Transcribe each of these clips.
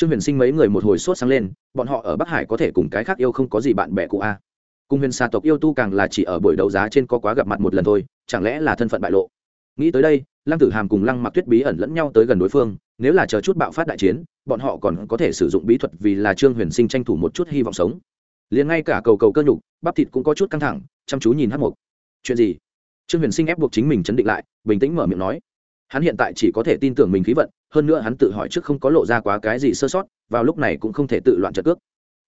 trương huyền sinh mấy người một hồi sốt sáng lên, bọn họ ở bắc hải có thể cùng cái khác yêu không có gì bạn bè cụ a à? cùng huyền xà tộc yêu tu càng là chỉ ở buổi đấu giá trên có quá gặp mặt một lần thôi, chẳng lẽ là thân phận bại lộ? Nghĩ tới đây, lăng tử hàm cùng lăng mặc tuyết bí ẩn lẫn nhau tới gần đối phương, nếu là chờ chút bạo phát đại chiến, bọn họ còn có thể sử dụng bí thuật vì là trương huyền sinh tranh thủ một chút hy vọng sống. Liền ngay cả cầu cầu cơ nhục, bắp thịt cũng có chút căng thẳng, chăm chú nhìn hát mục chuyện gì? Trương huyền sinh ép buộc chính mình chấn định lại, bình tĩnh mở miệng nói. Hắn hiện tại chỉ có thể tin tưởng mình khí vận hơn nữa hắn tự hỏi trước không có lộ ra quá cái gì sơ sót, vào lúc này cũng không thể tự loạn trợ cước.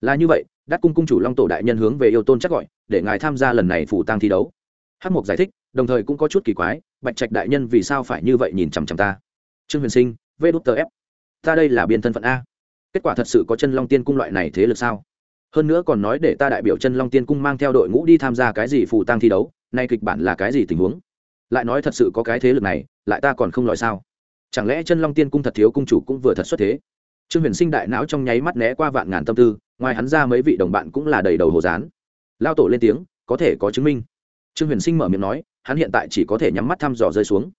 Là như vậy, đắc cung cung chủ long tổ đại nhân hướng về yêu tôn chắc gọi, để ngài tham gia lần này phủ tang thi đấu. Hát mục giải thích, đồng thời cũng có chút kỳ quái, bạch trạch đại nhân vì sao phải như vậy nhìn chằm chằm ta? Trương huyền sinh vê đút tờ ép ta đây là biên thân phận a. Kết quả thật sự có chân long tiên cung loại này thế lực sao? Hơn nữa còn nói để ta đại biểu chân long tiên cung mang theo đội ngũ đi tham gia cái gì phù tang thi đấu, nay kịch bản là cái gì tình huống? Lại nói thật sự có cái thế lực này, lại ta còn không loại sao? Chẳng lẽ chân long tiên cung thật thiếu cung chủ cũng vừa thật xuất thế? Trương huyền sinh đại não trong nháy mắt né qua vạn ngàn tâm tư, ngoài hắn ra mấy vị đồng bạn cũng là đầy đầu hồ dán lao tổ lên tiếng, có thể có chứng minh. Trương huyền sinh mở miệng nói, hắn hiện tại chỉ có thể nhắm mắt thăm dò rơi xuống.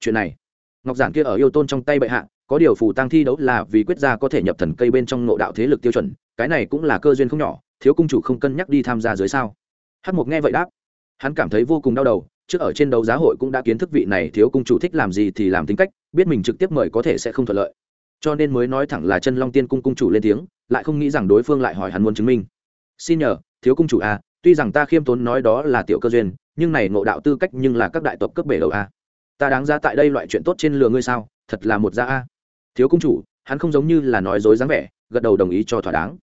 Chuyện này, ngọc giản kia ở yêu tôn trong tay bệ hạ, có điều phù tăng thi đấu là vì quyết gia có thể nhập thần cây bên trong nộ đạo thế lực tiêu chuẩn, cái này cũng là cơ duyên không nhỏ, thiếu cung chủ không cân nhắc đi tham gia dưới sao? Hát mục nghe vậy đáp, hắn cảm thấy vô cùng đau đầu, trước ở trên đấu giá hội cũng đã kiến thức vị này thiếu cung chủ thích làm gì thì làm tính cách biết mình trực tiếp mời có thể sẽ không thuận lợi. Cho nên mới nói thẳng là chân long tiên cung cung chủ lên tiếng lại không nghĩ rằng đối phương lại hỏi hắn muốn chứng minh. Xin nhờ thiếu cung chủ a à, tuy rằng ta khiêm tốn nói đó là tiểu cơ duyên nhưng này ngộ đạo tư cách nhưng là các đại tộc cấp bể đầu a ta đáng ra tại đây loại chuyện tốt trên lừa ngươi sao thật là một gia a. Thiếu cung chủ hắn không giống như là nói dối dáng vẻ gật đầu đồng ý cho thỏa đáng.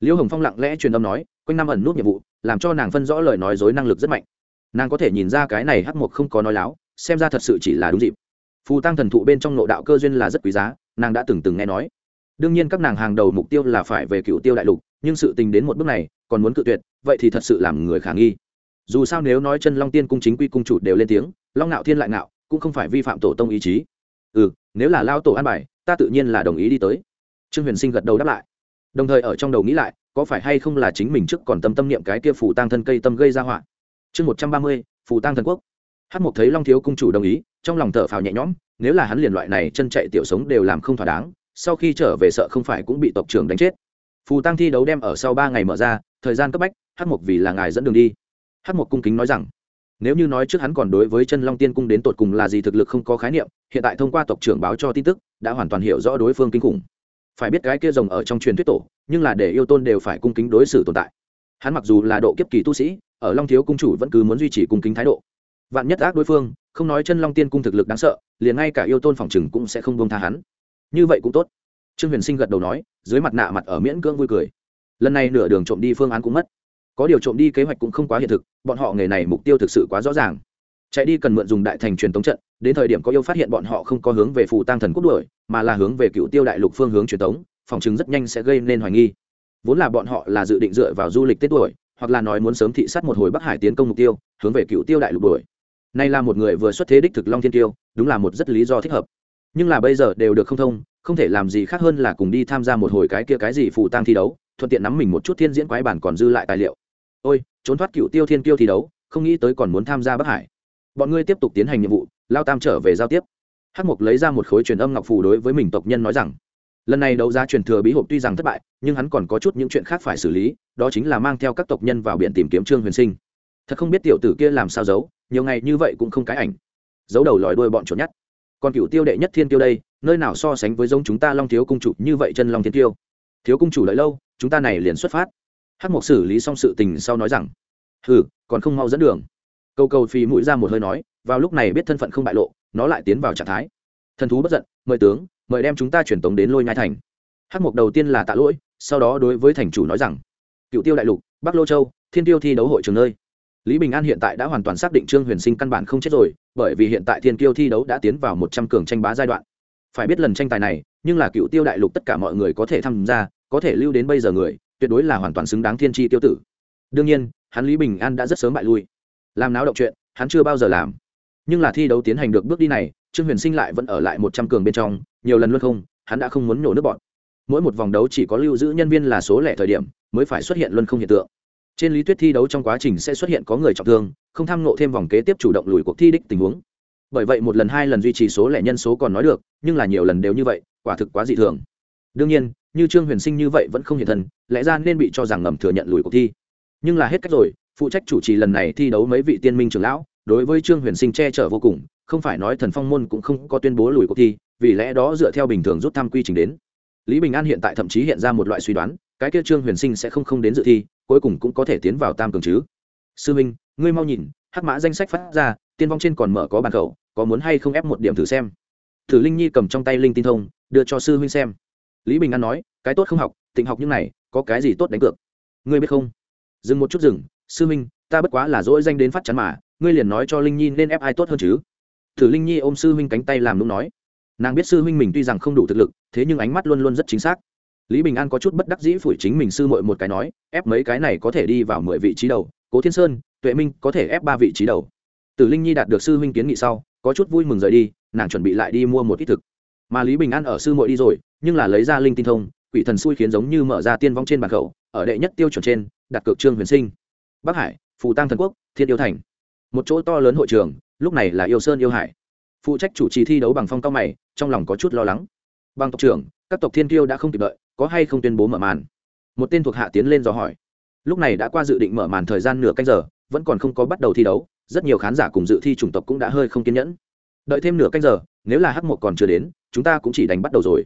Liễu hồng phong lặng lẽ truyền âm nói quanh năm ẩn nút nhiệm vụ làm cho nàng phân rõ lời nói dối năng lực rất mạnh. Nàng có thể nhìn ra cái này hắc mục không có nói láo xem ra thật sự chỉ là đúng dịp phù tăng thần thụ bên trong nộ đạo cơ duyên là rất quý giá, nàng đã từng từng nghe nói. Đương nhiên các nàng hàng đầu mục tiêu là phải về cựu tiêu đại lục, nhưng sự tình đến một bước này, còn muốn cự tuyệt, vậy thì thật sự làm người khả nghi. Dù sao nếu nói chân long tiên cung chính quy cung chủ đều lên tiếng, long ngạo thiên lại ngạo, cũng không phải vi phạm tổ tông ý chí. Ừ nếu là lao tổ an bài, ta tự nhiên là đồng ý đi tới. Trương huyền sinh gật đầu đáp lại. Đồng thời ở trong đầu nghĩ lại, có phải hay không là chính mình trước còn tâm tâm niệm cái kia phù tăng thân cây tâm gây ra họa? Chương một trăm ba mươi, phù tăng thần quốc hát mục thấy long thiếu cung chủ đồng ý, trong lòng thở phào nhẹ nhõm, nếu là hắn liền loại này chân chạy tiểu sống đều làm không thỏa đáng, sau khi trở về sợ không phải cũng bị tộc trưởng đánh chết. Phù tăng thi đấu đem ở sau ba ngày mở ra, thời gian cấp bách hát mục vì là ngài dẫn đường đi. Hát mục cung kính nói rằng, nếu như nói trước hắn còn đối với chân long tiên cung đến tột cùng là gì thực lực không có khái niệm, hiện tại thông qua tộc trưởng báo cho tin tức, đã hoàn toàn hiểu rõ đối phương kinh khủng. Phải biết cái kia rồng ở trong truyền thuyết tổ, nhưng là để yêu tôn đều phải cung kính đối xử tồn tại. Hắn mặc dù là độ kiếp kỳ tu sĩ, ở long thiếu cung chủ vẫn cứ muốn duy trì cung kính thái độ vạn nhất ác đối phương, không nói chân long tiên cung thực lực đáng sợ, liền ngay cả yêu tôn phòng chừng cũng sẽ không buông tha hắn. Như vậy cũng tốt. Trương huyền sinh gật đầu nói, dưới mặt nạ mặt ở miễn cưỡng vui cười. Lần này nửa đường trộm đi phương án cũng mất. Có điều trộm đi kế hoạch cũng không quá hiện thực, bọn họ nghề này mục tiêu thực sự quá rõ ràng. Chạy đi cần mượn dùng đại thành truyền tống trận, đến thời điểm có yêu phát hiện bọn họ không có hướng về phù tăng thần quốc đuổi, mà là hướng về cựu tiêu đại lục phương hướng truyền tống, phòng chứng rất nhanh sẽ gây nên hoài nghi. Vốn là bọn họ là dự định dựa vào du lịch tết đuổi, hoặc là nói muốn sớm thị sát một hồi bắc hải tiến công mục tiêu, hướng về cựu tiêu đại lục đuổi nay là một người vừa xuất thế đích thực long thiên tiêu, đúng là một rất lý do thích hợp. Nhưng là bây giờ đều được không thông, không thể làm gì khác hơn là cùng đi tham gia một hồi cái kia cái gì phụ tăng thi đấu, thuận tiện nắm mình một chút thiên diễn quái bản còn dư lại tài liệu. Ôi, trốn thoát cựu tiêu thiên tiêu thi đấu, không nghĩ tới còn muốn tham gia bắc hải. Bọn ngươi tiếp tục tiến hành nhiệm vụ, lao tam trở về giao tiếp. Hắc mục lấy ra một khối truyền âm ngọc phù đối với mình tộc nhân nói rằng, lần này đấu giá truyền thừa bí hộp tuy rằng thất bại, nhưng hắn còn có chút những chuyện khác phải xử lý, đó chính là mang theo các tộc nhân vào biển tìm kiếm trương huyền sinh. Thật không biết tiểu tử kia làm sao giấu nhiều ngày như vậy cũng không cái ảnh. Giấu đầu lòi đuôi bọn chuột nhát còn cựu tiêu đệ nhất thiên tiêu đây, nơi nào so sánh với giống chúng ta long thiếu cung chủ như vậy chân long thiên tiêu? Thiếu cung chủ lợi lâu, chúng ta này liền xuất phát. Hát mục xử lý xong sự tình sau nói rằng, hừ, còn không mau dẫn đường. Câu câu phi mũi ra một hơi nói, vào lúc này biết thân phận không bại lộ, nó lại tiến vào trạng thái. Thần thú bất giận, mời tướng, mời đem chúng ta chuyển tống đến lôi nhai thành. Hát mục đầu tiên là tạ lỗi, sau đó đối với thành chủ nói rằng cựu tiêu đại lục, bắc lô châu, thiên tiêu thi đấu hội trường nơi lý bình an hiện tại đã hoàn toàn xác định trương huyền sinh căn bản không chết rồi, bởi vì hiện tại thiên tiêu thi đấu đã tiến vào một trăm cường tranh bá giai đoạn. Phải biết lần tranh tài này, nhưng là cựu tiêu đại lục tất cả mọi người có thể tham gia, có thể lưu đến bây giờ người, tuyệt đối là hoàn toàn xứng đáng thiên tri tiêu tử. Đương nhiên, hắn lý bình an đã rất sớm bại lui. Làm náo động chuyện, hắn chưa bao giờ làm. Nhưng là thi đấu tiến hành được bước đi này, trương huyền sinh lại vẫn ở lại một trăm cường bên trong, nhiều lần luôn không, hắn đã không muốn nổ nước bọn mỗi một vòng đấu chỉ có lưu giữ nhân viên là số lẻ thời điểm, mới phải xuất hiện luân không hiện tượng trên lý thuyết thi đấu trong quá trình sẽ xuất hiện có người trọng thương, không tham nộ thêm vòng kế tiếp chủ động lùi cuộc thi đích tình huống. Bởi vậy một lần, hai lần duy trì số lẻ nhân số còn nói được, nhưng là nhiều lần đều như vậy, quả thực quá dị thường. Đương nhiên, như trương huyền sinh như vậy vẫn không hiện thân, lẽ ra nên bị cho rằng ngầm thừa nhận lùi cuộc thi. Nhưng là hết cách rồi, phụ trách chủ trì lần này thi đấu mấy vị tiên minh trưởng lão, đối với trương huyền sinh che chở vô cùng, không phải nói thần phong môn cũng không có tuyên bố lùi cuộc thi, vì lẽ đó dựa theo bình thường rút thăm quy trình đến. Lý bình an hiện tại thậm chí hiện ra một loại suy đoán, cái kia trương huyền sinh sẽ không không đến dự thi cuối cùng cũng có thể tiến vào tam cường chứ. Sư minh, ngươi mau nhìn, hắc mã danh sách phát ra, tiên vong trên còn mở có bàn khẩu, có muốn hay không ép một điểm thử xem. Thử linh nhi cầm trong tay linh tin thông, đưa cho sư huynh xem. Lý bình an nói, cái tốt không học, tịnh học những này, có cái gì tốt đánh cược? Ngươi biết không? Dừng một chút dừng, sư huynh ta bất quá là dỗi danh đến phát chắn mà, ngươi liền nói cho linh nhi nên ép ai tốt hơn chứ? Thử linh nhi ôm sư huynh cánh tay làm lúc nói. Nàng biết sư huynh mình tuy rằng không đủ thực lực, thế nhưng ánh mắt luôn luôn rất chính xác lý bình an có chút bất đắc dĩ phủi chính mình sư mội một cái nói, ép mấy cái này có thể đi vào mười vị trí đầu, cố thiên sơn, tuệ minh có thể ép ba vị trí đầu. Tử linh nhi đạt được sư huynh kiến nghị sau, có chút vui mừng rời đi, nàng chuẩn bị lại đi mua một ít thực. Mà lý bình an ở sư mội đi rồi, nhưng là lấy ra linh tinh thông, quỷ thần xui khiến giống như mở ra tiên vong trên bàn khẩu, ở đệ nhất tiêu chuẩn trên, đặt cược trương huyền sinh. Bắc hải, phù tăng thần quốc, thiên yêu thành. Một chỗ to lớn hội trường, lúc này là yêu sơn yêu hải. Phụ trách chủ trì thi đấu bằng phong cao mày, trong lòng có chút lo lắng bằng tộc trưởng, các tộc thiên tiêu đã không kịp đợi, có hay không tuyên bố mở màn? Một tên thuộc hạ tiến lên dò hỏi. Lúc này đã qua dự định mở màn thời gian nửa canh giờ, vẫn còn không có bắt đầu thi đấu, rất nhiều khán giả cùng dự thi chủng tộc cũng đã hơi không kiên nhẫn. Đợi thêm nửa canh giờ, nếu là h một còn chưa đến, chúng ta cũng chỉ đánh bắt đầu rồi.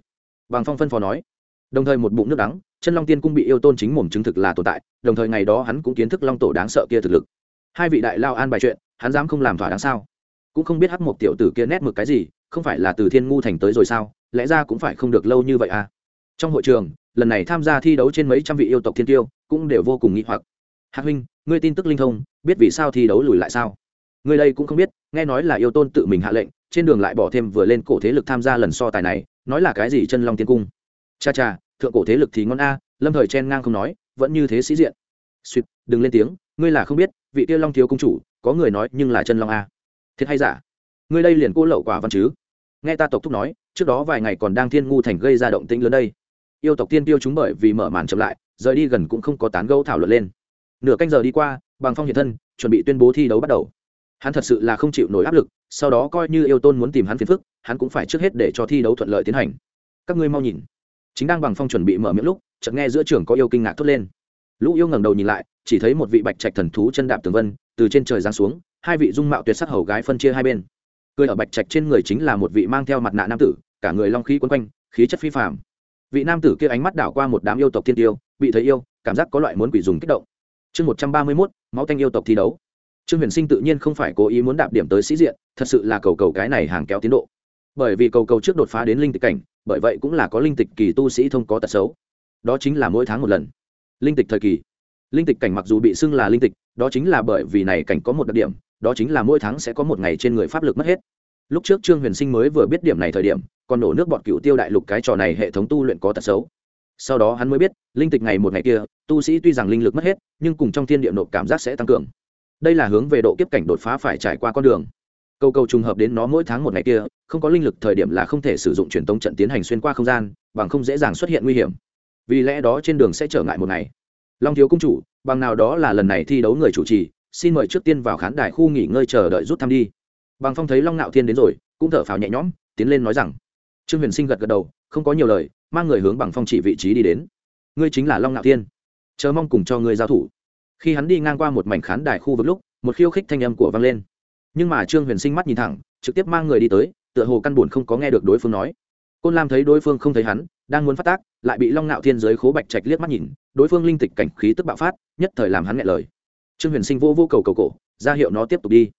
Bằng phong phân phó nói. Đồng thời một bụng nước đắng, chân long tiên cũng bị yêu tôn chính mồm chứng thực là tồn tại, đồng thời ngày đó hắn cũng kiến thức long tổ đáng sợ kia thực lực. Hai vị đại lao an bài chuyện, hắn dám không làm thỏa đáng sao? Cũng không biết hắc một tiểu tử kia nét mực cái gì, không phải là từ thiên ngu thành tới rồi sao? Lẽ ra cũng phải không được lâu như vậy à? Trong hội trường, lần này tham gia thi đấu trên mấy trăm vị yêu tộc thiên tiêu cũng đều vô cùng nghĩ hoặc. Hạc huynh, ngươi tin tức linh thông, biết vì sao thi đấu lùi lại sao? Ngươi đây cũng không biết, nghe nói là yêu tôn tự mình hạ lệnh, trên đường lại bỏ thêm vừa lên cổ thế lực tham gia lần so tài này, nói là cái gì chân long tiên cung? Cha cha, thượng cổ thế lực thì ngon a, lâm thời chen ngang không nói, vẫn như thế sĩ diện. Suýt đừng lên tiếng, ngươi là không biết, vị tiêu long thiếu công chủ, có người nói nhưng là chân long a. Thiệt hay giả? Ngươi đây liền cô lậu quả văn chứ? Nghe ta tộc thúc nói, trước đó vài ngày còn đang thiên ngu thành gây ra động tĩnh lớn đây. Yêu tộc tiên tiêu chúng bởi vì mở màn chậm lại, rời đi gần cũng không có tán gẫu thảo luận lên. Nửa canh giờ đi qua, bằng phong hiện thân, chuẩn bị tuyên bố thi đấu bắt đầu. Hắn thật sự là không chịu nổi áp lực, sau đó coi như yêu tôn muốn tìm hắn phiền phức, hắn cũng phải trước hết để cho thi đấu thuận lợi tiến hành. Các ngươi mau nhìn. Chính đang bằng phong chuẩn bị mở miệng lúc, chợt nghe giữa trường có yêu kinh ngạc thốt lên. Lũ yêu ngẩng đầu nhìn lại, chỉ thấy một vị bạch trạch thần thú chân đạp tường vân, từ trên trời giáng xuống, hai vị dung mạo tuyệt sắc hầu gái phân chia hai bên cười ở bạch trạch trên người chính là một vị mang theo mặt nạ nam tử, cả người long khí quấn quanh, khí chất phi phàm. Vị nam tử kia ánh mắt đảo qua một đám yêu tộc thiên tiêu, bị thấy yêu, cảm giác có loại muốn quỷ dùng kích động. Chương một trăm ba mươi mốt, máu tanh yêu tộc thi đấu. Trương huyền sinh tự nhiên không phải cố ý muốn đạp điểm tới sĩ diện, thật sự là cầu cầu cái này hàng kéo tiến độ. Bởi vì cầu cầu trước đột phá đến linh tịch cảnh, bởi vậy cũng là có linh tịch kỳ tu sĩ thông có tật xấu. Đó chính là mỗi tháng một lần. Linh tịch thời kỳ. Linh tịch cảnh mặc dù bị xưng là linh tịch, đó chính là bởi vì này cảnh có một đặc điểm đó chính là mỗi tháng sẽ có một ngày trên người pháp lực mất hết. Lúc trước trương huyền sinh mới vừa biết điểm này thời điểm, còn nổ nước bọn cựu tiêu đại lục cái trò này hệ thống tu luyện có tật xấu. Sau đó hắn mới biết, linh tịch ngày một ngày kia, tu sĩ tuy rằng linh lực mất hết, nhưng cùng trong thiên địa nộp cảm giác sẽ tăng cường. Đây là hướng về độ kiếp cảnh đột phá phải trải qua con đường. Câu câu trùng hợp đến nó mỗi tháng một ngày kia, không có linh lực thời điểm là không thể sử dụng truyền tống trận tiến hành xuyên qua không gian, bằng không dễ dàng xuất hiện nguy hiểm. Vì lẽ đó trên đường sẽ trở ngại một ngày. Long thiếu công chủ, bằng nào đó là lần này thi đấu người chủ trì xin mời trước tiên vào khán đài khu nghỉ ngơi chờ đợi rút thăm đi. Bằng phong thấy long nạo thiên đến rồi, cũng thở phào nhẹ nhõm, tiến lên nói rằng, trương huyền sinh gật gật đầu, không có nhiều lời, mang người hướng bằng phong chỉ vị trí đi đến. Ngươi chính là long nạo thiên. Chờ mong cùng cho ngươi giao thủ. Khi hắn đi ngang qua một mảnh khán đài khu vực lúc, một khiêu khích thanh âm của vang lên. Nhưng mà trương huyền sinh mắt nhìn thẳng, trực tiếp mang người đi tới, tựa hồ căn buồn không có nghe được đối phương nói. Côn lam thấy đối phương không thấy hắn, đang muốn phát tác, lại bị long nạo thiên giới khố bạch trạch liếc mắt nhìn, đối phương linh tịch cảnh khí tức bạo phát, nhất thời làm hắn nghe lời trương huyền sinh vô vô cầu cầu cổ, ra hiệu nó tiếp tục đi.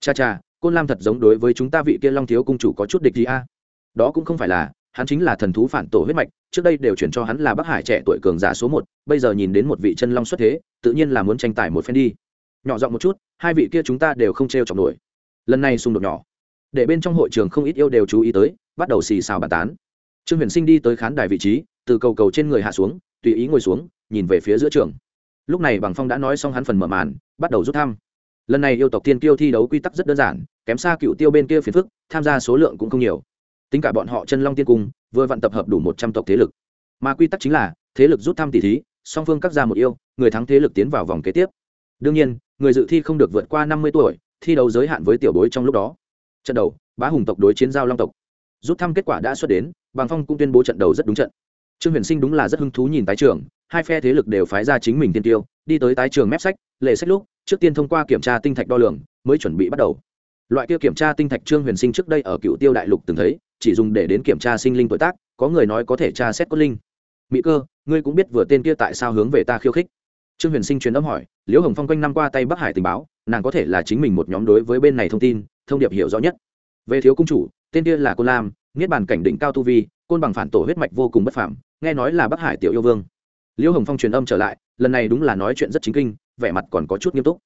Cha cha, côn lam thật giống đối với chúng ta vị kia long thiếu cung chủ có chút địch gì a. À. Đó cũng không phải là, hắn chính là thần thú phản tổ huyết mạch, trước đây đều chuyển cho hắn là bắc hải trẻ tuổi cường giả số một, bây giờ nhìn đến một vị chân long xuất thế, tự nhiên là muốn tranh tài một phen đi. Nhỏ giọng một chút, hai vị kia chúng ta đều không t r e o chọc nổi. Lần này xung đột nhỏ, để bên trong hội trường không ít yêu đều chú ý tới, bắt đầu xì xào bàn tán. Trương huyền sinh đi tới khán đài vị trí, từ cầu cầu trên người hạ xuống, tùy ý ngồi xuống, nhìn về phía giữa trường lúc này bằng phong đã nói xong hắn phần mở màn, bắt đầu rút thăm. Lần này yêu tộc tiên kiêu thi đấu quy tắc rất đơn giản, kém xa cựu tiêu bên kia phiền phức, tham gia số lượng cũng không nhiều. Tính cả bọn họ chân long tiên cung, vừa vặn tập hợp đủ một trăm tộc thế lực. Mà quy tắc chính là, thế lực rút thăm tỷ thí, song phương cắt ra một yêu, người thắng thế lực tiến vào vòng kế tiếp. Đương nhiên, người dự thi không được vượt qua năm mươi tuổi, thi đấu giới hạn với tiểu bối trong lúc đó. Trận đầu, bá hùng tộc đối chiến giao long tộc. Rút thăm kết quả đã xuất đến, bằng phong cũng tuyên bố trận đầu rất đúng trận. Trương huyền sinh đúng là rất hứng thú nhìn tái trường hai phe thế lực đều phái ra chính mình tiên tiêu, đi tới tái trường mép sách lệ sách lúc, trước tiên thông qua kiểm tra tinh thạch đo lường, mới chuẩn bị bắt đầu. Loại kia kiểm tra tinh thạch trương huyền sinh trước đây ở cựu tiêu đại lục từng thấy, chỉ dùng để đến kiểm tra sinh linh tuổi tác, có người nói có thể tra xét cốt linh. Mỹ cơ, ngươi cũng biết vừa tên kia tại sao hướng về ta khiêu khích? Trương huyền sinh truyền âm hỏi, liễu hồng phong quanh năm qua tay bắc hải tình báo, nàng có thể là chính mình một nhóm đối với bên này thông tin, thông điệp hiểu rõ nhất. Về thiếu cung chủ, tên kia là cô lam, niết bàn cảnh định cao tu vi, côn bằng phản tổ huyết mạch vô cùng bất phàm, nghe nói là bắc hải tiểu yêu vương liễu hồng phong truyền âm trở lại, lần này đúng là nói chuyện rất chính kinh, vẻ mặt còn có chút nghiêm túc.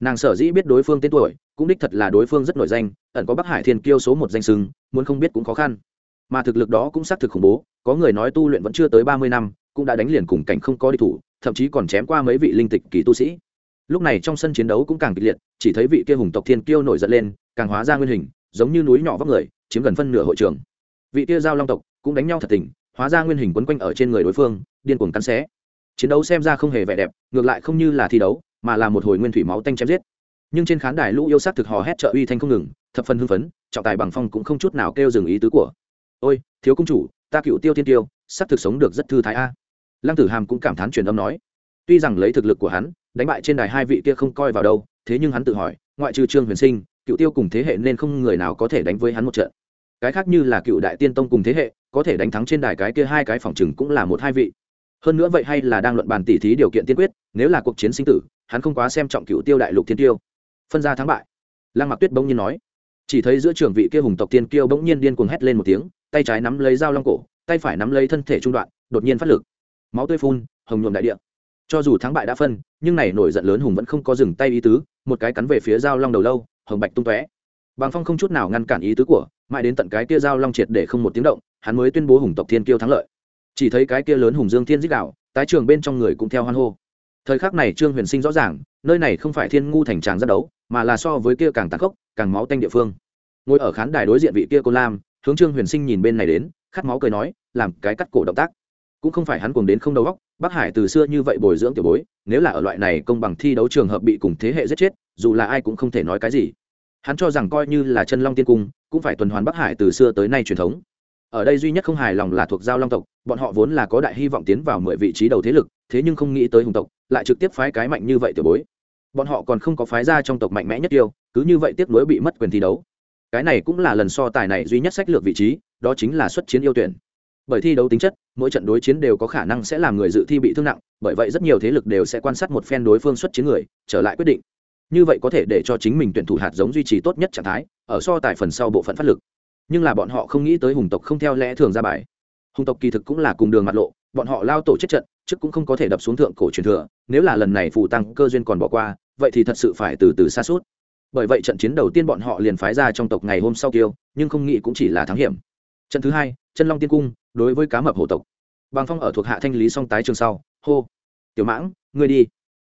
Nàng sở dĩ biết đối phương tên tuổi, cũng đích thật là đối phương rất nổi danh, ẩn có bắc hải thiên kiêu số một danh sưng muốn không biết cũng khó khăn. Mà thực lực đó cũng xác thực khủng bố, có người nói tu luyện vẫn chưa tới ba mươi năm, cũng đã đánh liền cùng cảnh không có đi thủ, thậm chí còn chém qua mấy vị linh tịch kỳ tu sĩ. Lúc này trong sân chiến đấu cũng càng kịch liệt, chỉ thấy vị kia hùng tộc thiên kiêu nổi giận lên, càng hóa ra nguyên hình, giống như núi nhỏ vóc người, chiếm gần phân nửa hội trường. Vị kia giao long tộc cũng đánh nhau thật tình, hóa ra nguyên hình quấn quanh ở trên người đối phương, điên cuồng cắn xé chiến đấu xem ra không hề vẻ đẹp, ngược lại không như là thi đấu, mà là một hồi nguyên thủy máu tanh chém giết. Nhưng trên khán đài lũ yêu sắc thực hò hét trợ uy thanh không ngừng, thập phần hưng phấn, trọng tài bằng phong cũng không chút nào kêu dừng ý tứ của. Ôi, thiếu công chủ, ta cựu tiêu tiên tiêu sắc thực sống được rất thư thái a. Lăng tử hàm cũng cảm thán truyền âm nói. Tuy rằng lấy thực lực của hắn, đánh bại trên đài hai vị kia không coi vào đâu, thế nhưng hắn tự hỏi, ngoại trừ trương huyền sinh, cựu tiêu cùng thế hệ nên không người nào có thể đánh với hắn một trận. Cái khác như là cựu đại tiên tông cùng thế hệ, có thể đánh thắng trên đài cái kia hai cái phòng chừng cũng là một hai vị hơn nữa vậy hay là đang luận bàn tỉ thí điều kiện tiên quyết, nếu là cuộc chiến sinh tử, hắn không quá xem trọng cựu tiêu đại lục thiên tiêu. Phân ra thắng bại. Lăng mặc tuyết bỗng nhiên nói. Chỉ thấy giữa trường vị kia hùng tộc tiên kiêu bỗng nhiên điên cuồng hét lên một tiếng, tay trái nắm lấy dao long cổ, tay phải nắm lấy thân thể trung đoạn, đột nhiên phát lực. Máu tươi phun, hồng nhuộm đại địa. Cho dù thắng bại đã phân, nhưng này nổi giận lớn hùng vẫn không có dừng tay ý tứ, một cái cắn về phía dao long đầu lâu, hồng bạch tung tóe. Bằng phong không chút nào ngăn cản ý tứ của, mãi đến tận cái kia dao long triệt để không một tiếng động, hắn mới tuyên bố hùng tộc thiên kiêu thắng lợi chỉ thấy cái kia lớn hùng dương thiên dích đạo, tái trường bên trong người cũng theo hoan hô. Thời khắc này trương huyền sinh rõ ràng, nơi này không phải thiên ngu thành tràng rất đấu, mà là so với kia càng tàn khốc, càng máu tanh địa phương. Ngồi ở khán đài đối diện vị kia cô lam, hướng trương huyền sinh nhìn bên này đến, khát máu cười nói, làm cái cắt cổ động tác. Cũng không phải hắn cuồng đến không đầu góc bắc hải từ xưa như vậy bồi dưỡng tiểu bối, nếu là ở loại này công bằng thi đấu trường hợp bị cùng thế hệ giết chết, dù là ai cũng không thể nói cái gì. Hắn cho rằng coi như là chân long tiên cung, cũng phải tuần hoàn bắc hải từ xưa tới nay truyền thống ở đây duy nhất không hài lòng là thuộc giao long tộc, bọn họ vốn là có đại hy vọng tiến vào mười vị trí đầu thế lực, thế nhưng không nghĩ tới hùng tộc lại trực tiếp phái cái mạnh như vậy tiểu bối. Bọn họ còn không có phái ra trong tộc mạnh mẽ nhất tiêu, cứ như vậy tiếp nối bị mất quyền thi đấu. Cái này cũng là lần so tài này duy nhất sách lược vị trí, đó chính là xuất chiến yêu tuyển. Bởi thi đấu tính chất, mỗi trận đối chiến đều có khả năng sẽ làm người dự thi bị thương nặng, bởi vậy rất nhiều thế lực đều sẽ quan sát một phen đối phương xuất chiến người, trở lại quyết định. Như vậy có thể để cho chính mình tuyển thủ hạt giống duy trì tốt nhất trạng thái, ở so tài phần sau bộ phận phát lực nhưng là bọn họ không nghĩ tới hùng tộc không theo lẽ thường ra bài. Hùng tộc kỳ thực cũng là cùng đường mặt lộ, bọn họ lao tổ chết trận, trước cũng không có thể đập xuống thượng cổ truyền thừa, nếu là lần này phù tăng cơ duyên còn bỏ qua, vậy thì thật sự phải từ từ xa suốt bởi vậy trận chiến đầu tiên bọn họ liền phái ra trong tộc ngày hôm sau kiêu, nhưng không nghĩ cũng chỉ là thắng hiểm. Trận thứ hai, chân long tiên cung, đối với cá mập hổ tộc. Bằng phong ở thuộc hạ thanh lý song tái trường sau, hô, tiểu mãng, ngươi đi.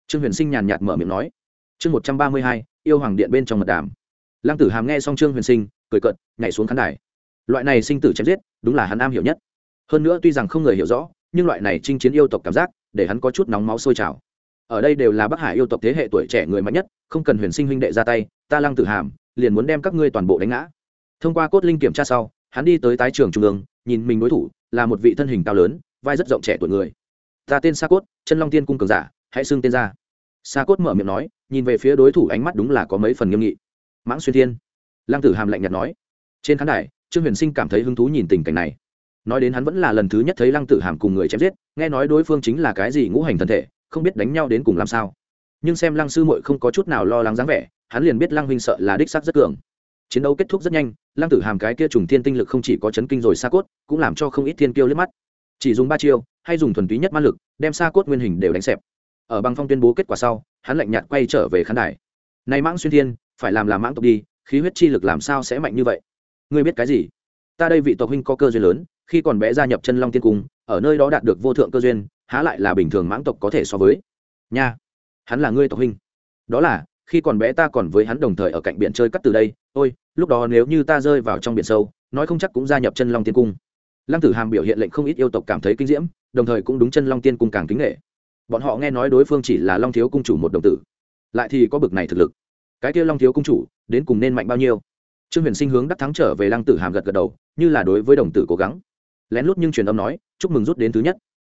Trương huyền sinh nhàn nhạt mở miệng nói. Chương một trăm ba mươi hai, yêu hoàng điện bên trong mật đàm. Lăng tử hàm nghe xong trương huyền sinh cười cận nhảy xuống khán đài. Loại này sinh tử chém giết, đúng là hắn am hiểu nhất. Hơn nữa tuy rằng không người hiểu rõ, nhưng loại này chinh chiến yêu tộc cảm giác, để hắn có chút nóng máu sôi trào. Ở đây đều là bắc hải yêu tộc thế hệ tuổi trẻ người mạnh nhất, không cần huyền sinh huynh đệ ra tay, ta lăng tử hàm, liền muốn đem các ngươi toàn bộ đánh ngã. Thông qua cốt linh kiểm tra sau, hắn đi tới tái trường trung ương, nhìn mình đối thủ, là một vị thân hình cao lớn, vai rất rộng trẻ tuổi người. Ta tên sa cốt, chân long tiên cung cường giả, hãy xưng tên ra. Sa cốt mở miệng nói, nhìn về phía đối thủ ánh mắt đúng là có mấy phần nghiêm nghị. Mãng xuyên thiên lăng tử hàm lạnh nhạt nói. Trên khán đài, trương huyền sinh cảm thấy hứng thú nhìn tình cảnh này. Nói đến hắn vẫn là lần thứ nhất thấy lăng tử hàm cùng người chém giết, nghe nói đối phương chính là cái gì ngũ hành thân thể, không biết đánh nhau đến cùng làm sao. Nhưng xem lăng sư muội không có chút nào lo lắng dáng vẻ, hắn liền biết lăng huynh sợ là đích sắc rất cường. Chiến đấu kết thúc rất nhanh, lăng tử hàm cái kia trùng thiên tinh lực không chỉ có chấn kinh rồi xa cốt, cũng làm cho không ít thiên kiêu liếc mắt. Chỉ dùng ba chiêu, hay dùng thuần túy nhất ma lực, đem xa cốt nguyên hình đều đánh xẹp. Ở băng phong tuyên bố kết quả sau, hắn lạnh nhạt quay trở về khán đài. Nay mãng xuyên thiên, phải làm là mãng tộc đi khí huyết chi lực làm sao sẽ mạnh như vậy? Ngươi biết cái gì? Ta đây vị tộc huynh có cơ duyên lớn, khi còn bé gia nhập chân long tiên cung, ở nơi đó đạt được vô thượng cơ duyên, há lại là bình thường mãng tộc có thể so với. Nha, hắn là ngươi tộc huynh. Đó là, khi còn bé ta còn với hắn đồng thời ở cạnh biển chơi cắt từ đây, ôi, lúc đó nếu như ta rơi vào trong biển sâu, nói không chắc cũng gia nhập chân long tiên cung. Lăng tử hàm biểu hiện lệnh không ít yêu tộc cảm thấy kinh diễm, đồng thời cũng đúng chân long tiên cung càng kính nghệ bọn họ nghe nói đối phương chỉ là long thiếu cung chủ một đồng tử. Lại thì có bực này thực lực. Cái kia long thiếu cung chủ đến cùng nên mạnh bao nhiêu. Trương huyền sinh hướng đắc thắng trở về lăng tử hàm gật gật đầu, như là đối với đồng tử cố gắng. Lén lút nhưng truyền âm nói, chúc mừng rút đến thứ nhất.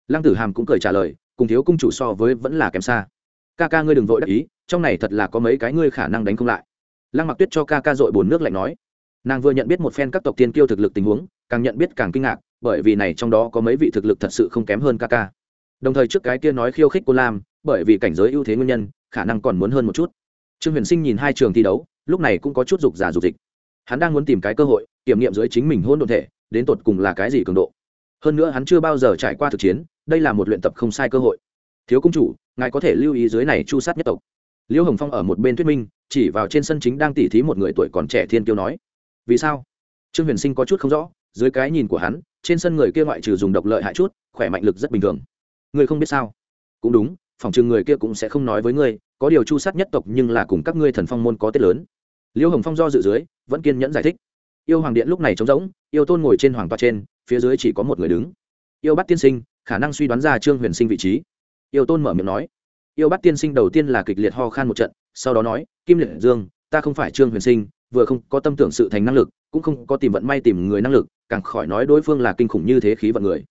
Lăng tử hàm cũng cười trả lời, cùng thiếu cung chủ so với vẫn là kém xa. Ca ca ngươi đừng vội đắc ý, trong này thật là có mấy cái ngươi khả năng đánh không lại. Lăng mặc tuyết cho ca ca dội bồn nước lạnh nói. Nàng vừa nhận biết một phen các tộc tiên kiêu thực lực tình huống, càng nhận biết càng kinh ngạc, bởi vì này trong đó có mấy vị thực lực thật sự không kém hơn ca ca. Đồng thời trước cái kia nói khiêu khích cô lam, bởi vì cảnh giới ưu thế nguyên nhân, khả năng còn muốn hơn một chút. Trương huyền sinh nhìn hai trường thi đấu lúc này cũng có chút dục giả dục dịch. Hắn đang muốn tìm cái cơ hội, kiểm nghiệm dưới chính mình hôn đồn thể, đến tột cùng là cái gì cường độ. Hơn nữa hắn chưa bao giờ trải qua thực chiến, đây là một luyện tập không sai cơ hội. Thiếu công chủ, ngài có thể lưu ý dưới này chu sát nhất tộc. Liễu hồng phong ở một bên thuyết minh, chỉ vào trên sân chính đang tỉ thí một người tuổi còn trẻ thiên tiêu nói, vì sao? Trương huyền sinh có chút không rõ, dưới cái nhìn của hắn, trên sân người kia ngoại trừ dùng độc lợi hại chút, khỏe mạnh lực rất bình thường. Ngươi không biết sao? Cũng đúng, phòng trường người kia cũng sẽ không nói với ngươi, có điều chu sát nhất tộc nhưng là cùng các ngươi thần phong môn có tết lớn liêu hồng phong do dự dưới, vẫn kiên nhẫn giải thích. Yêu hoàng điện lúc này trống rỗng, yêu tôn ngồi trên hoàng toa trên, phía dưới chỉ có một người đứng. Yêu bắt tiên sinh, khả năng suy đoán ra trương huyền sinh vị trí. Yêu tôn mở miệng nói. Yêu bắt tiên sinh đầu tiên là kịch liệt ho khan một trận, sau đó nói, kim liệt dương, ta không phải trương huyền sinh, vừa không có tâm tưởng sự thành năng lực, cũng không có tìm vận may tìm người năng lực, càng khỏi nói đối phương là kinh khủng như thế khí vận người.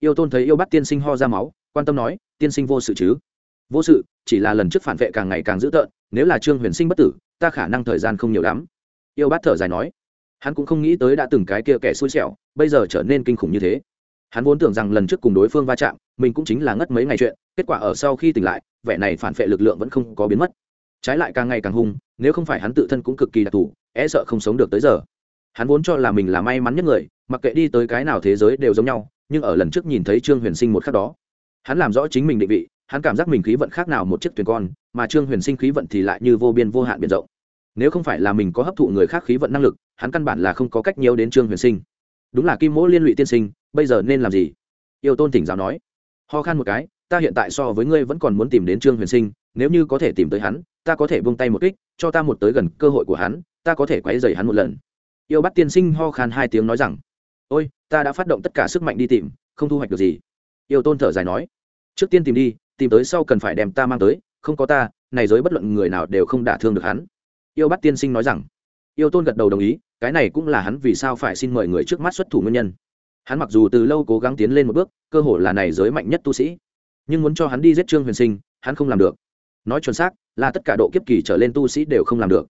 Yêu tôn thấy yêu bắt tiên sinh ho ra máu, quan tâm nói, tiên sinh vô sự chứ? Vô sự, chỉ là lần trước phản vệ càng ngày càng dữ tợn nếu là trương huyền sinh bất tử, ta khả năng thời gian không nhiều lắm. Yêu bát thở dài nói. Hắn cũng không nghĩ tới đã từng cái kia kẻ xui xẻo, bây giờ trở nên kinh khủng như thế. Hắn vốn tưởng rằng lần trước cùng đối phương va chạm, mình cũng chính là ngất mấy ngày chuyện, kết quả ở sau khi tỉnh lại, vẻ này phản vệ lực lượng vẫn không có biến mất. Trái lại càng ngày càng hung, nếu không phải hắn tự thân cũng cực kỳ đặc thù e sợ không sống được tới giờ. Hắn vốn cho là mình là may mắn nhất người, mặc kệ đi tới cái nào thế giới đều giống nhau, nhưng ở lần trước nhìn thấy trương huyền sinh một khắc đó, hắn làm rõ chính mình định vị hắn cảm giác mình khí vận khác nào một chiếc thuyền con, mà trương huyền sinh khí vận thì lại như vô biên vô hạn biển rộng. Nếu không phải là mình có hấp thụ người khác khí vận năng lực, hắn căn bản là không có cách nhiều đến trương huyền sinh. Đúng là kim mỗ liên lụy tiên sinh, bây giờ nên làm gì? Yêu tôn tỉnh giáo nói. Ho khan một cái, ta hiện tại so với ngươi vẫn còn muốn tìm đến trương huyền sinh, nếu như có thể tìm tới hắn, ta có thể buông tay một kích, cho ta một tới gần cơ hội của hắn, ta có thể quấy dày hắn một lần. Yêu bắt tiên sinh ho khan hai tiếng nói rằng, ôi, ta đã phát động tất cả sức mạnh đi tìm, không thu hoạch được gì. Yêu tôn thở dài nói, trước tiên tìm đi tìm tới sau cần phải đem ta mang tới, không có ta, này giới bất luận người nào đều không đả thương được hắn. Yêu bắt tiên sinh nói rằng. Yêu tôn gật đầu đồng ý, cái này cũng là hắn vì sao phải xin mời người trước mắt xuất thủ nguyên nhân. Hắn mặc dù từ lâu cố gắng tiến lên một bước, cơ hội là này giới mạnh nhất tu sĩ, nhưng muốn cho hắn đi giết trương huyền sinh, hắn không làm được. Nói chuẩn xác, là tất cả độ kiếp kỳ trở lên tu sĩ đều không làm được.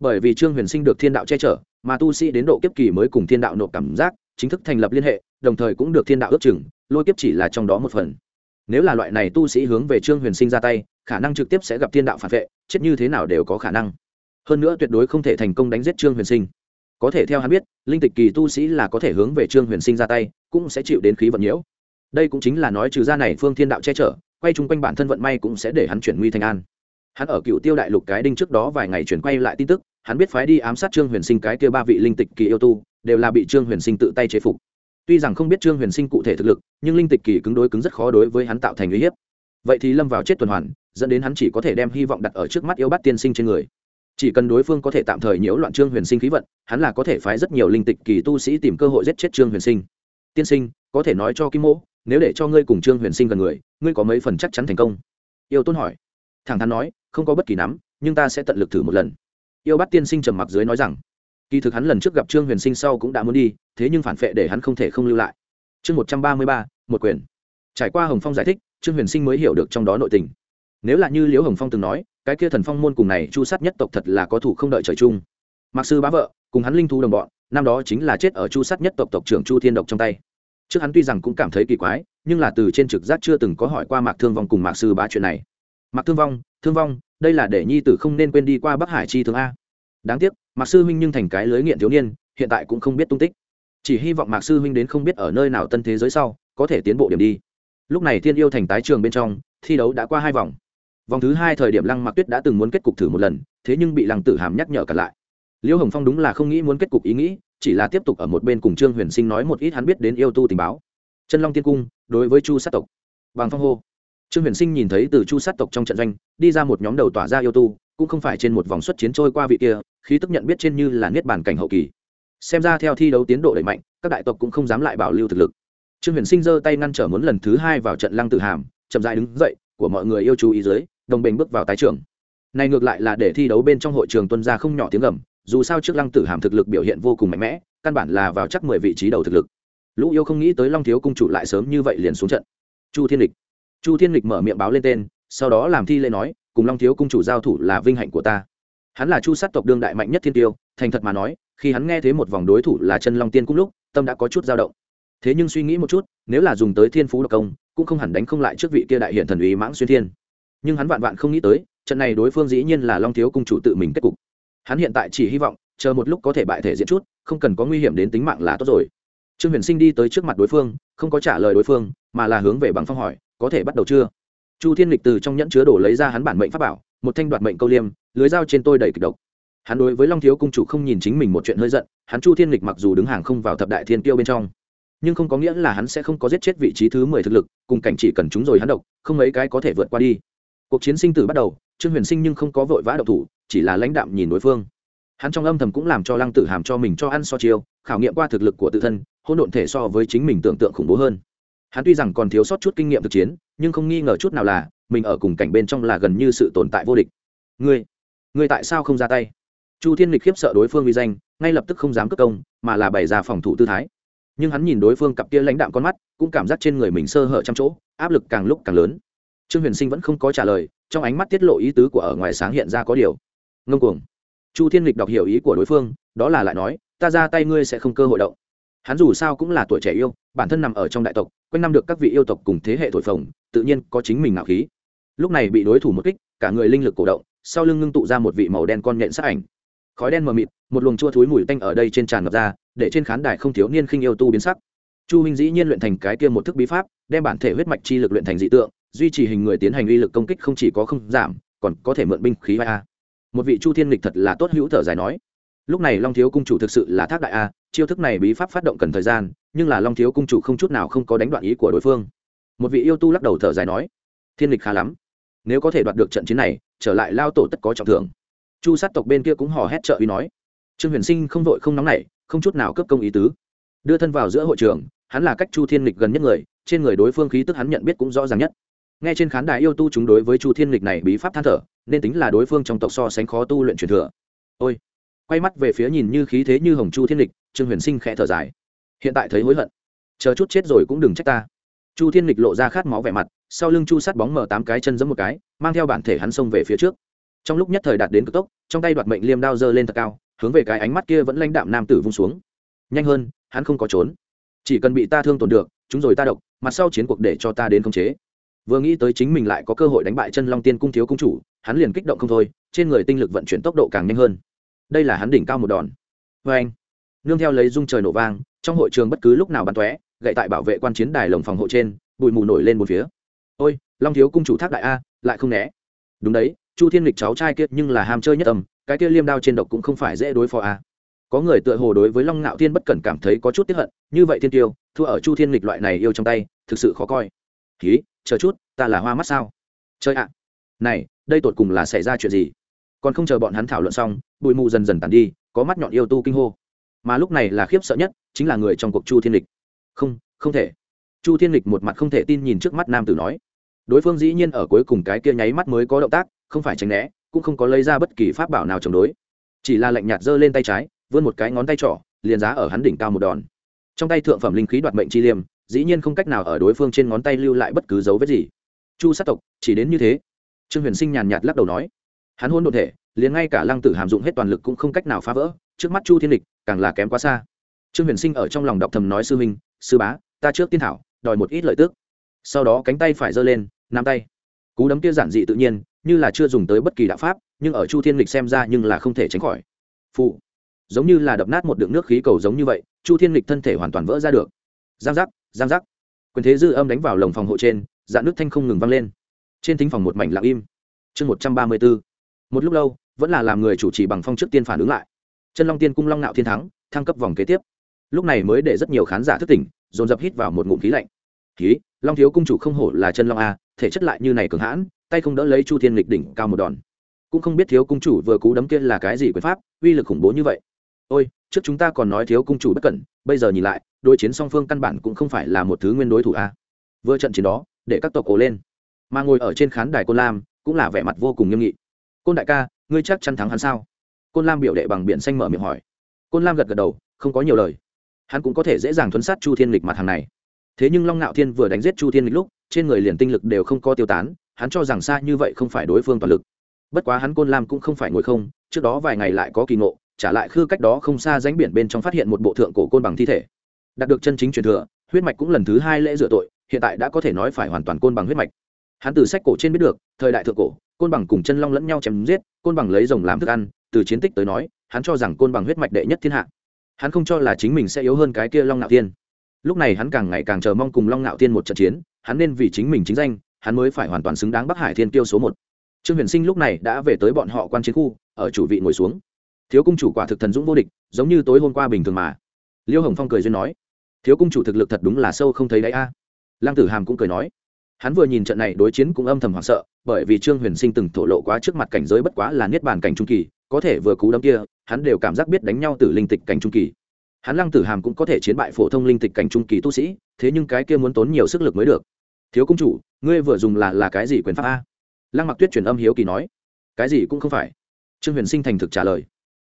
Bởi vì trương huyền sinh được thiên đạo che chở, mà tu sĩ đến độ kiếp kỳ mới cùng thiên đạo nộp cảm giác, chính thức thành lập liên hệ, đồng thời cũng được thiên đạo ước chừng, lôi kiếp chỉ là trong đó một phần nếu là loại này tu sĩ hướng về trương huyền sinh ra tay, khả năng trực tiếp sẽ gặp thiên đạo phản vệ, chết như thế nào đều có khả năng. Hơn nữa tuyệt đối không thể thành công đánh giết trương huyền sinh. Có thể theo hắn biết, linh tịch kỳ tu sĩ là có thể hướng về trương huyền sinh ra tay, cũng sẽ chịu đến khí vận nhiễu. Đây cũng chính là nói trừ ra này phương thiên đạo che chở, quay chung quanh bản thân vận may cũng sẽ để hắn chuyển nguy thành an. Hắn ở cựu tiêu đại lục cái đinh trước đó vài ngày chuyển quay lại tin tức, hắn biết phái đi ám sát trương huyền sinh cái kia ba vị linh tịch kỳ yêu tu, đều là bị trương huyền sinh tự tay chế phục tuy rằng không biết trương huyền sinh cụ thể thực lực, nhưng linh tịch kỳ cứng đối cứng rất khó đối với hắn tạo thành uy hiếp. Vậy thì lâm vào chết tuần hoàn, dẫn đến hắn chỉ có thể đem hy vọng đặt ở trước mắt yêu bắt tiên sinh trên người. Chỉ cần đối phương có thể tạm thời nhiễu loạn trương huyền sinh khí vận, hắn là có thể phái rất nhiều linh tịch kỳ tu sĩ tìm cơ hội giết chết trương huyền sinh. Tiên sinh, có thể nói cho kim mỗ, nếu để cho ngươi cùng trương huyền sinh gần người, ngươi có mấy phần chắc chắn thành công? Yêu tôn hỏi. Thẳng thắn nói, không có bất kỳ nắm, nhưng ta sẽ tận lực thử một lần. Yêu bắt tiên sinh trầm mặc dưới nói rằng kỳ thực hắn lần trước gặp trương huyền sinh sau cũng đã muốn đi, thế nhưng phản phệ để hắn không thể không lưu lại. Chương một trăm ba mươi ba, một quyền. Trải qua hồng phong giải thích, trương huyền sinh mới hiểu được trong đó nội tình. Nếu là như liễu hồng phong từng nói, cái kia thần phong môn cùng này chu sát nhất tộc thật là có thủ không đợi trời chung. Mặc sư bá vợ, cùng hắn linh thu đồng bọn, năm đó chính là chết ở chu sát nhất tộc tộc trưởng chu thiên độc trong tay. Trước hắn tuy rằng cũng cảm thấy kỳ quái, nhưng là từ trên trực giác chưa từng có hỏi qua mạc thương vong cùng mạc sư bá chuyện này. Mạc thương vong thương vong, đây là để nhi tử không nên quên đi qua bắc hải chi thương a đáng tiếc, mạc sư huynh nhưng thành cái lưới nghiện thiếu niên, hiện tại cũng không biết tung tích. Chỉ hy vọng mạc sư huynh đến không biết ở nơi nào tân thế giới sau, có thể tiến bộ điểm đi. Lúc này thiên yêu thành tái trường bên trong, thi đấu đã qua hai vòng. Vòng thứ hai thời điểm lăng mạc tuyết đã từng muốn kết cục thử một lần, thế nhưng bị lăng tử hàm nhắc nhở cả lại. Liễu hồng phong đúng là không nghĩ muốn kết cục ý nghĩ, chỉ là tiếp tục ở một bên cùng trương huyền sinh nói một ít hắn biết đến yêu tu tình báo. Chân long tiên cung, đối với chu sát tộc. Bằng phong hô. Trương huyền sinh nhìn thấy từ chu sát tộc trong trận doanh, đi ra một nhóm đầu tỏa ra yêu tu cũng không phải trên một vòng xuất chiến trôi qua vị kia, khí tức nhận biết trên như là niết bàn cảnh hậu kỳ. Xem ra theo thi đấu tiến độ đẩy mạnh, các đại tộc cũng không dám lại bảo lưu thực lực. Trương huyền sinh giơ tay ngăn trở muốn lần thứ hai vào trận lăng tử hàm, chậm dại đứng dậy, của mọi người yêu chú ý dưới, đồng bình bước vào tái trường này ngược lại là để thi đấu bên trong hội trường tuân ra không nhỏ tiếng gầm, dù sao trước lăng tử hàm thực lực biểu hiện vô cùng mạnh mẽ, căn bản là vào chắc mười vị trí đầu thực lực. Lũ yêu không nghĩ tới long thiếu cung chủ lại sớm như vậy liền xuống trận. Chu thiên lịch. Chu thiên lịch mở miệng báo lên tên, sau đó làm thi lễ nói cùng long thiếu cung chủ giao thủ là vinh hạnh của ta. Hắn là chu sát tộc đương đại mạnh nhất thiên tiêu, thành thật mà nói, khi hắn nghe thấy một vòng đối thủ là chân long tiên cung lúc, tâm đã có chút dao động. Thế nhưng suy nghĩ một chút, nếu là dùng tới thiên phú độc công, cũng không hẳn đánh không lại trước vị kia đại hiện thần uy mãng xuyên thiên. Nhưng hắn vạn vạn không nghĩ tới, trận này đối phương dĩ nhiên là long thiếu cung chủ tự mình kết cục. Hắn hiện tại chỉ hy vọng, chờ một lúc có thể bại thể diễn chút, không cần có nguy hiểm đến tính mạng là tốt rồi. Trương huyền sinh đi tới trước mặt đối phương, không có trả lời đối phương, mà là hướng về bằng phong hỏi, có thể bắt đầu chưa? Chu thiên lịch từ trong nhẫn chứa đổ lấy ra hắn bản mệnh pháp bảo, một thanh đoạt mệnh câu liêm, lưới dao trên tôi đầy kịch độc. Hắn đối với long thiếu cung chủ không nhìn chính mình một chuyện hơi giận, hắn chu thiên lịch mặc dù đứng hàng không vào thập đại thiên tiêu bên trong, nhưng không có nghĩa là hắn sẽ không có giết chết vị trí thứ mười thực lực, cùng cảnh chỉ cần chúng rồi hắn độc, không mấy cái có thể vượt qua đi. Cuộc chiến sinh tử bắt đầu, trương huyền sinh nhưng không có vội vã độc thủ, chỉ là lãnh đạm nhìn đối phương. Hắn trong âm thầm cũng làm cho lăng tử hàm cho mình cho ăn so chiêu, khảo nghiệm qua thực lực của tự thân, hỗn độn thể so với chính mình tưởng tượng khủng bố hơn hắn tuy rằng còn thiếu sót chút kinh nghiệm thực chiến, nhưng không nghi ngờ chút nào là, mình ở cùng cảnh bên trong là gần như sự tồn tại vô địch. Ngươi ngươi tại sao không ra tay? Chu thiên lịch khiếp sợ đối phương uy danh, ngay lập tức không dám cất công, mà là bày ra phòng thủ tư thái. Nhưng hắn nhìn đối phương cặp kia lãnh đạm con mắt, cũng cảm giác trên người mình sơ hở trăm chỗ, áp lực càng lúc càng lớn. Trương huyền sinh vẫn không có trả lời, trong ánh mắt tiết lộ ý tứ của ở ngoài sáng hiện ra có điều. Ngông cuồng. Chu thiên lịch đọc hiểu ý của đối phương, đó là lại nói, ta ra tay ngươi sẽ không cơ hội động hắn dù sao cũng là tuổi trẻ yêu, bản thân nằm ở trong đại tộc, quanh năm được các vị yêu tộc cùng thế hệ thổi phồng, tự nhiên có chính mình ngạo khí. Lúc này bị đối thủ một kích, cả người linh lực cổ động, sau lưng ngưng tụ ra một vị màu đen con nhện sát ảnh. Khói đen mờ mịt, một luồng chua thúi mùi tanh ở đây trên tràn ngập ra, để trên khán đài không thiếu niên khinh yêu tu biến sắc. Chu huynh dĩ nhiên luyện thành cái kia một thức bí pháp, đem bản thể huyết mạch chi lực luyện thành dị tượng, duy trì hình người tiến hành uy lực công kích không chỉ có không giảm, còn có thể mượn binh khí a. Một vị chu thiên lịch thật là tốt hữu thở dài nói lúc này long thiếu cung chủ thực sự là thác đại a, chiêu thức này bí pháp phát động cần thời gian, nhưng là long thiếu cung chủ không chút nào không có đánh đoạn ý của đối phương. Một vị yêu tu lắc đầu thở dài nói, thiên lịch khá lắm. Nếu có thể đoạt được trận chiến này, trở lại lao tổ tất có trọng thưởng. Chu sát tộc bên kia cũng hò hét trợ uy nói, trương huyền sinh không vội không nóng nảy, không chút nào cấp công ý tứ. Đưa thân vào giữa hội trường, hắn là cách chu thiên lịch gần nhất người, trên người đối phương khí tức hắn nhận biết cũng rõ ràng nhất. Nghe trên khán đài yêu tu chúng đối với chu thiên lịch này bí pháp than thở, nên tính là đối phương trong tộc so sánh khó tu luyện truyền thừa. Ôi quay mắt về phía nhìn như khí thế như hồng chu thiên lịch, trương huyền sinh khẽ thở dài. Hiện tại thấy hối hận. Chờ chút chết rồi cũng đừng trách ta. Chu thiên lịch lộ ra khát máu vẻ mặt, sau lưng chu sát bóng mở tám cái chân giẫm một cái, mang theo bản thể hắn xông về phía trước. Trong lúc nhất thời đạt đến cực tốc, trong tay đoạt mệnh liêm đao giơ lên thật cao, hướng về cái ánh mắt kia vẫn lãnh đạm nam tử vung xuống. Nhanh hơn, hắn không có trốn. Chỉ cần bị ta thương tổn được, chúng rồi ta độc, mặt sau chiến cuộc để cho ta đến khống chế. Vừa nghĩ tới chính mình lại có cơ hội đánh bại chân long tiên cung thiếu cung chủ, hắn liền kích động không thôi, trên người tinh lực vận chuyển tốc độ càng nhanh hơn đây là hắn đỉnh cao một đòn. Vê anh, nương theo lấy dung trời nổ vang, trong hội trường bất cứ lúc nào bắn tóe, gậy tại bảo vệ quan chiến đài lồng phòng hộ trên, bụi mù nổi lên một phía. Ôi, long thiếu cung chủ thác đại a, lại không né. Đúng đấy, chu thiên lịch cháu trai kia nhưng là ham chơi nhất tâm cái kia liêm đao trên độc cũng không phải dễ đối phó a. Có người tựa hồ đối với long ngạo thiên bất cẩn cảm thấy có chút tiếp hận, như vậy thiên tiêu, thua ở chu thiên lịch loại này yêu trong tay, thực sự khó coi. Ký chờ chút, ta là hoa mắt sao? Chơi ạ. Này, đây tột cùng là xảy ra chuyện gì? Còn không chờ bọn hắn thảo luận xong, bụi mù dần dần tàn đi, có mắt nhọn yêu tu kinh hô. Mà lúc này là khiếp sợ nhất, chính là người trong cuộc chu thiên lịch. Không không thể. Chu thiên lịch một mặt không thể tin nhìn trước mắt nam tử nói. Đối phương dĩ nhiên ở cuối cùng cái kia nháy mắt mới có động tác, không phải tránh né, cũng không có lấy ra bất kỳ pháp bảo nào chống đối. Chỉ là lạnh nhạt giơ lên tay trái, vươn một cái ngón tay trỏ, liền giá ở hắn đỉnh cao một đòn. Trong tay thượng phẩm linh khí đoạt mệnh chi liêm, dĩ nhiên không cách nào ở đối phương trên ngón tay lưu lại bất cứ dấu vết gì. Chu sát tộc, chỉ đến như thế. Trương huyền sinh nhàn nhạt lắc đầu nói hắn hôn đ ộ thể, liền ngay cả lăng tử hàm dụng hết toàn lực cũng không cách nào phá vỡ, trước mắt chu thiên địch càng là kém quá xa. Trương huyền sinh ở trong lòng đọc thầm nói sư huynh, sư bá, ta trước tiên thảo, đòi một ít lợi tước sau đó cánh tay phải giơ lên, nắm tay. Cú đấm kia giản dị tự nhiên, như là chưa dùng tới bất kỳ đạo pháp, nhưng ở chu thiên lịch xem ra nhưng là không thể tránh khỏi. Phụ giống như là đập nát một đựng nước khí cầu giống như vậy, chu thiên lịch thân thể hoàn toàn vỡ ra được. Giang giác giang giác. Quyền thế dư âm đánh vào lồng phòng hộ trên dạn nước thanh không ngừng vang lên. Trên thính phòng một mảnh lặng im. Chương một trăm ba mươi bốn một lúc lâu, vẫn là làm người chủ trì bằng phong trước tiên phản ứng lại. Chân long tiên cung long nạo thiên thắng, thăng cấp vòng kế tiếp. Lúc này mới để rất nhiều khán giả thức tỉnh, dồn dập hít vào một ngụm khí lạnh. Khí, long thiếu cung chủ không hổ là chân long a, thể chất lại như này cường hãn, tay không đỡ lấy chu thiên lịch đỉnh cao một đòn. Cũng không biết thiếu cung chủ vừa cú đấm kia là cái gì quyền pháp, uy lực khủng bố như vậy. Ôi, trước chúng ta còn nói thiếu cung chủ bất cẩn, bây giờ nhìn lại, đối chiến song phương căn bản cũng không phải là một thứ nguyên đối thủ a. Vừa trận chiến đó, để các tộc ồ lên. Mà ngồi ở trên khán đài cô lam, cũng là vẻ mặt vô cùng nghiêm nghị côn đại ca, ngươi chắc chắn thắng hắn sao? Côn lam biểu đệ bằng biển xanh mở miệng hỏi. Côn lam gật gật đầu, không có nhiều lời. Hắn cũng có thể dễ dàng thuấn sát chu thiên lịch mặt hàng này. Thế nhưng long ngạo thiên vừa đánh giết chu thiên lịch lúc, trên người liền tinh lực đều không có tiêu tán, hắn cho rằng xa như vậy không phải đối phương toàn lực. Bất quá hắn côn lam cũng không phải ngồi không, trước đó vài ngày lại có kỳ ngộ, trả lại khư cách đó không xa ránh biển bên trong phát hiện một bộ thượng cổ côn bằng thi thể. Đạt được chân chính truyền thừa, huyết mạch cũng lần thứ hai lễ dựa tội, hiện tại đã có thể nói phải hoàn toàn côn bằng huyết mạch hắn từ sách cổ trên biết được, thời đại thượng cổ, côn bằng cùng chân long lẫn nhau chém giết, côn bằng lấy rồng làm thức ăn, từ chiến tích tới nói, hắn cho rằng côn bằng huyết mạch đệ nhất thiên hạ. Hắn không cho là chính mình sẽ yếu hơn cái kia long nạo tiên lúc này hắn càng ngày càng chờ mong cùng long nạo tiên một trận chiến, hắn nên vì chính mình chính danh, hắn mới phải hoàn toàn xứng đáng bắc hải thiên tiêu số một. Trương huyền sinh lúc này đã về tới bọn họ quan chiến khu, ở chủ vị ngồi xuống. Thiếu cung chủ quả thực thần dũng vô địch, giống như tối hôm qua bình thường mà. Liêu hồng phong cười duyên nói, thiếu cung chủ thực lực thật đúng là sâu không thấy đáy a. À. lăng tử hàm cũng cười nói hắn vừa nhìn trận này đối chiến cũng âm thầm hoảng sợ, bởi vì trương huyền sinh từng thổ lộ quá trước mặt cảnh giới bất quá là niết bàn cảnh trung kỳ, có thể vừa cú đấm kia, hắn đều cảm giác biết đánh nhau từ linh tịch cảnh trung kỳ. Hắn lăng tử hàm cũng có thể chiến bại phổ thông linh tịch cảnh trung kỳ tu sĩ, thế nhưng cái kia muốn tốn nhiều sức lực mới được. Thiếu công chủ, ngươi vừa dùng là là cái gì quyền pháp a? Lăng mặc tuyết truyền âm hiếu kỳ nói. Cái gì cũng không phải. Trương huyền sinh thành thực trả lời.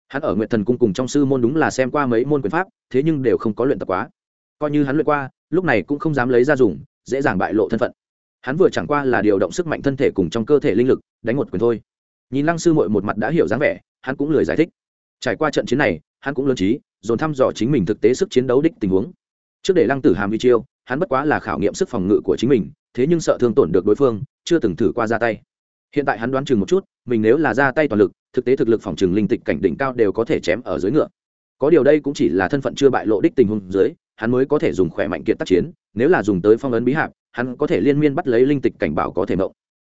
Hắn ở nguyện thần cung cùng trong sư môn đúng là xem qua mấy môn quyền pháp, thế nhưng đều không có luyện tập quá. Coi như hắn luyện qua, lúc này cũng không dám lấy ra dùng, dễ dàng bại lộ thân phận hắn vừa chẳng qua là điều động sức mạnh thân thể cùng trong cơ thể linh lực, đánh một quyền thôi. Nhìn lăng sư mội một mặt đã hiểu dáng vẻ, hắn cũng lười giải thích. Trải qua trận chiến này, hắn cũng lớn trí, dồn thăm dò chính mình thực tế sức chiến đấu đích tình huống. Trước để lăng tử hàm vi chiêu, hắn bất quá là khảo nghiệm sức phòng ngự của chính mình, thế nhưng sợ thương tổn được đối phương, chưa từng thử qua ra tay. Hiện tại hắn đoán chừng một chút, mình nếu là ra tay toàn lực, thực tế thực lực phòng trừng linh tịch cảnh đỉnh cao đều có thể chém ở dưới ngựa. Có điều đây cũng chỉ là thân phận chưa bại lộ đích tình huống dưới, hắn mới có thể dùng khỏe mạnh kiện tác chiến, nếu là dùng tới phong ấn bí hạp hắn có thể liên miên bắt lấy linh tịch cảnh bảo có thể mộng.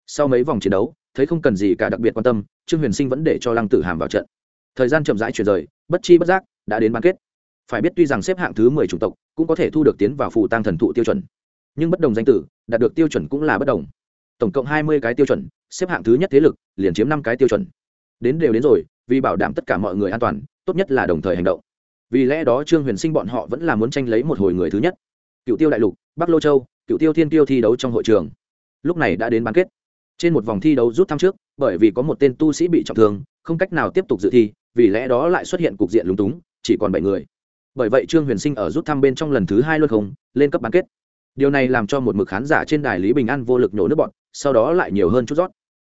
Sau mấy vòng chiến đấu, thấy không cần gì cả đặc biệt quan tâm, trương huyền sinh vẫn để cho lăng tử hàm vào trận. Thời gian chậm rãi chuyển rời, bất chi bất giác, đã đến bán kết. Phải biết tuy rằng xếp hạng thứ mười chủng tộc, cũng có thể thu được tiến vào phù tăng thần thụ tiêu chuẩn. Nhưng bất đồng danh tử, đạt được tiêu chuẩn cũng là bất đồng. Tổng cộng hai mươi cái tiêu chuẩn, xếp hạng thứ nhất thế lực, liền chiếm năm cái tiêu chuẩn. Đến đều đến rồi, vì bảo đảm tất cả mọi người an toàn, tốt nhất là đồng thời hành động. Vì lẽ đó trương huyền sinh bọn họ vẫn là muốn tranh lấy một hồi người thứ nhất. Cựu tiêu đại lục, bắc lô châu cựu tiêu thiên tiêu thi đấu trong hội trường. Lúc này đã đến bán kết. Trên một vòng thi đấu rút thăm trước, bởi vì có một tên tu sĩ bị trọng thương, không cách nào tiếp tục dự thi, vì lẽ đó lại xuất hiện cục diện lúng túng, chỉ còn bảy người. Bởi vậy trương huyền sinh ở rút thăm bên trong lần thứ hai luôn không, lên cấp bán kết. Điều này làm cho một mực khán giả trên đài lý bình an vô lực nhổ nước bọn sau đó lại nhiều hơn chút rót.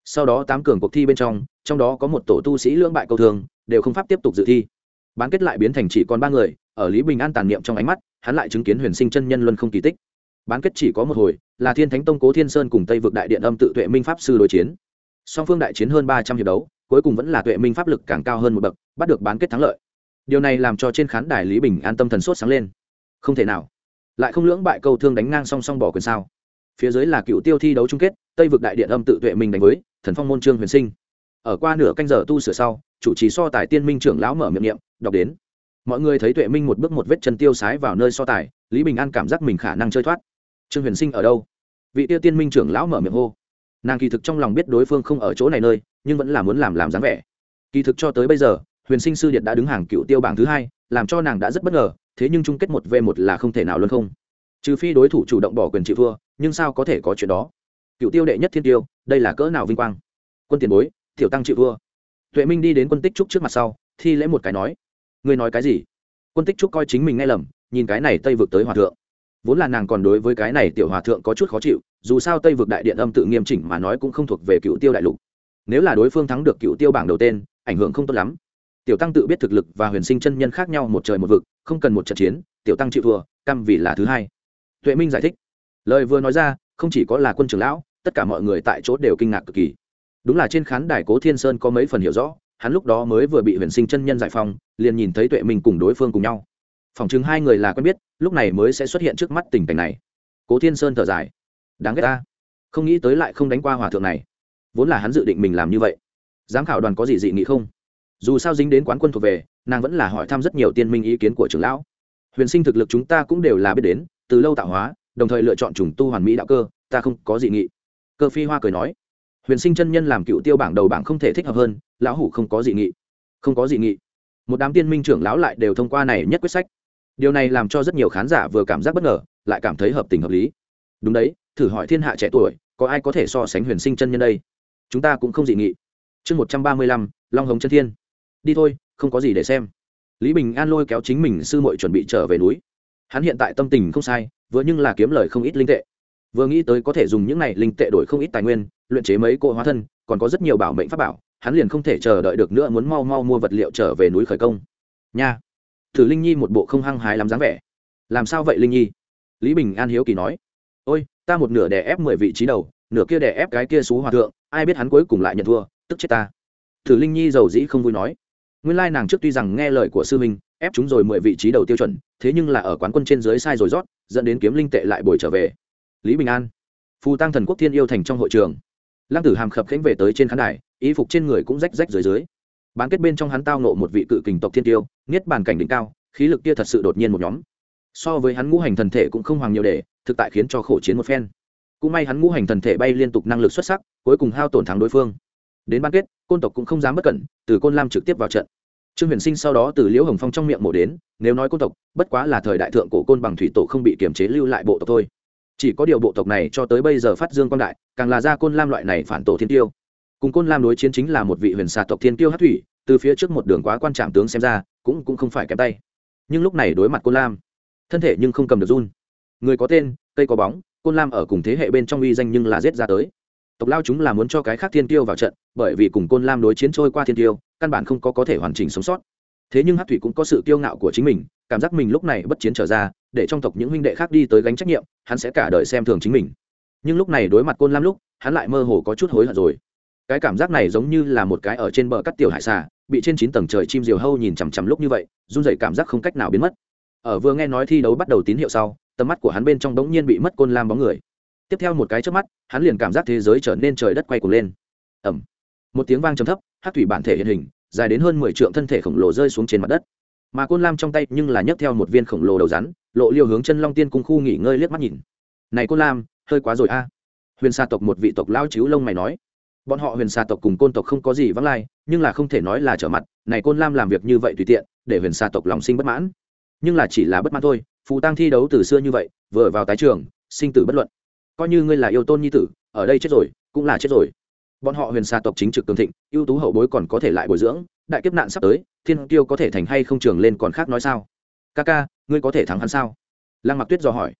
Sau đó tám cường cuộc thi bên trong trong đó có một tổ tu sĩ lưỡng bại cầu thường đều không pháp tiếp tục dự thi. Bán kết lại biến thành chỉ còn ba người, ở lý bình an tàn niệm trong ánh mắt, hắn lại chứng kiến huyền sinh chân nhân luân không kỳ tích bán kết chỉ có một hồi, là thiên thánh tông cố thiên sơn cùng tây vực đại điện âm tự tuệ minh pháp sư đối chiến. Song phương đại chiến hơn ba trăm hiệp đấu, cuối cùng vẫn là tuệ minh pháp lực càng cao hơn một bậc, bắt được bán kết thắng lợi. Điều này làm cho trên khán đài lý bình an tâm thần sốt sáng lên. Không thể nào. Lại không lưỡng bại câu thương đánh ngang song song bỏ quyền sao? Phía dưới là cựu tiêu thi đấu chung kết, tây vực đại điện âm tự tuệ minh đánh với thần phong môn trương huyền sinh. Ở qua nửa canh giờ tu sửa sau, chủ trì so tài tiên minh trưởng lão mở miệng niệm, đọc đến. Mọi người thấy tuệ minh một bước một vết chân tiêu sái vào nơi so tài, lý bình an cảm giác mình khả năng chơi thoát trương huyền sinh ở đâu? Vị tiêu tiên minh trưởng lão mở miệng hô. Nàng kỳ thực trong lòng biết đối phương không ở chỗ này nơi, nhưng vẫn là muốn làm làm dáng vẻ. Kỳ thực cho tới bây giờ, huyền sinh sư điện đã đứng hàng cựu tiêu bảng thứ hai, làm cho nàng đã rất bất ngờ, thế nhưng chung kết một v một là không thể nào luôn không. Trừ phi đối thủ chủ động bỏ quyền chịu thua, nhưng sao có thể có chuyện đó? Cựu tiêu đệ nhất thiên tiêu, đây là cỡ nào vinh quang? Quân tiền bối, tiểu tăng chịu thua. Tuệ minh đi đến quân tích trúc trước mặt sau, thi lễ một cái nói. Ngươi nói cái gì? Quân tích trúc coi chính mình nghe lầm, nhìn cái này tây vượt tới hòa thượng vốn là nàng còn đối với cái này tiểu hòa thượng có chút khó chịu, dù sao tây vực đại điện âm tự nghiêm chỉnh mà nói cũng không thuộc về cựu tiêu đại lục. Nếu là đối phương thắng được cựu tiêu bảng đầu tên, ảnh hưởng không tốt lắm. Tiểu tăng tự biết thực lực và huyền sinh chân nhân khác nhau một trời một vực, không cần một trận chiến, tiểu tăng chịu thua căm vì là thứ hai. Tuệ minh giải thích. Lời vừa nói ra, không chỉ có là quân trưởng lão, tất cả mọi người tại chỗ đều kinh ngạc cực kỳ. Đúng là trên khán đài cố thiên sơn có mấy phần hiểu rõ, hắn lúc đó mới vừa bị huyền sinh chân nhân giải phong liền nhìn thấy tuệ minh cùng đối phương cùng nhau phòng chứng hai người là quen biết, lúc này mới sẽ xuất hiện trước mắt tình cảnh này. Cố thiên sơn thở dài. Đáng ghét ta. Không nghĩ tới lại không đánh qua hòa thượng này. Vốn là hắn dự định mình làm như vậy. Giám khảo đoàn có gì dị nghị không? Dù sao dính đến quán quân thuộc về, nàng vẫn là hỏi thăm rất nhiều tiên minh ý kiến của trưởng lão. Huyền sinh thực lực chúng ta cũng đều là biết đến, từ lâu tạo hóa, đồng thời lựa chọn trùng tu hoàn mỹ đạo cơ, ta không có dị nghị. Cơ phi hoa cười nói. Huyền sinh chân nhân làm cựu tiêu bảng đầu bảng không thể thích hợp hơn, lão hủ không có dị nghị. Không có dị nghị. Một đám tiên minh trưởng lão lại đều thông qua này nhất quyết sách điều này làm cho rất nhiều khán giả vừa cảm giác bất ngờ, lại cảm thấy hợp tình hợp lý. Đúng đấy, thử hỏi thiên hạ trẻ tuổi, có ai có thể so sánh huyền sinh chân nhân đây? Chúng ta cũng không dị nghị. Chương một trăm ba mươi lăm, long hồng chân thiên. Đi thôi, không có gì để xem. Lý bình an lôi kéo chính mình sư muội chuẩn bị trở về núi. Hắn hiện tại tâm tình không sai, vừa nhưng là kiếm lời không ít linh tệ. Vừa nghĩ tới có thể dùng những này linh tệ đổi không ít tài nguyên, luyện chế mấy cỗ hóa thân, còn có rất nhiều bảo mệnh pháp bảo, hắn liền không thể chờ đợi được nữa muốn mau mau mua vật liệu trở về núi khởi công. Nha! Thử linh nhi một bộ không hăng hái lắm dáng vẻ làm sao vậy linh nhi lý bình an hiếu kỳ nói ôi ta một nửa đè ép mười vị trí đầu nửa kia đè ép cái kia xú hòa thượng ai biết hắn cuối cùng lại nhận thua tức chết ta thử linh nhi giàu dĩ không vui nói nguyên lai nàng trước tuy rằng nghe lời của sư minh ép chúng rồi mười vị trí đầu tiêu chuẩn thế nhưng là ở quán quân trên dưới sai rồi rót dẫn đến kiếm linh tệ lại bồi trở về lý bình an phù tăng thần quốc thiên yêu thành trong hội trường lăng tử hàm khập khánh về tới trên khán đài y phục trên người cũng rách rách dưới dưới bán kết bên trong hắn tao nộ một vị cự kình tộc thiên tiêu, niết bàn cảnh đỉnh cao, khí lực kia thật sự đột nhiên một nhóm. So với hắn ngũ hành thần thể cũng không hoàng nhiều để, thực tại khiến cho khổ chiến một phen. Cũng may hắn ngũ hành thần thể bay liên tục năng lực xuất sắc, cuối cùng hao tổn thắng đối phương. Đến bán kết, côn tộc cũng không dám bất cẩn, từ côn lam trực tiếp vào trận. Trương huyền sinh sau đó từ liễu hồng phong trong miệng mổ đến, nếu nói côn tộc, bất quá là thời đại thượng cổ côn bằng thủy tổ không bị kiềm chế lưu lại bộ tộc thôi. Chỉ có điều bộ tộc này cho tới bây giờ phát dương quan đại, càng là ra côn lam loại này phản tổ thiên tiêu. Cùng côn lam đối chiến chính là một vị huyền xà tộc thiên tiêu hát thủy từ phía trước một đường quá quan trọng tướng xem ra, cũng cũng không phải kém tay. Nhưng lúc này đối mặt côn lam, thân thể nhưng không cầm được run. Người có tên, cây có bóng, côn lam ở cùng thế hệ bên trong uy danh nhưng là giết ra tới. Tộc lao chúng là muốn cho cái khác thiên tiêu vào trận, bởi vì cùng côn lam đối chiến trôi qua thiên tiêu căn bản không có có thể hoàn chỉnh sống sót. Thế nhưng hát thủy cũng có sự kiêu ngạo của chính mình, cảm giác mình lúc này bất chiến trở ra, để trong tộc những huynh đệ khác đi tới gánh trách nhiệm, hắn sẽ cả đời xem thường chính mình. Nhưng lúc này đối mặt côn lam lúc, hắn lại mơ hồ có chút hối hận rồi. Cái cảm giác này giống như là một cái ở trên bờ cắt tiểu hải xà bị trên chín tầng trời chim diều hâu nhìn chằm chằm lúc như vậy, run rẩy cảm giác không cách nào biến mất. Ở vừa nghe nói thi đấu bắt đầu tín hiệu sau, tầm mắt của hắn bên trong bỗng nhiên bị mất côn lam bóng người. Tiếp theo một cái trước mắt, hắn liền cảm giác thế giới trở nên trời đất quay cuồng lên. Ẩm một tiếng vang trầm thấp, hát thủy bản thể hiện hình, dài đến hơn mười trượng thân thể khổng lồ rơi xuống trên mặt đất. Mà côn lam trong tay nhưng là nhấc theo một viên khổng lồ đầu rắn, lộ liều hướng chân long tiên cung khu nghỉ ngơi liếc mắt nhìn. Này côn lam, hơi quá rồi a. Huyền sa tộc một vị tộc lao chiếu lông mày nói bọn họ huyền xà tộc cùng côn tộc không có gì vắng lai, nhưng là không thể nói là trở mặt, này côn lam làm việc như vậy tùy tiện, để huyền xà tộc lòng sinh bất mãn. Nhưng là chỉ là bất mãn thôi, phù tăng thi đấu từ xưa như vậy, vừa vào tái trường, sinh tử bất luận. Coi như ngươi là yêu tôn nhi tử, ở đây chết rồi, cũng là chết rồi. Bọn họ huyền xà tộc chính trực cường thịnh, ưu tú hậu bối còn có thể lại bồi dưỡng, đại kiếp nạn sắp tới, thiên tiêu có thể thành hay không trường lên còn khác nói sao? Ca ca, ngươi có thể thắng hắn sao? Lăng mặc tuyết dò hỏi.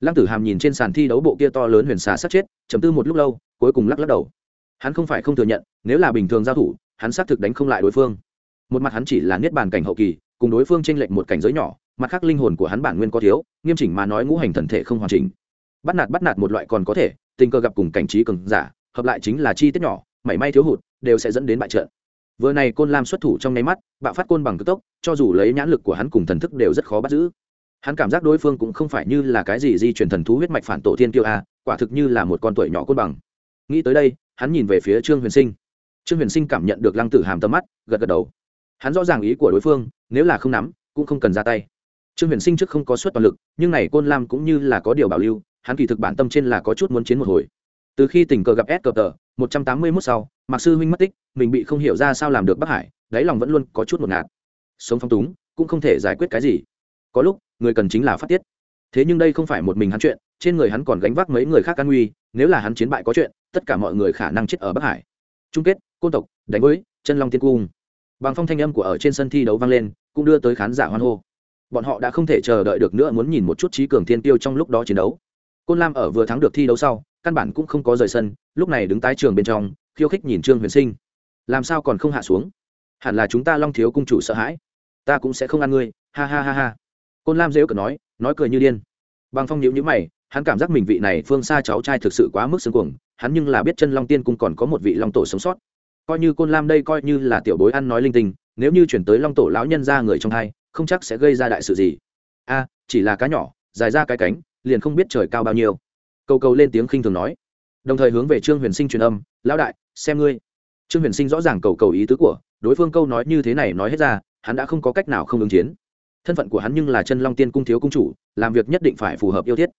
Lăng tử hàm nhìn trên sàn thi đấu bộ kia to lớn huyền xà sắp chết chấm tư một lúc lâu, cuối cùng lắc lắc đầu hắn không phải không thừa nhận, nếu là bình thường giao thủ, hắn xác thực đánh không lại đối phương. Một mặt hắn chỉ là niết bàn cảnh hậu kỳ, cùng đối phương tranh lệch một cảnh giới nhỏ, mặt khác linh hồn của hắn bản nguyên có thiếu, nghiêm chỉnh mà nói ngũ hành thần thể không hoàn chỉnh. Bắt nạt bắt nạt một loại còn có thể, tình cờ gặp cùng cảnh trí cường giả, hợp lại chính là chi tiết nhỏ, mảy may thiếu hụt, đều sẽ dẫn đến bại trận. Vừa này côn lam xuất thủ trong nháy mắt, bạo phát côn bằng cực tốc, cho dù lấy nhãn lực của hắn cùng thần thức đều rất khó bắt giữ. Hắn cảm giác đối phương cũng không phải như là cái gì di truyền thần thú huyết mạch phản tổ thiên tiêu a, quả thực như là một con tuổi nhỏ côn bằng. Nghĩ tới đây hắn nhìn về phía trương huyền sinh. Trương huyền sinh cảm nhận được lăng tử hàm tầm mắt, gật gật đầu. Hắn rõ ràng ý của đối phương, nếu là không nắm, cũng không cần ra tay. Trương huyền sinh trước không có suất toàn lực, nhưng này côn lam cũng như là có điều bảo lưu, hắn kỳ thực bản tâm trên là có chút muốn chiến một hồi. Từ khi tình cờ gặp s cờ tờ, một trăm tám mươi mốt sau, mạc sư huynh mất tích, mình bị không hiểu ra sao làm được bắc hải, đáy lòng vẫn luôn có chút một ngạt. Sống phong túng, cũng không thể giải quyết cái gì. Có lúc, người cần chính là phát tiết. Thế nhưng đây không phải một mình hắn chuyện, trên người hắn còn gánh vác mấy người khác an nguy nếu là hắn chiến bại có chuyện, tất cả mọi người khả năng chết ở bắc hải. Chung kết, côn tộc, đánh với chân long tiên cung. Bằng phong thanh âm của ở trên sân thi đấu vang lên, cũng đưa tới khán giả hoan hô. Bọn họ đã không thể chờ đợi được nữa muốn nhìn một chút trí cường thiên tiêu trong lúc đó chiến đấu. Côn lam ở vừa thắng được thi đấu sau, căn bản cũng không có rời sân, lúc này đứng tái trường bên trong, khiêu khích nhìn trương huyền sinh. Làm sao còn không hạ xuống? Hẳn là chúng ta long thiếu cung chủ sợ hãi. Ta cũng sẽ không ăn ngươi. Ha ha ha ha. Côn lam dễu cờ nói nói cười như điên. Bằng phong nhíu nhữ mày hắn cảm giác mình vị này phương xa cháu trai thực sự quá mức xương cuồng, hắn nhưng là biết chân long tiên cung còn có một vị long tổ sống sót. Coi như côn lam đây coi như là tiểu bối ăn nói linh tinh, nếu như chuyển tới long tổ lão nhân ra người trong hai, không chắc sẽ gây ra đại sự gì. A à, chỉ là cá nhỏ, dài ra cái cánh, liền không biết trời cao bao nhiêu. Câu câu lên tiếng khinh thường nói. Đồng thời hướng về trương huyền sinh truyền âm, lão đại, xem ngươi. Trương huyền sinh rõ ràng cầu cầu ý tứ của, đối phương câu nói như thế này nói hết ra, hắn đã không có cách nào không ứng chiến. Thân phận của hắn nhưng là chân long tiên cung thiếu cung chủ, làm việc nhất định phải phù hợp yêu thiết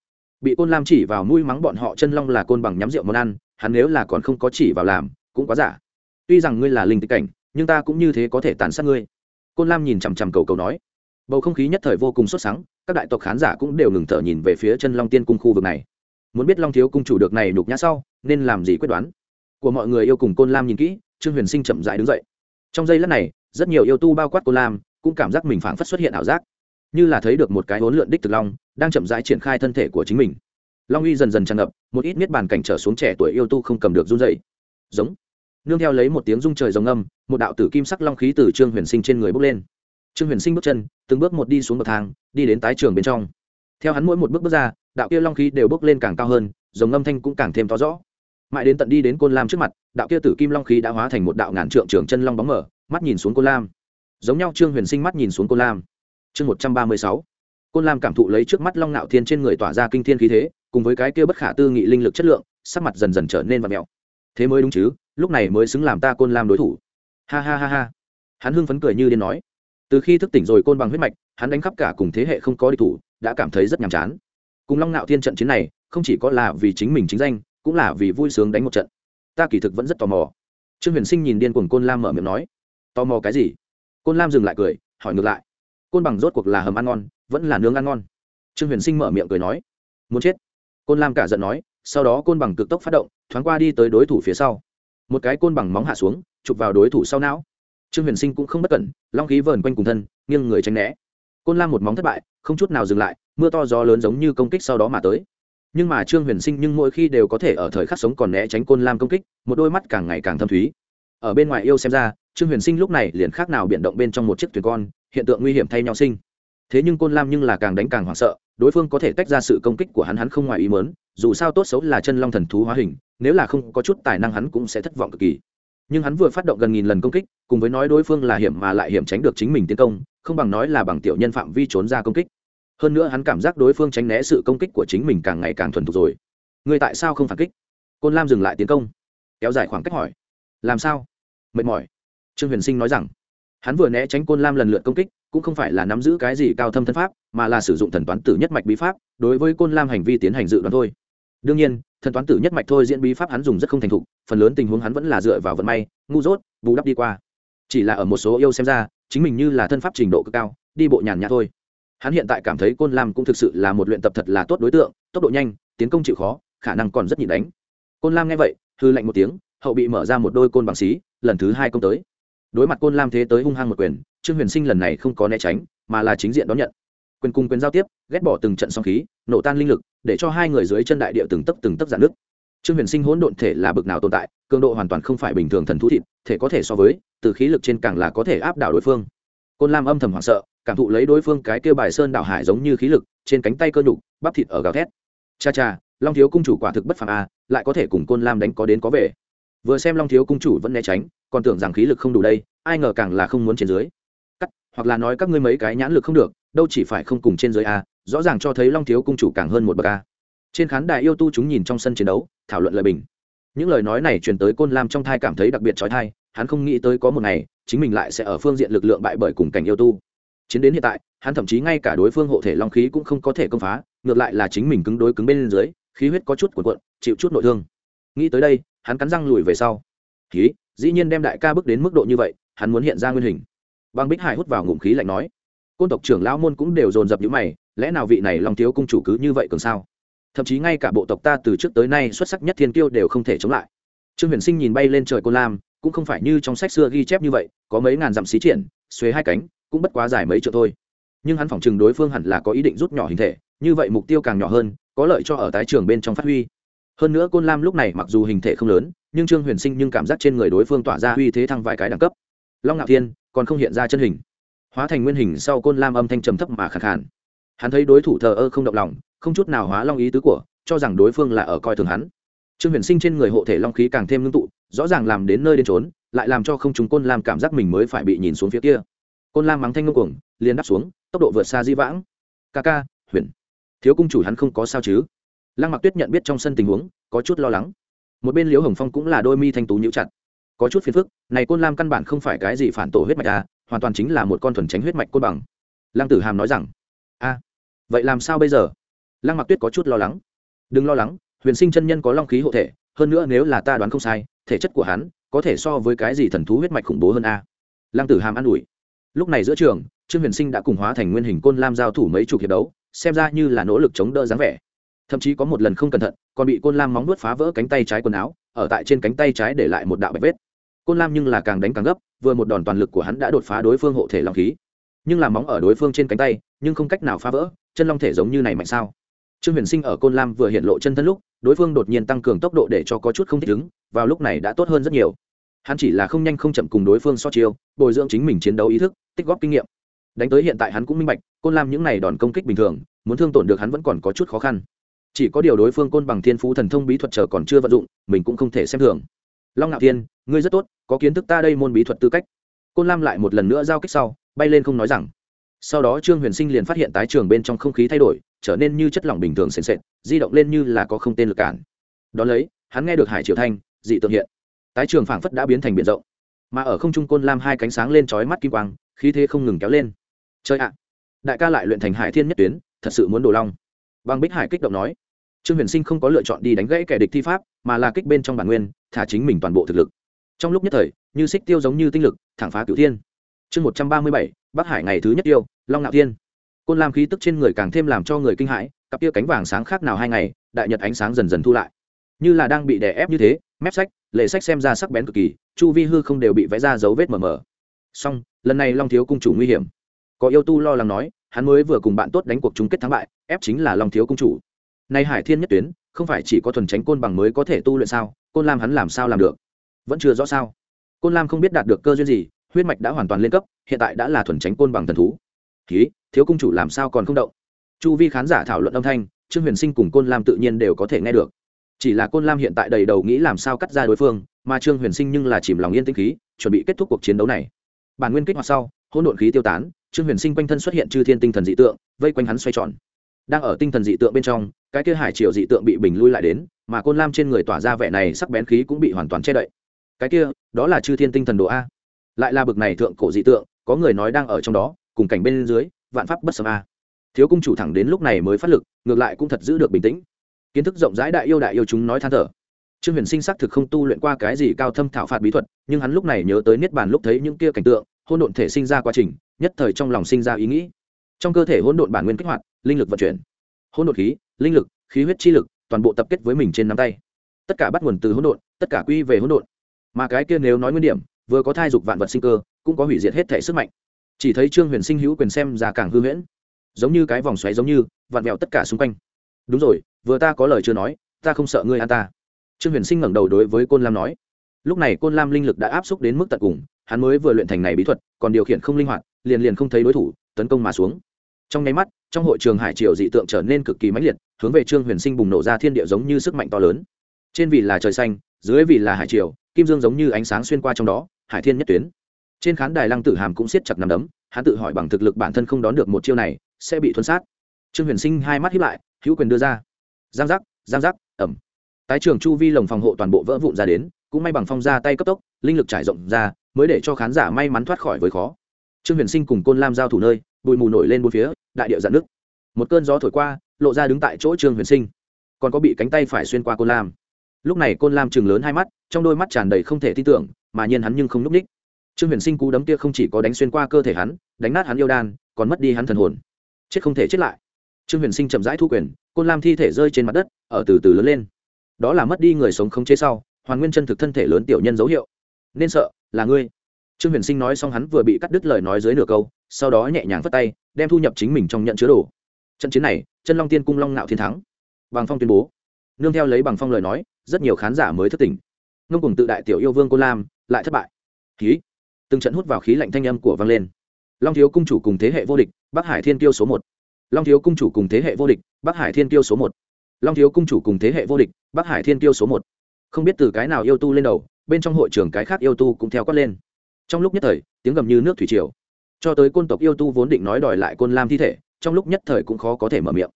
bị côn lam chỉ vào mũi mắng bọn họ chân long là côn bằng nhắm rượu món ăn, hắn nếu là còn không có chỉ vào làm, cũng quá giả. Tuy rằng ngươi là linh tịch cảnh, nhưng ta cũng như thế có thể tàn sát ngươi. Côn lam nhìn chằm chằm cầu cầu nói. Bầu không khí nhất thời vô cùng sốt sắng, các đại tộc khán giả cũng đều ngừng thở nhìn về phía chân long tiên cung khu vực này. Muốn biết long thiếu cung chủ được này nhục nhã sau, nên làm gì quyết đoán? Của mọi người yêu cùng côn lam nhìn kỹ, trương huyền sinh chậm dại đứng dậy. Trong giây lát này, rất nhiều yêu tu bao quát côn lam, cũng cảm giác mình phảng phất xuất hiện ảo giác như là thấy được một cái hỗn lượn đích thực long, đang chậm rãi triển khai thân thể của chính mình. Long uy dần dần tràn ngập, một ít miết bàn cảnh trở xuống trẻ tuổi yêu tu không cầm được run dậy giống. Nương theo lấy một tiếng rung trời giống âm một đạo tử kim sắc long khí từ trương huyền sinh trên người bước lên. Trương huyền sinh bước chân, từng bước một đi xuống bậc thang, đi đến tái trường bên trong. Theo hắn mỗi một bước bước ra, đạo kia long khí đều bước lên càng cao hơn giống âm thanh cũng càng thêm to rõ. Mãi đến tận đi đến côn lam trước mặt, đạo kia tử kim long khí đã hóa thành một đạo ngàn trượng trường chân long bóng mở, mắt nhìn xuống côn lam. Giống nhau trương huyền sinh mắt nhìn xuống côn lam chương một trăm ba mươi sáu. Côn lam cảm thụ lấy trước mắt long nạo thiên trên người tỏa ra kinh thiên khí thế, cùng với cái kia bất khả tư nghị linh lực chất lượng, sắc mặt dần dần trở nên và mẹo thế mới đúng chứ, lúc này mới xứng làm ta côn lam đối thủ. Ha ha ha ha. Hắn hưng phấn cười như điên nói. Từ khi thức tỉnh rồi côn bằng huyết mạch, hắn đánh khắp cả cùng thế hệ không có địch thủ, đã cảm thấy rất nhàm chán. Cùng long nạo thiên trận chiến này, không chỉ có là vì chính mình chính danh, cũng là vì vui sướng đánh một trận. Ta kỳ thực vẫn rất tò mò. Trương huyền sinh nhìn điên cuồng côn lam mở miệng nói. Tò mò cái gì? Côn lam dừng lại cười, hỏi ngược lại côn bằng rốt cuộc là hầm ăn ngon, vẫn là nướng ăn ngon. Trương huyền sinh mở miệng cười nói, muốn chết. Côn lam cả giận nói, sau đó côn bằng cực tốc phát động, thoáng qua đi tới đối thủ phía sau. Một cái côn bằng móng hạ xuống, chụp vào đối thủ sau não. Trương huyền sinh cũng không bất cẩn, long khí vờn quanh cùng thân, nghiêng người tránh né. Côn lam một móng thất bại, không chút nào dừng lại, mưa to gió lớn giống như công kích sau đó mà tới. Nhưng mà trương huyền sinh nhưng mỗi khi đều có thể ở thời khắc sống còn né tránh côn lam công kích, một đôi mắt càng ngày càng thâm thúy. Ở bên ngoài yêu xem ra, trương huyền sinh lúc này liền khác nào biển động bên trong một chiếc thuyền con hiện tượng nguy hiểm thay nhau sinh. Thế nhưng côn lam nhưng là càng đánh càng hoảng sợ, đối phương có thể tách ra sự công kích của hắn hắn không ngoài ý mớn dù sao tốt xấu là chân long thần thú hóa hình, nếu là không có chút tài năng hắn cũng sẽ thất vọng cực kỳ. Nhưng hắn vừa phát động gần nghìn lần công kích, cùng với nói đối phương là hiểm mà lại hiểm tránh được chính mình tiến công, không bằng nói là bằng tiểu nhân phạm vi trốn ra công kích. Hơn nữa hắn cảm giác đối phương tránh né sự công kích của chính mình càng ngày càng thuần thục rồi. Người tại sao không phản kích? Côn lam dừng lại tiến công, kéo dài khoảng cách hỏi. Làm sao? Mệt mỏi. Trương huyền sinh nói rằng hắn vừa né tránh côn lam lần lượt công kích, cũng không phải là nắm giữ cái gì cao thâm thân pháp, mà là sử dụng thần toán tử nhất mạch bí pháp, đối với côn lam hành vi tiến hành dự đoán thôi. Đương nhiên, thần toán tử nhất mạch thôi diễn bí pháp hắn dùng rất không thành thục, phần lớn tình huống hắn vẫn là dựa vào vận may, ngu dốt, bù đắp đi qua. Chỉ là ở một số yêu xem ra, chính mình như là thân pháp trình độ cực cao, đi bộ nhàn nhã thôi. Hắn hiện tại cảm thấy côn lam cũng thực sự là một luyện tập thật là tốt đối tượng, tốc độ nhanh, tiến công chịu khó, khả năng còn rất nhịn đánh. Côn lam nghe vậy, hư lạnh một tiếng, hậu bị mở ra một đôi côn bằng xí, lần thứ hai công tới đối mặt côn lam thế tới hung hăng một quyền, trương huyền sinh lần này không có né tránh, mà là chính diện đón nhận. Quyền cùng quyền giao tiếp, ghét bỏ từng trận song khí, nổ tan linh lực, để cho hai người dưới chân đại địa từng tấc từng tấc giãn nước trương huyền sinh hỗn độn thể là bực nào tồn tại, cường độ hoàn toàn không phải bình thường thần thú thịt, thể có thể so với, từ khí lực trên càng là có thể áp đảo đối phương. Côn lam âm thầm hoảng sợ, cảm thụ lấy đối phương cái kêu bài sơn đảo hải giống như khí lực, trên cánh tay cơ nhục, bắp thịt ở gào thét. Cha cha, long thiếu cung chủ quả thực bất phàm a lại có thể cùng côn lam đánh có đến có về. Vừa xem long thiếu cung chủ vẫn né tránh còn tưởng rằng khí lực không đủ đây, ai ngờ càng là không muốn trên dưới. Cắt, hoặc là nói các ngươi mấy cái nhãn lực không được, đâu chỉ phải không cùng trên dưới a, rõ ràng cho thấy long thiếu cung chủ càng hơn một bậc a. Trên khán đài yêu tu chúng nhìn trong sân chiến đấu, thảo luận lời bình. Những lời nói này truyền tới côn lam trong thai cảm thấy đặc biệt trói thai, hắn không nghĩ tới có một ngày, chính mình lại sẽ ở phương diện lực lượng bại bởi cùng cảnh yêu tu. Chiến đến hiện tại, hắn thậm chí ngay cả đối phương hộ thể long khí cũng không có thể công phá, ngược lại là chính mình cứng đối cứng bên dưới, khí huyết có chút cuộn cuộn, chịu chút nội thương. Nghĩ tới đây, hắn cắn răng lùi về sau. Khí dĩ nhiên đem đại ca bước đến mức độ như vậy, hắn muốn hiện ra nguyên hình. Băng bích hải hút vào ngụm khí lạnh nói, côn tộc trưởng lão môn cũng đều dồn dập những mày, lẽ nào vị này long thiếu cung chủ cứ như vậy cường sao? Thậm chí ngay cả bộ tộc ta từ trước tới nay xuất sắc nhất thiên tiêu đều không thể chống lại. Trương huyền sinh nhìn bay lên trời côn lam, cũng không phải như trong sách xưa ghi chép như vậy, có mấy ngàn dặm xí triển, xuế hai cánh, cũng bất quá dài mấy triệu thôi. Nhưng hắn phỏng chừng đối phương hẳn là có ý định rút nhỏ hình thể, như vậy mục tiêu càng nhỏ hơn, có lợi cho ở tái trường bên trong phát huy hơn nữa côn lam lúc này mặc dù hình thể không lớn, nhưng trương huyền sinh nhưng cảm giác trên người đối phương tỏa ra uy thế thăng vài cái đẳng cấp. Long ngạo thiên, còn không hiện ra chân hình. Hóa thành nguyên hình sau côn lam âm thanh trầm thấp mà khẳng khàn. Hắn thấy đối thủ thờ ơ không động lòng, không chút nào hóa long ý tứ của, cho rằng đối phương là ở coi thường hắn. Trương huyền sinh trên người hộ thể long khí càng thêm ngưng tụ, rõ ràng làm đến nơi đến trốn lại làm cho không chúng côn lam cảm giác mình mới phải bị nhìn xuống phía kia. Côn lam mắng thanh ngưng cuồng, liền đáp xuống, tốc độ vượt xa di vãng. Ca ca, huyền, thiếu cung chủ hắn không có sao chứ? Lăng mặc tuyết nhận biết trong sân tình huống, có chút lo lắng. Một bên liễu hồng phong cũng là đôi mi thanh tú nhũ chặt. Có chút phiền phức, này côn lam căn bản không phải cái gì phản tổ huyết mạch à hoàn toàn chính là một con thuần tránh huyết mạch côn bằng. Lăng tử hàm nói rằng, a, vậy làm sao bây giờ? Lăng mặc tuyết có chút lo lắng. Đừng lo lắng, huyền sinh chân nhân có long khí hộ thể, hơn nữa nếu là ta đoán không sai, thể chất của hắn có thể so với cái gì thần thú huyết mạch khủng bố hơn a. Lăng tử hàm an ủi. Lúc này giữa trường, trương huyền sinh đã cùng hóa thành nguyên hình côn lam giao thủ mấy chục hiệp đấu, xem ra như là nỗ lực chống đỡ dáng vẻ thậm chí có một lần không cẩn thận, còn bị côn lam móng nuốt phá vỡ cánh tay trái quần áo, ở tại trên cánh tay trái để lại một đạo bạch vết. Côn lam nhưng là càng đánh càng gấp, vừa một đòn toàn lực của hắn đã đột phá đối phương hộ thể long khí. Nhưng làm móng ở đối phương trên cánh tay, nhưng không cách nào phá vỡ, chân long thể giống như này mạnh sao? Trương huyền sinh ở côn lam vừa hiện lộ chân thân lúc, đối phương đột nhiên tăng cường tốc độ để cho có chút không thích ứng, vào lúc này đã tốt hơn rất nhiều. Hắn chỉ là không nhanh không chậm cùng đối phương so chiêu, bồi dưỡng chính mình chiến đấu ý thức, tích góp kinh nghiệm. Đánh tới hiện tại hắn cũng minh bạch, côn lam những này đòn công kích bình thường, muốn thương tổn được hắn vẫn còn có chút khó khăn chỉ có điều đối phương côn bằng thiên phú thần thông bí thuật chờ còn chưa vận dụng, mình cũng không thể xem thường. Long ngạo thiên, ngươi rất tốt, có kiến thức ta đây môn bí thuật tư cách. Côn lam lại một lần nữa giao kích sau, bay lên không nói rằng. Sau đó trương huyền sinh liền phát hiện tái trường bên trong không khí thay đổi, trở nên như chất lỏng bình thường sền sệt, di động lên như là có không tên lực cản. Đ ó lấy, hắn nghe được hải triều thanh, dị tượng hiện. Tái trường phảng phất đã biến thành b i ể n rộng. Mà ở không trung côn lam hai cánh sáng lên trói mắt kim quang, khí thế không ngừng kéo lên. Chơi ạ. Đại ca lại luyện thành hải thiên nhất tuyến, thật sự muốn đổ long. Bằng bích hải kích động nói trương huyền sinh không có lựa chọn đi đánh gãy kẻ địch thi pháp, mà là kích bên trong bản nguyên, thả chính mình toàn bộ thực lực. Trong lúc nhất thời, như xích tiêu giống như tinh lực, thẳng phá cửu thiên. Chương một trăm ba mươi bảy, bắc hải ngày thứ nhất tiêu, long ngạo thiên. Côn lam khí tức trên người càng thêm làm cho người kinh hãi, cặp tia cánh vàng sáng khác nào hai ngày, đại nhật ánh sáng dần dần thu lại. Như là đang bị đè ép như thế, mép sách, lệ sách xem ra sắc bén cực kỳ, chu vi hư không đều bị vẽ ra dấu vết mờ mờ. Song lần này long thiếu cung chủ nguy hiểm. Có yêu tu lo lắng nói, hắn mới vừa cùng bạn tốt đánh cuộc chung kết thắng bại, ép chính là long thiếu cung chủ nay hải thiên nhất tuyến, không phải chỉ có thuần tránh côn bằng mới có thể tu luyện sao? Côn lam hắn làm sao làm được? Vẫn chưa rõ sao? Côn lam không biết đạt được cơ duyên gì, huyết mạch đã hoàn toàn lên cấp, hiện tại đã là thuần tránh côn bằng thần thú. Ký thiếu công chủ làm sao còn không động? Chu vi khán giả thảo luận âm thanh, trương huyền sinh cùng côn lam tự nhiên đều có thể nghe được. Chỉ là côn lam hiện tại đầy đầu nghĩ làm sao cắt ra đối phương, mà trương huyền sinh nhưng là chìm lòng yên tĩnh khí, chuẩn bị kết thúc cuộc chiến đấu này. Bản nguyên kích hoạt sau, hỗn độn khí tiêu tán, trương huyền sinh quanh thân xuất hiện chư thiên tinh thần dị tượng, vây quanh hắn xoay tròn đang ở tinh thần dị tượng bên trong, cái kia hải triều dị tượng bị bình lui lại đến, mà côn lam trên người tỏa ra vẻ này sắc bén khí cũng bị hoàn toàn che đậy. Cái kia, đó là chư thiên tinh thần đồ a. Lại là bực này thượng cổ dị tượng, có người nói đang ở trong đó, cùng cảnh bên dưới, vạn pháp bất sâm a. Thiếu cung chủ thẳng đến lúc này mới phát lực, ngược lại cũng thật giữ được bình tĩnh. Kiến thức rộng rãi đại yêu đại yêu chúng nói than thở. Trương huyền sinh xác thực không tu luyện qua cái gì cao thâm thảo phạt bí thuật, nhưng hắn lúc này nhớ tới niết bàn lúc thấy những kia cảnh tượng hôn độn thể sinh ra quá trình, nhất thời trong lòng sinh ra ý nghĩ. Trong cơ thể hôn độn bản nguyên kích hoạt linh lực vận chuyển. Hỗn độn khí, linh lực, khí huyết chi lực, toàn bộ tập kết với mình trên nắm tay. Tất cả bắt nguồn từ hỗn độn, tất cả quy về hỗn độn. Mà cái kia nếu nói nguyên điểm, vừa có thai dục vạn vật sinh cơ, cũng có hủy diệt hết thể sức mạnh. Chỉ thấy trương huyền sinh hữu quyền xem ra càng hư huyễn. Giống như cái vòng xoáy giống như, vặn vẹo tất cả xung quanh. Đúng rồi, vừa ta có lời chưa nói, ta không sợ ngươi an ta. Trương huyền sinh ngẩng đầu đối với côn lam nói. Lúc này côn lam linh lực đã áp xúc đến mức tận cùng, hắn mới vừa luyện thành này bí thuật, còn điều khiển không linh hoạt, liền liền không thấy đối thủ, tấn công mà xuống. Trong nháy mắt trong hội trường hải triều dị tượng trở nên cực kỳ mãnh liệt, hướng về trương huyền sinh bùng nổ ra thiên địa giống như sức mạnh to lớn. Trên vì là trời xanh, dưới vì là hải triều, kim dương giống như ánh sáng xuyên qua trong đó, hải thiên nhất tuyến. Trên khán đài lăng tử hàm cũng siết chặt nằm đấm, hắn tự hỏi bằng thực lực bản thân không đón được một chiêu này, sẽ bị thuấn sát. Trương huyền sinh hai mắt hiếp lại, hữu quyền đưa ra. Giang giác giang giác, ẩm. Tái trường chu vi lồng phòng hộ toàn bộ vỡ vụn ra đến, cũng may bằng phong ra tay cấp tốc, linh lực trải rộng ra, mới để cho khán giả may mắn thoát khỏi với khó. Trương huyền sinh cùng côn lam giao thủ nơi, bụi mù nổi lên bốn phía đại điệu dạn nước. Một cơn gió thổi qua, lộ ra đứng tại chỗ trương huyền sinh. Còn có bị cánh tay phải xuyên qua côn lam. Lúc này côn lam chừng lớn hai mắt, trong đôi mắt tràn đầy không thể tin tưởng, mà nhiên hắn nhưng không n ních trương huyền sinh cú đấm kia không chỉ có đánh xuyên qua cơ thể hắn, đánh nát hắn yêu đan, còn mất đi hắn thần hồn. Chết không thể chết lại. Trương huyền sinh chậm rãi thu quyền, côn lam thi thể rơi trên mặt đất, ở từ từ lớn lên. Đó là mất đi người sống không chế sau, hoàn nguyên chân thực thân thể lớn tiểu nhân dấu hiệu. Nên sợ, là ngươi trương huyền sinh nói xong hắn vừa bị cắt đứt lời nói dưới nửa câu, sau đó nhẹ nhàng phất tay, đem thu nhập chính mình trong nhận chứa đồ. Trận chiến này, chân long tiên cung long nạo thiên thắng. Bằng phong tuyên bố. Nương theo lấy bằng phong lời nói, rất nhiều khán giả mới thất tỉnh. Ngông cùng tự đại tiểu yêu vương cô lam, lại thất bại. Khí. Từng trận hút vào khí lạnh thanh âm của vang lên. Long thiếu cung chủ cùng thế hệ vô địch, bắc hải thiên tiêu số một. Long thiếu cung chủ cùng thế hệ vô địch, bắc hải thiên tiêu số một. Long thiếu cung chủ cùng thế hệ vô địch, bắc hải thiên tiêu số một. Không biết từ cái nào yêu tu lên đầu, bên trong hội trường cái khác yêu tu cũng theo quát lên trong lúc nhất thời, tiếng gầm như nước thủy triều. Cho tới côn tộc yêu tu vốn định nói đòi lại côn lam thi thể, trong lúc nhất thời cũng khó có thể mở miệng.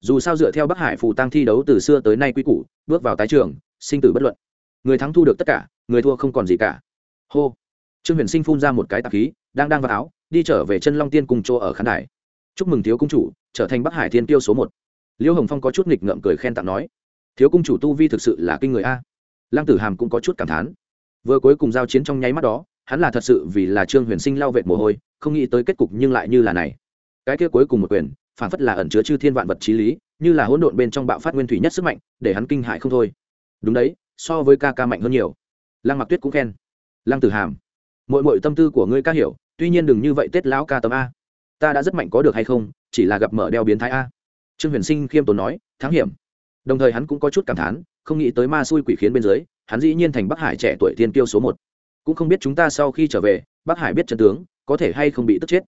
Dù sao dựa theo bắc hải phù tăng thi đấu từ xưa tới nay quy củ, bước vào tái trường, sinh tử bất luận. Người thắng thu được tất cả, người thua không còn gì cả. Hô. Trương huyền sinh phun ra một cái tạp khí, đang đang vào áo, đi trở về chân long tiên cùng chỗ ở khán đài. Chúc mừng thiếu cung chủ, trở thành bắc hải thiên tiêu số một. Liêu hồng phong có chút nghịch ngợm cười khen tặng nói, thiếu cung chủ tu vi thực sự là kinh người a. Lăng tử hàm cũng có chút cảm thán. Vừa cuối cùng giao chiến trong nháy mắt đó hắn là thật sự vì là trương huyền sinh lao vệt mồ hôi, không nghĩ tới kết cục nhưng lại như là này. Cái kia cuối cùng một quyền, phản phất là ẩn chứa chư thiên vạn vật trí lý, như là hỗn độn bên trong bạo phát nguyên thủy nhất sức mạnh, để hắn kinh hại không thôi. Đúng đấy, so với ca ca mạnh hơn nhiều. Lăng mặc tuyết cũng khen. Lăng tử hàm mọi mọi tâm tư của ngươi ca hiểu, tuy nhiên đừng như vậy tết lão ca tấm a. Ta đã rất mạnh có được hay không, chỉ là gặp mở đeo biến thái a. Trương huyền sinh khiêm tốn nói, thắng hiểm. Đồng thời hắn cũng có chút cảm thán, không nghĩ tới ma xui quỷ khiến bên dưới, hắn dĩ nhiên thành bắc hải trẻ tuổi tiên tiêu số một cũng không biết chúng ta sau khi trở về bắc hải biết chân tướng, có thể hay không bị tức chết.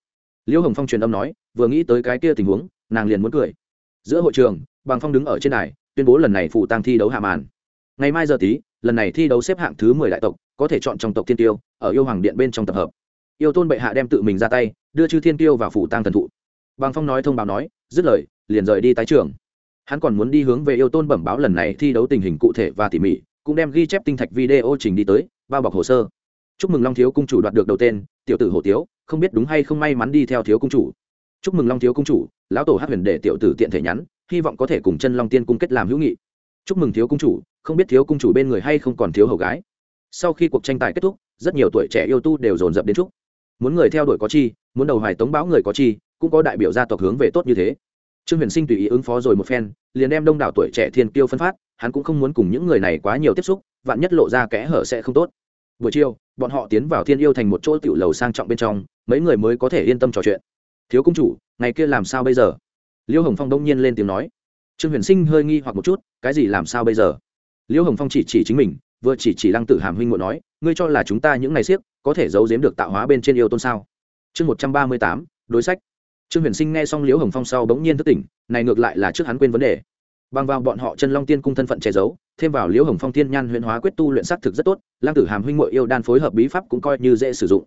Liễu hồng phong truyền âm nói, vừa nghĩ tới cái kia tình huống, nàng liền muốn cười. Giữa hội trường, bằng phong đứng ở trên đài, tuyên bố lần này phụ tăng thi đấu hạ màn. Ngày mai giờ tí, lần này thi đấu xếp hạng thứ mười đại tộc, có thể chọn trong tộc thiên tiêu, ở yêu hoàng điện bên trong tập hợp. Yêu tôn bệ hạ đem tự mình ra tay, đưa chư thiên tiêu vào phủ tăng thần thụ. Bằng phong nói thông báo nói, dứt lời, liền rời đi tái trường. Hắn còn muốn đi hướng về yêu tôn bẩm báo lần này thi đấu tình hình cụ thể và tỉ mỉ, cũng đem ghi chép tinh thạch video trình đi tới, bao bọc hồ sơ chúc mừng long thiếu cung chủ đoạt được đầu tên, tiểu tử Hổ tiếu, không biết đúng hay không may mắn đi theo thiếu cung chủ. Chúc mừng long thiếu cung chủ, lão tổ hát huyền để tiểu tử tiện thể nhắn, hy vọng có thể cùng chân long tiên cung kết làm hữu nghị. Chúc mừng thiếu cung chủ, không biết thiếu cung chủ bên người hay không còn thiếu hầu gái. Sau khi cuộc tranh tài kết thúc, rất nhiều tuổi trẻ yêu tu đều dồn dập đến chúc. Muốn người theo đuổi có chi, muốn đầu hoài tống báo người có chi, cũng có đại biểu gia tộc hướng về tốt như thế. Trương huyền sinh tùy ý ứng phó rồi một phen, liền đem đông đảo tuổi trẻ thiên tiêu phân phát, hắn cũng không muốn cùng những người này quá nhiều tiếp xúc, vạn nhất lộ ra kẽ hở sẽ không tốt buổi chiều, bọn họ tiến vào thiên yêu thành một chỗ tiểu lầu sang trọng bên trong, mấy người mới có thể yên tâm trò chuyện. Thiếu cung chủ, ngày kia làm sao bây giờ? Liêu hồng phong đông nhiên lên tiếng nói. Trương huyền sinh hơi nghi hoặc một chút, cái gì làm sao bây giờ? Liêu hồng phong chỉ chỉ chính mình, vừa chỉ chỉ lăng tử hàm huynh muộn nói, ngươi cho là chúng ta những ngày siếc có thể giấu giếm được tạo hóa bên trên yêu tôn sao? Chương một trăm ba mươi tám, đối sách. Trương huyền sinh nghe xong liễu hồng phong sau bỗng nhiên thức tỉnh, này ngược lại là trước hắn quên vấn đề. Bằng vào bọn họ chân long tiên cung thân phận che giấu thêm vào liễu hồng phong Thiên nhan huyễn hóa quyết tu luyện s á c thực rất tốt lang tử hàm huynh mội yêu đan phối hợp bí pháp cũng coi như dễ sử dụng.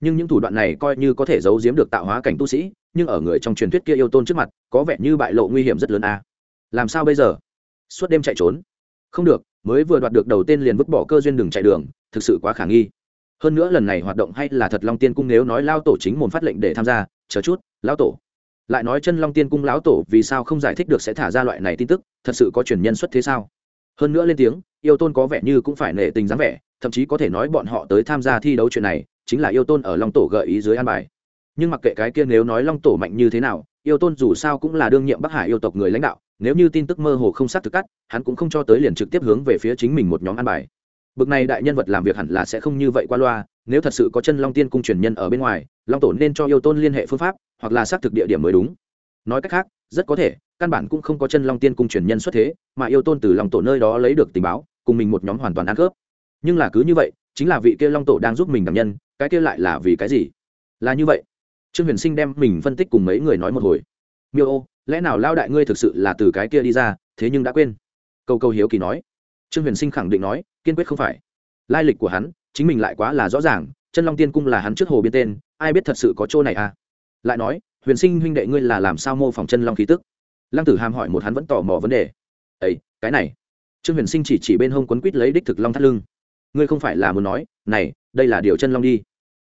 Nhưng những thủ đoạn này coi như có thể giấu giếm được tạo hóa cảnh tu sĩ, nhưng ở người trong truyền thuyết kia yêu tôn trước mặt, có vẻ như bại lộ nguy hiểm rất lớn a. À. làm sao bây giờ? Suốt đêm chạy trốn? Không được, mới vừa đoạt được đầu tên liền vứt bỏ cơ duyên đường chạy đường, thực sự quá khả nghi. Hơn nữa lần này hoạt động hay là thật long tiên cung nếu nói lao tổ chính mồn phát lệnh để tham gia, chờ chút, lão tổ. Lại nói chân long tiên cung lão tổ vì sao không giải thích được sẽ thả ra loại này tin tức, thật sự có truyền nhân xuất thế sao? Hơn nữa lên tiếng, yêu tôn có vẻ như cũng phải nể tình dáng vẻ, thậm chí có thể nói bọn họ tới tham gia thi đấu chuyện này, chính là yêu tôn ở long tổ gợi ý dưới an bài. Nhưng mặc kệ cái kia nếu nói long tổ mạnh như thế nào, yêu tôn dù sao cũng là đương nhiệm bắc hải yêu tộc người lãnh đạo, nếu như tin tức mơ hồ không xác thực cắt, hắn cũng không cho tới liền trực tiếp hướng về phía chính mình một nhóm an bài. Bực này đại nhân vật làm việc hẳn là sẽ không như vậy qua loa, nếu thật sự có chân long tiên cung truyền nhân ở bên ngoài, long tổ nên cho yêu tôn liên hệ phương pháp, hoặc là xác thực địa điểm mới đúng. Nói cách khác, rất có thể căn bản cũng không có chân long tiên cung truyền nhân xuất thế, mà yêu tôn từ long tổ nơi đó lấy được tình báo, cùng mình một nhóm hoàn toàn ăn khớp. Nhưng là cứ như vậy, chính là vị kia long tổ đang giúp mình đảm nhân, cái kia lại là vì cái gì? Là như vậy. Trương huyền sinh đem mình phân tích cùng mấy người nói một hồi. Miêu ô, lẽ nào lao đại ngươi thực sự là từ cái kia đi ra, thế nhưng đã quên? Câu câu hiếu kỳ nói. Trương huyền sinh khẳng định nói, kiên quyết không phải. Lai lịch của hắn, chính mình lại quá là rõ ràng, chân long tiên cung là hắn trước hồ biên tên, ai biết thật sự có chỗ này à? Lại nói, huyền sinh huynh đệ ngươi là làm sao mô phỏng chân long khí tức? Lăng tử hàm hỏi một hắn vẫn tò mò vấn đề. Ấy cái này. Trương huyền sinh chỉ chỉ bên hông quấn quít lấy đích thực long thắt lưng. Ngươi không phải là muốn nói, này, đây là điều chân long đi.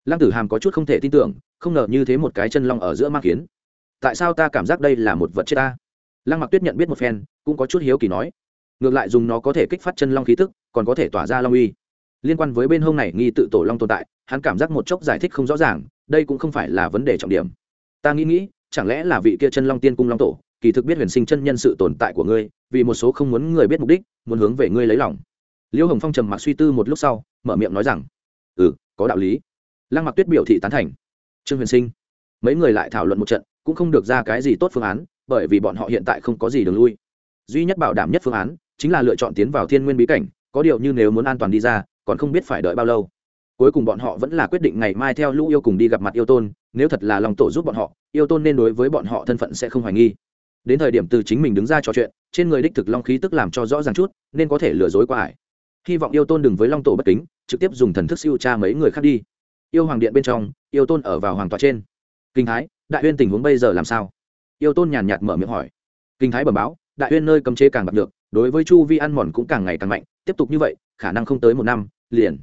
Lăng tử hàm có chút không thể tin tưởng, không ngờ như thế một cái chân long ở giữa mang kiến. Tại sao ta cảm giác đây là một vật chết ta? Lăng mặc tuyết nhận biết một phen, cũng có chút hiếu kỳ nói. Ngược lại dùng nó có thể kích phát chân long khí tức, còn có thể tỏa ra long uy. Liên quan với bên hông này nghi tự tổ long tồn tại, hắn cảm giác một chốc giải thích không rõ ràng, đây cũng không phải là vấn đề trọng điểm. Ta nghĩ nghĩ, chẳng lẽ là vị kia chân long tiên cung long tổ kỳ thực biết huyền sinh chân nhân sự tồn tại của ngươi, vì một số không muốn người biết mục đích, muốn hướng về ngươi lấy lòng. Liêu hồng phong trầm mặc suy tư một lúc sau, mở miệng nói rằng ừ có đạo lý. Lăng mặc tuyết biểu thị tán thành. Trương huyền sinh, mấy người lại thảo luận một trận, cũng không được ra cái gì tốt phương án, bởi vì bọn họ hiện tại không có gì đường lui. Duy nhất bảo đảm nhất phương án, chính là lựa chọn tiến vào thiên nguyên bí cảnh, có điều như nếu muốn an toàn đi ra, còn không biết phải đợi bao lâu. Cuối cùng bọn họ vẫn là quyết định ngày mai theo lũ yêu cùng đi gặp mặt yêu tôn, nếu thật là lòng tổ giúp bọn họ, yêu tôn nên đối với bọn họ thân phận sẽ không hoài nghi đến thời điểm từ chính mình đứng ra trò chuyện, trên người đích thực long khí tức làm cho rõ ràng chút, nên có thể lừa dối qua ải. Hy vọng yêu tôn đừng với long tổ bất kính, trực tiếp dùng thần thức siêu tra mấy người khác đi. Yêu hoàng điện bên trong, yêu tôn ở vào hoàng tòa trên. Kinh thái, đại uyên tình huống bây giờ làm sao? Yêu tôn nhàn nhạt mở miệng hỏi. Kinh thái bẩm báo, đại uyên nơi cấm chế càng bạc được đối với chu vi ăn mòn cũng càng ngày càng mạnh, tiếp tục như vậy, khả năng không tới một năm, liền.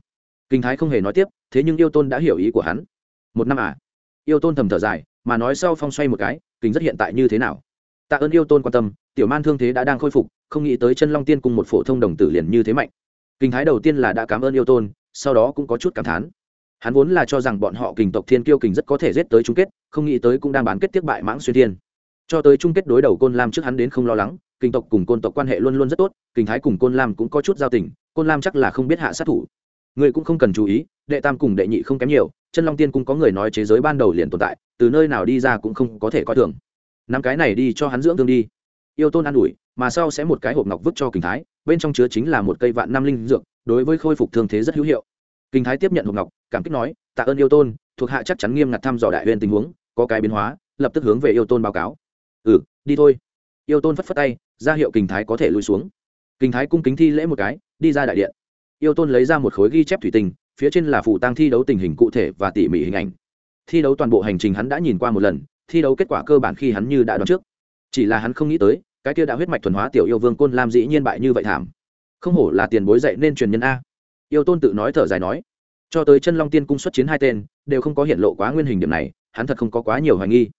Kinh thái không hề nói tiếp, thế nhưng yêu tôn đã hiểu ý của hắn. Một năm à? Yêu tôn thầm thở dài, mà nói sau phong xoay một cái, kinh rất hiện tại như thế nào? Tạ ơn yêu tôn quan tâm, tiểu man thương thế đã đang khôi phục, không nghĩ tới chân long tiên cùng một phổ thông đồng tử liền như thế mạnh. Kinh thái đầu tiên là đã cảm ơn yêu tôn, sau đó cũng có chút cảm thán. Hắn vốn là cho rằng bọn họ kình tộc thiên kiêu kình rất có thể giết tới chung kết, không nghĩ tới cũng đang bán kết tiếp bại mãng xuyên thiên. Cho tới chung kết đối đầu côn lam trước hắn đến không lo lắng, kình tộc cùng côn tộc quan hệ luôn luôn rất tốt, kình thái cùng côn lam cũng có chút giao tình, côn lam chắc là không biết hạ sát thủ. Người cũng không cần chú ý, đệ tam cùng đệ nhị không kém nhiều, chân long tiên cũng có người nói chế giới ban đầu liền tồn tại, từ nơi nào đi ra cũng không có thể coi thường năm cái này đi cho hắn dưỡng thương đi. Yêu tôn an ủi, mà sau sẽ một cái hộp ngọc vứt cho kình thái, bên trong chứa chính là một cây vạn năm linh dược, đối với khôi phục thương thế rất hữu hiệu. Kình thái tiếp nhận hộp ngọc, cảm kích nói, tạ ơn yêu tôn, thuộc hạ chắc chắn nghiêm ngặt thăm dò đại huyền tình huống, có cái biến hóa, lập tức hướng về yêu tôn báo cáo. Ừ đi thôi. Yêu tôn phất phất tay, ra hiệu kình thái có thể lùi xuống. Kình thái cung kính thi lễ một cái, đi ra đại điện. Yêu tôn lấy ra một khối ghi chép thủy tinh, phía trên là phụ tăng thi đấu tình hình cụ thể và tỉ mỉ hình ảnh. Thi đấu toàn bộ hành trình hắn đã nhìn qua một lần thi đấu kết quả cơ bản khi hắn như đã đoán trước. Chỉ là hắn không nghĩ tới, cái kia đã huyết mạch thuần hóa tiểu yêu vương côn lam dĩ nhiên bại như vậy thảm. Không hổ là tiền bối dạy nên truyền nhân a. Yêu tôn tự nói thở dài nói, cho tới chân long tiên cung xuất chiến hai tên, đều không có hiện lộ quá nguyên hình điểm này, hắn thật không có quá nhiều hoài nghi.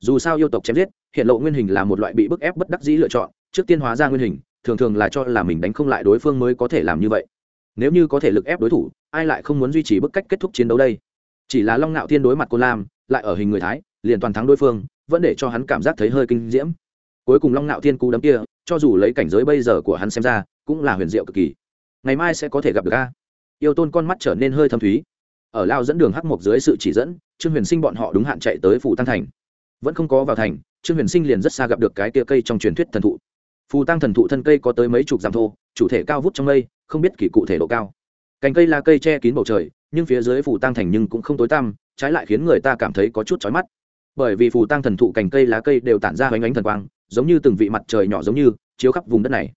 Dù sao yêu tộc chém giết, hiện lộ nguyên hình là một loại bị bức ép bất đắc dĩ lựa chọn, trước tiên hóa ra nguyên hình, thường thường là cho là mình đánh không lại đối phương mới có thể làm như vậy. Nếu như có thể lực ép đối thủ, ai lại không muốn duy trì bức cách kết thúc chiến đấu đây? Chỉ là long ngạo thiên đối mặt cô lam, lại ở hình người thái liền toàn thắng đối phương, vẫn để cho hắn cảm giác thấy hơi kinh diễm. Cuối cùng long Nạo thiên cú đấm kia, cho dù lấy cảnh giới bây giờ của hắn xem ra, cũng là huyền diệu cực kỳ. Ngày mai sẽ có thể gặp được a. Yêu tôn con mắt trở nên hơi thâm thúy. Ở lao dẫn đường hắc mộc dưới sự chỉ dẫn, trương huyền sinh bọn họ đúng hạn chạy tới phủ tăng thành. Vẫn không có vào thành, trương huyền sinh liền rất xa gặp được cái kia cây trong truyền thuyết thần thụ. Phù tăng thần thụ thân cây có tới mấy chục dặm thô, chủ thể cao vút trong mây, không biết kỳ cụ thể độ cao. Cành cây là cây che kín bầu trời, nhưng phía dưới phù tăng thành nhưng cũng không tối tăm, trái lại khiến người ta cảm thấy có chút chói mắt bởi vì phù tăng thần thụ cành cây lá cây đều tản ra hoành ánh thần quang, giống như từng vị mặt trời nhỏ giống như, chiếu khắp vùng đất này.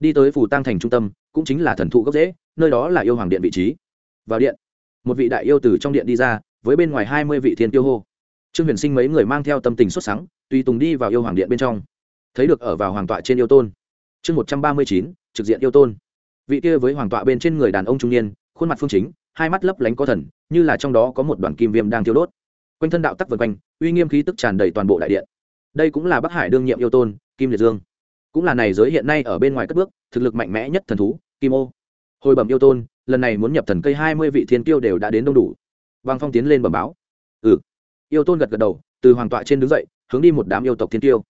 Đi tới phù tăng thành trung tâm, cũng chính là thần thụ gốc rễ, nơi đó là yêu hoàng điện vị trí. Vào điện, một vị đại yêu từ trong điện đi ra, với bên ngoài hai mươi vị thiên tiêu hô. Trương huyền sinh mấy người mang theo tâm tình xuất sáng tùy tùng đi vào yêu hoàng điện bên trong. Thấy được ở vào hoàng tọa trên yêu tôn. Chương một trăm ba mươi chín, trực diện yêu tôn. Vị kia với hoàng tọa bên trên người đàn ông trung niên, khuôn mặt phương chính, hai mắt lấp lánh có thần, như là trong đó có một đoàn kim viêm đang thiêu đốt quanh thân đạo tắc vần quanh, uy nghiêm khí tức tràn đầy toàn bộ đại điện. Đây cũng là bắc hải đương nhiệm yêu tôn, kim liệt dương. Cũng là này giới hiện nay ở bên ngoài cất bước, thực lực mạnh mẽ nhất thần thú, kim ô. Hồi bẩm yêu tôn, lần này muốn nhập thần cây hai mươi vị thiên tiêu đều đã đến đông đủ. Băng phong tiến lên bẩm báo. Ừ. Yêu tôn gật gật đầu, từ hoàng tọa trên đứng dậy, hướng đi một đám yêu tộc thiên tiêu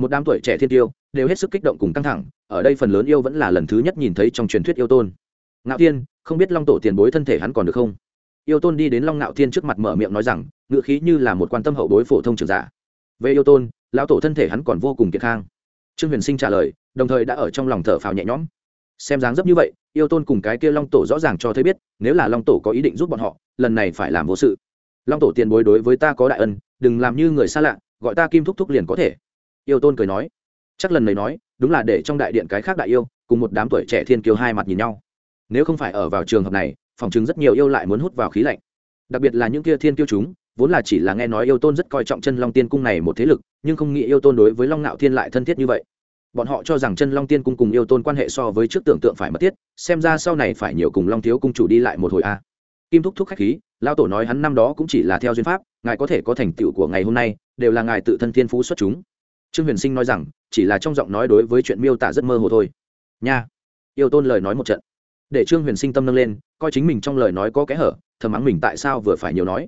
một đám tuổi trẻ thiên tiêu đều hết sức kích động cùng căng thẳng, ở đây phần lớn yêu vẫn là lần thứ nhất nhìn thấy trong truyền thuyết yêu tôn. Ngạo thiên, không biết long tổ tiền bối thân thể hắn còn được không? Yêu tôn đi đến long ngạo thiên trước mặt mở miệng nói rằng ngự khí như là một quan tâm hậu bối phổ thông trưởng giả. Về yêu tôn, lão tổ thân thể hắn còn vô cùng kiệt khang. Trương huyền sinh trả lời, đồng thời đã ở trong lòng thở phào nhẹ nhõm. Xem dáng dấp như vậy, yêu tôn cùng cái kia long tổ rõ ràng cho thấy biết, nếu là long tổ có ý định giúp bọn họ, lần này phải làm vô sự. Long tổ tiền bối đối với ta có đại ân, đừng làm như người xa lạ, gọi ta kim thúc thúc liền có thể. Yêu tôn cười nói. Chắc lần này nói, đúng là để trong đại điện cái khác đại yêu, cùng một đám tuổi trẻ thiên kiêu hai mặt nhìn nhau. Nếu không phải ở vào trường hợp này phòng chứng rất nhiều yêu lại muốn hút vào khí lạnh. Đặc biệt là những kia thiên kiêu chúng, vốn là chỉ là nghe nói yêu tôn rất coi trọng chân long tiên cung này một thế lực, nhưng không nghĩ yêu tôn đối với long nạo thiên lại thân thiết như vậy. Bọn họ cho rằng chân long tiên cung cùng yêu tôn quan hệ so với trước tưởng tượng phải mất thiết, xem ra sau này phải nhiều cùng long thiếu cung chủ đi lại một hồi a. Kim thúc thúc khách khí lao tổ nói hắn năm đó cũng chỉ là theo duyên pháp, ngài có thể có thành tựu của ngày hôm nay, đều là ngài tự thân thiên phú xuất chúng. Trương huyền sinh nói rằng, chỉ là trong giọng nói đối với chuyện miêu tả rất mơ hồ thôi. Nha. Yêu tôn lời nói một trận để trương huyền sinh tâm nâng lên, coi chính mình trong lời nói có kẽ hở, thầm mắng mình tại sao vừa phải nhiều nói.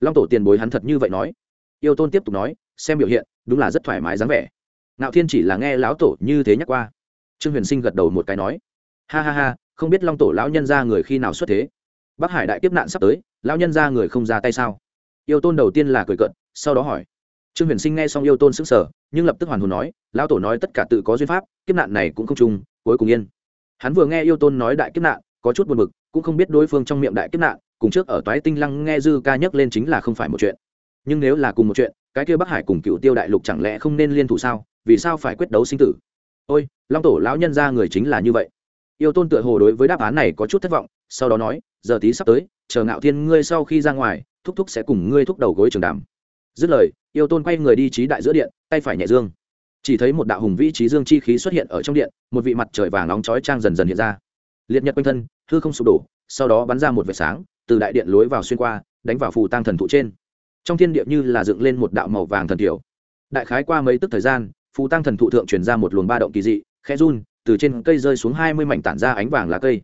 Long tổ tiền bối hắn thật như vậy nói. Yêu tôn tiếp tục nói, xem biểu hiện, đúng là rất thoải mái dáng vẻ. Ngạo thiên chỉ là nghe lão tổ như thế nhắc qua. Trương huyền sinh gật đầu một cái nói, ha ha ha, không biết long tổ lão nhân ra người khi nào xuất thế? Bắc hải đại kiếp nạn sắp tới, lão nhân ra người không ra tay sao? Yêu tôn đầu tiên là cười cận sau đó hỏi. Trương huyền sinh nghe xong yêu tôn s ứ n g sở nhưng lập tức hoàn hồn nói, lão tổ nói tất cả tự có duyên pháp, kiếp nạn này cũng không chung, cuối cùng yên hắn vừa nghe yêu tôn nói đại kiếp nạn, có chút buồn b ự c cũng không biết đối phương trong miệng đại kiếp nạn, cùng trước ở toái tinh lăng nghe dư ca nhắc lên chính là không phải một chuyện. Nhưng nếu là cùng một chuyện, cái kia bắc hải cùng cựu tiêu đại lục chẳng lẽ không nên liên thủ sao? Vì sao phải quyết đấu sinh tử? Ôi, long tổ lão nhân ra người chính là như vậy. Yêu tôn tựa hồ đối với đáp án này có chút thất vọng, sau đó nói, giờ tí sắp tới, chờ ngạo thiên ngươi sau khi ra ngoài, thúc thúc sẽ cùng ngươi thúc đầu gối trường đàm. Dứt lời, yêu tôn quay người đi trí đại giữa điện, tay phải nhẹ dương chỉ thấy một đạo hùng vĩ trí dương chi khí xuất hiện ở trong điện, một vị mặt trời vàng nóng chói trang dần dần hiện ra. Liệt nhật quanh thân, hư không sụp đổ, sau đó bắn ra một vệt sáng, từ đại điện lối vào xuyên qua, đánh vào phù tăng thần thụ trên. Trong thiên địa như là dựng lên một đạo màu vàng thần kiểu đại khái qua mấy tức thời gian, phù tăng thần thụ thượng truyền ra một luồng ba động kỳ dị, khẽ run, từ trên cây rơi xuống hai mươi mảnh tản ra ánh vàng lá cây.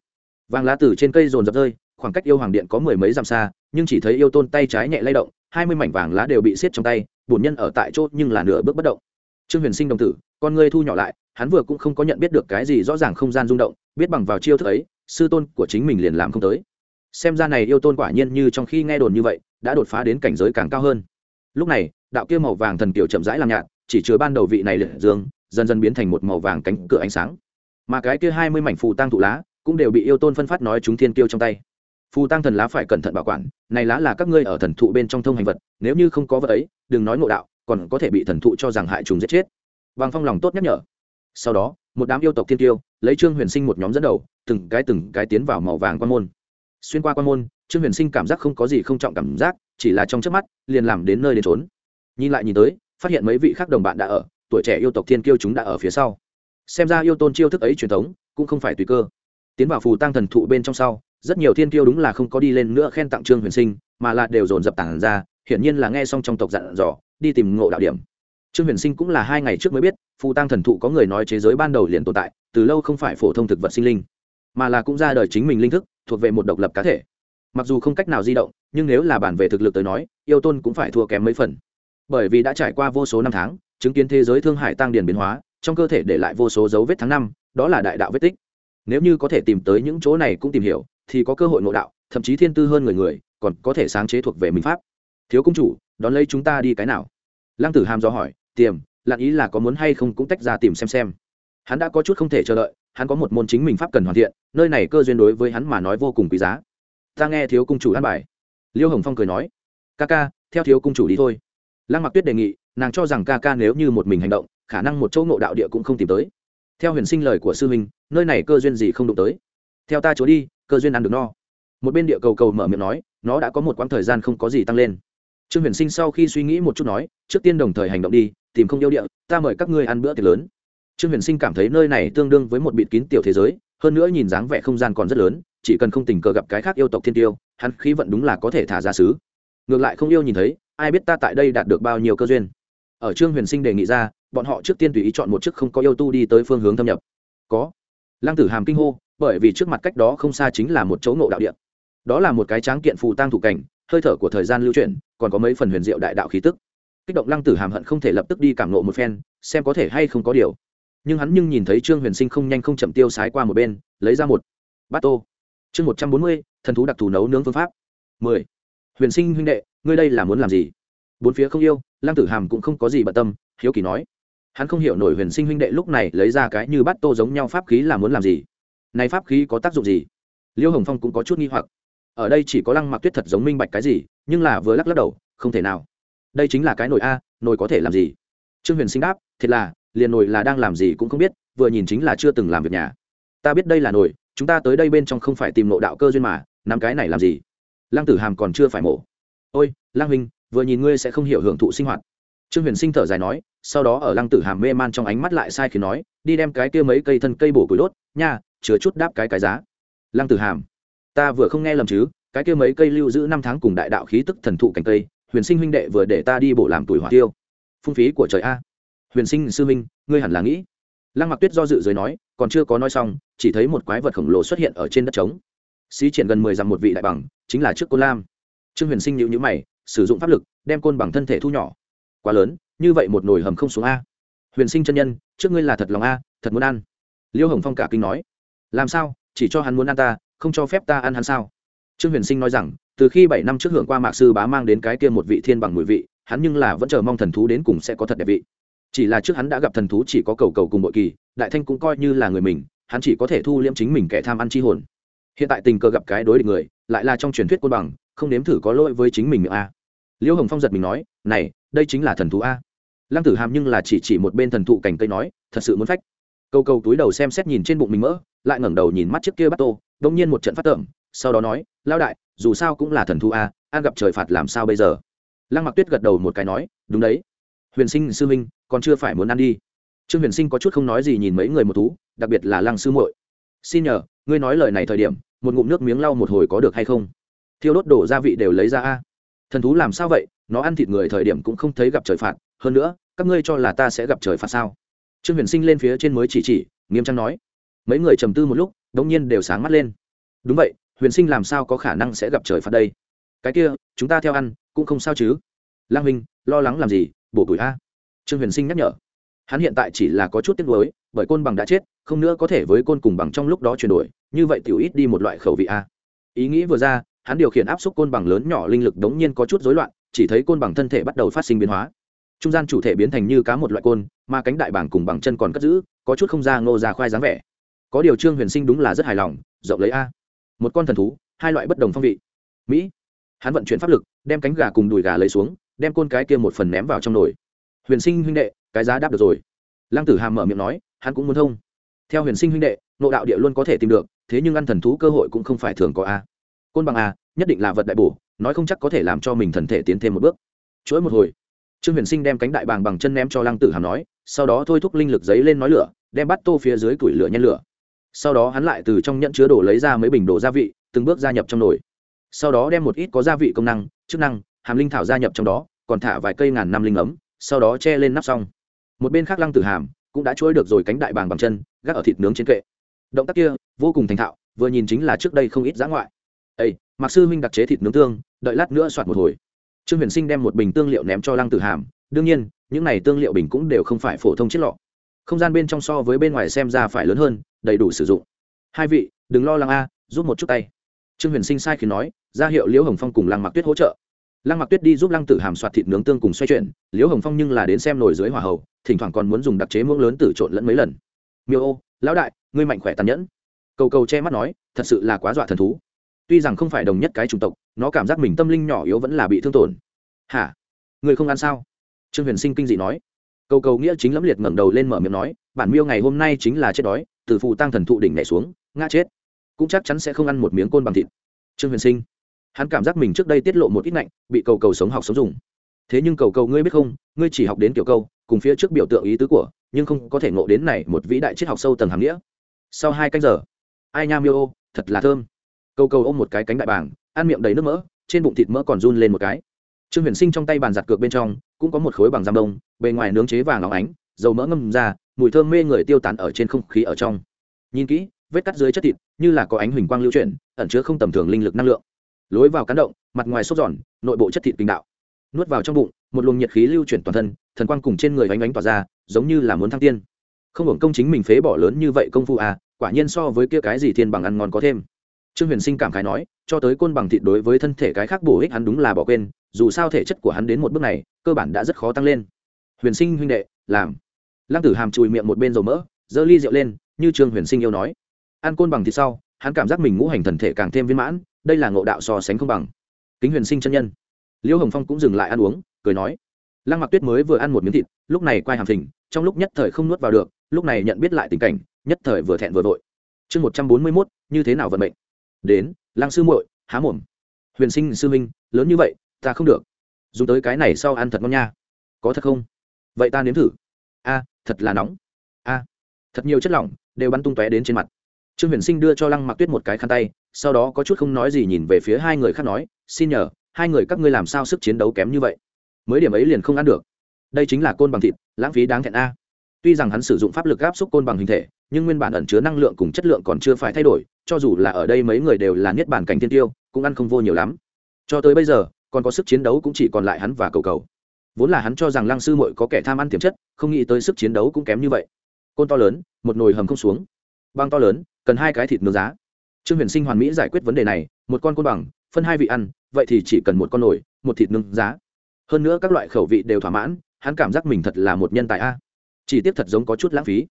Vàng lá từ trên cây rồn rập rơi, khoảng cách yêu hoàng điện có mười mấy dặm xa, nhưng chỉ thấy yêu tôn tay trái nhẹ lay động, hai mươi mảnh vàng lá đều bị xiết trong tay, bổn nhân ở tại chỗ nhưng là nửa bước bất động trương huyền sinh đồng tử, con ngươi thu nhỏ lại, hắn vừa cũng không có nhận biết được cái gì rõ ràng không gian rung động, biết bằng vào chiêu thức ấy, sư tôn của chính mình liền làm không tới. Xem ra này yêu tôn quả nhiên như trong khi nghe đồn như vậy, đã đột phá đến cảnh giới càng cao hơn. Lúc này, đạo kia màu vàng thần kiểu chậm rãi làm nhạt, chỉ chứa ban đầu vị này liệt dương, dần dần biến thành một màu vàng cánh cửa ánh sáng. Mà cái kia hai mươi mảnh phù tăng thụ lá, cũng đều bị yêu tôn phân phát nói chúng thiên kiêu trong tay. Phù tăng thần lá phải cẩn thận bảo quản, này lá là các ngươi ở thần thụ bên trong thông hành vật, nếu như không có vật ấy, đừng nói ngộ đạo còn có thể bị thần thụ cho rằng hại trùng giết chết. Bằng phong lòng tốt nhắc nhở. Sau đó, một đám yêu tộc thiên tiêu lấy trương huyền sinh một nhóm dẫn đầu, từng cái từng cái tiến vào màu vàng quan môn. Xuyên qua quan môn, trương huyền sinh cảm giác không có gì không trọng cảm giác, chỉ là trong trước mắt, liền làm đến nơi đến trốn nhìn lại nhìn tới, phát hiện mấy vị khác đồng bạn đã ở, tuổi trẻ yêu tộc thiên kiêu chúng đã ở phía sau. Xem ra yêu tôn chiêu thức ấy truyền thống, cũng không phải tùy cơ. Tiến vào phù tăng thần thụ bên trong sau, rất nhiều thiên kiêu đúng là không có đi lên nữa khen tặng trương huyền sinh, mà là đều dồn dập tản ra, hiển nhiên là nghe xong trong tộc dặn dò đi tìm ngộ đạo điểm. Trương huyền sinh cũng là hai ngày trước mới biết, phù tăng thần thụ có người nói chế giới ban đầu liền tồn tại, từ lâu không phải phổ thông thực vật sinh linh, mà là cũng ra đời chính mình linh thức, thuộc về một độc lập cá thể. Mặc dù không cách nào di động, nhưng nếu là bản về thực lực tới nói, yêu tôn cũng phải thua kém mấy phần. Bởi vì đã trải qua vô số năm tháng, chứng kiến thế giới thương hải tăng điền biến hóa, trong cơ thể để lại vô số dấu vết tháng năm, đó là đại đạo vết tích. Nếu như có thể tìm tới những chỗ này cũng tìm hiểu, thì có cơ hội ngộ đạo, thậm chí thiên tư hơn người người, còn có thể sáng chế thuộc về mình pháp. Thiếu công chủ đón lấy chúng ta đi cái nào? Lăng tử hàm do hỏi, tiềm lặn ý là có muốn hay không cũng tách ra tìm xem xem. Hắn đã có chút không thể chờ đợi, hắn có một môn chính mình pháp cần hoàn thiện, nơi này cơ duyên đối với hắn mà nói vô cùng quý giá. Ta nghe thiếu cung chủ ăn bài. Liêu hồng phong cười nói, ca ca, theo thiếu cung chủ đi thôi. Lăng mặc tuyết đề nghị, nàng cho rằng ca ca nếu như một mình hành động, khả năng một chỗ ngộ đạo địa cũng không tìm tới. Theo huyền sinh lời của sư huynh, nơi này cơ duyên gì không đụng tới. Theo ta chỗ đi, cơ duyên ăn được no. Một bên địa cầu cầu mở miệng nói, nó đã có một quãng thời gian không có gì tăng lên trương huyền sinh sau khi suy nghĩ một chút nói, trước tiên đồng thời hành động đi, tìm không yêu địa, ta mời các ngươi ăn bữa tiệc lớn. Trương huyền sinh cảm thấy nơi này tương đương với một bịt kín tiểu thế giới, hơn nữa nhìn dáng vẻ không gian còn rất lớn, chỉ cần không tình cờ gặp cái khác yêu tộc thiên tiêu, hắn khí vận đúng là có thể thả ra xứ. Ngược lại không yêu nhìn thấy, ai biết ta tại đây đạt được bao nhiêu cơ duyên. Ở trương huyền sinh đề nghị ra, bọn họ trước tiên tùy ý chọn một chức không có yêu tu đi tới phương hướng thâm nhập. Có. Lăng tử hàm kinh hô, bởi vì trước mặt cách đó không xa chính là một chỗ ngộ đạo địa. Đó là một cái tráng kiện phù tang thủ cảnh hơi thở của thời gian lưu chuyển, còn có mấy phần huyền diệu đại đạo khí tức. Kích động lăng tử hàm hận không thể lập tức đi cảm nộ một phen, xem có thể hay không có điều. Nhưng hắn nhưng nhìn thấy trương huyền sinh không nhanh không chậm tiêu sái qua một bên, lấy ra một bát tô. Chương một trăm bốn mươi, thần thú đặc thù nấu nướng phương pháp. Mười. Huyền sinh huynh đệ, ngươi đây là muốn làm gì? Bốn phía không yêu, lăng tử hàm cũng không có gì bận tâm, hiếu kỳ nói. Hắn không hiểu nổi huyền sinh huynh đệ lúc này lấy ra cái như bát tô giống nhau pháp khí là muốn làm gì. Này pháp khí có tác dụng gì? Liêu hồng phong cũng có chút nghi hoặc ở đây chỉ có lăng mặc tuyết thật giống minh bạch cái gì, nhưng là vừa lắc lắc đầu, không thể nào. Đây chính là cái nồi a, nồi có thể làm gì? Trương huyền sinh đáp, thiệt là, liền nồi là đang làm gì cũng không biết, vừa nhìn chính là chưa từng làm việc nhà. Ta biết đây là nồi, chúng ta tới đây bên trong không phải tìm lộ đạo cơ duyên mà, nắm cái này làm gì? Lăng tử hàm còn chưa phải mổ. Ôi, lăng huynh, vừa nhìn ngươi sẽ không hiểu hưởng thụ sinh hoạt. Trương huyền sinh thở dài nói, sau đó ở lăng tử hàm mê man trong ánh mắt lại sai khi nói, đi đem cái kia mấy cây thân cây bổ củi đốt, nha, chứa chút đáp cái cái giá. Lăng tử hàm ta vừa không nghe lầm chứ, cái kia mấy cây lưu giữ năm tháng cùng đại đạo khí tức thần thụ cành cây huyền sinh huynh đệ vừa để ta đi bổ làm tuổi hỏa tiêu. Phung phí của trời a. Huyền sinh sư huynh ngươi hẳn là nghĩ. Lăng mặc tuyết do dự dưới nói, còn chưa có nói xong, chỉ thấy một quái vật khổng lồ xuất hiện ở trên đất trống. Xí triển gần mười dặm một vị đại bằng, chính là trước côn lam. Trương huyền sinh nhịu nhữ mày, sử dụng pháp lực, đem côn bằng thân thể thu nhỏ. Quá lớn, như vậy một nồi hầm không xuống a. Huyền sinh chân nhân, trước ngươi là thật lòng a, thật muốn ăn. Liêu hồng phong cả kinh nói. Làm sao, chỉ cho hắn muốn ăn ta không cho phép ta ăn hắn sao? Trương huyền sinh nói rằng, từ khi bảy năm trước hưởng qua mạc sư bá mang đến cái kia một vị thiên bằng mùi vị, hắn nhưng là vẫn chờ mong thần thú đến cùng sẽ có thật đẹp vị. Chỉ là trước hắn đã gặp thần thú chỉ có cầu cầu cùng bội kỳ, đại thanh cũng coi như là người mình, hắn chỉ có thể thu liễm chính mình kẻ tham ăn chi hồn. Hiện tại tình cờ gặp cái đối địch người, lại là trong truyền thuyết côn bằng, không nếm thử có lỗi với chính mình nữa a liễu hồng phong giật mình nói, này, đây chính là thần thú a. Lăng tử hàm nhưng là chỉ chỉ một bên thần thụ cành cây nói, thật sự muốn phách. Câu câu túi đầu xem xét nhìn trên bụng mình mỡ lại ngẩng đầu nhìn mắt chiếc kia bắt tô đông nhiên một trận phát tưởng sau đó nói lao đại, dù sao cũng là thần thú a an gặp trời phạt làm sao bây giờ? Lăng mặc tuyết gật đầu một cái nói, đúng đấy. Huyền sinh sư minh còn chưa phải muốn ăn đi. Trương huyền sinh có chút không nói gì nhìn mấy người một thú, đặc biệt là lăng sư muội. Xin nhờ, ngươi nói lời này thời điểm, một ngụm nước miếng lau một hồi có được hay không? Thiêu đốt đổ gia vị đều lấy ra a. Thần thú làm sao vậy? Nó ăn thịt người thời điểm cũng không thấy gặp trời phạt. Hơn nữa, các ngươi cho là ta sẽ gặp trời phạt sao? Trương huyền sinh lên phía trên mới chỉ chỉ, nghiêm trang nói mấy người trầm tư một lúc đ ỗ n g nhiên đều sáng mắt lên. Đúng vậy, huyền sinh làm sao có khả năng sẽ gặp trời phạt đây? Cái kia, chúng ta theo ăn, cũng không sao chứ? Lang huynh, lo lắng làm gì? Bổ củi a. Trương huyền sinh nhắc nhở. Hắn hiện tại chỉ là có chút tiếc nuối, bởi côn bằng đã chết, không nữa có thể với côn cùng bằng trong lúc đó chuyển đổi, như vậy tiểu ít đi một loại khẩu vị a. Ý nghĩ vừa ra, hắn điều khiển áp suất côn bằng lớn nhỏ linh lực đống nhiên có chút rối loạn, chỉ thấy côn bằng thân thể bắt đầu phát sinh biến hóa. Trung gian chủ thể biến thành như cá một loại côn, mà cánh đại bảng cùng bằng chân còn cất giữ, có chút không ra ngô ra khoai dáng vẻ có điều trương huyền sinh đúng là rất hài lòng, rộng lấy a. Một con thần thú, hai loại bất đồng phong vị. Mỹ. Hắn vận chuyển pháp lực, đem cánh gà cùng đùi gà lấy xuống, đem côn cái kia một phần ném vào trong nồi. Huyền sinh huynh đệ, cái giá đáp được rồi. Lăng tử hàm mở miệng nói, hắn cũng muốn thông. Theo huyền sinh huynh đệ, nộ đạo địa luôn có thể tìm được, thế nhưng ăn thần thú cơ hội cũng không phải thường có a. Côn bằng a, nhất định là vật đại bổ, nói không chắc có thể làm cho mình thần thể tiến thêm một bước. Chuỗi một hồi. Trương huyền sinh đem cánh đại bàng bằng chân ném cho lăng tử hàm nói, sau đó thôi thúc linh lực giấy lên nói lửa, đem bắt tô phía dưới củi lửa nhen lửa sau đó hắn lại từ trong nhẫn chứa đồ lấy ra mấy bình đồ gia vị, từng bước gia nhập trong nồi. Sau đó đem một ít có gia vị công năng, chức năng, hàm linh thảo gia nhập trong đó, còn thả vài cây ngàn năm linh ấm, sau đó che lên nắp xong. Một bên khác lăng tử hàm cũng đã chuỗi được rồi cánh đại bàng bằng chân, gác ở thịt nướng trên kệ. Động tác kia vô cùng thành thạo, vừa nhìn chính là trước đây không ít giã ngoại. Ây mặc sư huynh đặc chế thịt nướng tương, đợi lát nữa soạt một hồi. Trương huyền sinh đem một bình tương liệu ném cho lăng tử hàm, đương nhiên, những này tương liệu bình cũng đều không phải phổ thông chiếc lọ không gian bên trong so với bên ngoài xem ra phải lớn hơn, đầy đủ sử dụng. Hai vị, đừng lo lắng a, giúp một chút tay. Trương huyền sinh sai khi nói, ra hiệu liễu hồng phong cùng lăng mặc tuyết hỗ trợ. Lăng mặc tuyết đi giúp lăng tử hàm soạt thịt nướng tương cùng xoay chuyển, liễu hồng phong nhưng là đến xem nồi dưới hỏa hầu, thỉnh thoảng còn muốn dùng đặc chế muỗng lớn tử trộn lẫn mấy lần. Miêu ô, lão đại, ngươi mạnh khỏe tàn nhẫn. Cầu cầu che mắt nói, thật sự là quá dọa thần thú. Tuy rằng không phải đồng nhất cái chủng tộc, nó cảm giác mình tâm linh nhỏ yếu vẫn là bị thương tổn. Hả? Người không ăn sao? Trương huyền sinh kinh dị nói cầu cầu nghĩa chính lẫm liệt ngẩng đầu lên mở miệng nói bản miêu ngày hôm nay chính là chết đói từ phụ tăng thần thụ đỉnh nhảy xuống ngã chết. Cũng chắc chắn sẽ không ăn một miếng côn bằng thịt. Trương huyền sinh hắn cảm giác mình trước đây tiết lộ một ít nạnh, bị cầu cầu sống học sống dùng. Thế nhưng cầu cầu ngươi biết không ngươi chỉ học đến kiểu câu cùng phía trước biểu tượng ý tứ của nhưng không có thể ngộ đến này một vĩ đại triết học sâu tầng hàm nghĩa. Sau hai canh giờ ai nha miêu ô thật là thơm. Cầu cầu ôm một cái cánh đại bàng ăn miệng đầy nước mỡ trên bụng thịt mỡ còn run lên một cái trương huyền sinh trong tay bàn giặt cược bên trong, cũng có một khối bằng giam đông, bề ngoài nướng chế vàng óng ánh, dầu mỡ ngâm ra, mùi thơm mê người tiêu tán ở trên không khí ở trong. Nhìn kỹ, vết cắt dưới chất thịt, như là có ánh huỳnh quang lưu chuyển, ẩn chứa không tầm thường linh lực năng lượng. Lối vào cán động, mặt ngoài sốt giòn, nội bộ chất thịt kinh đạo. Nuốt vào trong bụng, một luồng nhiệt khí lưu chuyển toàn thân, thần quang cùng trên người vánh vánh tỏa ra, giống như là muốn thăng tiên. Không hưởng công chính mình phế bỏ lớn như vậy công phu à quả nhiên so với kia cái gì thiên bằng ăn ngon có thêm. Trương huyền sinh cảm khái nói, cho tới côn bằng thịt đối với thân thể cái khác bổ ích hắn đúng là bỏ quên dù sao thể chất của hắn đến một bước này, cơ bản đã rất khó tăng lên. Huyền sinh huynh đệ, làm. Lăng tử hàm chùi miệng một bên dầu mỡ, giơ ly rượu lên, như trương huyền sinh yêu nói. Ăn côn bằng thì sau, hắn cảm giác mình ngũ hành thần thể càng thêm viên mãn, đây là ngộ đạo so sánh không bằng. Kính huyền sinh chân nhân. Liễu hồng phong cũng dừng lại ăn uống, cười nói. Lăng mặc tuyết mới vừa ăn một miếng thịt, lúc này quay hàm thình trong lúc nhất thời không nuốt vào được, lúc này nhận biết lại tình cảnh, nhất thời vừa thẹn vừa vội. Chương một trăm bốn mươi mốt, như thế nào vận mệnh? Đến, lăng sư muội, há mồm. Huyền sinh sư minh lớn như vậy ta không được. Dùng tới cái này sau ăn thật ngon nha. Có thật không? Vậy ta nếm thử. A, thật là nóng. A, thật nhiều chất lỏng, đều bắn tung tóe đến trên mặt. Trương huyền sinh đưa cho lăng mặc tuyết một cái khăn tay, sau đó có chút không nói gì nhìn về phía hai người khác nói, xin nhờ, hai người các ngươi làm sao sức chiến đấu kém như vậy? Mới điểm ấy liền không ăn được. Đây chính là côn bằng thịt, lãng phí đáng thẹn a. Tuy rằng hắn sử dụng pháp lực áp xúc côn bằng hình thể, nhưng nguyên bản ẩn chứa năng lượng cùng chất lượng còn chưa phải thay đổi, cho dù là ở đây mấy người đều là niết bản cảnh tiên tiêu, cũng ăn không vô nhiều lắm. Cho tới bây giờ còn có sức chiến đấu cũng chỉ còn lại hắn và cầu cầu. Vốn là hắn cho rằng lăng sư muội có kẻ tham ăn tiềm chất, không nghĩ tới sức chiến đấu cũng kém như vậy. Côn to lớn, một nồi hầm không xuống. Băng to lớn, cần hai cái thịt nướng giá. Trương huyền sinh hoàn mỹ giải quyết vấn đề này, một con côn bằng, phân hai vị ăn, vậy thì chỉ cần một con nồi, một thịt nướng giá. Hơn nữa các loại khẩu vị đều thỏa mãn, hắn cảm giác mình thật là một nhân tài a. Chỉ tiếp thật giống có chút lãng phí.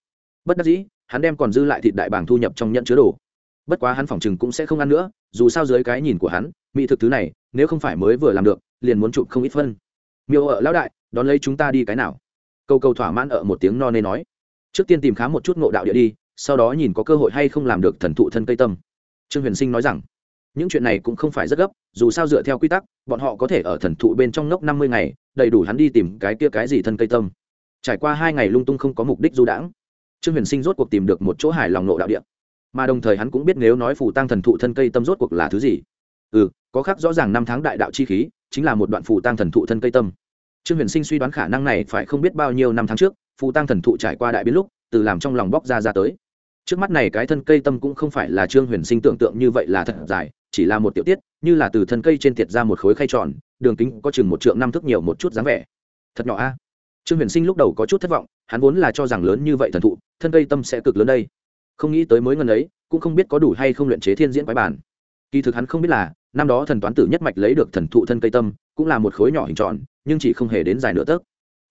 Bất đắc dĩ, hắn đem còn dư lại thịt đại bàng thu nhập trong nhận chứa đồ. Bất quá hắn phỏng chừng cũng sẽ không ăn nữa, dù sao dưới cái nhìn của hắn, mỹ thực thứ này nếu không phải mới vừa làm được, liền muốn chụp không ít phân. Miêu ở, lão đại, đón lấy chúng ta đi cái nào? Câu câu thỏa mãn ở một tiếng no nê nói. Trước tiên tìm khá một chút ngộ đạo địa đi, sau đó nhìn có cơ hội hay không làm được thần thụ thân cây tâm. Trương huyền sinh nói rằng, những chuyện này cũng không phải rất gấp, dù sao dựa theo quy tắc, bọn họ có thể ở thần thụ bên trong ngốc năm mươi ngày, đầy đủ hắn đi tìm cái kia cái gì thân cây tâm. Trải qua hai ngày lung tung không có mục đích du đãng, trương huyền sinh rốt cuộc tìm được một chỗ hài lòng nộ đạo địa. Mà đồng thời hắn cũng biết nếu nói phù tăng thần thụ thân cây tâm rốt cuộc là thứ gì ừ có khác rõ ràng năm tháng đại đạo chi khí, chính là một đoạn phù tăng thần thụ thân cây tâm. Trương huyền sinh suy đoán khả năng này phải không biết bao nhiêu năm tháng trước, phù tăng thần thụ trải qua đại biến lúc, từ làm trong lòng bóc ra ra tới. Trước mắt này cái thân cây tâm cũng không phải là trương huyền sinh tưởng tượng như vậy là thật dài, chỉ là một tiểu tiết, như là từ thân cây trên tiệt ra một khối khay tròn, đường kính có chừng một trượng năm thước nhiều một chút dáng vẻ. Thật nhỏ a. Trương huyền sinh lúc đầu có chút thất vọng, hắn vốn là cho rằng lớn như vậy thần thụ, thân cây tâm sẽ cực lớn đây. Không nghĩ tới mới ngần ấy, cũng không biết có đủ hay không luyện chế thiên diễn quái bản kỳ thực hắn không biết là, năm đó thần toán tử nhất mạch lấy được thần thụ thân cây tâm, cũng là một khối nhỏ hình tròn, nhưng chỉ không hề đến dài nửa tấc.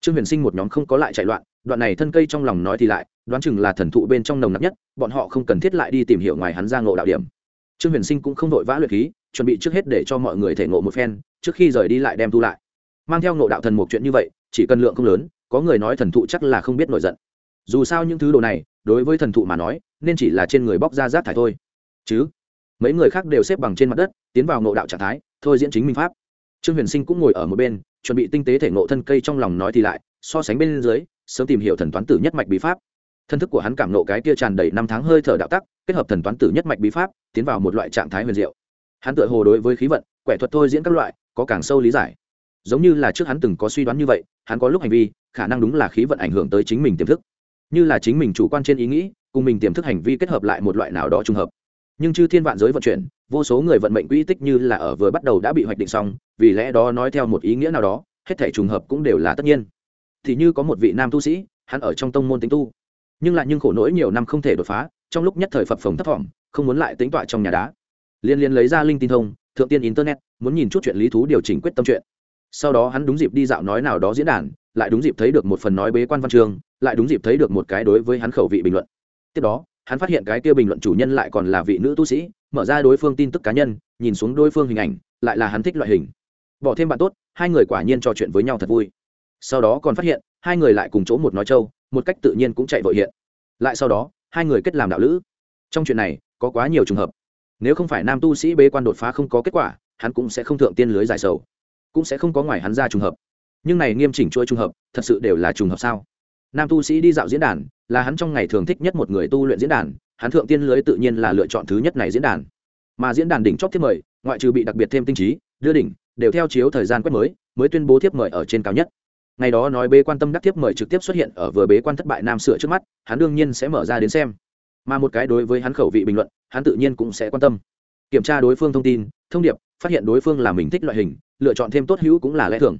Trương huyền sinh một nhóm không có lại chạy loạn, đoạn này thân cây trong lòng nói thì lại, đoán chừng là thần thụ bên trong nồng nặc nhất, bọn họ không cần thiết lại đi tìm hiểu ngoài hắn ra ngộ đạo điểm. Trương huyền sinh cũng không vội vã luyện khí, chuẩn bị trước hết để cho mọi người thể ngộ một phen, trước khi rời đi lại đem thu lại. Mang theo ngộ đạo thần một chuyện như vậy, chỉ cần lượng không lớn, có người nói thần thụ chắc là không biết nổi giận. Dù sao những thứ đồ này, đối với thần thụ mà nói, nên chỉ là trên người bóc ra rác thải thôi. Chứ mấy người khác đều xếp bằng trên mặt đất, tiến vào ngộ đạo trạng thái, thôi diễn chính minh pháp. Trương huyền sinh cũng ngồi ở một bên, chuẩn bị tinh tế thể ngộ thân cây trong lòng nói thì lại, so sánh bên dưới, sớm tìm hiểu thần toán tử nhất mạch bí pháp. Thân thức của hắn cảm nộ cái kia tràn đầy năm tháng hơi thở đạo tắc, kết hợp thần toán tử nhất mạch bí pháp, tiến vào một loại trạng thái huyền diệu. Hắn tự hồ đối với khí vận, quẻ thuật thôi diễn các loại, có càng sâu lý giải. Giống như là trước hắn từng có suy đoán như vậy, hắn có lúc hành vi, khả năng đúng là khí vận ảnh hưởng tới chính mình tiềm thức. Như là chính mình chủ quan trên ý nghĩ, cùng mình tiềm thức hành vi kết hợp lại một loại nào đó trùng hợp nhưng chư thiên vạn giới vận chuyển, vô số người vận mệnh quỹ tích như là ở vừa bắt đầu đã bị hoạch định xong, vì lẽ đó nói theo một ý nghĩa nào đó, hết thể trùng hợp cũng đều là tất nhiên. Thì như có một vị nam tu sĩ, hắn ở trong tông môn tính tu, nhưng lại nhưng khổ nỗi nhiều năm không thể đột phá, trong lúc nhất thời phập phồng thấp thỏm, không muốn lại tính tọa trong nhà đá. Liên liên lấy ra linh tin thông, thượng tiên internet, muốn nhìn chút chuyện lý thú điều chỉnh quyết tâm chuyện. Sau đó hắn đúng dịp đi dạo nói nào đó diễn đàn, lại đúng dịp thấy được một phần nói bế quan văn chương, lại đúng dịp thấy được một cái đối với hắn khẩu vị bình luận. Tiếp đó hắn phát hiện cái kia bình luận chủ nhân lại còn là vị nữ tu sĩ, mở ra đối phương tin tức cá nhân, nhìn xuống đối phương hình ảnh, lại là hắn thích loại hình. Bỏ thêm bạn tốt, hai người quả nhiên trò chuyện với nhau thật vui. Sau đó còn phát hiện, hai người lại cùng chỗ một nói châu một cách tự nhiên cũng chạy vội hiện. Lại sau đó, hai người kết làm đạo lữ. Trong chuyện này, có quá nhiều trường hợp. Nếu không phải nam tu sĩ bế quan đột phá không có kết quả, hắn cũng sẽ không thượng tiên lưới giải sầu. Cũng sẽ không có ngoài hắn ra trùng hợp. Nhưng này nghiêm chỉnh chuỗi trùng hợp, thật sự đều là trùng hợp sao? Nam tu sĩ đi dạo diễn đàn là hắn trong ngày thường thích nhất một người tu luyện diễn đàn, hắn thượng tiên lưới tự nhiên là lựa chọn thứ nhất này diễn đàn. Mà diễn đàn đỉnh chóp tiếp mời, ngoại trừ bị đặc biệt thêm tinh trí, đưa đỉnh, đều theo chiếu thời gian quét mới mới tuyên bố tiếp mời ở trên cao nhất. Ngày đó nói bế quan tâm đắc tiếp mời trực tiếp xuất hiện ở vừa bế quan thất bại nam sửa trước mắt, hắn đương nhiên sẽ mở ra đến xem. Mà một cái đối với hắn khẩu vị bình luận, hắn tự nhiên cũng sẽ quan tâm. Kiểm tra đối phương thông tin, thông điệp, phát hiện đối phương là mình thích loại hình, lựa chọn thêm tốt hữu cũng là lẽ thường.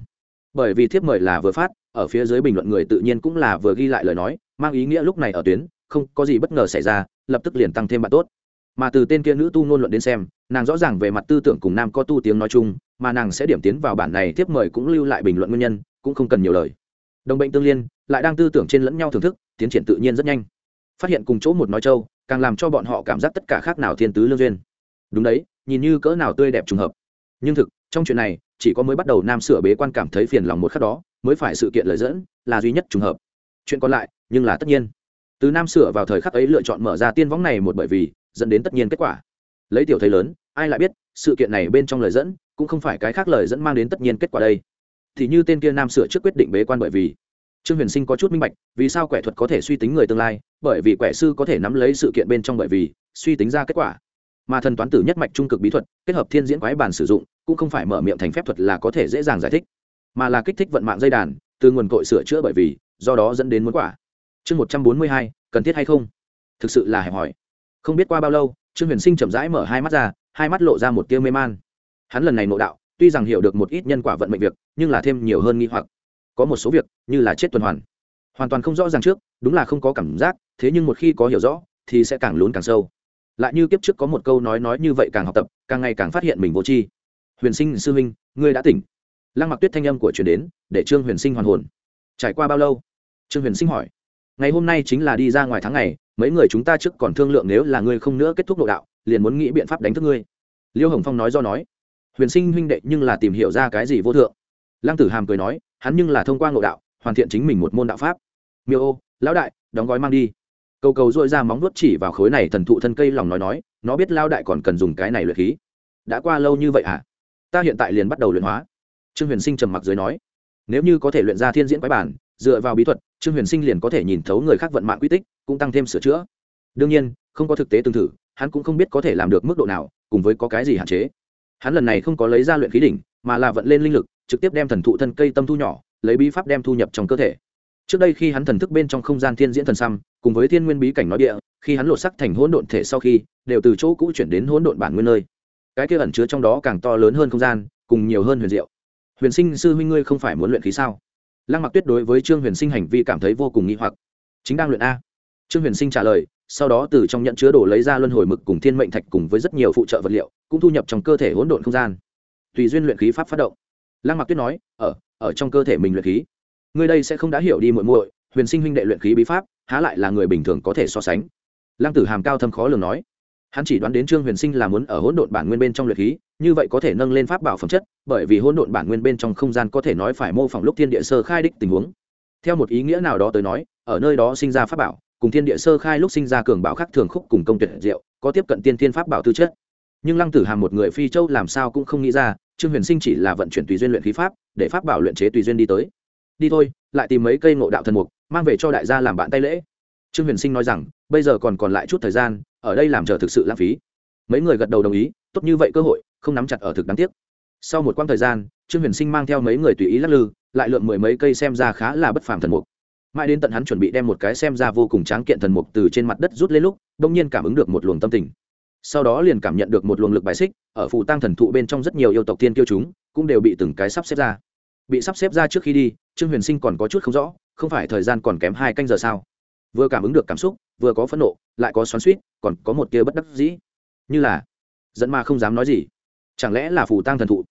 Bởi vì thiếp mời là vừa phát ở phía dưới bình luận người tự nhiên cũng là vừa ghi lại lời nói, mang ý nghĩa lúc này ở tuyến, không có gì bất ngờ xảy ra, lập tức liền tăng thêm bạn tốt. Mà từ tên kia nữ tu ngôn luận đến xem, nàng rõ ràng về mặt tư tưởng cùng nam có tu tiếng nói chung, mà nàng sẽ điểm tiến vào bản này tiếp mời cũng lưu lại bình luận nguyên nhân, cũng không cần nhiều lời. Đồng bệnh tương liên, lại đang tư tưởng trên lẫn nhau thưởng thức, tiến triển tự nhiên rất nhanh. Phát hiện cùng chỗ một nói châu càng làm cho bọn họ cảm giác tất cả khác nào thiên tứ lương duyên. Đúng đấy, nhìn như cỡ nào tươi đẹp trùng hợp. Nhưng thực, trong chuyện này, chỉ có mới bắt đầu nam sửa bế quan cảm thấy phiền lòng một khắc đó mới phải sự kiện lời dẫn là duy nhất trùng hợp. Chuyện còn lại, nhưng là tất nhiên. Từ nam sửa vào thời khắc ấy lựa chọn mở ra tiên võng này một bởi vì, dẫn đến tất nhiên kết quả. Lấy tiểu thấy lớn, ai lại biết, sự kiện này bên trong lời dẫn cũng không phải cái khác lời dẫn mang đến tất nhiên kết quả đây. Thì như tên kia nam sửa trước quyết định bế quan bởi vì. Trương huyền sinh có chút minh bạch, vì sao quẻ thuật có thể suy tính người tương lai, bởi vì quẻ sư có thể nắm lấy sự kiện bên trong bởi vì, suy tính ra kết quả. Mà thần toán tử nhất mạch trung cực bí thuật, kết hợp thiên diễn quái bản sử dụng, cũng không phải mở miệng thành phép thuật là có thể dễ dàng giải thích mà là kích thích vận mạng dây đàn, từ nguồn cội sửa chữa bởi vì, do đó dẫn đến muốn quả. Chương một trăm bốn mươi hai, cần thiết hay không? Thực sự là hẹp hỏi không biết qua bao lâu, trương huyền sinh chậm rãi mở hai mắt ra, hai mắt lộ ra một tia mê man. Hắn lần này nộ đạo, tuy rằng hiểu được một ít nhân quả vận mệnh việc, nhưng là thêm nhiều hơn nghi hoặc. Có một số việc, như là chết tuần hoàn. Hoàn toàn không rõ ràng trước, đúng là không có cảm giác, thế nhưng một khi có hiểu rõ, thì sẽ càng lún càng sâu. Lại như kiếp trước có một câu nói nói như vậy càng học tập, càng ngày càng phát hiện mình vô tri. Huyền sinh sư huynh, ngươi đã tỉnh lăng mặc tuyết thanh âm của truyền đến, để trương huyền sinh hoàn hồn. Trải qua bao lâu? Trương huyền sinh hỏi. Ngày hôm nay chính là đi ra ngoài tháng ngày, mấy người chúng ta trước còn thương lượng nếu là ngươi không nữa kết thúc nội đạo, liền muốn nghĩ biện pháp đánh thức ngươi. Liêu hồng phong nói do nói. Huyền sinh huynh đệ nhưng là tìm hiểu ra cái gì vô thượng. Lăng tử hàm cười nói, hắn nhưng là thông qua ngộ đạo, hoàn thiện chính mình một môn đạo pháp. Miêu ô, lão đại, đóng gói mang đi. Cầu cầu dội ra móng nuốt chỉ vào khối này thần thụ thân cây lòng nói nói, nó biết lao đại còn cần dùng cái này luyện khí. Đã qua lâu như vậy à? Ta hiện tại liền bắt đầu luyện hóa trương huyền sinh trầm mặc dưới nói, nếu như có thể luyện ra thiên diễn quái bản, dựa vào bí thuật, trương huyền sinh liền có thể nhìn thấu người khác vận mạng quy tích, cũng tăng thêm sửa chữa. Đương nhiên, không có thực tế tương thử, hắn cũng không biết có thể làm được mức độ nào, cùng với có cái gì hạn chế. Hắn lần này không có lấy ra luyện khí đỉnh, mà là vận lên linh lực, trực tiếp đem thần thụ thân cây tâm thu nhỏ, lấy bí pháp đem thu nhập trong cơ thể. Trước đây khi hắn thần thức bên trong không gian thiên diễn thần xăm, cùng với thiên nguyên bí cảnh nói địa, khi hắn lột sắc thành hỗn độn thể sau khi, đều từ chỗ cũ chuyển đến hỗn độn bản nguyên nơi. Cái kia ẩn chứa trong đó càng to lớn hơn không gian, cùng nhiều hơn huyền diệu huyền sinh sư huynh ngươi không phải muốn luyện khí sao? Lăng mặc tuyết đối với trương huyền sinh hành vi cảm thấy vô cùng nghi hoặc. Chính đang luyện a. Trương huyền sinh trả lời, sau đó từ trong nhận chứa đồ lấy ra luân hồi mực cùng thiên mệnh thạch cùng với rất nhiều phụ trợ vật liệu, cũng thu nhập trong cơ thể hỗn độn không gian. Tùy duyên luyện khí pháp phát động. Lăng mặc tuyết nói ở ở trong cơ thể mình luyện khí, ngươi đây sẽ không đã hiểu đi muội muội, huyền sinh huynh đệ luyện khí bí pháp, há lại là người bình thường có thể so sánh. Lăng tử hàm cao thâm khó lường nói hắn chỉ đoán đến trương huyền sinh là muốn ở hỗn độn bản nguyên bên trong luyện khí, như vậy có thể nâng lên pháp bảo phẩm chất, bởi vì hỗn độn bản nguyên bên trong không gian có thể nói phải mô phỏng lúc thiên địa sơ khai đích tình huống. Theo một ý nghĩa nào đó tới nói, ở nơi đó sinh ra pháp bảo, cùng thiên địa sơ khai lúc sinh ra cường bảo khắc thường khúc cùng công tuyệt diệu, có tiếp cận tiên thiên pháp bảo tư chất. Nhưng lăng tử hàm một người phi châu làm sao cũng không nghĩ ra, trương huyền sinh chỉ là vận chuyển tùy duyên luyện khí pháp, để pháp bảo luyện chế tùy duyên đi tới. Đi thôi, lại tìm mấy cây ngộ đạo thần mục, mang về cho đại gia làm bạn tay lễ trương huyền sinh nói rằng, bây giờ còn còn lại chút thời gian, ở đây làm chờ thực sự lãng phí. Mấy người gật đầu đồng ý, tốt như vậy cơ hội, không nắm chặt ở thực đáng tiếc. Sau một quãng thời gian, trương huyền sinh mang theo mấy người tùy ý lắc lư, lại lượm mười mấy cây xem ra khá là bất phàm thần mục. Mãi đến tận hắn chuẩn bị đem một cái xem ra vô cùng tráng kiện thần mục từ trên mặt đất rút lên lúc đông nhiên cảm ứng được một luồng tâm tình. Sau đó liền cảm nhận được một luồng lực bài xích, ở phù tăng thần thụ bên trong rất nhiều yêu tộc tiên tiêu chúng, cũng đều bị từng cái sắp xếp ra. Bị sắp xếp ra trước khi đi, trương huyền sinh còn có chút không rõ, không phải thời gian còn kém hai canh giờ sao? Vừa cảm ứng được cảm xúc, vừa có phẫn nộ, lại có xoắn suýt còn có một tia bất đắc dĩ. Như là dẫn mà không dám nói gì. Chẳng lẽ là phù tăng thần thụ?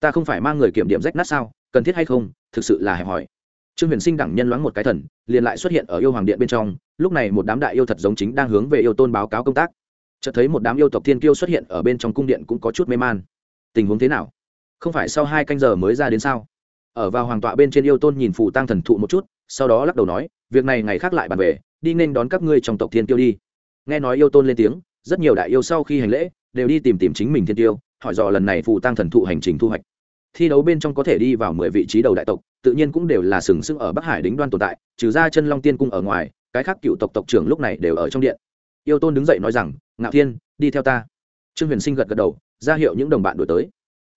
Ta không phải mang người kiểm điểm rách nát sao? Cần thiết hay không? Thực sự là hẹp hỏi. Trương huyền sinh đẳng nhân loáng một cái thần, liền lại xuất hiện ở yêu hoàng điện bên trong. Lúc này một đám đại yêu thật giống chính đang hướng về yêu tôn báo cáo công tác. Chợt thấy một đám yêu tộc thiên kiêu xuất hiện ở bên trong cung điện cũng có chút mê man. Tình huống thế nào? Không phải sau hai canh giờ mới ra đến sao? Ở vào hoàng tọa bên trên yêu tôn nhìn phù tăng thần thụ một chút, sau đó lắc đầu nói, việc này ngày khác lại bàn về đi nên đón các ngươi trong tộc thiên Tiêu đi. Nghe nói yêu tôn lên tiếng, rất nhiều đại yêu sau khi hành lễ, đều đi tìm tìm chính mình thiên tiêu hỏi dò lần này phù tăng thần thụ hành trình thu hoạch. Thi đấu bên trong có thể đi vào mười vị trí đầu đại tộc, tự nhiên cũng đều là sừng sững ở bắc hải đính đoan tồn tại, trừ ra chân long tiên cung ở ngoài, cái khác cựu tộc tộc trưởng lúc này đều ở trong điện. Yêu tôn đứng dậy nói rằng, ngạo thiên, đi theo ta. Trương huyền sinh gật gật đầu, ra hiệu những đồng bạn đổi tới.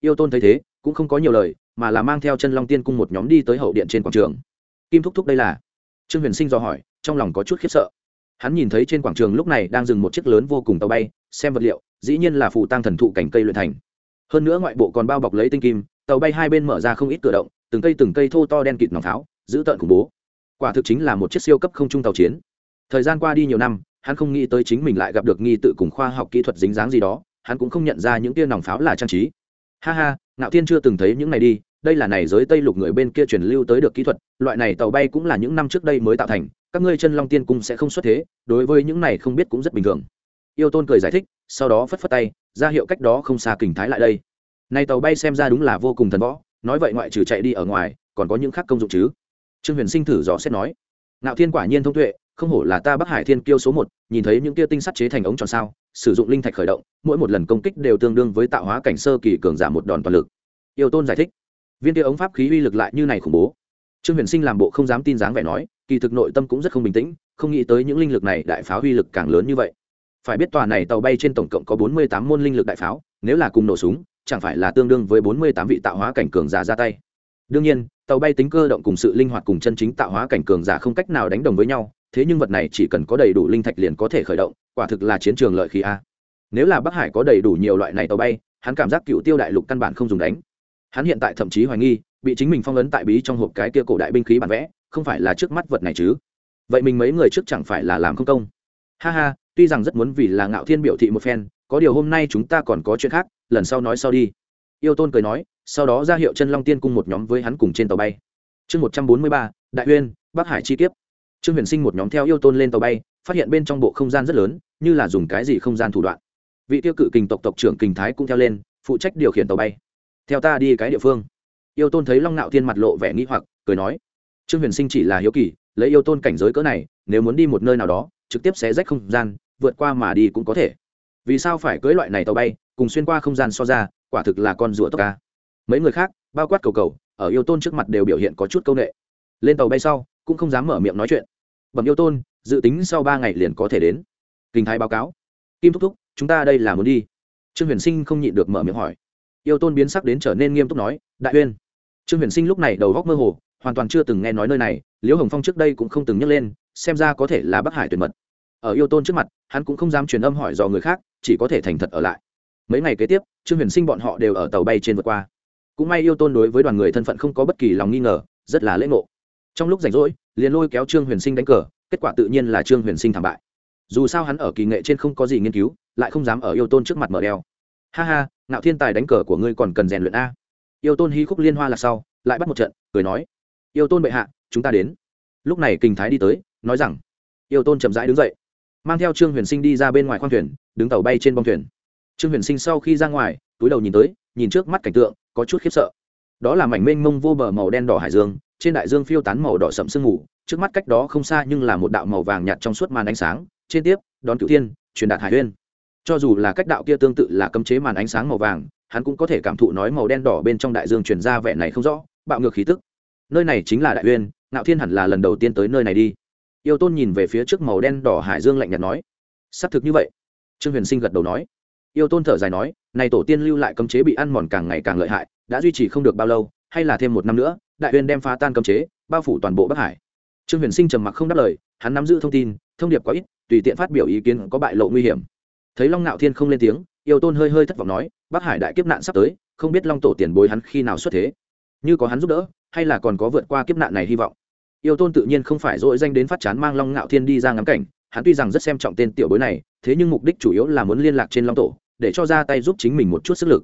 Yêu tôn thấy thế, cũng không có nhiều lời, mà là mang theo chân long tiên cung một nhóm đi tới hậu điện trên quảng trường. Kim thúc thúc đây là? Trương huyền sinh do hỏi trong lòng có chút khiếp sợ. Hắn nhìn thấy trên quảng trường lúc này đang dừng một chiếc lớn vô cùng tàu bay, xem vật liệu, dĩ nhiên là phù tăng thần thụ cảnh cây luyện thành. Hơn nữa ngoại bộ còn bao bọc lấy tinh kim, tàu bay hai bên mở ra không ít cửa động, từng cây từng cây thô to đen kịt nòng pháo, giữ tợn khủng bố. Quả thực chính là một chiếc siêu cấp không trung tàu chiến. Thời gian qua đi nhiều năm, hắn không nghĩ tới chính mình lại gặp được nghi tự cùng khoa học kỹ thuật dính dáng gì đó, hắn cũng không nhận ra những tia nòng pháo là trang trí. Ha ha, ngạo thiên chưa từng thấy những này đi đây là này giới tây lục người bên kia truyền lưu tới được kỹ thuật, loại này tàu bay cũng là những năm trước đây mới tạo thành, các ngươi chân long tiên cung sẽ không xuất thế, đối với những này không biết cũng rất bình thường. Yêu tôn cười giải thích, sau đó phất phất tay, ra hiệu cách đó không xa kình thái lại đây. Này tàu bay xem ra đúng là vô cùng thần võ, nói vậy ngoại trừ chạy đi ở ngoài, còn có những khác công dụng chứ? Trương huyền sinh thử dò xét nói. Ngạo thiên quả nhiên thông tuệ, không hổ là ta bắc hải thiên kiêu số một, nhìn thấy những tia tinh sắt chế thành ống tròn sao, sử dụng linh thạch khởi động, mỗi một lần công kích đều tương đương với tạo hóa cảnh sơ kỳ cường giả một đòn toàn lực. Yêu tôn giải thích viên kia ống pháp khí uy lực lại như này khủng bố. Trương huyền sinh làm bộ không dám tin dáng vẻ nói, kỳ thực nội tâm cũng rất không bình tĩnh, không nghĩ tới những linh lực này đại pháo uy lực càng lớn như vậy. Phải biết tòa này tàu bay trên tổng cộng có bốn mươi tám môn linh lực đại pháo, nếu là cùng nổ súng, chẳng phải là tương đương với bốn mươi tám vị tạo hóa cảnh cường giả ra tay. Đương nhiên, tàu bay tính cơ động cùng sự linh hoạt cùng chân chính tạo hóa cảnh cường giả không cách nào đánh đồng với nhau, thế nhưng vật này chỉ cần có đầy đủ linh thạch liền có thể khởi động, quả thực là chiến trường lợi khí a. Nếu là bắc hải có đầy đủ nhiều loại này tàu bay, hắn cảm giác cựu tiêu đại lục căn bản không dùng đánh hắn hiện tại thậm chí hoài nghi, bị chính mình phong ấn tại bí trong hộp cái kia cổ đại binh khí bản vẽ, không phải là trước mắt vật này chứ? Vậy mình mấy người trước chẳng phải là làm không công? Ha ha, tuy rằng rất muốn vì là ngạo thiên biểu thị một phen, có điều hôm nay chúng ta còn có chuyện khác, lần sau nói sau đi. Yêu tôn cười nói, sau đó ra hiệu chân long tiên cung một nhóm với hắn cùng trên tàu bay. Chương một trăm bốn mươi ba, đại uyên, bắc hải chi tiếp. trương huyền sinh một nhóm theo yêu tôn lên tàu bay, phát hiện bên trong bộ không gian rất lớn, như là dùng cái gì không gian thủ đoạn. Vị tiêu cự kình tộc tộc trưởng kình thái cũng theo lên, phụ trách điều khiển tàu bay theo ta đi cái địa phương. Yêu tôn thấy long nạo thiên mặt lộ vẻ nghĩ hoặc, cười nói, trương huyền sinh chỉ là hiếu kỳ, lấy yêu tôn cảnh giới cỡ này, nếu muốn đi một nơi nào đó, trực tiếp sẽ rách không gian, vượt qua mà đi cũng có thể. Vì sao phải cưới loại này tàu bay, cùng xuyên qua không gian so ra, quả thực là con rùa tốc ca mấy người khác, bao quát cầu cầu, ở yêu tôn trước mặt đều biểu hiện có chút c â u n ệ lên tàu bay sau, cũng không dám mở miệng nói chuyện. Bẩm yêu tôn, dự tính sau ba ngày liền có thể đến. Kinh thái báo cáo, kim thúc thúc, chúng ta đây là muốn đi. Trương huyền sinh không nhịn được mở miệng hỏi yêu tôn biến sắc đến trở nên nghiêm túc nói, đại uyên. Trương huyền sinh lúc này đầu góc mơ hồ, hoàn toàn chưa từng nghe nói nơi này, liễu hồng phong trước đây cũng không từng nhắc lên, xem ra có thể là bắc hải tuyệt mật. Ở yêu tôn trước mặt, hắn cũng không dám truyền âm hỏi dò người khác, chỉ có thể thành thật ở lại. Mấy ngày kế tiếp, trương huyền sinh bọn họ đều ở tàu bay trên vượt qua. Cũng may yêu tôn đối với đoàn người thân phận không có bất kỳ lòng nghi ngờ, rất là lễ ngộ. Trong lúc rảnh rỗi, liền lôi kéo trương huyền sinh đánh cờ, kết quả tự nhiên là trương huyền sinh thảm bại. Dù sao hắn ở kỳ nghệ trên không có gì nghiên cứu, lại không dám ở yêu tôn trước mặt mở đeo ha ha, ngạo thiên tài đánh cờ của ngươi còn cần rèn luyện a. Yêu tôn hí khúc liên hoa là sau, lại bắt một trận, cười nói. Yêu tôn bệ hạ, chúng ta đến. Lúc này kình thái đi tới, nói rằng. Yêu tôn chậm rãi đứng dậy. Mang theo trương huyền sinh đi ra bên ngoài khoang thuyền, đứng tàu bay trên bông thuyền. Trương huyền sinh sau khi ra ngoài, túi đầu nhìn tới, nhìn trước mắt cảnh tượng, có chút khiếp sợ. Đó là mảnh mênh mông vô bờ màu đen đỏ hải dương, trên đại dương phiêu tán màu đỏ sậm sương mù, trước mắt cách đó không xa nhưng là một đạo màu vàng nhạt trong suốt màn ánh sáng, trên tiếp, đón cửu thiên, truyền đạt hải uyên cho dù là cách đạo kia tương tự là cấm chế màn ánh sáng màu vàng, hắn cũng có thể cảm thụ nói màu đen đỏ bên trong đại dương truyền ra vẻ này không rõ, bạo ngược khí tức. Nơi này chính là đại uyên, ngạo thiên hẳn là lần đầu tiên tới nơi này đi. Yêu tôn nhìn về phía trước màu đen đỏ hải dương lạnh nhạt nói xác thực như vậy. Trương huyền sinh gật đầu nói. Yêu tôn thở dài nói, này tổ tiên lưu lại cấm chế bị ăn mòn càng ngày càng lợi hại, đã duy trì không được bao lâu, hay là thêm một năm nữa, đại uyên đem phá tan cấm chế, bao phủ toàn bộ bắc hải. Trương huyền sinh trầm mặc không đáp lời, hắn nắm giữ thông tin, thông điệp quá ít, tùy tiện phát biểu ý kiến có bại lộ nguy hiểm thấy long ngạo thiên không lên tiếng yêu tôn hơi hơi thất vọng nói bắc hải đại kiếp nạn sắp tới không biết long tổ tiền bối hắn khi nào xuất thế như có hắn giúp đỡ hay là còn có vượt qua kiếp nạn này hy vọng yêu tôn tự nhiên không phải dội danh đến phát chán mang long ngạo thiên đi ra ngắm cảnh hắn tuy rằng rất xem trọng tên tiểu bối này thế nhưng mục đích chủ yếu là muốn liên lạc trên long tổ để cho ra tay giúp chính mình một chút sức lực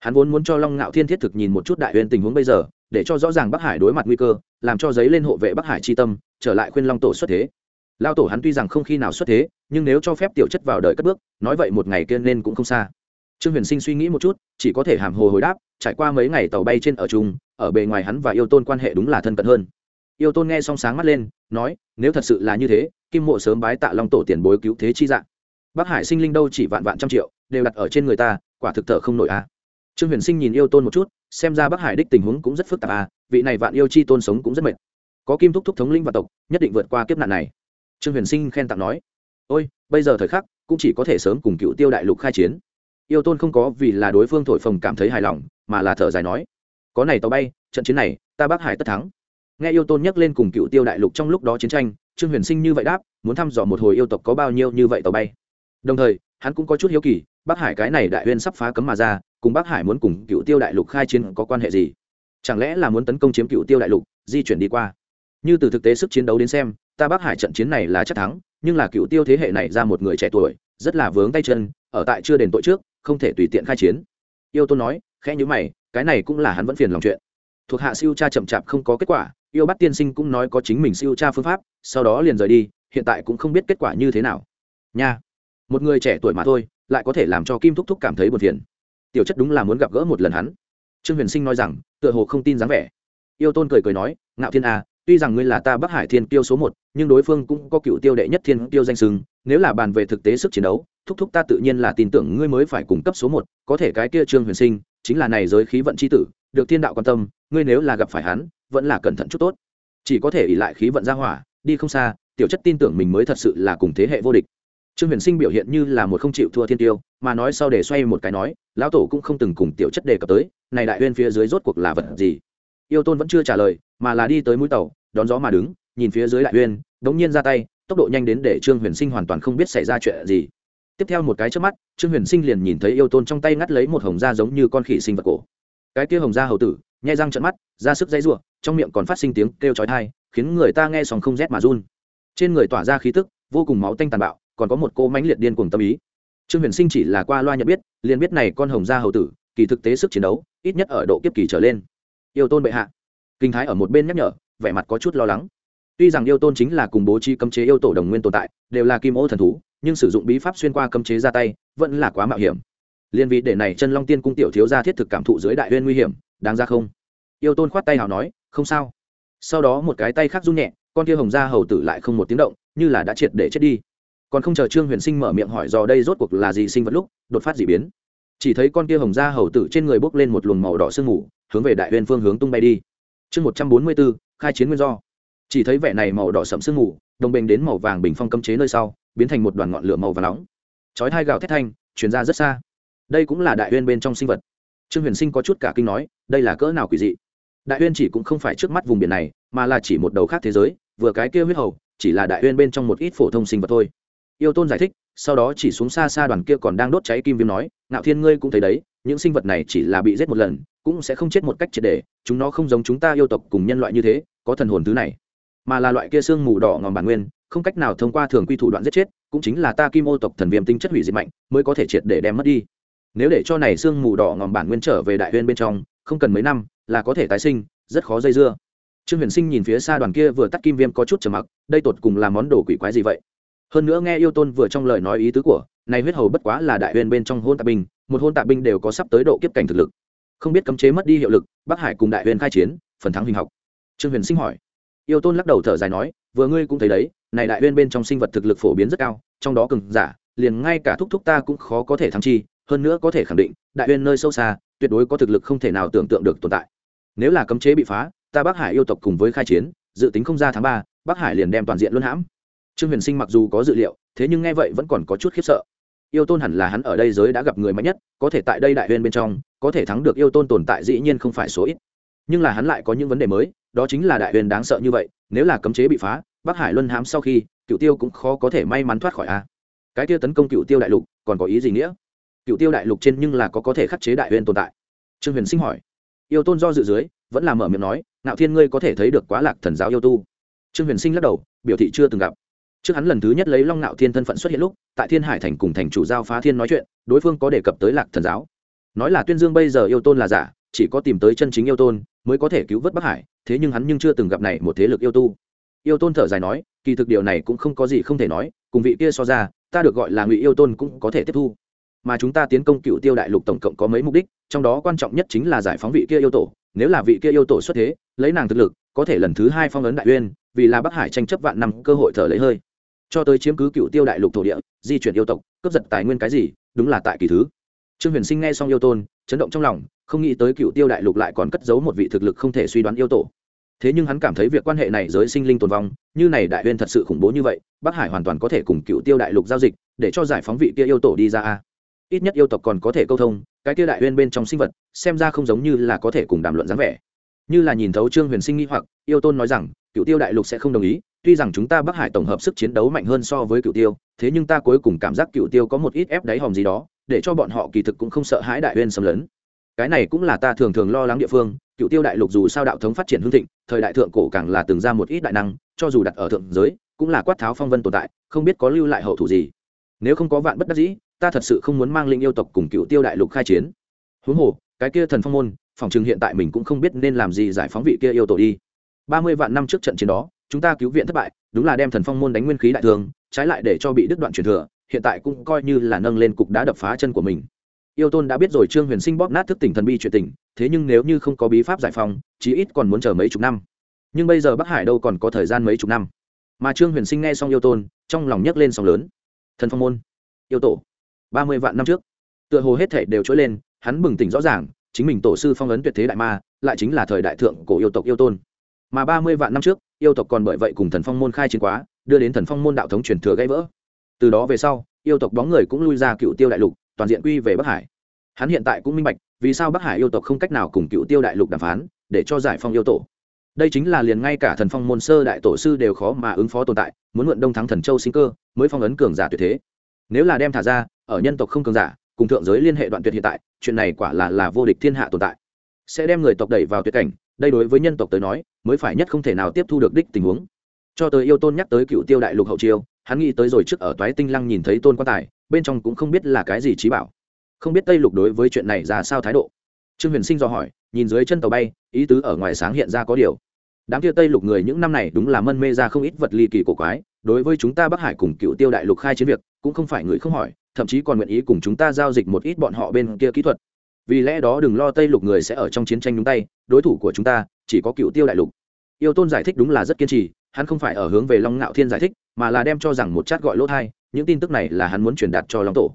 hắn vốn muốn cho long ngạo thiên thiết thực nhìn một chút đại huyền tình huống bây giờ để cho rõ ràng bắc hải đối mặt nguy cơ làm cho giấy lên hộ vệ bắc hải chi tâm trở lại khuyên long tổ xuất thế lao tổ hắn tuy rằng không khi nào xuất thế, nhưng nếu cho phép tiểu chất vào đời cất bước, nói vậy một ngày kia nên cũng không xa trương huyền sinh suy nghĩ một chút, chỉ có thể hàm hồ hồi đáp, trải qua mấy ngày tàu bay trên ở chung, ở bề ngoài hắn và yêu tôn quan hệ đúng là thân cận hơn yêu tôn nghe song sáng mắt lên, nói, nếu thật sự là như thế, kim mộ sớm bái tạ long tổ tiền bối cứu thế chi dạng bắc hải sinh linh đâu chỉ vạn vạn trăm triệu, đều đặt ở trên người ta, quả thực thở không nổi a à. trương huyền sinh nhìn yêu tôn một chút, xem ra bắc hải đích tình huống cũng rất phức tạp a à. vị này vạn yêu chi tôn sống cũng rất mệt có kim thúc thúc thống linh và tộc, nhất định vượt qua kiếp nạn này trương huyền sinh khen tặng nói, ôi, bây giờ thời khắc, cũng chỉ có thể sớm cùng cựu tiêu đại lục khai chiến. Yêu tôn không có vì là đối phương thổi phồng cảm thấy hài lòng, mà là thở dài nói, có này tàu bay, trận chiến này, ta bắc hải tất thắng. Nghe yêu tôn nhắc lên cùng cựu tiêu đại lục trong lúc đó chiến tranh, trương huyền sinh như vậy đáp, muốn thăm dò một hồi yêu tộc có bao nhiêu như vậy tàu bay. Đồng thời, hắn cũng có chút hiếu kỳ bắc hải cái này đại huyên sắp phá cấm mà ra, cùng bắc hải muốn cùng cựu tiêu đại lục khai chiến có quan hệ gì? Chẳng lẽ là muốn tấn công chiếm cựu tiêu đại lục, di chuyển đi qua? Như từ thực tế sức chiến đấu đến xem ta bắc hải trận chiến này là chắc thắng nhưng là cựu tiêu thế hệ này ra một người trẻ tuổi rất là vướng tay chân ở tại chưa đền tội trước không thể tùy tiện khai chiến. Yêu tôn nói khẽ nhữ mày cái này cũng là hắn vẫn phiền lòng chuyện. Thuộc hạ siêu cha chậm chạp không có kết quả yêu bắt tiên sinh cũng nói có chính mình siêu tra phương pháp sau đó liền rời đi hiện tại cũng không biết kết quả như thế nào. Nha một người trẻ tuổi mà thôi lại có thể làm cho kim thúc thúc cảm thấy buồn phiền. Tiểu chất đúng là muốn gặp gỡ một lần hắn. Trương huyền sinh nói rằng tựa hồ không tin dáng vẻ. Yêu tôn cười cười nói ngạo thiên a à, tuy rằng ngươi là ta bắc hải thiên tiêu số một, nhưng đối phương cũng có cựu tiêu đệ nhất thiên tiêu danh sừng nếu là bàn về thực tế sức chiến đấu, thúc thúc ta tự nhiên là tin tưởng ngươi mới phải cung cấp số một, có thể cái kia trương huyền sinh, chính là này giới khí vận c h i tử, được thiên đạo quan tâm, ngươi nếu là gặp phải hắn, vẫn là cẩn thận chút tốt. Chỉ có thể ỉ lại khí vận ra hỏa, đi không xa, tiểu chất tin tưởng mình mới thật sự là cùng thế hệ vô địch. Trương huyền sinh biểu hiện như là một không chịu thua thiên tiêu, mà nói sau để xoay một cái nói, lão tổ cũng không từng cùng tiểu chất đề cập tới, này đại huyên phía dưới rốt cuộc là vật gì? Yêu tôn vẫn chưa trả lời, mà là đi tới mũi tàu, đón gió mà đứng, nhìn phía dưới đại huyên đống nhiên ra tay, tốc độ nhanh đến để trương huyền sinh hoàn toàn không biết xảy ra chuyện gì. Tiếp theo một cái trước mắt, trương huyền sinh liền nhìn thấy yêu tôn trong tay ngắt lấy một hồng da giống như con khỉ sinh vật cổ. Cái kia hồng da hầu tử, nhai răng trận mắt ra sức dây ruộng trong miệng còn phát sinh tiếng kêu chói thai khiến người ta nghe sòng không rét mà run. Trên người tỏa ra khí tức, vô cùng máu tanh tàn bạo, còn có một cô mãnh liệt điên cùng tâm ý. Trương huyền sinh chỉ là qua loa nhận biết, liền biết này con hồng da hầu tử, kỳ thực tế sức chiến đấu, ít nhất ở độ kiếp kỳ trở lên yêu tôn bệ hạ. Kinh thái ở một bên nhắc nhở, vẻ mặt có chút lo lắng. Tuy rằng yêu tôn chính là cùng bố trí cấm chế yêu tổ đồng nguyên tồn tại, đều là kim ô thần thú, nhưng sử dụng bí pháp xuyên qua cấm chế ra tay, vẫn là quá mạo hiểm. Liên vị để này chân long tiên cung tiểu thiếu gia thiết thực cảm thụ dưới đại huyên nguy hiểm, đáng ra không? Yêu tôn khoát tay hào nói, không sao. Sau đó một cái tay khác run nhẹ, con kia hồng gia hầu tử lại không một tiếng động, như là đã triệt để chết đi. Còn không chờ trương huyền sinh mở miệng hỏi do đây rốt cuộc là gì sinh vật lúc, đột phát d ị biến chỉ thấy con kia hồng da hầu tử trên người bốc lên một luồng màu đỏ sương mù, hướng về đại huyên phương hướng tung bay đi. Chương một trăm bốn mươi bốn khai chiến nguyên do. Chỉ thấy vẻ này màu đỏ sậm sương mù, đồng bình đến màu vàng bình phong cấm chế nơi sau, biến thành một đoàn ngọn lửa màu và nóng. Chói hai gạo thét thanh chuyển ra rất xa. Đây cũng là đại huyên bên trong sinh vật. Trương huyền sinh có chút cả kinh nói, đây là cỡ nào quỷ dị? Đại huyên chỉ cũng không phải trước mắt vùng biển này, mà là chỉ một đầu khác thế giới, vừa cái kia huyết hầu, chỉ là đại huyên bên trong một ít phổ thông sinh vật thôi. Yêu tôn giải thích sau đó chỉ xuống xa xa đoàn kia còn đang đốt cháy kim viêm nói, ngạo thiên ngươi cũng thấy đấy, những sinh vật này chỉ là bị giết một lần, cũng sẽ không chết một cách triệt để, chúng nó không giống chúng ta yêu tộc cùng nhân loại như thế, có thần hồn thứ này. Mà là loại kia xương mù đỏ ngòm bản nguyên, không cách nào thông qua thường quy thủ đoạn giết chết, cũng chính là ta kim ô tộc thần viêm tinh chất hủy diệt mạnh, mới có thể triệt để đem mất đi. Nếu để cho này xương mù đỏ ngòm bản nguyên trở về đại huyên bên trong, không cần mấy năm, là có thể tái sinh, rất khó dây dưa. Trương huyền sinh nhìn phía xa đoàn kia vừa tắt kim viêm có chút trầm mặc, đây tột cùng là món đồ quỷ quái gì vậy? Hơn nữa nghe yêu tôn vừa trong lời nói ý tứ của, này huyết hầu bất quá là đại huyền bên trong hôn tạ binh, một hôn tạ binh đều có sắp tới độ kiếp cảnh thực lực. Không biết cấm chế mất đi hiệu lực, bắc hải cùng đại huyền khai chiến, phần thắng hình học. Trương huyền sinh hỏi. Yêu tôn lắc đầu thở dài nói, vừa ngươi cũng thấy đấy, này đại huyền bên trong sinh vật thực lực phổ biến rất cao, trong đó cường giả, liền ngay cả thúc thúc ta cũng khó có thể thắng chi, hơn nữa có thể khẳng định, đại huyền nơi sâu xa, tuyệt đối có thực lực không thể nào tưởng tượng được tồn tại. Nếu là cấm chế bị phá, ta bắc hải yêu tộc cùng với khai chiến, dự tính không ra tháng ba, bắc hải liền đem toàn diện luân hãm trương huyền sinh mặc dù có dự liệu, thế nhưng nghe vậy vẫn còn có chút khiếp sợ. Yêu tôn hẳn là hắn ở đây giới đã gặp người mạnh nhất, có thể tại đây đại huyên bên trong, có thể thắng được yêu tôn tồn tại dĩ nhiên không phải số ít. Nhưng là hắn lại có những vấn đề mới, đó chính là đại huyền đáng sợ như vậy, nếu là cấm chế bị phá, bắc hải luân Hám sau khi cựu tiêu cũng khó có thể may mắn thoát khỏi a. Cái tiêu tấn công cựu tiêu đại lục, còn có ý gì nghĩa? Cựu tiêu đại lục trên nhưng là có có thể khắc chế đại huyền tồn tại. Trương huyền sinh hỏi. Yêu tôn do dự dưới, vẫn là mở miệng nói nạo thiên ngươi có thể thấy được quá lạc thần giáo yêu tu. Trương huyền sinh lắc đầu, biểu thị chưa từng gặp trước hắn lần thứ nhất lấy long nạo thiên thân phận xuất hiện lúc, tại thiên hải thành cùng thành chủ giao phá thiên nói chuyện, đối phương có đề cập tới lạc thần giáo. Nói là tuyên dương bây giờ yêu tôn là giả, chỉ có tìm tới chân chính yêu tôn mới có thể cứu vớt bắc hải, thế nhưng hắn nhưng chưa từng gặp này một thế lực yêu tu. Yêu tôn thở dài nói, kỳ thực điều này cũng không có gì không thể nói, cùng vị kia so ra, ta được gọi là ngụy yêu tôn cũng có thể tiếp thu. Mà chúng ta tiến công cựu tiêu đại lục tổng cộng có mấy mục đích, trong đó quan trọng nhất chính là giải phóng vị kia yêu tổ. Nếu là vị kia yêu tổ xuất thế, lấy nàng thực lực, có thể lần thứ hai phong ấn đại uyên, vì là bắc hải tranh chấp vạn năm cơ hội thở lấy hơi cho tới chiếm cứ cựu tiêu đại lục thổ địa, di chuyển yêu tộc, cướp giật tài nguyên cái gì, đúng là tại kỳ thứ. Trương huyền sinh nghe xong yêu tôn, chấn động trong lòng, không nghĩ tới cựu tiêu đại lục lại còn cất giấu một vị thực lực không thể suy đoán yêu tổ. Thế nhưng hắn cảm thấy việc quan hệ này giới sinh linh tồn vong, như này đại huyên thật sự khủng bố như vậy, bắc hải hoàn toàn có thể cùng cựu tiêu đại lục giao dịch, để cho giải phóng vị kia yêu tổ đi ra a. Ít nhất yêu tộc còn có thể câu thông, cái kia đại huyên bên trong sinh vật, xem ra không giống như là có thể cùng đàm luận dáng vẻ. Như là nhìn thấu trương huyền sinh nghĩ hoặc, yêu tôn nói rằng, cựu tiêu đại lục sẽ không đồng ý tuy rằng chúng ta bắc hải tổng hợp sức chiến đấu mạnh hơn so với cựu tiêu, thế nhưng ta cuối cùng cảm giác cựu tiêu có một ít ép đáy hòm gì đó, để cho bọn họ kỳ thực cũng không sợ hãi đại huyên xâm lấn. Cái này cũng là ta thường thường lo lắng địa phương cựu tiêu đại lục dù sao đạo thống phát triển hương thịnh, thời đại thượng cổ càng là từng ra một ít đại năng, cho dù đặt ở thượng giới, cũng là quát tháo phong vân tồn tại, không biết có lưu lại hậu thủ gì. Nếu không có vạn bất đắc dĩ, ta thật sự không muốn mang linh yêu tộc cùng cựu tiêu đại lục khai chiến. Huống hồ, cái kia thần phong môn, phòng chừng hiện tại mình cũng không biết nên làm gì giải phóng vị kia yêu tổ đi. Ba mươi vạn năm trước trận chiến đó chúng ta cứu viện thất bại, đúng là đem thần phong môn đánh nguyên khí đại thương, trái lại để cho bị đứt đoạn truyền thừa, hiện tại cũng coi như là nâng lên cục đá đập phá chân của mình. Yêu tôn đã biết rồi trương huyền sinh bóp nát thức tỉnh thần bi chuyện tình, thế nhưng nếu như không có bí pháp giải phóng, chí ít còn muốn chờ mấy chục năm. Nhưng bây giờ bắc hải đâu còn có thời gian mấy chục năm. Mà trương huyền sinh nghe xong yêu tôn, trong lòng nhấc lên sóng lớn. Thần phong môn, yêu tổ, ba mươi vạn năm trước, tựa hồ hết thể đều trỗi lên, hắn bừng tỉnh rõ ràng, chính mình tổ sư phong ấn tuyệt thế đại ma, lại chính là thời đại thượng cổ yêu tộc yêu tôn. Mà ba mươi vạn năm trước yêu tộc còn bởi vậy cùng thần phong môn khai chiến quá, đưa đến thần phong môn đạo thống truyền thừa gãy vỡ. Từ đó về sau, yêu tộc bóng người cũng lui ra cựu tiêu đại lục, toàn diện quy về bắc hải. Hắn hiện tại cũng minh bạch, vì sao bắc hải yêu tộc không cách nào cùng cựu tiêu đại lục đàm phán, để cho giải phong yêu tổ. Đây chính là liền ngay cả thần phong môn sơ đại tổ sư đều khó mà ứng phó tồn tại, muốn mượn đông thắng thần châu sinh cơ, mới phong ấn cường giả tuyệt thế. Nếu là đem thả ra, ở nhân tộc không cường giả, cùng thượng giới liên hệ đoạn tuyệt hiện tại, chuyện này quả là là vô địch thiên hạ tồn tại. Sẽ đem người tộc đẩy vào tuyệt cảnh đây đối với nhân tộc tới nói, mới phải nhất không thể nào tiếp thu được đích tình huống. Cho tới yêu tôn nhắc tới cựu tiêu đại lục hậu chiêu, hắn nghĩ tới rồi trước ở toái tinh lăng nhìn thấy tôn quan tài, bên trong cũng không biết là cái gì trí bảo. Không biết tây lục đối với chuyện này ra sao thái độ. Trương huyền sinh do hỏi, nhìn dưới chân tàu bay, ý tứ ở ngoài sáng hiện ra có điều. Đám kia tây lục người những năm này đúng là mân mê ra không ít vật ly kỳ cổ quái, đối với chúng ta bắc hải cùng cựu tiêu đại lục khai chiến việc, cũng không phải người không hỏi, thậm chí còn nguyện ý cùng chúng ta giao dịch một ít bọn họ bên kia kỹ thuật vì lẽ đó đừng lo tây lục người sẽ ở trong chiến tranh nhúng tay, đối thủ của chúng ta chỉ có cựu tiêu đại lục. Yêu tôn giải thích đúng là rất kiên trì, hắn không phải ở hướng về long ngạo thiên giải thích, mà là đem cho rằng một chát gọi lỗ thai, những tin tức này là hắn muốn truyền đạt cho long tổ.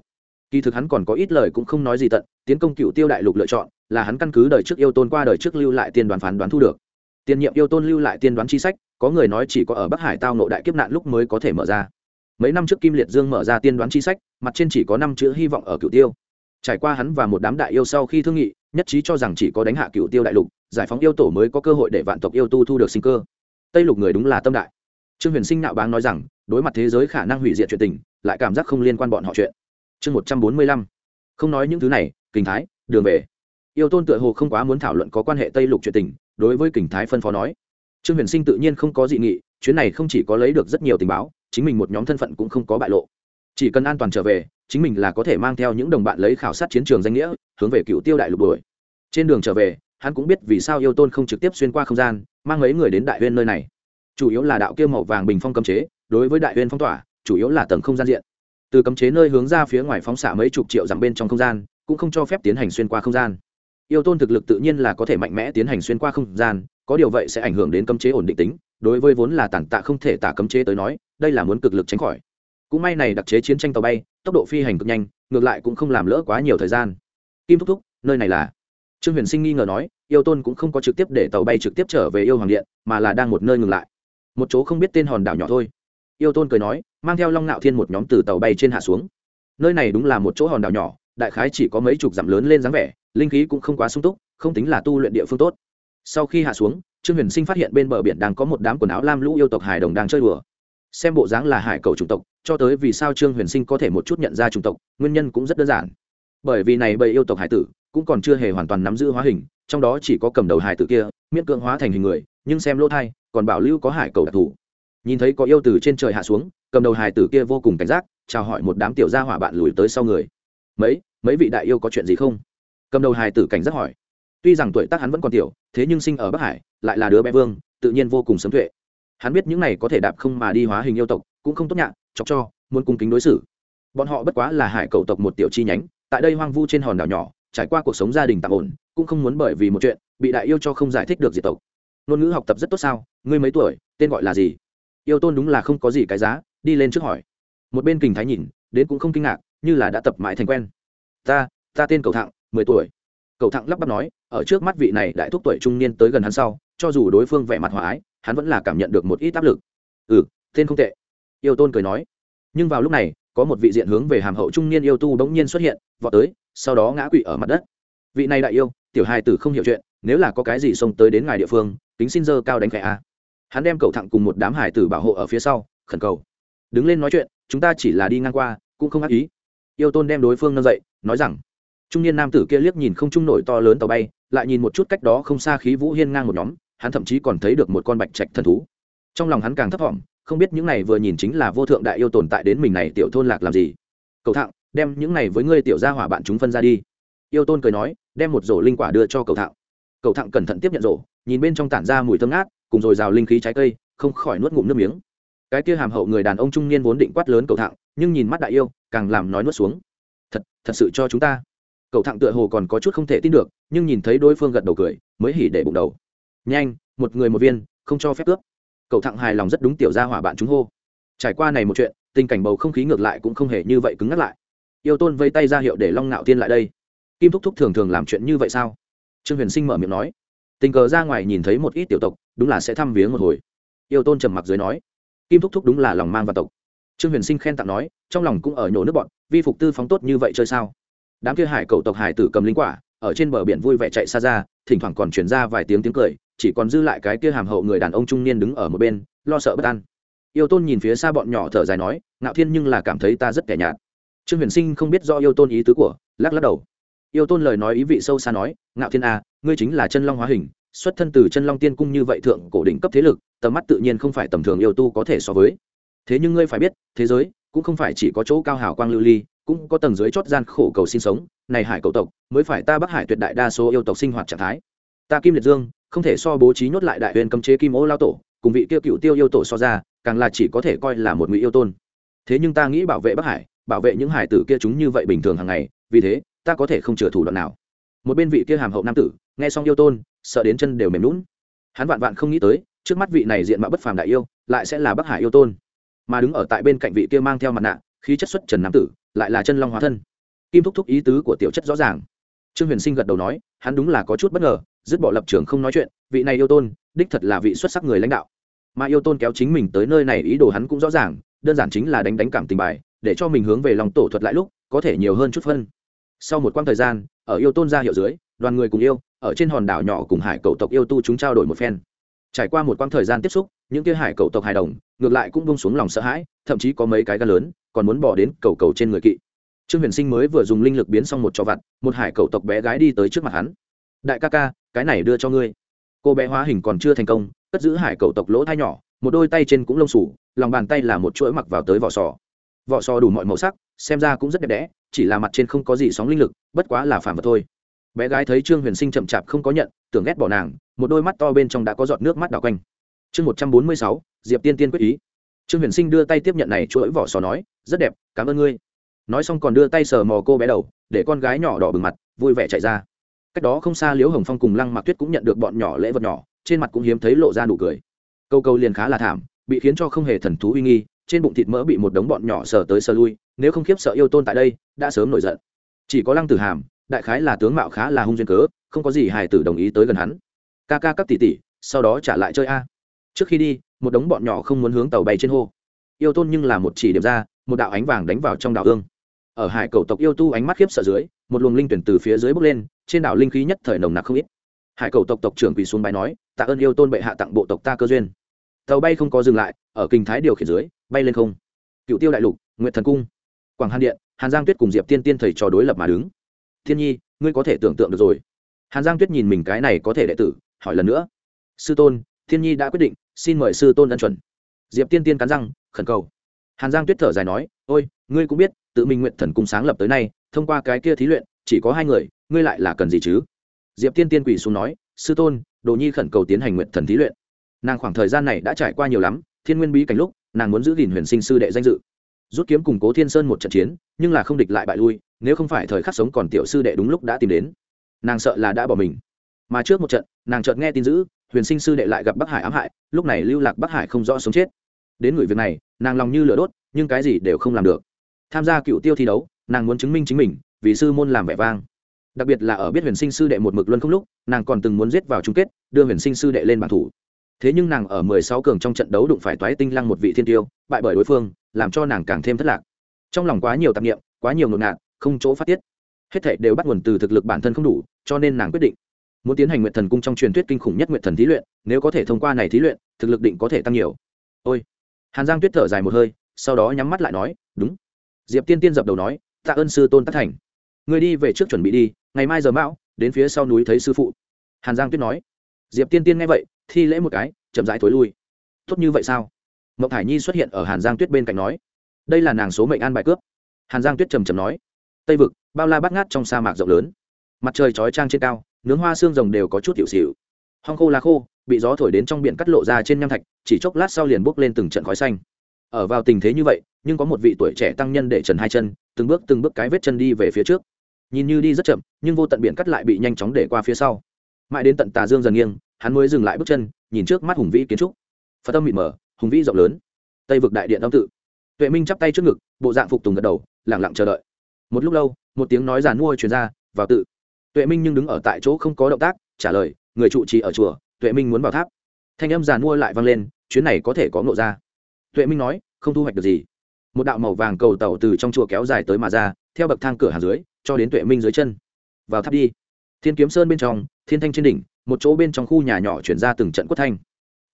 Kỳ thực hắn còn có ít lời cũng không nói gì tận, tiến công cựu tiêu đại lục lựa chọn là hắn căn cứ đời trước yêu tôn qua đời trước lưu lại tiên đoán phán đoán thu được. Tiền nhiệm yêu tôn lưu lại tiên đoán chi sách, có người nói chỉ có ở bắc hải tao nộ đại kiếp nạn lúc mới có thể mở ra. Mấy năm trước kim liệt dương mở ra tiên đoán chi sách, mặt trên chỉ có năm chữ hy vọng ở cựu tiêu trải qua hắn và một đám đại yêu sau khi thương nghị, nhất trí cho rằng chỉ có đánh hạ cựu tiêu đại lục, giải phóng yêu tổ mới có cơ hội để vạn tộc yêu tu thu được sinh cơ. Tây lục người đúng là tâm đại. Trương huyền sinh nạo báng nói rằng, đối mặt thế giới khả năng hủy diệt chuyện tình, lại cảm giác không liên quan bọn họ chuyện. Chương một trăm bốn mươi lăm. Không nói những thứ này, kình thái, đường về. Yêu tôn tựa hồ không quá muốn thảo luận có quan hệ tây lục chuyện tình, đối với kình thái phân phó nói. Trương huyền sinh tự nhiên không có dị nghị, chuyến này không chỉ có lấy được rất nhiều tình báo, chính mình một nhóm thân phận cũng không có bại lộ chỉ cần an toàn trở về, chính mình là có thể mang theo những đồng bạn lấy khảo sát chiến trường danh nghĩa, hướng về cựu tiêu đại lục đuổi. Trên đường trở về, hắn cũng biết vì sao yêu tôn không trực tiếp xuyên qua không gian, mang mấy người đến đại huyên nơi này. Chủ yếu là đạo kia màu vàng bình phong cấm chế, đối với đại huyên phong tỏa, chủ yếu là tầng không gian diện. Từ cấm chế nơi hướng ra phía ngoài phóng xạ mấy chục triệu dặm bên trong không gian, cũng không cho phép tiến hành xuyên qua không gian. Yêu tôn thực lực tự nhiên là có thể mạnh mẽ tiến hành xuyên qua không gian, có điều vậy sẽ ảnh hưởng đến cấm chế ổn định tính. Đối với vốn là tàn tạ không thể tả cấm chế tới nói, đây là muốn cực lực tránh khỏi cũng may này đặc chế chiến tranh tàu bay, tốc độ phi hành cực nhanh, ngược lại cũng không làm lỡ quá nhiều thời gian. Kim thúc thúc, nơi này là? Trương huyền sinh nghi ngờ nói, yêu tôn cũng không có trực tiếp để tàu bay trực tiếp trở về yêu hoàng điện, mà là đang một nơi ngừng lại. Một chỗ không biết tên hòn đảo nhỏ thôi. Yêu tôn cười nói, mang theo long ngạo thiên một nhóm từ tàu bay trên hạ xuống. Nơi này đúng là một chỗ hòn đảo nhỏ, đại khái chỉ có mấy chục dặm lớn lên dáng vẻ, linh khí cũng không quá sung túc, không tính là tu luyện địa phương tốt. Sau khi hạ xuống, trương huyền sinh phát hiện bên bờ biển đang có một đám quần áo lam lũ yêu tộc hải đồng đang chơi đùa xem bộ dáng là hải cầu chủng tộc, cho tới vì sao trương huyền sinh có thể một chút nhận ra chủng tộc, nguyên nhân cũng rất đơn giản. Bởi vì này bầy yêu tộc hải tử cũng còn chưa hề hoàn toàn nắm giữ hóa hình, trong đó chỉ có cầm đầu hải tử kia, miễn cưỡng hóa thành hình người, nhưng xem lỗ thai, còn bảo lưu có hải cầu đặc thù. Nhìn thấy có yêu từ trên trời hạ xuống, cầm đầu hải tử kia vô cùng cảnh giác, chào hỏi một đám tiểu gia hỏa bạn lùi tới sau người. Mấy mấy vị đại yêu có chuyện gì không? Cầm đầu hải tử cảnh giác hỏi. Tuy rằng tuổi tác hắn vẫn còn tiểu, thế nhưng sinh ở bắc hải, lại là đứa bé vương, tự nhiên vô cùng sớm tuệ hắn biết những này có thể đạp không mà đi hóa hình yêu tộc, cũng không tốt nhạ, chọc cho, muốn cung kính đối xử. Bọn họ bất quá là hải cầu tộc một tiểu chi nhánh, tại đây hoang vu trên hòn đảo nhỏ, trải qua cuộc sống gia đình tạm ổn, cũng không muốn bởi vì một chuyện, bị đại yêu cho không giải thích được diệt tộc. Ngôn ngữ học tập rất tốt sao? Ngươi mấy tuổi, tên gọi là gì? Yêu tôn đúng là không có gì cái giá, đi lên trước hỏi. Một bên kình thái nhìn, đến cũng không kinh ngạc, như là đã tập mãi thành quen. Ta ta tên cầu thạng mười tuổi. Cầu thạng lắp bắp nói, ở trước mắt vị này đại thúc tuổi trung niên tới gần hắn sau, cho dù đối phương vẻ mặt hòa ái hắn vẫn là cảm nhận được một ít áp lực. Ừ tên không tệ. Yêu tôn cười nói. Nhưng vào lúc này, có một vị diện hướng về hàm hậu trung niên yêu tu bỗng nhiên xuất hiện, vọt tới, sau đó ngã quỵ ở mặt đất. Vị này đại yêu, tiểu hai tử không hiểu chuyện, nếu là có cái gì xông tới đến ngài địa phương tính xin dơ cao đánh khẽ a. Hắn đem cầu thẳng cùng một đám hải tử bảo hộ ở phía sau, khẩn cầu. Đứng lên nói chuyện, chúng ta chỉ là đi ngang qua, cũng không ác ý. Yêu tôn đem đối phương nâng dậy, nói rằng, trung niên nam tử kia liếc nhìn không trung nổi to lớn tàu bay, lại nhìn một chút cách đó không xa khí vũ hiên ngang một nhóm hắn thậm chí còn thấy được một con bạch trạch thần thú. Trong lòng hắn càng thấp thỏm, không biết những này vừa nhìn chính là vô thượng đại yêu tồn tại đến mình này tiểu thôn lạc làm gì. Cầu thạng đem những này với ngươi tiểu gia hỏa bạn chúng phân ra đi. Yêu tôn cười nói, đem một rổ linh quả đưa cho cầu thạng cầu thạng cẩn thận tiếp nhận rổ, nhìn bên trong tản ra mùi thơm ngát, cùng rồi rào linh khí trái cây, không khỏi nuốt ngụm nước miếng. Cái kia hàm hậu người đàn ông trung niên vốn định quát lớn cầu thạng nhưng nhìn mắt đại yêu, càng làm nói nuốt xuống. Thật thật sự cho chúng ta. Cầu thạng tựa hồ còn có chút không thể tin được, nhưng nhìn thấy đối phương gật đầu cười, mới hỉ để bụng đầu nhanh, một người một viên, không cho phép cướp. Cậu thẳng hài lòng rất đúng tiểu gia hỏa bạn chúng hô. Trải qua này một chuyện, tình cảnh bầu không khí ngược lại cũng không hề như vậy cứng ngắt lại. Yêu tôn vây tay ra hiệu để long ngạo tiên lại đây. Kim thúc thúc thường thường làm chuyện như vậy sao? Trương huyền sinh mở miệng nói. Tình cờ ra ngoài nhìn thấy một ít tiểu tộc, đúng là sẽ thăm viếng một hồi. Yêu tôn trầm mặc dưới nói. Kim thúc thúc đúng là lòng mang và tộc. Trương huyền sinh khen tặng nói, trong lòng cũng ở nhổ nước bọn, vi phục tư phóng tốt như vậy chơi sao? Đám kia hải cầu tộc hải tử cầm linh quả, ở trên bờ biển vui vẻ chạy xa ra, thỉnh thoảng còn chuyển ra vài tiếng tiếng cười chỉ còn dư lại cái kia hàm hậu người đàn ông trung niên đứng ở một bên lo sợ bất an. Yêu tôn nhìn phía xa bọn nhỏ thở dài nói ngạo thiên nhưng là cảm thấy ta rất kẻ nhạt. Trương huyền sinh không biết do yêu tôn ý tứ của lắc lắc đầu. Yêu tôn lời nói ý vị sâu xa nói ngạo thiên a à, ngươi chính là chân long hóa hình xuất thân từ chân long tiên cung như vậy thượng cổ đỉnh cấp thế lực tầm mắt tự nhiên không phải tầm thường yêu tu có thể so với. Thế nhưng ngươi phải biết thế giới cũng không phải chỉ có chỗ cao hào quang lưu ly cũng có tầng dưới chót gian khổ cầu sinh sống này hải cầu tộc mới phải ta bắc hải tuyệt đại đa số yêu tộc sinh hoạt trạng thái. Ta kim liệt dương không thể so bố trí nhốt lại đại huyền cấm chế kim ô lao tổ, cùng vị kia cựu tiêu yêu tổ so ra, càng là chỉ có thể coi là một ngụy yêu tôn. Thế nhưng ta nghĩ bảo vệ bắc hải, bảo vệ những hải tử kia chúng như vậy bình thường hàng ngày, vì thế, ta có thể không chừa thủ đoạn nào. Một bên vị kia hàm hậu nam tử, nghe xong yêu tôn, sợ đến chân đều mềm lún hắn vạn vạn không nghĩ tới, trước mắt vị này diện mạo bất phàm đại yêu, lại sẽ là bắc hải yêu tôn. Mà đứng ở tại bên cạnh vị kia mang theo mặt nạ, khí chất xuất trần nam tử, lại là chân long hóa thân. Kim thúc thúc ý tứ của tiểu chất rõ ràng. Trương huyền sinh gật đầu nói, hắn đúng là có chút bất ngờ dứt bỏ lập trường không nói chuyện, vị này yêu tôn, đích thật là vị xuất sắc người lãnh đạo. Mà yêu tôn kéo chính mình tới nơi này ý đồ hắn cũng rõ ràng, đơn giản chính là đánh đánh cảm tình bài, để cho mình hướng về lòng tổ thuật lại lúc, có thể nhiều hơn chút phân. Sau một quãng thời gian, ở yêu tôn ra hiệu dưới, đoàn người cùng yêu, ở trên hòn đảo nhỏ cùng hải cầu tộc yêu tu chúng trao đổi một phen. Trải qua một quãng thời gian tiếp xúc, những kia hải cầu tộc hài đồng, ngược lại cũng bông xuống lòng sợ hãi, thậm chí có mấy cái gan lớn, còn muốn bỏ đến cầu cầu trên người kỵ. Trương huyền sinh mới vừa dùng linh lực biến xong một trò vặt, một hải cầu tộc bé gái đi tới trước mặt hắn. Đại ca ca cái này đưa cho ngươi. Cô bé hóa hình còn chưa thành công, cất giữ hải cầu tộc lỗ thai nhỏ, một đôi tay trên cũng lông sủ lòng bàn tay là một chuỗi mặc vào tới vỏ sò. Vỏ sò đủ mọi màu sắc, xem ra cũng rất đẹp đẽ, chỉ là mặt trên không có gì sóng linh lực, bất quá là phản vật thôi. Bé gái thấy trương huyền sinh chậm chạp không có nhận, tưởng ghét bỏ nàng, một đôi mắt to bên trong đã có giọt nước mắt đào quanh. Chương một trăm bốn mươi sáu, diệp tiên tiên quyết ý. Trương huyền sinh đưa tay tiếp nhận này chuỗi vỏ sò nói, rất đẹp, cảm ơn ngươi. Nói xong còn đưa tay sờ mò cô bé đầu, để con gái nhỏ đỏ bừng mặt, vui vẻ chạy ra cách đó không xa liễu hồng phong cùng lăng mạc tuyết cũng nhận được bọn nhỏ lễ vật nhỏ, trên mặt cũng hiếm thấy lộ ra nụ cười. Câu câu liền khá là thảm, bị khiến cho không hề thần thú uy nghi, trên bụng thịt mỡ bị một đống bọn nhỏ sờ tới sờ lui, nếu không khiếp sợ yêu tôn tại đây, đã sớm nổi giận. Chỉ có lăng tử hàm, đại khái là tướng mạo khá là hung duyên cớ, không có gì hài tử đồng ý tới gần hắn. Ca ca cắp tỷ tỷ, sau đó trả lại chơi a. Trước khi đi, một đống bọn nhỏ không muốn hướng tàu bay trên hô. Yêu tôn nhưng là một chỉ điểm ra, một đạo ánh vàng đánh vào trong đảo ương. Ở hải cầu tộc yêu tu ánh mắt khiếp sợ dưới, một luồng linh tuyển từ phía dưới bốc lên trên đảo linh khí nhất thời nồng nặc không ít. Hải cầu tộc tộc trưởng quỳ xuống bài nói, tạ ơn yêu tôn bệ hạ tặng bộ tộc ta cơ duyên. Tàu bay không có dừng lại, ở kinh thái điều khiển dưới, bay lên không. Cựu tiêu đại lục nguyện thần cung, quảng hàn điện, hàn giang tuyết cùng diệp tiên tiên thầy trò đối lập mà đứng. Thiên nhi, ngươi có thể tưởng tượng được rồi. Hàn giang tuyết nhìn mình cái này có thể đệ tử, hỏi lần nữa. Sư tôn, thiên nhi đã quyết định, xin mời sư tôn ân chuẩn. Diệp tiên tiên cắn răng, khẩn cầu. Hàn giang tuyết thở dài nói, ôi, ngươi cũng biết, tự mình nguyện thần cung sáng lập tới nay, thông qua cái kia thí luyện chỉ có hai người, ngươi lại là cần gì chứ? Diệp tiên tiên quỳ xuống nói, sư tôn, đồ nhi khẩn cầu tiến hành nguyện thần thí luyện. Nàng khoảng thời gian này đã trải qua nhiều lắm, thiên nguyên bí cảnh lúc, nàng muốn giữ gìn huyền sinh sư đệ danh dự. Rút kiếm củng cố thiên sơn một trận chiến, nhưng là không địch lại bại lui, nếu không phải thời khắc sống còn tiểu sư đệ đúng lúc đã tìm đến, nàng sợ là đã bỏ mình. Mà trước một trận, nàng chợt nghe tin dữ, huyền sinh sư đệ lại gặp bắc hải ám hại, lúc này lưu lạc bắc hải không rõ sống chết. Đến người việc này, nàng lòng như lửa đốt, nhưng cái gì đều không làm được. Tham gia cựu tiêu thi đấu, nàng muốn chứng minh chính mình vì sư môn làm vẻ vang. Đặc biệt là ở biết huyền sinh sư đệ một mực luân không lúc, nàng còn từng muốn giết vào chung kết, đưa huyền sinh sư đệ lên bàn thủ. Thế nhưng nàng ở mười sáu cường trong trận đấu đụng phải toái tinh lăng một vị thiên tiêu, bại bởi đối phương, làm cho nàng càng thêm thất lạc. Trong lòng quá nhiều tạp nghiệm quá nhiều ngột ngạt, không chỗ phát tiết. Hết thảy đều bắt nguồn từ thực lực bản thân không đủ, cho nên nàng quyết định muốn tiến hành nguyện thần cung trong truyền thuyết kinh khủng nhất nguyện thần thí luyện, nếu có thể thông qua này thí luyện, thực lực định có thể tăng nhiều. Ôi. Hàn giang tuyết thở dài một hơi, sau đó nhắm mắt lại nói, đúng. Diệp tiên tiên dập đầu nói, tạ ơn sư tôn tất thành người đi về trước chuẩn bị đi, ngày mai giờ mão, đến phía sau núi thấy sư phụ. Hàn giang tuyết nói. Diệp tiên tiên nghe vậy, thi lễ một cái, chậm rãi thối lui. Tốt như vậy sao? Mậu thải nhi xuất hiện ở hàn giang tuyết bên cạnh nói. Đây là nàng số mệnh an bài cướp. Hàn giang tuyết trầm trầm nói. Tây vực, bao la bát ngát trong sa mạc rộng lớn. Mặt trời chói trang trên cao, nướng hoa xương rồng đều có chút hiệu xịu. Hong khô lá khô, bị gió thổi đến trong biển cắt lộ ra trên nham thạch, chỉ chốc lát sau liền bốc lên từng trận khói xanh. Ở vào tình thế như vậy, nhưng có một vị tuổi trẻ tăng nhân để trần hai chân, từng bước từng bước cái vết chân đi về phía trước nhìn như đi rất chậm, nhưng vô tận biển cắt lại bị nhanh chóng để qua phía sau. Mãi đến tận tà dương dần nghiêng, hắn mới dừng lại bước chân, nhìn trước mắt hùng vĩ kiến trúc. Phật tâm mịt mờ, hùng vĩ rộng lớn. Tây vực đại điện âm tự. Tuệ minh chắp tay trước ngực, bộ dạng phục tùng gật đầu lẳng lặng chờ đợi. Một lúc lâu, một tiếng nói giàn mua truyền ra, vào tự. Tuệ minh nhưng đứng ở tại chỗ không có động tác, trả lời, người trụ trì ở chùa, tuệ minh muốn vào tháp. Thanh âm giàn mua lại vang lên, chuyến này có thể có ngộ ra. Tuệ minh nói, không thu hoạch được gì. Một đạo màu vàng cầu tàu từ trong chùa kéo dài tới mà ra, theo bậc thang cửa hàng dưới cho đến tuệ minh dưới chân. Vào tháp đi. Thiên kiếm sơn bên trong, thiên thanh trên đỉnh, một chỗ bên trong khu nhà nhỏ chuyển ra từng trận quất thanh.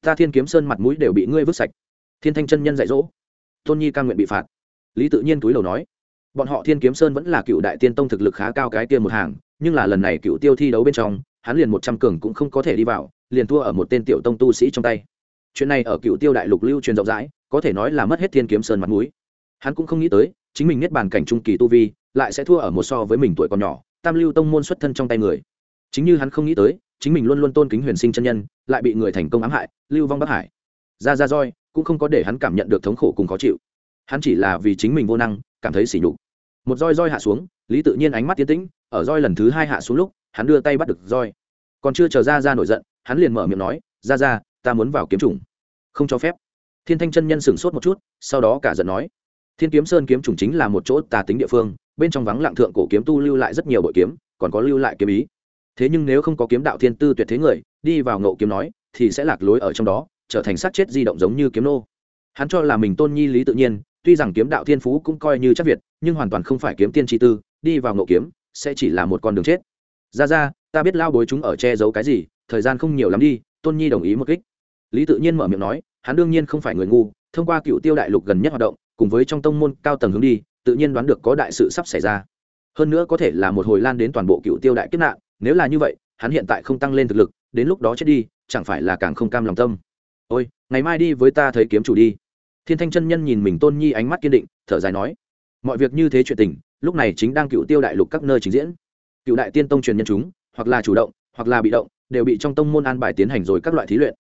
Ta thiên kiếm sơn mặt mũi đều bị ngươi vứt sạch. Thiên thanh chân nhân dạy dỗ. Tôn nhi ca nguyện bị phạt. Lý tự nhiên túi đầu nói. Bọn họ thiên kiếm sơn vẫn là cựu đại tiên tông thực lực khá cao cái tiên một hàng, nhưng là lần này cựu tiêu thi đấu bên trong, hắn liền một trăm cường cũng không có thể đi vào, liền thua ở một tên tiểu tông tu sĩ trong tay. Chuyện này ở cựu tiêu đại lục lưu truyền rộng rãi, có thể nói là mất hết thiên kiếm sơn mặt mũi. Hắn cũng không nghĩ tới, chính mình niết bàn cảnh trung kỳ tu vi lại sẽ thua ở một so với mình tuổi còn nhỏ, tam lưu tông môn xuất thân trong tay người. Chính như hắn không nghĩ tới, chính mình luôn luôn tôn kính huyền sinh chân nhân, lại bị người thành công ám hại, lưu vong bắc hải. Ra ra roi, cũng không có để hắn cảm nhận được thống khổ cùng khó chịu. Hắn chỉ là vì chính mình vô năng, cảm thấy sỉ nhục. Một roi roi hạ xuống, lý tự nhiên ánh mắt tiến tĩnh, ở roi lần thứ hai hạ xuống lúc, hắn đưa tay bắt được roi. Còn chưa chờ ra ra nổi giận, hắn liền mở miệng nói, ra ra, ta muốn vào kiếm chủng. Không cho phép. Thiên thanh chân nhân sửng sốt một chút, sau đó cả giận nói, thiên kiếm sơn kiếm chủng chính là một chỗ tà tính địa phương bên trong vắng lặng thượng cổ kiếm tu lưu lại rất nhiều bội kiếm, còn có lưu lại kiếm ý. Thế nhưng nếu không có kiếm đạo thiên tư tuyệt thế người, đi vào ngộ kiếm nói, thì sẽ lạc lối ở trong đó, trở thành sát chết di động giống như kiếm nô. Hắn cho là mình tôn nhi lý tự nhiên, tuy rằng kiếm đạo thiên phú cũng coi như chắc việt, nhưng hoàn toàn không phải kiếm tiên tri tư, đi vào ngộ kiếm sẽ chỉ là một con đường chết. Ra ra, ta biết lao bối chúng ở che giấu cái gì, thời gian không nhiều lắm đi, tôn nhi đồng ý một kích. Lý tự nhiên mở miệng nói, hắn đương nhiên không phải người ngu, thông qua cựu tiêu đại lục gần nhất hoạt động, cùng với trong tông môn cao tầng hướng đi tự nhiên đoán được có đại sự sắp xảy ra. Hơn nữa có thể là một hồi lan đến toàn bộ cựu tiêu đại kiếp nạn, nếu là như vậy, hắn hiện tại không tăng lên thực lực, đến lúc đó chết đi, chẳng phải là càng không cam lòng tâm. Ôi, ngày mai đi với ta thấy kiếm chủ đi. Thiên thanh chân nhân nhìn mình tôn nhi ánh mắt kiên định, thở dài nói. Mọi việc như thế chuyện tình, lúc này chính đang cựu tiêu đại lục các nơi trình diễn. Cựu đại tiên tông truyền nhân chúng, hoặc là chủ động, hoặc là bị động, đều bị trong tông môn an bài tiến hành rồi các loại thí luyện.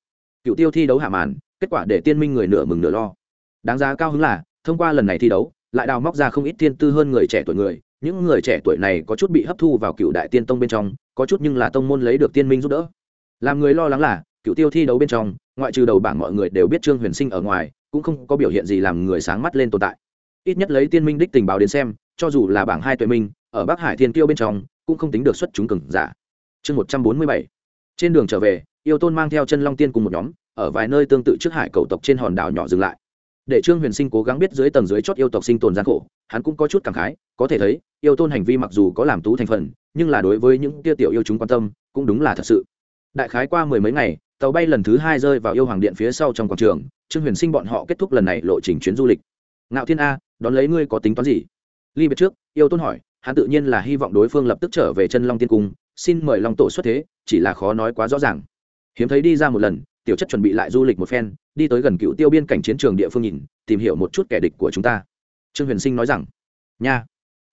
Cựu tiêu thi đấu hạ màn, kết quả để tiên minh người nửa mừng nửa lo. Đáng giá cao hứng là, thông qua lần này thi đấu lại đào móc ra không ít tiên tư hơn người trẻ tuổi người. Những người trẻ tuổi này có chút bị hấp thu vào cựu đại tiên tông bên trong, có chút nhưng là tông môn lấy được tiên minh giúp đỡ. Làm người lo lắng là, cựu tiêu thi đấu bên trong, ngoại trừ đầu bảng mọi người đều biết trương huyền sinh ở ngoài, cũng không có biểu hiện gì làm người sáng mắt lên tồn tại. Ít nhất lấy tiên minh đích tình báo đến xem, cho dù là bảng hai tuệ minh, ở bắc hải thiên tiêu bên trong, cũng không tính được xuất chúng cừng giả. Chương một trăm bốn mươi bảy. Trên đường trở về, yêu tôn mang theo chân long tiên cùng một nhóm, ở vài nơi tương tự trước hải cầu tộc trên hòn đảo nhỏ dừng lại để trương huyền sinh cố gắng biết dưới tầng dưới chót yêu tộc sinh tồn gian khổ, hắn cũng có chút cảm khái, có thể thấy, yêu tôn hành vi mặc dù có làm tú thành phần, nhưng là đối với những tia tiểu yêu chúng quan tâm, cũng đúng là thật sự. Đại khái qua mười mấy ngày, tàu bay lần thứ hai rơi vào yêu hoàng điện phía sau trong quảng trường, trương huyền sinh bọn họ kết thúc lần này lộ trình chuyến du lịch. Ngạo thiên a, đón lấy ngươi có tính toán gì? Ly biệt trước, yêu tôn hỏi, hắn tự nhiên là hy vọng đối phương lập tức trở về chân long tiên cung, xin mời long tổ xuất thế, chỉ là khó nói quá rõ ràng. Hiếm thấy đi ra một lần tiểu chất chuẩn bị lại du lịch một phen, đi tới gần cựu tiêu biên cảnh chiến trường địa phương nhìn, tìm hiểu một chút kẻ địch của chúng ta. Trương huyền sinh nói rằng, nha,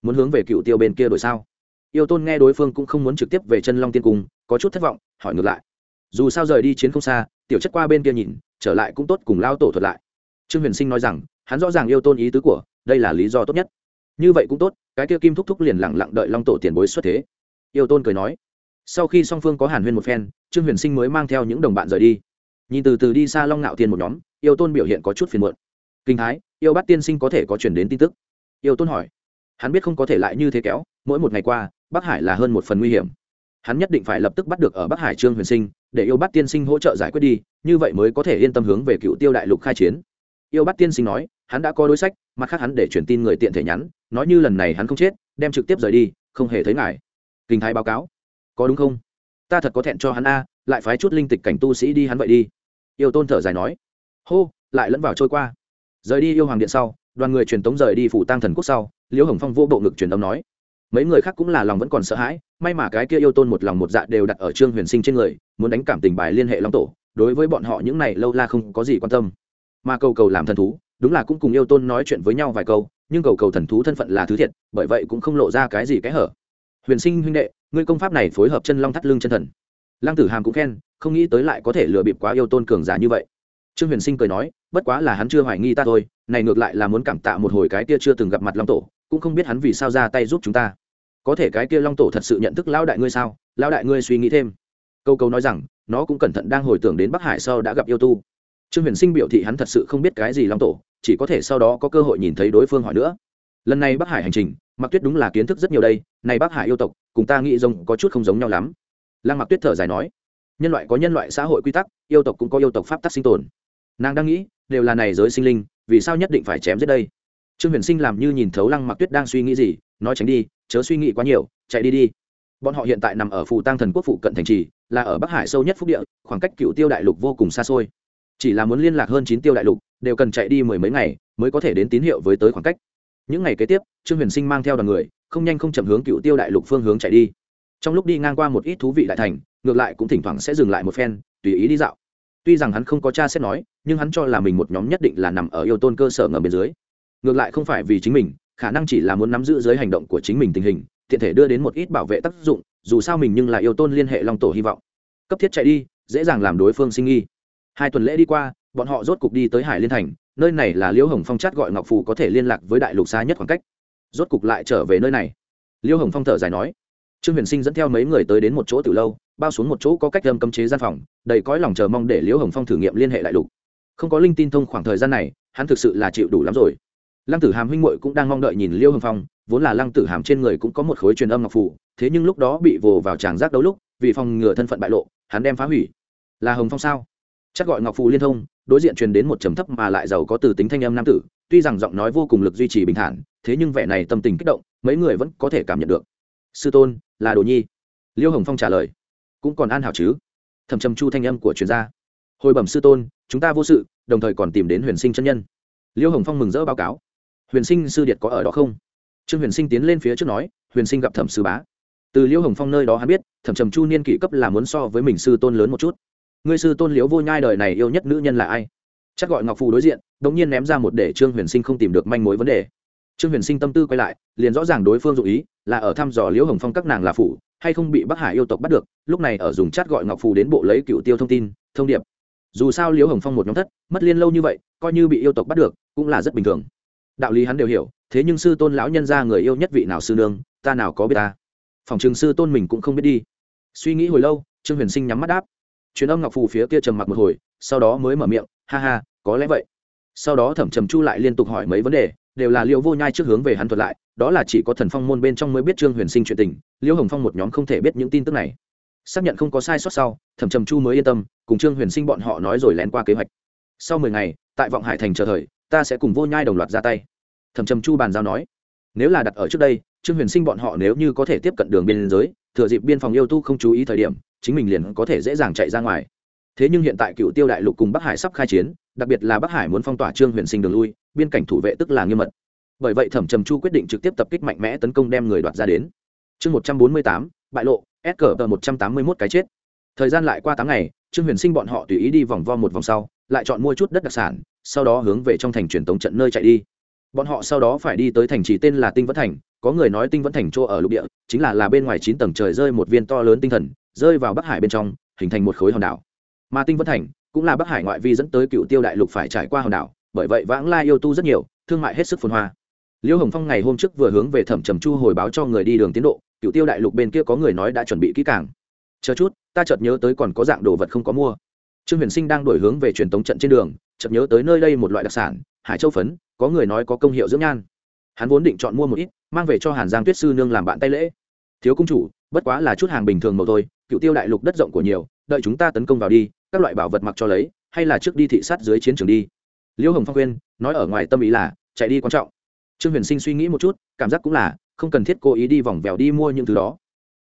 muốn hướng về cựu tiêu bên kia đổi sao? Yêu tôn nghe đối phương cũng không muốn trực tiếp về chân long tiên cung, có chút thất vọng, hỏi ngược lại, dù sao rời đi chiến không xa, tiểu chất qua bên kia nhìn, trở lại cũng tốt cùng lao tổ thuật lại. Trương huyền sinh nói rằng, hắn rõ ràng yêu tôn ý tứ của, đây là lý do tốt nhất. Như vậy cũng tốt, cái kia kim thúc thúc liền lẳng lặng đợi long tổ tiền bối xuất thế. Yêu tôn cười nói. Sau khi song phương có hàn huyên một phen, trương huyền sinh mới mang theo những đồng bạn rời đi nhìn từ từ đi xa long ngạo tiên một nhóm, yêu tôn biểu hiện có chút phiền muộn. Kinh thái yêu bắt tiên sinh có thể có chuyển đến tin tức? Yêu tôn hỏi. Hắn biết không có thể lại như thế kéo, mỗi một ngày qua, bắc hải là hơn một phần nguy hiểm. Hắn nhất định phải lập tức bắt được ở bắc hải trương huyền sinh, để yêu bắt tiên sinh hỗ trợ giải quyết đi, như vậy mới có thể yên tâm hướng về cựu tiêu đại lục khai chiến. Yêu bắt tiên sinh nói, hắn đã có đối sách, mặt khác hắn để truyền tin người tiện thể nhắn, nói như lần này hắn không chết, đem trực tiếp rời đi, không hề thấy ngài kinh thái báo cáo. Có đúng không? Ta thật có thẹn cho hắn a, lại phái chút linh tịch cảnh tu sĩ đi hắn vậy đi. Yêu tôn thở dài nói. Hô, lại lẫn vào trôi qua. Rời đi yêu hoàng điện sau, đoàn người truyền tống rời đi phủ tăng thần quốc sau, liễu hồng phong vô bộ ngực truyền âm nói. Mấy người khác cũng là lòng vẫn còn sợ hãi, may mà cái kia yêu tôn một lòng một dạ đều đặt ở trương huyền sinh trên người, muốn đánh cảm tình bài liên hệ long tổ, đối với bọn họ những này lâu la không có gì quan tâm. Mà cầu cầu làm thần thú, đúng là cũng cùng yêu tôn nói chuyện với nhau vài câu, nhưng cầu cầu thần thú thân phận là thứ thiệt, bởi vậy cũng không lộ ra cái gì cái hở. Huyền sinh huynh đệ ngươi công pháp này phối hợp chân long thắt lưng chân thần. Lăng tử hàm cũng khen, không nghĩ tới lại có thể lừa bịp quá yêu tôn cường giả như vậy. Trương huyền sinh cười nói, bất quá là hắn chưa hoài nghi ta thôi, này ngược lại là muốn cảm tạ một hồi cái kia chưa từng gặp mặt long tổ, cũng không biết hắn vì sao ra tay giúp chúng ta. Có thể cái kia long tổ thật sự nhận thức lão đại ngươi sao? Lão đại ngươi suy nghĩ thêm. Câu câu nói rằng, nó cũng cẩn thận đang hồi tưởng đến bắc hải sau đã gặp yêu tu. Trương huyền sinh biểu thị hắn thật sự không biết cái gì long tổ, chỉ có thể sau đó có cơ hội nhìn thấy đối phương hỏi nữa. Lần này bắc hải hành trình mặc tuyết đúng là kiến thức rất nhiều đây, này bắc hải yêu tộc, cùng ta nghĩ rồng có chút không giống nhau lắm. Lăng mặc tuyết thở dài nói, nhân loại có nhân loại xã hội quy tắc, yêu tộc cũng có yêu tộc pháp tắc sinh tồn. Nàng đang nghĩ, đều là này giới sinh linh, vì sao nhất định phải chém giết đây? Trương huyền sinh làm như nhìn thấu lăng mặc tuyết đang suy nghĩ gì, nói tránh đi, chớ suy nghĩ quá nhiều, chạy đi đi. Bọn họ hiện tại nằm ở phù tăng thần quốc phụ cận thành trì, là ở bắc hải sâu nhất phúc địa, khoảng cách cựu tiêu đại lục vô cùng xa xôi. Chỉ là muốn liên lạc hơn chín tiêu đại lục, đều cần chạy đi mười mấy ngày, mới có thể đến tín hiệu với tới khoảng cách những ngày kế tiếp, trương huyền sinh mang theo đoàn người, không nhanh không chậm hướng cựu tiêu đại lục phương hướng chạy đi. Trong lúc đi ngang qua một ít thú vị đại thành, ngược lại cũng thỉnh thoảng sẽ dừng lại một phen, tùy ý đi dạo. Tuy rằng hắn không có cha xét nói, nhưng hắn cho là mình một nhóm nhất định là nằm ở yêu tôn cơ sở ngầm bên dưới. Ngược lại không phải vì chính mình, khả năng chỉ là muốn nắm giữ dưới hành động của chính mình tình hình, tiện thể đưa đến một ít bảo vệ tác dụng, dù sao mình nhưng là yêu tôn liên hệ long tổ hy vọng. Cấp thiết chạy đi, dễ dàng làm đối phương sinh nghi. Hai tuần lễ đi qua, bọn họ rốt cục đi tới hải liên thành nơi này là liễu hồng phong chát gọi ngọc phù có thể liên lạc với đại lục xa nhất khoảng cách. Rốt cục lại trở về nơi này. Liễu hồng phong thở dài nói, trương huyền sinh dẫn theo mấy người tới đến một chỗ từ lâu, bao xuống một chỗ có cách âm cấm chế gian phòng, đầy cõi lòng chờ mong để liễu hồng phong thử nghiệm liên hệ đại lục. Không có linh tin thông khoảng thời gian này, hắn thực sự là chịu đủ lắm rồi. Lăng tử hàm huynh muội cũng đang mong đợi nhìn liễu hồng phong, vốn là lăng tử hàm trên người cũng có một khối truyền âm ngọc phủ thế nhưng lúc đó bị vồ vào tràng giác đấu lúc, vì phòng ngừa thân phận bại lộ, hắn đem phá hủy. Là hồng phong sao? Chắc gọi ngọc phù liên thông, đối diện truyền đến một trầm thấp mà lại giàu có từ tính thanh âm nam tử, tuy rằng giọng nói vô cùng lực duy trì bình thản, thế nhưng vẻ này tâm tình kích động, mấy người vẫn có thể cảm nhận được. Sư tôn, là đồ nhi. Liêu hồng phong trả lời. Cũng còn an hảo chứ? Thầm trầm chu thanh âm của chuyên gia. Hồi bẩm sư tôn, chúng ta vô sự, đồng thời còn tìm đến huyền sinh chân nhân. Liêu hồng phong mừng rỡ báo cáo. Huyền sinh sư điệt có ở đó không? Trương huyền sinh tiến lên phía trước nói, huyền sinh gặp thẩm sư bá. Từ liêu hồng phong nơi đó hắn biết, thẩm trầm chu niên kỷ cấp là muốn so với mình sư tôn lớn một chút ngươi sư tôn liễu vô nhai đời này yêu nhất nữ nhân là ai? Chắc gọi ngọc phù đối diện đ ỗ n g nhiên ném ra một để trương huyền sinh không tìm được manh mối vấn đề. Trương huyền sinh tâm tư quay lại, liền rõ ràng đối phương dụ ý là ở thăm dò liễu hồng phong các nàng là phủ, hay không bị bắc hải yêu tộc bắt được, lúc này ở dùng chát gọi ngọc phù đến bộ lấy cựu tiêu thông tin, thông điệp. Dù sao liễu hồng phong một nhóm thất, mất liên lâu như vậy, coi như bị yêu tộc bắt được, cũng là rất bình thường. Đạo lý hắn đều hiểu, thế nhưng sư tôn lão nhân ra người yêu nhất vị nào sư nương, ta nào có biết ta. Phòng trường sư tôn mình cũng không biết đi. Suy nghĩ hồi lâu, trương huyền sinh nhắm mắt đáp truyền âm ngọc phù phía kia trầm mặc một hồi, sau đó mới mở miệng, ha ha, có lẽ vậy. Sau đó thẩm trầm chu lại liên tục hỏi mấy vấn đề, đều là liêu vô nhai trước hướng về hắn thuật lại, đó là chỉ có thần phong môn bên trong mới biết trương huyền sinh chuyện tình, liễu hồng phong một nhóm không thể biết những tin tức này. Xác nhận không có sai sót sau, thẩm trầm chu mới yên tâm, cùng trương huyền sinh bọn họ nói rồi lén qua kế hoạch. Sau mười ngày, tại vọng hải thành chờ thời, ta sẽ cùng vô nhai đồng loạt ra tay. Thẩm trầm chu bàn giao nói, nếu là đặt ở trước đây, trương huyền sinh bọn họ nếu như có thể tiếp cận đường biên giới, thừa dịp biên phòng yêu tu không chú ý thời điểm chính mình liền có thể dễ dàng chạy ra ngoài. Thế nhưng hiện tại cựu tiêu đại lục cùng bắc hải sắp khai chiến, đặc biệt là bắc hải muốn phong tỏa trương huyền sinh đường lui, biên cảnh thủ vệ tức là nghiêm mật. Bởi vậy thẩm trầm chu quyết định trực tiếp tập kích mạnh mẽ tấn công đem người đoạt ra đến. Chương một trăm bốn mươi tám, bại lộ, s cờ tờ một trăm tám mươi mốt cái chết. Thời gian lại qua tám ngày, trương huyền sinh bọn họ tùy ý đi vòng vo một vòng sau, lại chọn mua chút đất đặc sản, sau đó hướng về trong thành truyền tống trận nơi chạy đi. Bọn họ sau đó phải đi tới thành trì tên là tinh vẫn thành, có người nói tinh vẫn thành chỗ ở lục địa, chính là là bên ngoài chín tầng trời rơi một viên to lớn tinh thần rơi vào bắc hải bên trong, hình thành một khối hòn đảo. Mà tinh vân thành cũng là bắc hải ngoại vi dẫn tới cựu tiêu đại lục phải trải qua hòn đảo, bởi vậy vãng lai yêu tu rất nhiều, thương mại hết sức phồn hoa. Liêu hồng phong ngày hôm trước vừa hướng về thẩm trầm chu hồi báo cho người đi đường tiến độ, cựu tiêu đại lục bên kia có người nói đã chuẩn bị kỹ càng. Chờ chút, ta chợt nhớ tới còn có dạng đồ vật không có mua. Trương huyền sinh đang đổi hướng về truyền tống trận trên đường, chợt nhớ tới nơi đây một loại đặc sản, hải châu phấn, có người nói có công hiệu dưỡng nhan. Hắn vốn định chọn mua một ít, mang về cho hàn giang tuyết sư nương làm bạn tay lễ. Thiếu công chủ bất quá là chút hàng bình thường màu thôi, cựu tiêu đại lục đất rộng của nhiều, đợi chúng ta tấn công vào đi, các loại bảo vật mặc cho lấy, hay là trước đi thị sát dưới chiến trường đi. Liễu hồng phong khuyên, nói ở ngoài tâm ý là, chạy đi quan trọng. Trương huyền sinh suy nghĩ một chút, cảm giác cũng là, không cần thiết cố ý đi vòng vèo đi mua những thứ đó.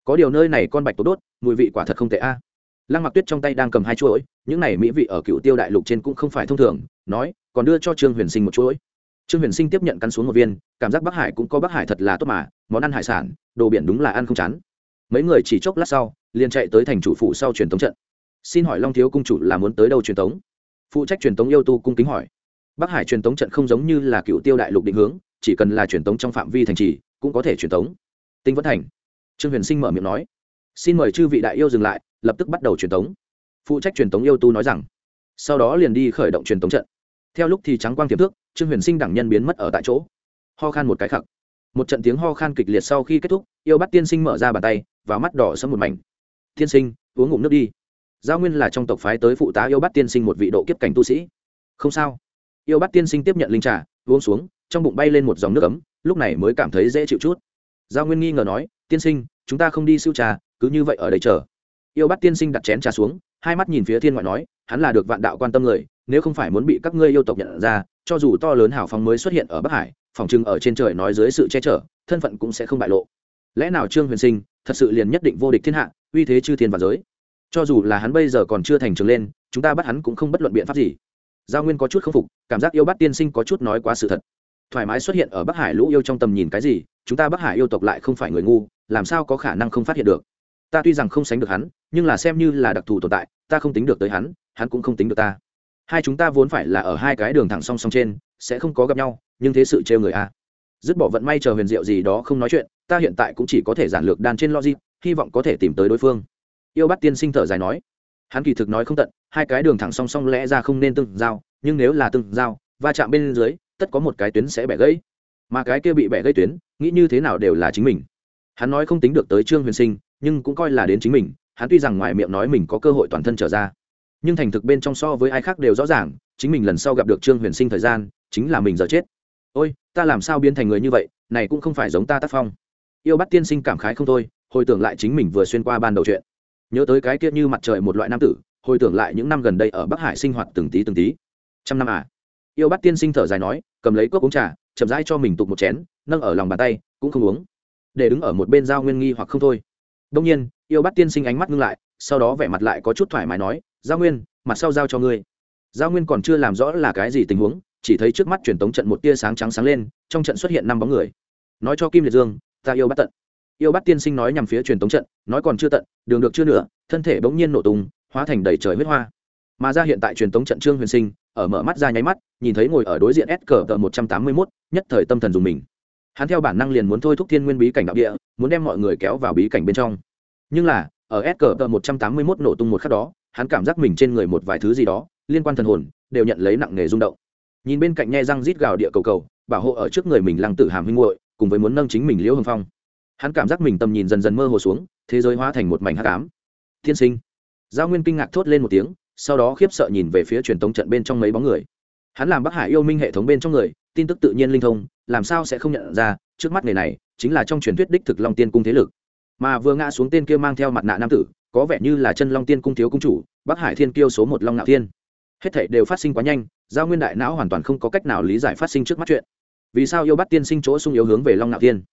Có điều nơi này con bạch tốt đốt, mùi vị quả thật không tệ a. Lăng mặc tuyết trong tay đang cầm hai chuỗi, những này mỹ vị ở cựu tiêu đại lục trên cũng không phải thông thường, nói, còn đưa cho trương huyền sinh một chuỗi. Trương huyền sinh tiếp nhận cắn xuống một viên, cảm giác bắc hải cũng có bắc hải thật là tốt mà, món ăn hải sản, đồ biển đúng là ăn không chán mấy người chỉ chốc lát sau, liền chạy tới thành chủ phụ sau truyền thống trận. Xin hỏi long thiếu cung chủ là muốn tới đâu truyền thống phụ trách truyền thống yêu tu cung kính hỏi. Bắc hải truyền thống trận không giống như là cựu tiêu đại lục định hướng, chỉ cần là truyền thống trong phạm vi thành trì, cũng có thể truyền thống tinh vẫn thành. Trương huyền sinh mở miệng nói. Xin mời chư vị đại yêu dừng lại, lập tức bắt đầu truyền thống phụ trách truyền thống yêu tu nói rằng. Sau đó liền đi khởi động truyền thống trận. Theo lúc thì trắng quang tiềm thước trương huyền sinh đẳng nhân biến mất ở tại chỗ. Ho khan một cái khặc một trận tiếng ho khan kịch liệt sau khi kết thúc, yêu bắt tiên sinh mở ra bàn tay và mắt đỏ sẫm một mảnh. Tiên sinh, uống ngụm nước đi. Giao nguyên là trong tộc phái tới phụ tá yêu bắt tiên sinh một vị độ kiếp cảnh tu sĩ. Không sao. Yêu bắt tiên sinh tiếp nhận linh trà, uống xuống, trong bụng bay lên một dòng nước ấm, lúc này mới cảm thấy dễ chịu chút. Giao nguyên nghi ngờ nói, tiên sinh, chúng ta không đi siêu trà, cứ như vậy ở đây chờ. Yêu bắt tiên sinh đặt chén trà xuống, hai mắt nhìn phía thiên ngoại nói, hắn là được vạn đạo quan tâm người, nếu không phải muốn bị các ngươi yêu tộc nhận ra, cho dù to lớn hào phóng mới xuất hiện ở bắc hải phòng trưng ở trên trời nói dưới sự che chở, thân phận cũng sẽ không bại lộ. Lẽ nào trương huyền sinh thật sự liền nhất định vô địch thiên hạ, uy thế chư thiên và giới? Cho dù là hắn bây giờ còn chưa thành trường lên, chúng ta bắt hắn cũng không bất luận biện pháp gì. Giao nguyên có chút k phục, cảm giác yêu bắt tiên sinh có chút nói quá sự thật. Thoải mái xuất hiện ở bắc hải lũ yêu trong tầm nhìn cái gì, chúng ta bắc hải yêu tộc lại không phải người ngu, làm sao có khả năng không phát hiện được? Ta tuy rằng không sánh được hắn, nhưng là xem như là đặc thù tồn tại, ta không tính được tới hắn hắn cũng không tính được ta. Hai chúng ta vốn phải là ở hai cái đường thẳng song song trên, sẽ không có gặp nhau nhưng thế sự trêu người a dứt bỏ vận may chờ huyền diệu gì đó không nói chuyện, ta hiện tại cũng chỉ có thể giản lược đan trên logic, hy vọng có thể tìm tới đối phương. Yêu bắt tiên sinh thở dài nói. Hắn kỳ thực nói không tận, hai cái đường thẳng song song lẽ ra không nên từng giao, nhưng nếu là từng giao, va chạm bên dưới, tất có một cái tuyến sẽ bẻ gãy. Mà cái kia bị bẻ gãy tuyến, nghĩ như thế nào đều là chính mình. Hắn nói không tính được tới trương huyền sinh, nhưng cũng coi là đến chính mình, hắn tuy rằng ngoài miệng nói mình có cơ hội toàn thân trở ra, nhưng thành thực bên trong so với ai khác đều rõ ràng, chính mình lần sau gặp được trương huyền sinh thời gian, chính là mình giờ chết ôi, ta làm sao biến thành người như vậy, này cũng không phải giống ta tác phong. Yêu bắt tiên sinh cảm khái không thôi, hồi tưởng lại chính mình vừa xuyên qua ban đầu chuyện. Nhớ tới cái kia như mặt trời một loại nam tử, hồi tưởng lại những năm gần đây ở bắc hải sinh hoạt từng tí từng tí. Trăm năm à? Yêu bắt tiên sinh thở dài nói, cầm lấy cốc uống trà, chậm rãi cho mình tục một chén, nâng ở lòng bàn tay, cũng không uống. Để đứng ở một bên giao nguyên nghi hoặc không thôi. Đông nhiên, yêu bắt tiên sinh ánh mắt ngưng lại, sau đó vẻ mặt lại có chút thoải mái nói, giao nguyên, mặt sau giao cho ngươi. Giao nguyên còn chưa làm rõ là cái gì tình huống chỉ thấy trước mắt truyền tống trận một tia sáng trắng sáng lên, trong trận xuất hiện năm bóng người. Nói cho kim liệt dương, ta yêu bắt tận. Yêu bắt tiên sinh nói nhằm phía truyền tống trận, nói còn chưa tận, đường được chưa nữa thân thể bỗng nhiên nổ tung, hóa thành đầy trời huyết hoa. Mà ra hiện tại truyền tống trận trương huyền sinh, ở mở mắt ra nháy mắt, nhìn thấy ngồi ở đối diện s cờ tờ một trăm tám mươi mốt, nhất thời tâm thần dùng mình. Hắn theo bản năng liền muốn thôi thúc thiên nguyên bí cảnh đạo địa, muốn đem mọi người kéo vào bí cảnh bên trong. Nhưng là, ở s cờ tờ một trăm tám mươi mốt nổ tung một khắc đó, hắn cảm giác mình trên người một vài thứ gì đó, liên quan thần hồn, đều nhận lấy nặng nghề rung động nhìn bên cạnh nhe răng rít gào địa cầu cầu, bảo hộ ở trước người mình lăng tử hàm huynh hội cùng với muốn nâng chính mình liễu hồng phong. Hắn cảm giác mình tầm nhìn dần dần mơ hồ xuống, thế giới hóa thành một mảnh hắc ám. Thiên sinh. Giao nguyên kinh ngạc thốt lên một tiếng, sau đó khiếp sợ nhìn về phía truyền tống trận bên trong mấy bóng người. Hắn làm bắc hải yêu minh hệ thống bên trong người, tin tức tự nhiên linh thông, làm sao sẽ không nhận ra, trước mắt người này, chính là trong truyền thuyết đích thực long tiên cung thế lực. Mà vừa ngã xuống tên kia mang theo mặt nạ nam tử, có vẻ như là chân long tiên cung thiếu cung chủ, bắc hải thiên kiêu số một long ngạo thiên hết thảy đều phát sinh quá nhanh, giao nguyên đại não hoàn toàn không có cách nào lý giải phát sinh trước mắt chuyện. Vì sao yêu bắt tiên sinh chỗ sung yếu hướng về long ngạo thiên?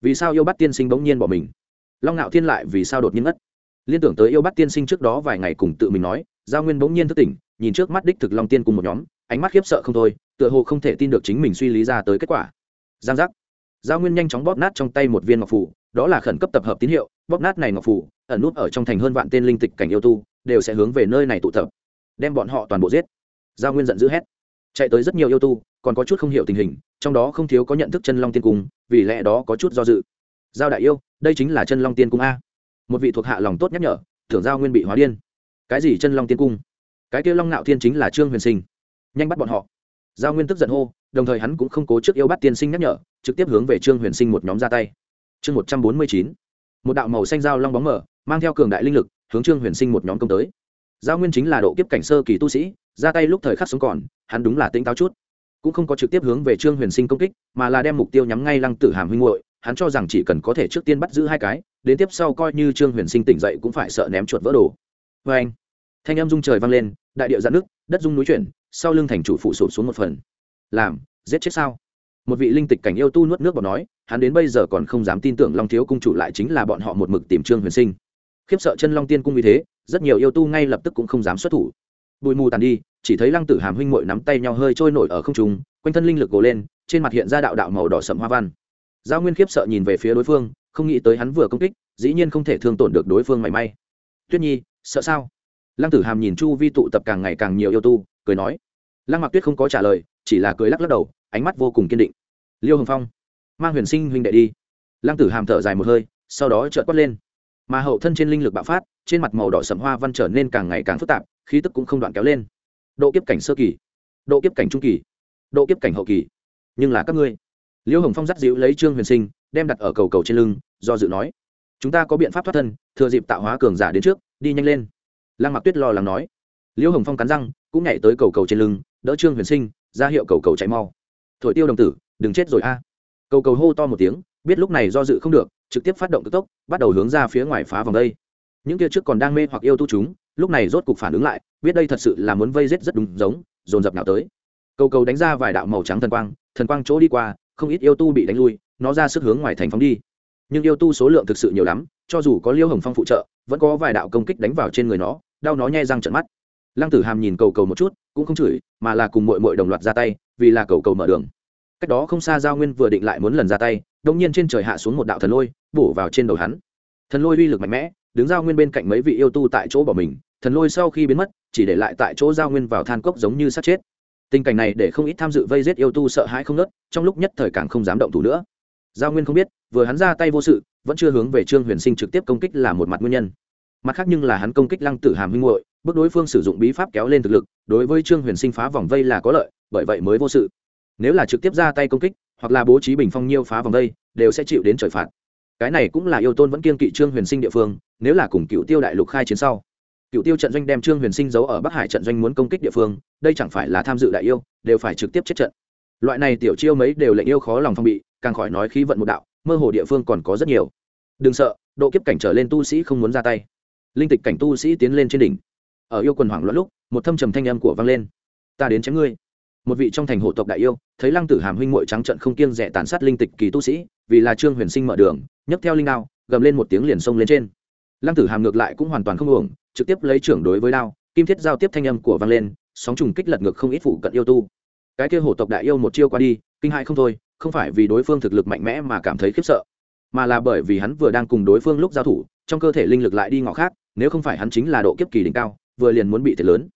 Vì sao yêu bắt tiên sinh bỗng nhiên bỏ mình? Long ngạo thiên lại vì sao đột nhiên ngất liên tưởng tới yêu bắt tiên sinh trước đó vài ngày cùng tự mình nói, giao nguyên bỗng nhiên thức tỉnh, nhìn trước mắt đích thực long tiên cùng một nhóm, ánh mắt khiếp sợ không thôi, tựa hồ không thể tin được chính mình suy lý ra tới kết quả. Giang giác. Giao nguyên nhanh chóng bóp nát trong tay một viên ngọc phủ, đó là khẩn cấp tập hợp tín hiệu, bóp nát này ngọc phủ, ẩn nút ở trong thành hơn vạn tên linh tịch cảnh yêu tu, đều sẽ hướng về nơi này tụ tập đem bọn họ toàn bộ giết. Giao nguyên giận dữ hét. Chạy tới rất nhiều yêu tu, còn có chút không hiểu tình hình, trong đó không thiếu có nhận thức chân long tiên cung, vì lẽ đó có chút do dự. Giao đại yêu, đây chính là chân long tiên cung a. Một vị thuộc hạ lòng tốt nhắc nhở tưởng giao nguyên bị hóa điên. Cái gì chân long tiên cung? Cái kêu long nạo thiên chính là trương huyền sinh. Nhanh bắt bọn họ. Giao nguyên tức giận hô, đồng thời hắn cũng không cố trước yêu bắt tiên sinh nhắc nhở, trực tiếp hướng về trương huyền sinh một nhóm ra tay. Chương một trăm bốn mươi chín, một đạo màu xanh dao long bóng mở, mang theo cường đại linh lực, hướng trương huyền sinh một nhóm công tới giao nguyên chính là độ kiếp cảnh sơ kỳ tu sĩ, ra tay lúc thời khắc sống còn, hắn đúng là tỉnh táo chút. Cũng không có trực tiếp hướng về trương huyền sinh công kích, mà là đem mục tiêu nhắm ngay lăng tử hàm huynh hội hắn cho rằng chỉ cần có thể trước tiên bắt giữ hai cái, đến tiếp sau coi như trương huyền sinh tỉnh dậy cũng phải sợ ném chuột vỡ đồ. Vê anh, thanh âm rung trời vang lên, đại điệu dạn nước, đất rung núi chuyển, sau lưng thành chủ phụ sụp xuống một phần. Làm, giết chết sao? Một vị linh tịch cảnh yêu tu nuốt nước vào nói, hắn đến bây giờ còn không dám tin tưởng long thiếu cung chủ lại chính là bọn họ một mực tìm trương huyền sinh khiếp sợ chân long tiên cung như thế, rất nhiều yêu tu ngay lập tức cũng không dám xuất thủ. Bụi mù tàn đi, chỉ thấy lăng tử hàm huynh mội nắm tay nhau hơi trôi nổi ở không trung, quanh thân linh lực gồ lên, trên mặt hiện ra đạo đạo màu đỏ sậm hoa văn. Giao nguyên khiếp sợ nhìn về phía đối phương, không nghĩ tới hắn vừa công kích, dĩ nhiên không thể thương tổn được đối phương mảy may. Tuyết nhi, sợ sao? Lăng tử hàm nhìn chu vi tụ tập càng ngày càng nhiều yêu tu, cười nói. Lăng mặc tuyết không có trả lời, chỉ là cười lắc lắc đầu, ánh mắt vô cùng kiên định. Liêu hồng phong mang huyền sinh huynh đệ đi. Lăng tử hàm thở dài một hơi, sau đó trợt quát lên mà hậu thân trên linh lực bạo phát, trên mặt màu đỏ sầm hoa văn trở nên càng ngày càng phức tạp, khí tức cũng không đoạn kéo lên. Độ kiếp cảnh sơ kỳ, độ kiếp cảnh trung kỳ, độ kiếp cảnh hậu kỳ. Nhưng là các ngươi liễu hồng phong dắt dịu lấy trương huyền sinh, đem đặt ở cầu cầu trên lưng, do dự nói, chúng ta có biện pháp thoát thân, thừa dịp tạo hóa cường giả đến trước, đi nhanh lên. Lăng mặc tuyết lo lắng nói. Liễu hồng phong cắn răng, cũng nhảy tới cầu cầu trên lưng, đỡ trương huyền sinh, ra hiệu cầu cầu chạy mau. Thổi tiêu đồng tử, đừng chết rồi a. Cầu cầu hô to một tiếng, biết lúc này do dự không được trực tiếp phát động cực tốc, bắt đầu hướng ra phía ngoài phá vòng đây. Những kia trước còn đang mê hoặc yêu tu chúng, lúc này rốt cục phản ứng lại, biết đây thật sự là muốn vây rết rất đúng giống, dồn dập nào tới. Cầu cầu đánh ra vài đạo màu trắng thần quang thần quang chỗ đi qua, không ít yêu tu bị đánh lui, nó ra sức hướng ngoài thành phóng đi. Nhưng yêu tu số lượng thực sự nhiều lắm, cho dù có liêu hồng phong phụ trợ, vẫn có vài đạo công kích đánh vào trên người nó, đau nó nhai răng trận mắt. Lăng tử hàm nhìn cầu cầu một chút, cũng không chửi, mà là cùng mội mội đồng loạt ra tay, vì là cầu cầu mở đường. Cách đó không xa giao nguyên vừa định lại muốn lần ra tay đông nhiên trên trời hạ xuống một đạo thần lôi, bổ vào trên đầu hắn. Thần lôi uy lực mạnh mẽ, đứng giao nguyên bên cạnh mấy vị yêu tu tại chỗ bỏ mình, thần lôi sau khi biến mất, chỉ để lại tại chỗ giao nguyên vào than cốc giống như sát chết. Tình cảnh này để không ít tham dự vây giết yêu tu sợ hãi không nớt trong lúc nhất thời càng không dám động thủ nữa. Giao nguyên không biết, vừa hắn ra tay vô sự, vẫn chưa hướng về trương huyền sinh trực tiếp công kích là một mặt nguyên nhân. Mặt khác nhưng là hắn công kích lăng tử hàm huynh hội bước đối phương sử dụng bí pháp kéo lên thực lực, đối với trương huyền sinh phá vòng vây là có lợi, bởi vậy mới vô sự. Nếu là trực tiếp ra tay công kích hoặc là bố trí bình phong nhiêu phá vòng đây, đều sẽ chịu đến trời phạt. Cái này cũng là yêu tôn vẫn kiên kỵ trương huyền sinh địa phương, nếu là cùng cựu tiêu đại lục khai chiến sau. Cựu tiêu trận doanh đem trương huyền sinh giấu ở bắc hải trận doanh muốn công kích địa phương, đây chẳng phải là tham dự đại yêu, đều phải trực tiếp chết trận. Loại này tiểu chiêu mấy đều lệnh yêu khó lòng phong bị, càng khỏi nói khí vận một đạo, mơ hồ địa phương còn có rất nhiều. Đừng sợ, độ kiếp cảnh trở lên tu sĩ không muốn ra tay. Linh tịch cảnh tu sĩ tiến lên trên đỉnh. Ở yêu quần hoảng loạn lúc, một thâm trầm thanh âm của vang lên. Ta đến chém ngươi một vị trong thành hộ tộc đại yêu, thấy lăng tử hàm huynh muội trắng trận không kiêng rẻ tàn sát linh tịch kỳ tu sĩ, vì là trương huyền sinh mở đường, nhấc theo linh đao, gầm lên một tiếng liền xông lên trên. Lăng tử hàm ngược lại cũng hoàn toàn không uổng, trực tiếp lấy trưởng đối với đao, kim thiết giao tiếp thanh âm của vang lên, sóng trùng kích lật ngược không ít phụ cận yêu tu. Cái kia hổ tộc đại yêu một chiêu qua đi, kinh hại không thôi, không phải vì đối phương thực lực mạnh mẽ mà cảm thấy khiếp sợ, mà là bởi vì hắn vừa đang cùng đối phương lúc giao thủ, trong cơ thể linh lực lại đi ngọ khác, nếu không phải hắn chính là độ kiếp kỳ đỉnh cao, vừa liền muốn bị thiệt lớn.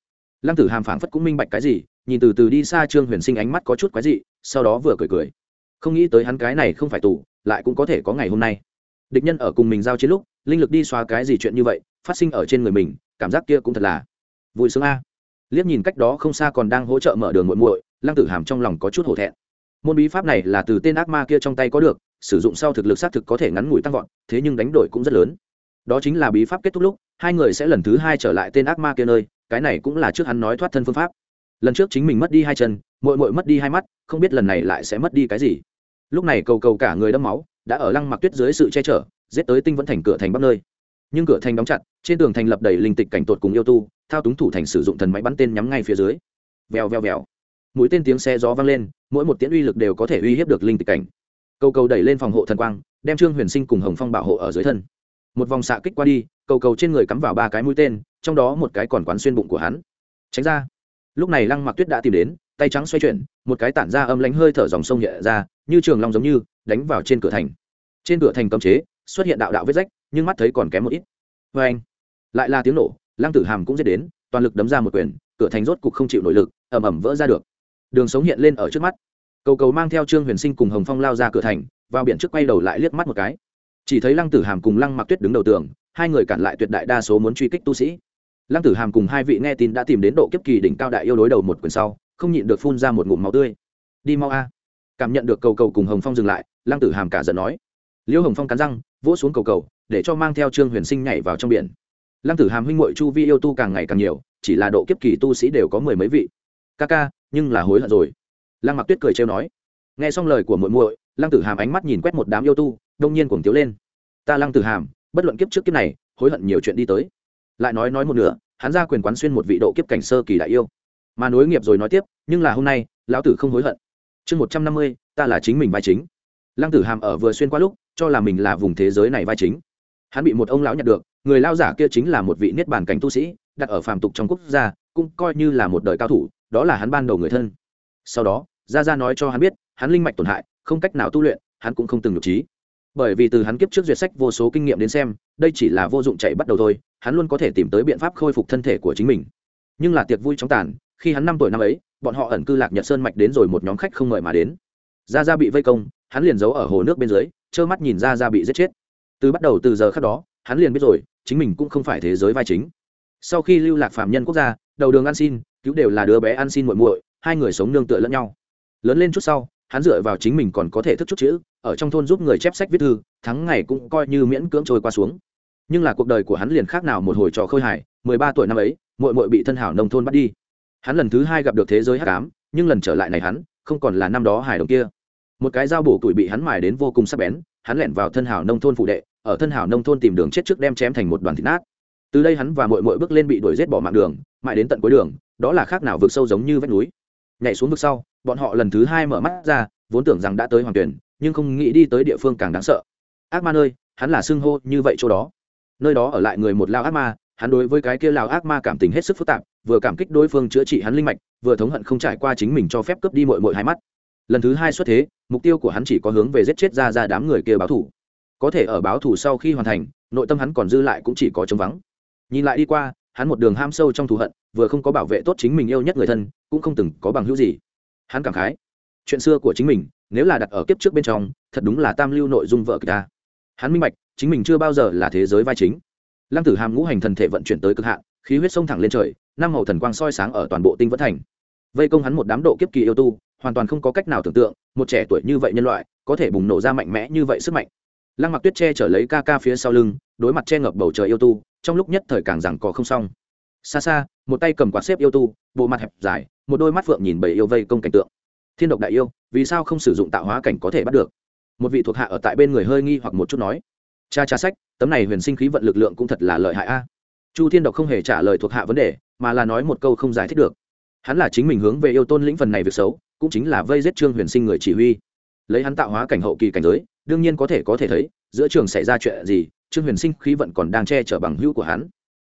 Lăng tử hàm phảng phất cũng minh bạch cái gì nhìn từ từ đi xa trương huyền sinh ánh mắt có chút quái dị, sau đó vừa cười cười. Không nghĩ tới hắn cái này không phải tù, lại cũng có thể có ngày hôm nay. Địch nhân ở cùng mình giao chiến lúc, linh lực đi xóa cái gì chuyện như vậy, phát sinh ở trên người mình, cảm giác kia cũng thật là vui sướng a. Liếc nhìn cách đó không xa còn đang hỗ trợ mở đường muội muội, lăng tử hàm trong lòng có chút hổ thẹn. Môn bí pháp này là từ tên ác ma kia trong tay có được, sử dụng sau thực lực xác thực có thể ngắn ngủi tăng vọt, thế nhưng đánh đổi cũng rất lớn. Đó chính là bí pháp kết thúc lúc, hai người sẽ lần thứ hai trở lại tên ác ma kia nơi, cái này cũng là trước hắn nói thoát thân phương pháp lần trước chính mình mất đi hai chân mội mội mất đi hai mắt, không biết lần này lại sẽ mất đi cái gì. Lúc này cầu cầu cả người đâm máu, đã ở lăng mặc tuyết dưới sự che chở, giết tới tinh vẫn thành cửa thành bắc nơi. Nhưng cửa thành đóng chặt, trên tường thành lập đầy linh tịch cảnh tột cùng yêu tu, thao túng thủ thành sử dụng thần máy bắn tên nhắm ngay phía dưới. Vèo vèo vèo. Mũi tên tiếng xe gió vang lên, mỗi một tiễn uy lực đều có thể uy hiếp được linh tịch cảnh. Cầu cầu đẩy lên phòng hộ thần quang, đem trương huyền sinh cùng hồng phong bảo hộ ở dưới thân. Một vòng xạ kích qua đi, cầu cầu trên người cắm vào ba cái mũi tên, trong đó một cái còn quán xuyên bụng của hắn. Tránh ra lúc này lăng mặc tuyết đã tìm đến, tay trắng xoay chuyển, một cái tản ra âm lánh hơi thở dòng sông nhẹ ra, như trường long giống như, đánh vào trên cửa thành. Trên cửa thành cấm chế, xuất hiện đạo đạo vết rách, nhưng mắt thấy còn kém một ít. Vê anh, lại là tiếng nổ, lăng tử hàm cũng dết đến, toàn lực đấm ra một quyền, cửa thành rốt cục không chịu nội lực ẩm ẩm vỡ ra được. Đường sống hiện lên ở trước mắt. Cầu cầu mang theo trương huyền sinh cùng hồng phong lao ra cửa thành, vào biển trước quay đầu lại liếc mắt một cái. Chỉ thấy lăng tử hàm cùng lăng mặc tuyết đứng đầu tường, hai người cản lại tuyệt đại đa số muốn truy kích tu sĩ lăng tử hàm cùng hai vị nghe tin đã tìm đến độ kiếp kỳ đỉnh cao đại yêu đối đầu một quyền sau, không nhịn được phun ra một ngụm máu tươi. Đi mau a. Cảm nhận được cầu cầu cùng hồng phong dừng lại, lăng tử hàm cả giận nói. Liễu hồng phong cắn răng, vỗ xuống cầu cầu, để cho mang theo trương huyền sinh nhảy vào trong biển. Lăng tử hàm huynh mội chu vi yêu tu càng ngày càng nhiều, chỉ là độ kiếp kỳ tu sĩ đều có mười mấy vị. Ca ca, nhưng là hối hận rồi. Lăng mặc tuyết cười trêu nói. Nghe xong lời của muội muội, lăng tử hàm ánh mắt nhìn quét một đám yêu tu, đông nhiên cuồng tiếu lên. Ta lăng tử hàm, bất luận kiếp trước kiếp này, hối hận nhiều chuyện đi tới lại nói nói một nửa, hắn ra quyền quán xuyên một vị độ kiếp cảnh sơ kỳ đại yêu. Mà nối nghiệp rồi nói tiếp, nhưng là hôm nay, lão tử không hối hận. Chương một trăm năm mươi, ta là chính mình vai chính. Lăng tử hàm ở vừa xuyên qua lúc, cho là mình là vùng thế giới này vai chính. Hắn bị một ông lão nhặt được, người lao giả kia chính là một vị niết bàn cảnh tu sĩ, đặt ở phàm tục trong quốc gia, cũng coi như là một đời cao thủ, đó là hắn ban đầu người thân. Sau đó, gia gia nói cho hắn biết, hắn linh mạch tổn hại, không cách nào tu luyện, hắn cũng không từng nhục trí bởi vì từ hắn kiếp trước duyệt sách vô số kinh nghiệm đến xem, đây chỉ là vô dụng chạy bắt đầu thôi, hắn luôn có thể tìm tới biện pháp khôi phục thân thể của chính mình. Nhưng là tiệc vui chóng tàn, khi hắn năm tuổi năm ấy, bọn họ ẩn cư lạc nhật sơn mạch đến rồi một nhóm khách không mời mà đến. Gia gia bị vây công, hắn liền giấu ở hồ nước bên dưới, trơ mắt nhìn gia gia bị giết chết. Từ bắt đầu từ giờ khác đó, hắn liền biết rồi, chính mình cũng không phải thế giới vai chính. Sau khi lưu lạc phạm nhân quốc gia, đầu đường ăn xin, cứu đều là đứa bé ăn xin muội muội, hai người sống nương tựa lẫn nhau. Lớn lên chút sau hắn dựa vào chính mình còn có thể thức chút chữ, ở trong thôn giúp người chép sách viết thư, thắng ngày cũng coi như miễn cưỡng trôi qua xuống. Nhưng là cuộc đời của hắn liền khác nào một hồi trò khơi hài, mười ba tuổi năm ấy Mội Mội bị thân hảo nông thôn bắt đi. Hắn lần thứ hai gặp được thế giới hắc ám, nhưng lần trở lại này hắn, không còn là năm đó hải đồng kia. Một cái dao bổ tuổi bị hắn mài đến vô cùng sắc bén, hắn lẻn vào thân hảo nông thôn phụ đệ, ở thân hảo nông thôn tìm đường chết trước đem chém thành một đoàn thịt nát. Từ đây hắn và Mội Mội bước lên bị đuổi giết bỏ mạng đường, mãi đến tận cuối đường, đó là khác nào vực sâu giống như vách núi. Nhảy xuống vực sau bọn họ lần thứ hai mở mắt ra, vốn tưởng rằng đã tới hoàng tuyển, nhưng không nghĩ đi tới địa phương càng đáng sợ. Ác ma nơi, hắn là xưng hô như vậy chỗ đó. Nơi đó ở lại người một lao ác ma, hắn đối với cái kia lao ác ma cảm tình hết sức phức tạp, vừa cảm kích đối phương chữa trị hắn linh mạch, vừa thống hận không trải qua chính mình cho phép cướp đi mội mội hai mắt. Lần thứ hai xuất thế, mục tiêu của hắn chỉ có hướng về giết chết ra ra đám người kia báo thủ. Có thể ở báo thủ sau khi hoàn thành, nội tâm hắn còn dư lại cũng chỉ có chống vắng. Nhìn lại đi qua, hắn một đường ham sâu trong thù hận, vừa không có bảo vệ tốt chính mình yêu nhất người thân, cũng không từng có bằng hữu gì hắn cảm khái. Chuyện xưa của chính mình, nếu là đặt ở kiếp trước bên trong, thật đúng là tam lưu nội dung vợ kịch ta. Hắn minh bạch, chính mình chưa bao giờ là thế giới vai chính. Lăng tử hàm ngũ hành thần thể vận chuyển tới cực hạn, khí huyết sông thẳng lên trời, năm màu thần quang soi sáng ở toàn bộ tinh vẫn thành. Vây công hắn một đám độ kiếp kỳ yêu tu, hoàn toàn không có cách nào tưởng tượng, một trẻ tuổi như vậy nhân loại, có thể bùng nổ ra mạnh mẽ như vậy sức mạnh. Lăng mặc tuyết che chở lấy ca ca phía sau lưng, đối mặt che ngập bầu trời yêu tu, trong lúc nhất thời càng rằng có không xong xa xa, một tay cầm quạt xếp yêu tu, bộ mặt hẹp dài, một đôi mắt phượng nhìn bầy yêu vây công cảnh tượng. Thiên độc đại yêu, vì sao không sử dụng tạo hóa cảnh có thể bắt được? Một vị thuộc hạ ở tại bên người hơi nghi hoặc một chút nói. Cha cha sách, tấm này huyền sinh khí vận lực lượng cũng thật là lợi hại a. Chu thiên độc không hề trả lời thuộc hạ vấn đề, mà là nói một câu không giải thích được. Hắn là chính mình hướng về yêu tôn lĩnh phần này việc xấu, cũng chính là vây giết trương huyền sinh người chỉ huy. Lấy hắn tạo hóa cảnh hậu kỳ cảnh giới, đương nhiên có thể có thể thấy, giữa trường xảy ra chuyện gì, trương huyền sinh khí vận còn đang che chở bằng hữu của hắn.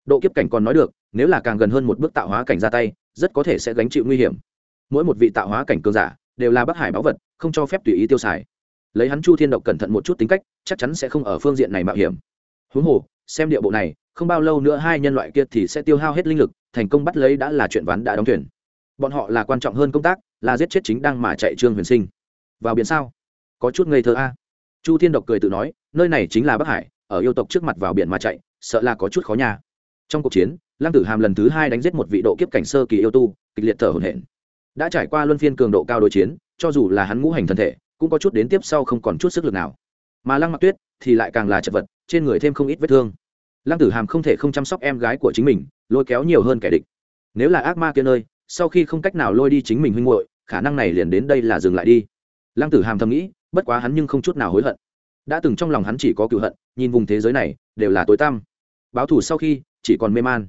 Độ kiếp cảnh còn nói được nếu là càng gần hơn một bước tạo hóa cảnh ra tay, rất có thể sẽ gánh chịu nguy hiểm. Mỗi một vị tạo hóa cảnh cường giả đều là bắc hải báu vật, không cho phép tùy ý tiêu xài. Lấy hắn chu thiên độc cẩn thận một chút tính cách, chắc chắn sẽ không ở phương diện này mạo hiểm. Huống hồ, xem địa bộ này, không bao lâu nữa hai nhân loại kia thì sẽ tiêu hao hết linh lực, thành công bắt lấy đã là chuyện ván đã đóng thuyền. Bọn họ là quan trọng hơn công tác, là giết chết chính đang mà chạy trương huyền sinh. Vào biển sao? Có chút ngây thơ a. Chu thiên độc cười tự nói, nơi này chính là bắc hải, ở yêu tộc trước mặt vào biển mà chạy, sợ là có chút khó nhà. trong cuộc chiến lăng tử hàm lần thứ hai đánh giết một vị độ kiếp cảnh sơ kỳ yêu tu, kịch liệt thở hổn hển. Đã trải qua luân phiên cường độ cao đối chiến, cho dù là hắn ngũ hành thân thể, cũng có chút đến tiếp sau không còn chút sức lực nào. Mà lăng mặc tuyết thì lại càng là chật vật, trên người thêm không ít vết thương. Lăng tử hàm không thể không chăm sóc em gái của chính mình, lôi kéo nhiều hơn kẻ địch. Nếu là ác ma kia nơi, sau khi không cách nào lôi đi chính mình huynh hội khả năng này liền đến đây là dừng lại đi. Lăng tử hàm thầm nghĩ, bất quá hắn nhưng không chút nào hối hận. Đã từng trong lòng hắn chỉ có cựu hận, nhìn vùng thế giới này, đều là tối tăm. Báo thù sau khi, chỉ còn mê man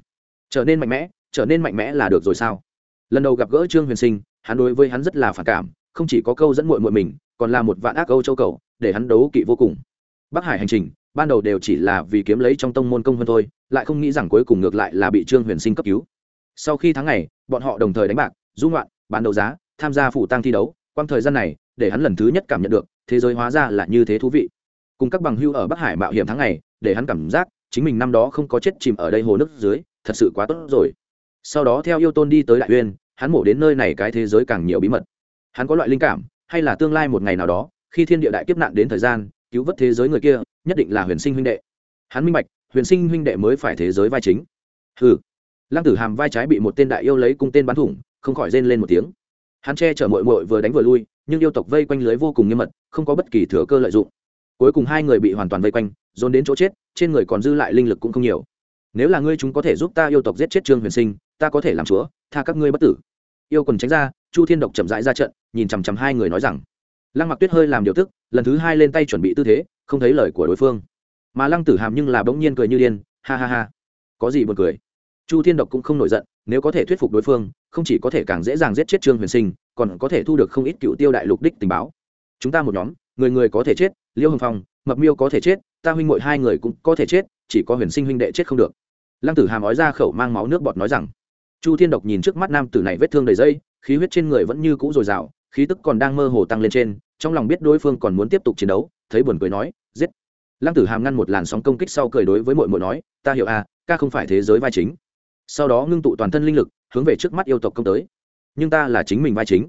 trở nên mạnh mẽ, trở nên mạnh mẽ là được rồi sao? Lần đầu gặp gỡ trương huyền sinh, hắn đối với hắn rất là phản cảm, không chỉ có câu dẫn muội muội mình, còn là một vạn ác câu châu cầu, để hắn đấu kỵ vô cùng. Bắc hải hành trình, ban đầu đều chỉ là vì kiếm lấy trong tông môn công hơn thôi, lại không nghĩ rằng cuối cùng ngược lại là bị trương huyền sinh cấp cứu. Sau khi tháng này bọn họ đồng thời đánh bạc dung loạn bán đấu giá, tham gia phủ tăng thi đấu. Quang thời gian này, để hắn lần thứ nhất cảm nhận được, thế giới hóa ra là như thế thú vị. Cùng các bằng hưu ở bắc hải mạo hiểm tháng này để hắn cảm giác, chính mình năm đó không có chết chìm ở đây hồ nước dưới thật sự quá tốt rồi. Sau đó theo yêu tôn đi tới đại uyên, hắn mổ đến nơi này cái thế giới càng nhiều bí mật. Hắn có loại linh cảm, hay là tương lai một ngày nào đó, khi thiên địa đại kiếp nạn đến thời gian, cứu vớt thế giới người kia, nhất định là huyền sinh huynh đệ. Hắn minh bạch, huyền sinh huynh đệ mới phải thế giới vai chính. Hừ. Lăng tử hàm vai trái bị một tên đại yêu lấy cung tên bắn thủng, không khỏi rên lên một tiếng. Hắn che chở mội mội vừa đánh vừa lui, nhưng yêu tộc vây quanh lưới vô cùng nghiêm mật, không có bất kỳ thừa cơ lợi dụng. Cuối cùng hai người bị hoàn toàn vây quanh, dồn đến chỗ chết, trên người còn dư lại linh lực cũng không nhiều nếu là ngươi chúng có thể giúp ta yêu tộc giết chết trương huyền sinh, ta có thể làm chúa, tha các ngươi bất tử. Yêu quần tránh ra, chu thiên độc chậm rãi ra trận, nhìn chằm chằm hai người nói rằng, lăng mặc tuyết hơi làm điều tức, lần thứ hai lên tay chuẩn bị tư thế, không thấy lời của đối phương. Mà lăng tử hàm nhưng là bỗng nhiên cười như điên, ha ha ha. Có gì buồn cười? Chu thiên độc cũng không nổi giận, nếu có thể thuyết phục đối phương, không chỉ có thể càng dễ dàng giết chết trương huyền sinh, còn có thể thu được không ít cựu tiêu đại lục đích tình báo. Chúng ta một nhóm, người người có thể chết, liêu hồng phong, mập miêu có thể chết, ta huynh mội hai người cũng có thể chết, chỉ có huyền sinh huynh đệ chết không được lăng tử hàm ói ra khẩu mang máu nước bọt nói rằng, chu thiên độc nhìn trước mắt nam tử này vết thương đầy dây, khí huyết trên người vẫn như cũ dồi dào, khí tức còn đang mơ hồ tăng lên trên, trong lòng biết đối phương còn muốn tiếp tục chiến đấu, thấy buồn cười nói, giết! Lăng tử hàm ngăn một làn sóng công kích sau cười đối với mội mội nói, ta hiểu à ca không phải thế giới vai chính. Sau đó ngưng tụ toàn thân linh lực, hướng về trước mắt yêu tộc công tới. Nhưng ta là chính mình vai chính.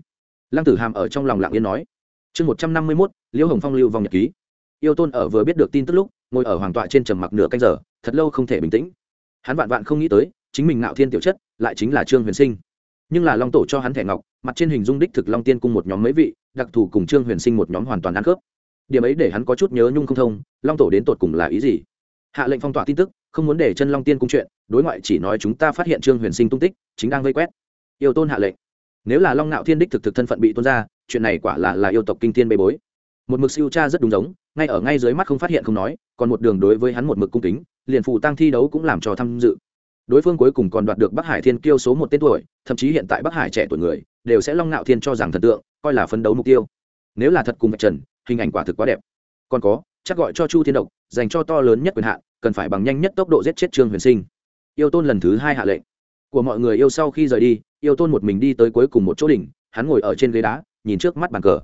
Lăng tử hàm ở trong lòng lặng yên nói. Chương một trăm năm mươi mốt, liễu hồng phong lưu vòng nhật ký. Yêu tôn ở vừa biết được tin tức lúc, ngồi ở hoàng tọa trên trầm mặc nửa canh giờ, thật lâu không thể bình tĩnh hắn vạn vạn không nghĩ tới, chính mình ngạo thiên tiểu chất, lại chính là trương huyền sinh. Nhưng là long tổ cho hắn thẻ ngọc, mặt trên hình dung đích thực long tiên cung một nhóm mấy vị, đặc thù cùng trương huyền sinh một nhóm hoàn toàn ăn khớp. Điểm ấy để hắn có chút nhớ nhung không thông, long tổ đến tột cùng là ý gì? Hạ lệnh phong tỏa tin tức, không muốn để chân long tiên cung chuyện, đối ngoại chỉ nói chúng ta phát hiện trương huyền sinh tung tích, chính đang vây quét. Yêu tôn hạ lệnh. Nếu là long nạo thiên đích thực thực thân phận bị tuôn ra, chuyện này quả là là yêu tộc kinh thiên bê bối một mực siêu cha rất đúng giống, ngay ở ngay dưới mắt không phát hiện không nói, còn một đường đối với hắn một mực cung kính, liền phụ tăng thi đấu cũng làm cho tham dự. Đối phương cuối cùng còn đoạt được bắc hải thiên kiêu số một tên tuổi, thậm chí hiện tại bắc hải trẻ tuổi người, đều sẽ long nạo thiên cho rằng thần tượng, coi là phấn đấu mục tiêu. Nếu là thật cùng vạch trần, hình ảnh quả thực quá đẹp. Còn có, chắc gọi cho chu thiên độc, dành cho to lớn nhất quyền hạn, cần phải bằng nhanh nhất tốc độ giết chết trương huyền sinh. Yêu tôn lần thứ hai hạ lệnh. Của mọi người yêu sau khi rời đi, yêu tôn một mình đi tới cuối cùng một chỗ đỉnh, hắn ngồi ở trên ghế đá, nhìn trước mắt bàn cờ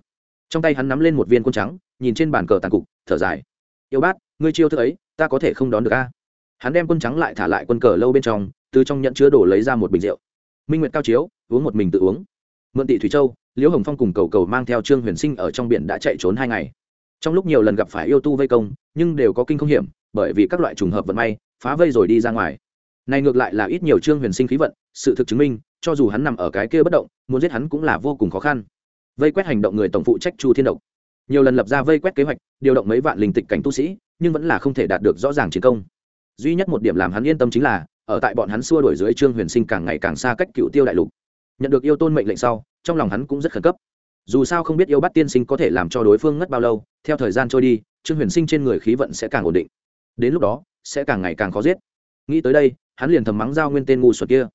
trong tay hắn nắm lên một viên quân trắng, nhìn trên bàn cờ tàn cục, thở dài. Yêu bát ngươi chiêu thức ấy, ta có thể không đón được a. Hắn đem quân trắng lại thả lại quân cờ lâu bên trong, từ trong nhận chứa đổ lấy ra một bình rượu. Minh nguyệt cao chiếu, uống một mình tự uống. Mượn tị thủy châu, liễu hồng phong cùng cầu cầu mang theo trương huyền sinh ở trong biển đã chạy trốn hai ngày. Trong lúc nhiều lần gặp phải yêu tu vây công, nhưng đều có kinh không hiểm, bởi vì các loại trùng hợp vận may, phá vây rồi đi ra ngoài. Này ngược lại là ít nhiều trương huyền sinh khí vận, sự thực chứng minh, cho dù hắn nằm ở cái kia bất động, muốn giết hắn cũng là vô cùng khó khăn vây quét hành động người tổng phụ trách chu thiên độc. Nhiều lần lập ra vây quét kế hoạch, điều động mấy vạn linh tịch cảnh tu sĩ, nhưng vẫn là không thể đạt được rõ ràng chiến công. Duy nhất một điểm làm hắn yên tâm chính là, ở tại bọn hắn xua đổi dưới trương huyền sinh càng ngày càng xa cách cựu tiêu đại lục. Nhận được yêu tôn mệnh lệnh sau, trong lòng hắn cũng rất khẩn cấp. Dù sao không biết yêu bắt tiên sinh có thể làm cho đối phương ngất bao lâu, theo thời gian trôi đi, trương huyền sinh trên người khí vận sẽ càng ổn định. Đến lúc đó, sẽ càng ngày càng khó giết. Nghĩ tới đây, hắn liền thầm mắng giao nguyên tên ngu xuẩn kia.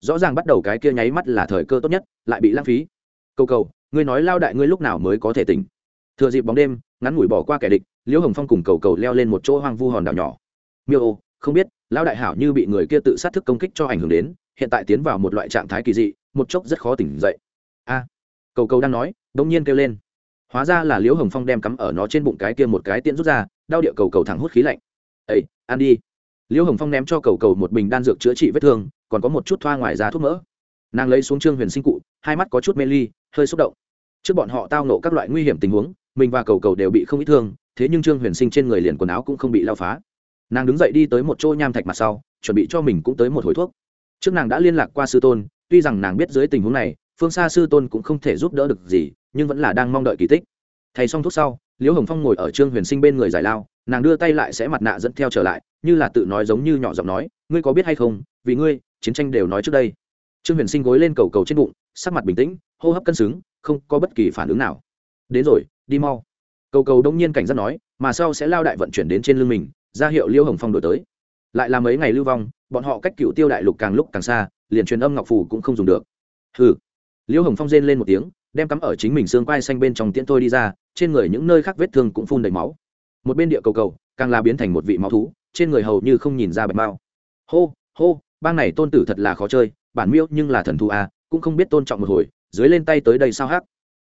Rõ ràng bắt đầu cái kia nháy mắt là thời cơ tốt nhất, lại bị lãng phí. Câu cầu ngươi nói lao đại ngươi lúc nào mới có thể tỉnh? Thừa dịp bóng đêm, ngắn ngủi bỏ qua kẻ địch, liễu hồng phong cùng cầu cầu leo lên một chỗ hoang vu hòn đảo nhỏ. Miêu ô, không biết, lao đại hảo như bị người kia tự sát thức công kích cho ảnh hưởng đến, hiện tại tiến vào một loại trạng thái kỳ dị, một chốc rất khó tỉnh dậy. A, cầu cầu đang nói đông nhiên kêu lên. Hóa ra là liễu hồng phong đem cắm ở nó trên bụng cái kia một cái tiễn rút ra, đau địa cầu cầu thẳng hút khí lạnh. Ấy ăn đi. Liễu hồng phong ném cho cầu cầu một bình đan dược chữa trị vết thương, còn có một chút thoa ngoài ra thuốc mỡ. Nàng lấy xuống trương huyền sinh cụ, hai mắt có chút mê ly, hơi xúc động trước bọn họ tao nộ các loại nguy hiểm tình huống, mình và cầu cầu đều bị không ít thương, thế nhưng trương huyền sinh trên người liền quần áo cũng không bị lao phá. Nàng đứng dậy đi tới một chỗ nham thạch mặt sau, chuẩn bị cho mình cũng tới một hồi thuốc. Trước nàng đã liên lạc qua sư tôn, tuy rằng nàng biết dưới tình huống này, phương xa sư tôn cũng không thể giúp đỡ được gì, nhưng vẫn là đang mong đợi kỳ tích. Thầy xong thuốc sau, liễu hồng phong ngồi ở trương huyền sinh bên người giải lao, nàng đưa tay lại sẽ mặt nạ dẫn theo trở lại, như là tự nói giống như nhỏ giọng nói, ngươi có biết hay không, vì ngươi, chiến tranh đều nói trước đây. Trương huyền sinh gối lên cầu cầu trên bụng, sắc mặt bình tĩnh, hô hấp cân xứng không có bất kỳ phản ứng nào. Đến rồi đi mau. Cầu cầu đông nhiên cảnh giác nói mà sau sẽ lao đại vận chuyển đến trên lưng mình ra hiệu liêu hồng phong đổi tới. Lại là mấy ngày lưu vong bọn họ cách cựu tiêu đại lục càng lúc càng xa liền truyền âm ngọc phù cũng không dùng được. Hừ. Liêu hồng phong rên lên một tiếng đem cắm ở chính mình xương quai xanh bên trong tiễn tôi đi ra trên người những nơi khác vết thương cũng phun đầy máu. Một bên địa cầu cầu càng là biến thành một vị máu thú trên người hầu như không nhìn ra bạch mao hô hô bang này tôn tử thật là khó chơi bản miêu nhưng là thần thú à, cũng không biết tôn trọng một hồi dưới lên tay tới đây sao hát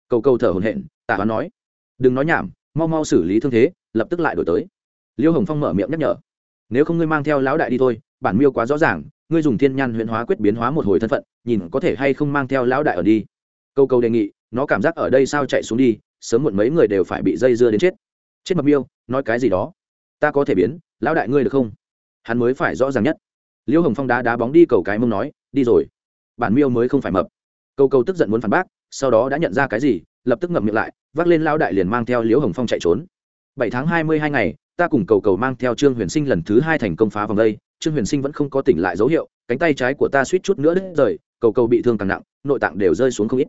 cầu cầu thở hồn hện tả hoán nói. Đừng nói nhảm, mau mau xử lý thương thế, lập tức lại đổi tới. Liêu hồng phong mở miệng nhắc nhở. Nếu không ngươi mang theo lão đại đi thôi, bản miêu quá rõ ràng, ngươi dùng thiên nhan huyễn hóa quyết biến hóa một hồi thân phận, nhìn có thể hay không mang theo lão đại ở đi. Câu câu đề nghị, nó cảm giác ở đây sao chạy xuống đi, sớm muộn mấy người đều phải bị dây dưa đến chết. Chết mập miêu, nói cái gì đó? Ta có thể biến, lão đại ngươi được không? Hắn mới phải rõ ràng nhất. Liêu hồng phong đá đá bóng đi cầu cái mông nói, đi rồi. Bản miêu mới không phải mập câu câu tức giận muốn phản bác, sau đó đã nhận ra cái gì, lập tức ngậm miệng lại, vác lên lao đại liền mang theo liễu hồng phong chạy trốn. Bảy tháng hai mươi hai ngày, ta cùng cầu cầu mang theo trương huyền sinh lần thứ hai thành công phá vòng đây, trương huyền sinh vẫn không có tỉnh lại dấu hiệu, cánh tay trái của ta suýt chút nữa đứt rời, cầu cầu bị thương càng nặng, nội tạng đều rơi xuống không ít.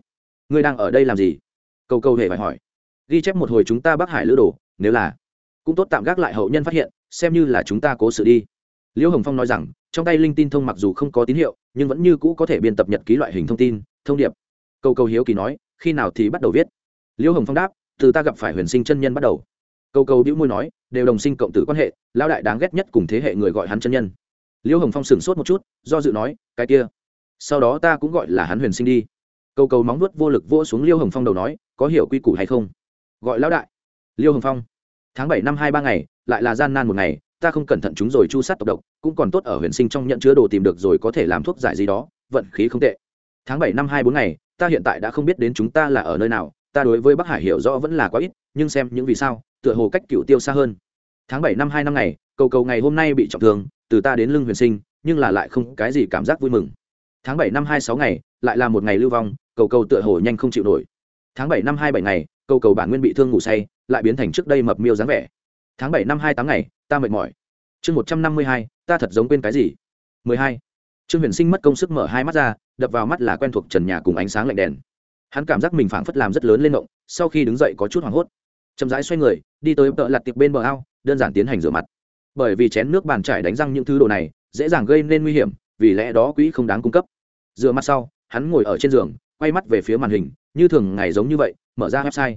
Ngươi đang ở đây làm gì? Cầu cầu hề phải hỏi. Ghi chép một hồi chúng ta bắc hải lữ đồ, nếu là cũng tốt tạm gác lại hậu nhân phát hiện, xem như là chúng ta cố sự đi. Liễu hồng phong nói rằng trong tay linh tin thông mặc dù không có tín hiệu, nhưng vẫn như cũ có thể biên tập nhật ký loại hình thông tin, thông điệp. Câu câu hiếu kỳ nói, khi nào thì bắt đầu viết? Liễu hồng phong đáp, từ ta gặp phải huyền sinh chân nhân bắt đầu. Câu câu đĩu môi nói, đều đồng sinh cộng tử quan hệ, lão đại đáng ghét nhất cùng thế hệ người gọi hắn chân nhân. Liễu hồng phong sửng sốt một chút, do dự nói, cái kia, sau đó ta cũng gọi là hắn huyền sinh đi. Câu câu móng nuốt vô lực vỗ xuống liêu hồng phong đầu nói, có hiểu quy củ hay không? Gọi lão đại. Liêu hồng phong, tháng bảy năm hai ba ngày, lại là gian nan một ngày ta không cẩn thận chúng rồi chu sát tộc độc, cũng còn tốt ở huyền sinh trong nhận chứa đồ tìm được rồi có thể làm thuốc giải gì đó, vận khí không tệ. Tháng bảy năm hai bốn ngày, ta hiện tại đã không biết đến chúng ta là ở nơi nào, ta đối với bắc hải hiểu rõ vẫn là quá ít, nhưng xem những vì sao, tựa hồ cách cựu tiêu xa hơn. Tháng bảy năm hai năm ngày, cầu cầu ngày hôm nay bị trọng thương, từ ta đến lưng huyền sinh, nhưng là lại không cái gì cảm giác vui mừng. Tháng bảy năm hai sáu ngày, lại là một ngày lưu vong, cầu cầu tựa hồ nhanh không chịu nổi. Tháng bảy năm hai bảy ngày, cầu cầu bản nguyên bị thương ngủ say, lại biến thành trước đây mập miêu dáng vẻ. Tháng bảy năm hai tám ngày ta mệt mỏi. Chương một trăm năm mươi hai, ta thật giống quên cái gì? mười hai. Trương huyền sinh mất công sức mở hai mắt ra, đập vào mắt là quen thuộc trần nhà cùng ánh sáng lạnh đèn. Hắn cảm giác mình phảng phất làm rất lớn lên động, sau khi đứng dậy có chút hoảng hốt. Chậm rãi xoay người, đi tới tợ lặt tiệp bên bờ ao, đơn giản tiến hành rửa mặt. Bởi vì chén nước bàn trải đánh răng những thứ đồ này, dễ dàng gây nên nguy hiểm, vì lẽ đó quỹ không đáng cung cấp. Rửa mặt sau, hắn ngồi ở trên giường, quay mắt về phía màn hình, như thường ngày giống như vậy, mở ra website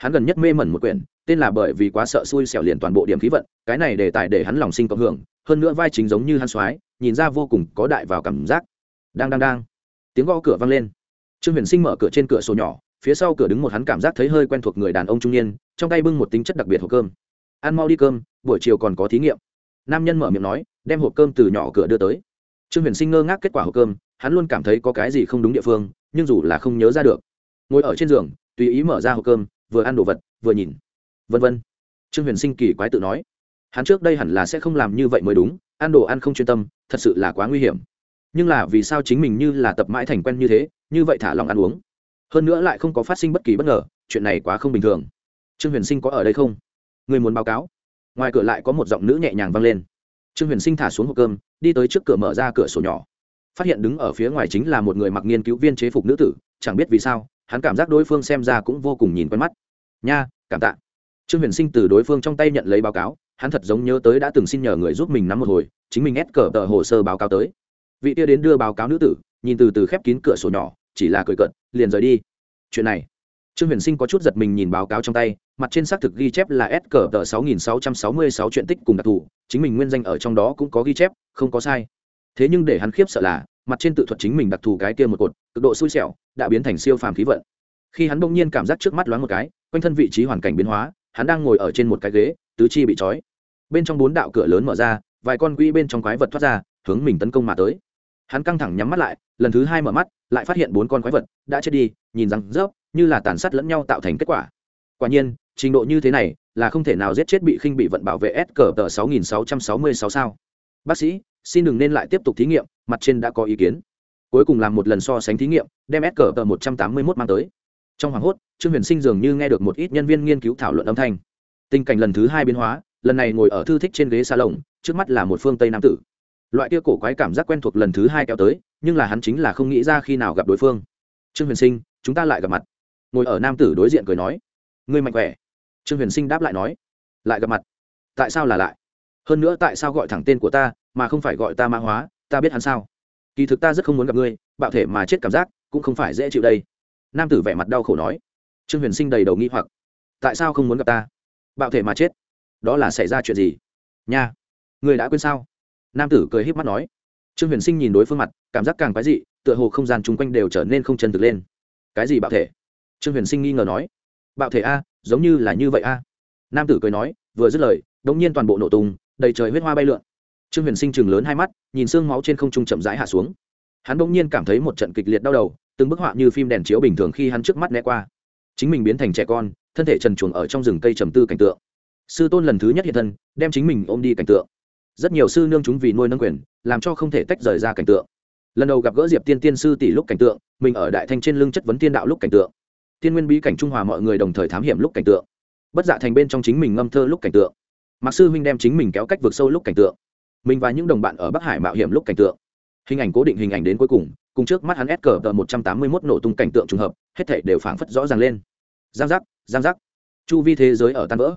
hắn gần nhất mê mẩn một quyển, tên là bởi vì quá sợ xui xẻo liền toàn bộ điểm khí vận, cái này đề tài để hắn lòng sinh cộng hưởng, hơn nữa vai chính giống như hắn soái, nhìn ra vô cùng có đại vào cảm giác. Đang đang đang. Tiếng gõ cửa vang lên. Trương huyền sinh mở cửa trên cửa sổ nhỏ, phía sau cửa đứng một hắn cảm giác thấy hơi quen thuộc người đàn ông trung niên, trong tay bưng một tính chất đặc biệt hộp cơm. Ăn mau đi cơm, buổi chiều còn có thí nghiệm. Nam nhân mở miệng nói, đem hộp cơm từ nhỏ cửa đưa tới. Trương huyền sinh ngơ ngác kết quả hộp cơm, hắn luôn cảm thấy có cái gì không đúng địa phương, nhưng dù là không nhớ ra được. Ngồi ở trên giường, tùy ý mở ra hộp cơm vừa ăn đồ vật, vừa nhìn. Vân vân. Trương huyền sinh kỳ quái tự nói. Hắn trước đây hẳn là sẽ không làm như vậy mới đúng, ăn đồ ăn không chuyên tâm, thật sự là quá nguy hiểm. Nhưng là vì sao chính mình như là tập mãi thành quen như thế, như vậy thả lòng ăn uống? Hơn nữa lại không có phát sinh bất kỳ bất ngờ, chuyện này quá không bình thường. Trương huyền sinh có ở đây không? Người muốn báo cáo? Ngoài cửa lại có một giọng nữ nhẹ nhàng vang lên. Trương huyền sinh thả xuống hộp cơm, đi tới trước cửa mở ra cửa sổ nhỏ. Phát hiện đứng ở phía ngoài chính là một người mặc nghiên cứu viên chế phục nữ tử, chẳng biết vì sao hắn cảm giác đối phương xem ra cũng vô cùng nhìn quen mắt. Nha, cảm tạ. Trương huyền sinh từ đối phương trong tay nhận lấy báo cáo, hắn thật giống nhớ tới đã từng xin nhờ người giúp mình nắm một hồi, chính mình ép cờ tờ hồ sơ báo cáo tới. Vị tia đến đưa báo cáo nữ tử, nhìn từ từ khép kín cửa sổ nhỏ, chỉ là cười cận liền rời đi. Chuyện này. Trương huyền sinh có chút giật mình nhìn báo cáo trong tay, mặt trên xác thực ghi chép là s cờ tờ sáu nghìn sáu trăm sáu mươi sáu chuyện tích cùng đặc thù, chính mình nguyên danh ở trong đó cũng có ghi chép, không có sai. Thế nhưng để hắn khiếp sợ là mặt trên tự thuật chính mình đặc thù cái kia một cột, cực độ xui xẻo, đã biến thành siêu phàm khí vận. Khi hắn bỗng nhiên cảm giác trước mắt loáng một cái, quanh thân vị trí hoàn cảnh biến hóa, hắn đang ngồi ở trên một cái ghế, tứ chi bị trói. Bên trong bốn đạo cửa lớn mở ra, vài con quỹ bên trong quái vật thoát ra, hướng mình tấn công mà tới. Hắn căng thẳng nhắm mắt lại, lần thứ hai mở mắt, lại phát hiện bốn con quái vật đã chết đi, nhìn rằng rớp, như là tàn sát lẫn nhau tạo thành kết quả. Quả nhiên, trình độ như thế này là không thể nào giết chết bị khinh bị vận bảo vệ s cờ tờ 6666 sao bác sĩ, xin đừng nên lại tiếp tục thí nghiệm, mặt trên đã có ý kiến. Cuối cùng làm một lần so sánh thí nghiệm, đem s cờ tờ 181 mang tới. Trong hoảng hốt, trương huyền sinh dường như nghe được một ít nhân viên nghiên cứu thảo luận âm thanh. Tình cảnh lần thứ hai biến hóa, lần này ngồi ở thư thích trên ghế salon, trước mắt là một phương tây nam tử. Loại kia cổ quái cảm giác quen thuộc lần thứ hai kéo tới, nhưng là hắn chính là không nghĩ ra khi nào gặp đối phương. Trương huyền sinh, chúng ta lại gặp mặt. Ngồi ở nam tử đối diện cười nói. Ngươi mạnh khỏe. Trương huyền sinh đáp lại nói. Lại gặp mặt? Tại sao là lại? Hơn nữa tại sao gọi thẳng tên của ta, mà không phải gọi ta mã hóa, ta biết hắn sao? Kỳ thực ta rất không muốn gặp ngươi, bạo thể mà chết cảm giác, cũng không phải dễ chịu đây. Nam tử vẻ mặt đau khổ nói. Trương huyền sinh đầy đầu nghi hoặc. Tại sao không muốn gặp ta? Bạo thể mà chết? Đó là xảy ra chuyện gì? Nha người đã quên sao? Nam tử cười híp mắt nói. Trương huyền sinh nhìn đối phương mặt, cảm giác càng quái dị, tựa hồ không gian chung quanh đều trở nên không chân thực lên. Cái gì bạo thể? Trương huyền sinh nghi ngờ nói. Bạo thể a, giống như là như vậy a. Nam tử cười nói, vừa dứt lời đ ỗ n g nhiên toàn bộ nổ tung đầy trời huyết hoa bay lượn. Trương huyền sinh chừng lớn hai mắt, nhìn xương máu trên không trung chậm rãi hạ xuống. Hắn bỗng nhiên cảm thấy một trận kịch liệt đau đầu, từng bức họa như phim đèn chiếu bình thường khi hắn trước mắt né qua. Chính mình biến thành trẻ con, thân thể trần chuồng ở trong rừng cây trầm tư cảnh tượng. Sư tôn lần thứ nhất hiện thân, đem chính mình ôm đi cảnh tượng. Rất nhiều sư nương chúng vì nuôi nâng quyền, làm cho không thể tách rời ra cảnh tượng. Lần đầu gặp gỡ diệp tiên tiên sư tỷ lúc cảnh tượng, mình ở đại thanh trên lưng chất vấn tiên đạo lúc cảnh tượng. Tiên nguyên bí cảnh trung hòa mọi người đồng thời thám hiểm lúc cảnh tượng. Bất dạ thành bên trong chính mình ngâm thơ lúc cảnh tượng mặc sư huynh đem chính mình kéo cách vượt sâu lúc cảnh tượng, mình và những đồng bạn ở bắc hải mạo hiểm lúc cảnh tượng. Hình ảnh cố định hình ảnh đến cuối cùng cùng trước mắt hắn s cờ tờ một trăm tám mươi mốt nổ tung cảnh tượng trùng hợp, hết thể đều phảng phất rõ ràng lên. Giang giác giang giác. Chu vi thế giới ở tan vỡ.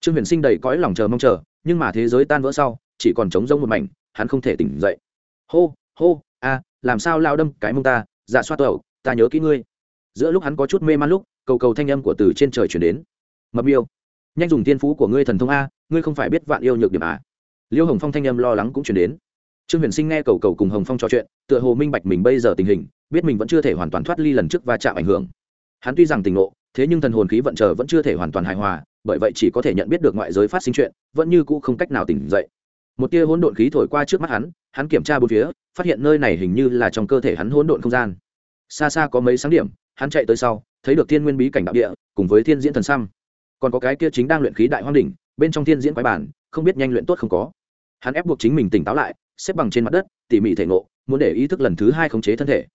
Trương huyền sinh đầy cõi lòng chờ mong chờ, nhưng mà thế giới tan vỡ sau, chỉ còn trống rông một mảnh, hắn không thể tỉnh dậy. Hô hô, a, làm sao lao đâm cái mông ta? Dạ xoa tẩu, ta nhớ kỹ ngươi. Giữa lúc hắn có chút mê man lúc, cầu cầu thanh âm của từ trên trời chuyển đến. Mập yêu nhanh dùng tiên phú của ngươi thần thông a ngươi không phải biết vạn yêu nhược điểm à? Liêu hồng phong thanh âm lo lắng cũng chuyển đến. Trương huyền sinh nghe cầu cầu cùng hồng phong trò chuyện, tựa hồ minh bạch mình bây giờ tình hình, biết mình vẫn chưa thể hoàn toàn thoát ly lần trước va chạm ảnh hưởng. Hắn tuy rằng tình ngộ, thế nhưng thần hồn khí vận chờ vẫn chưa thể hoàn toàn hài hòa, bởi vậy chỉ có thể nhận biết được ngoại giới phát sinh chuyện, vẫn như cũ không cách nào tỉnh dậy. Một tia hỗn độn khí thổi qua trước mắt hắn hắn kiểm tra bốn phía, phát hiện nơi này hình như là trong cơ thể hắn hỗn độn không gian. Xa xa có mấy sáng điểm, hắn chạy tới sau, thấy được thiên nguyên bí cảnh đạo địa, cùng với thiên diễn thần xăm. Còn có cái kia chính đang luyện khí đại hoang đỉnh bên trong thiên diễn quái bản, không biết nhanh luyện tốt không có. Hắn ép buộc chính mình tỉnh táo lại, xếp bằng trên mặt đất, tỉ mỉ thể ngộ, muốn để ý thức lần thứ hai khống chế thân thể.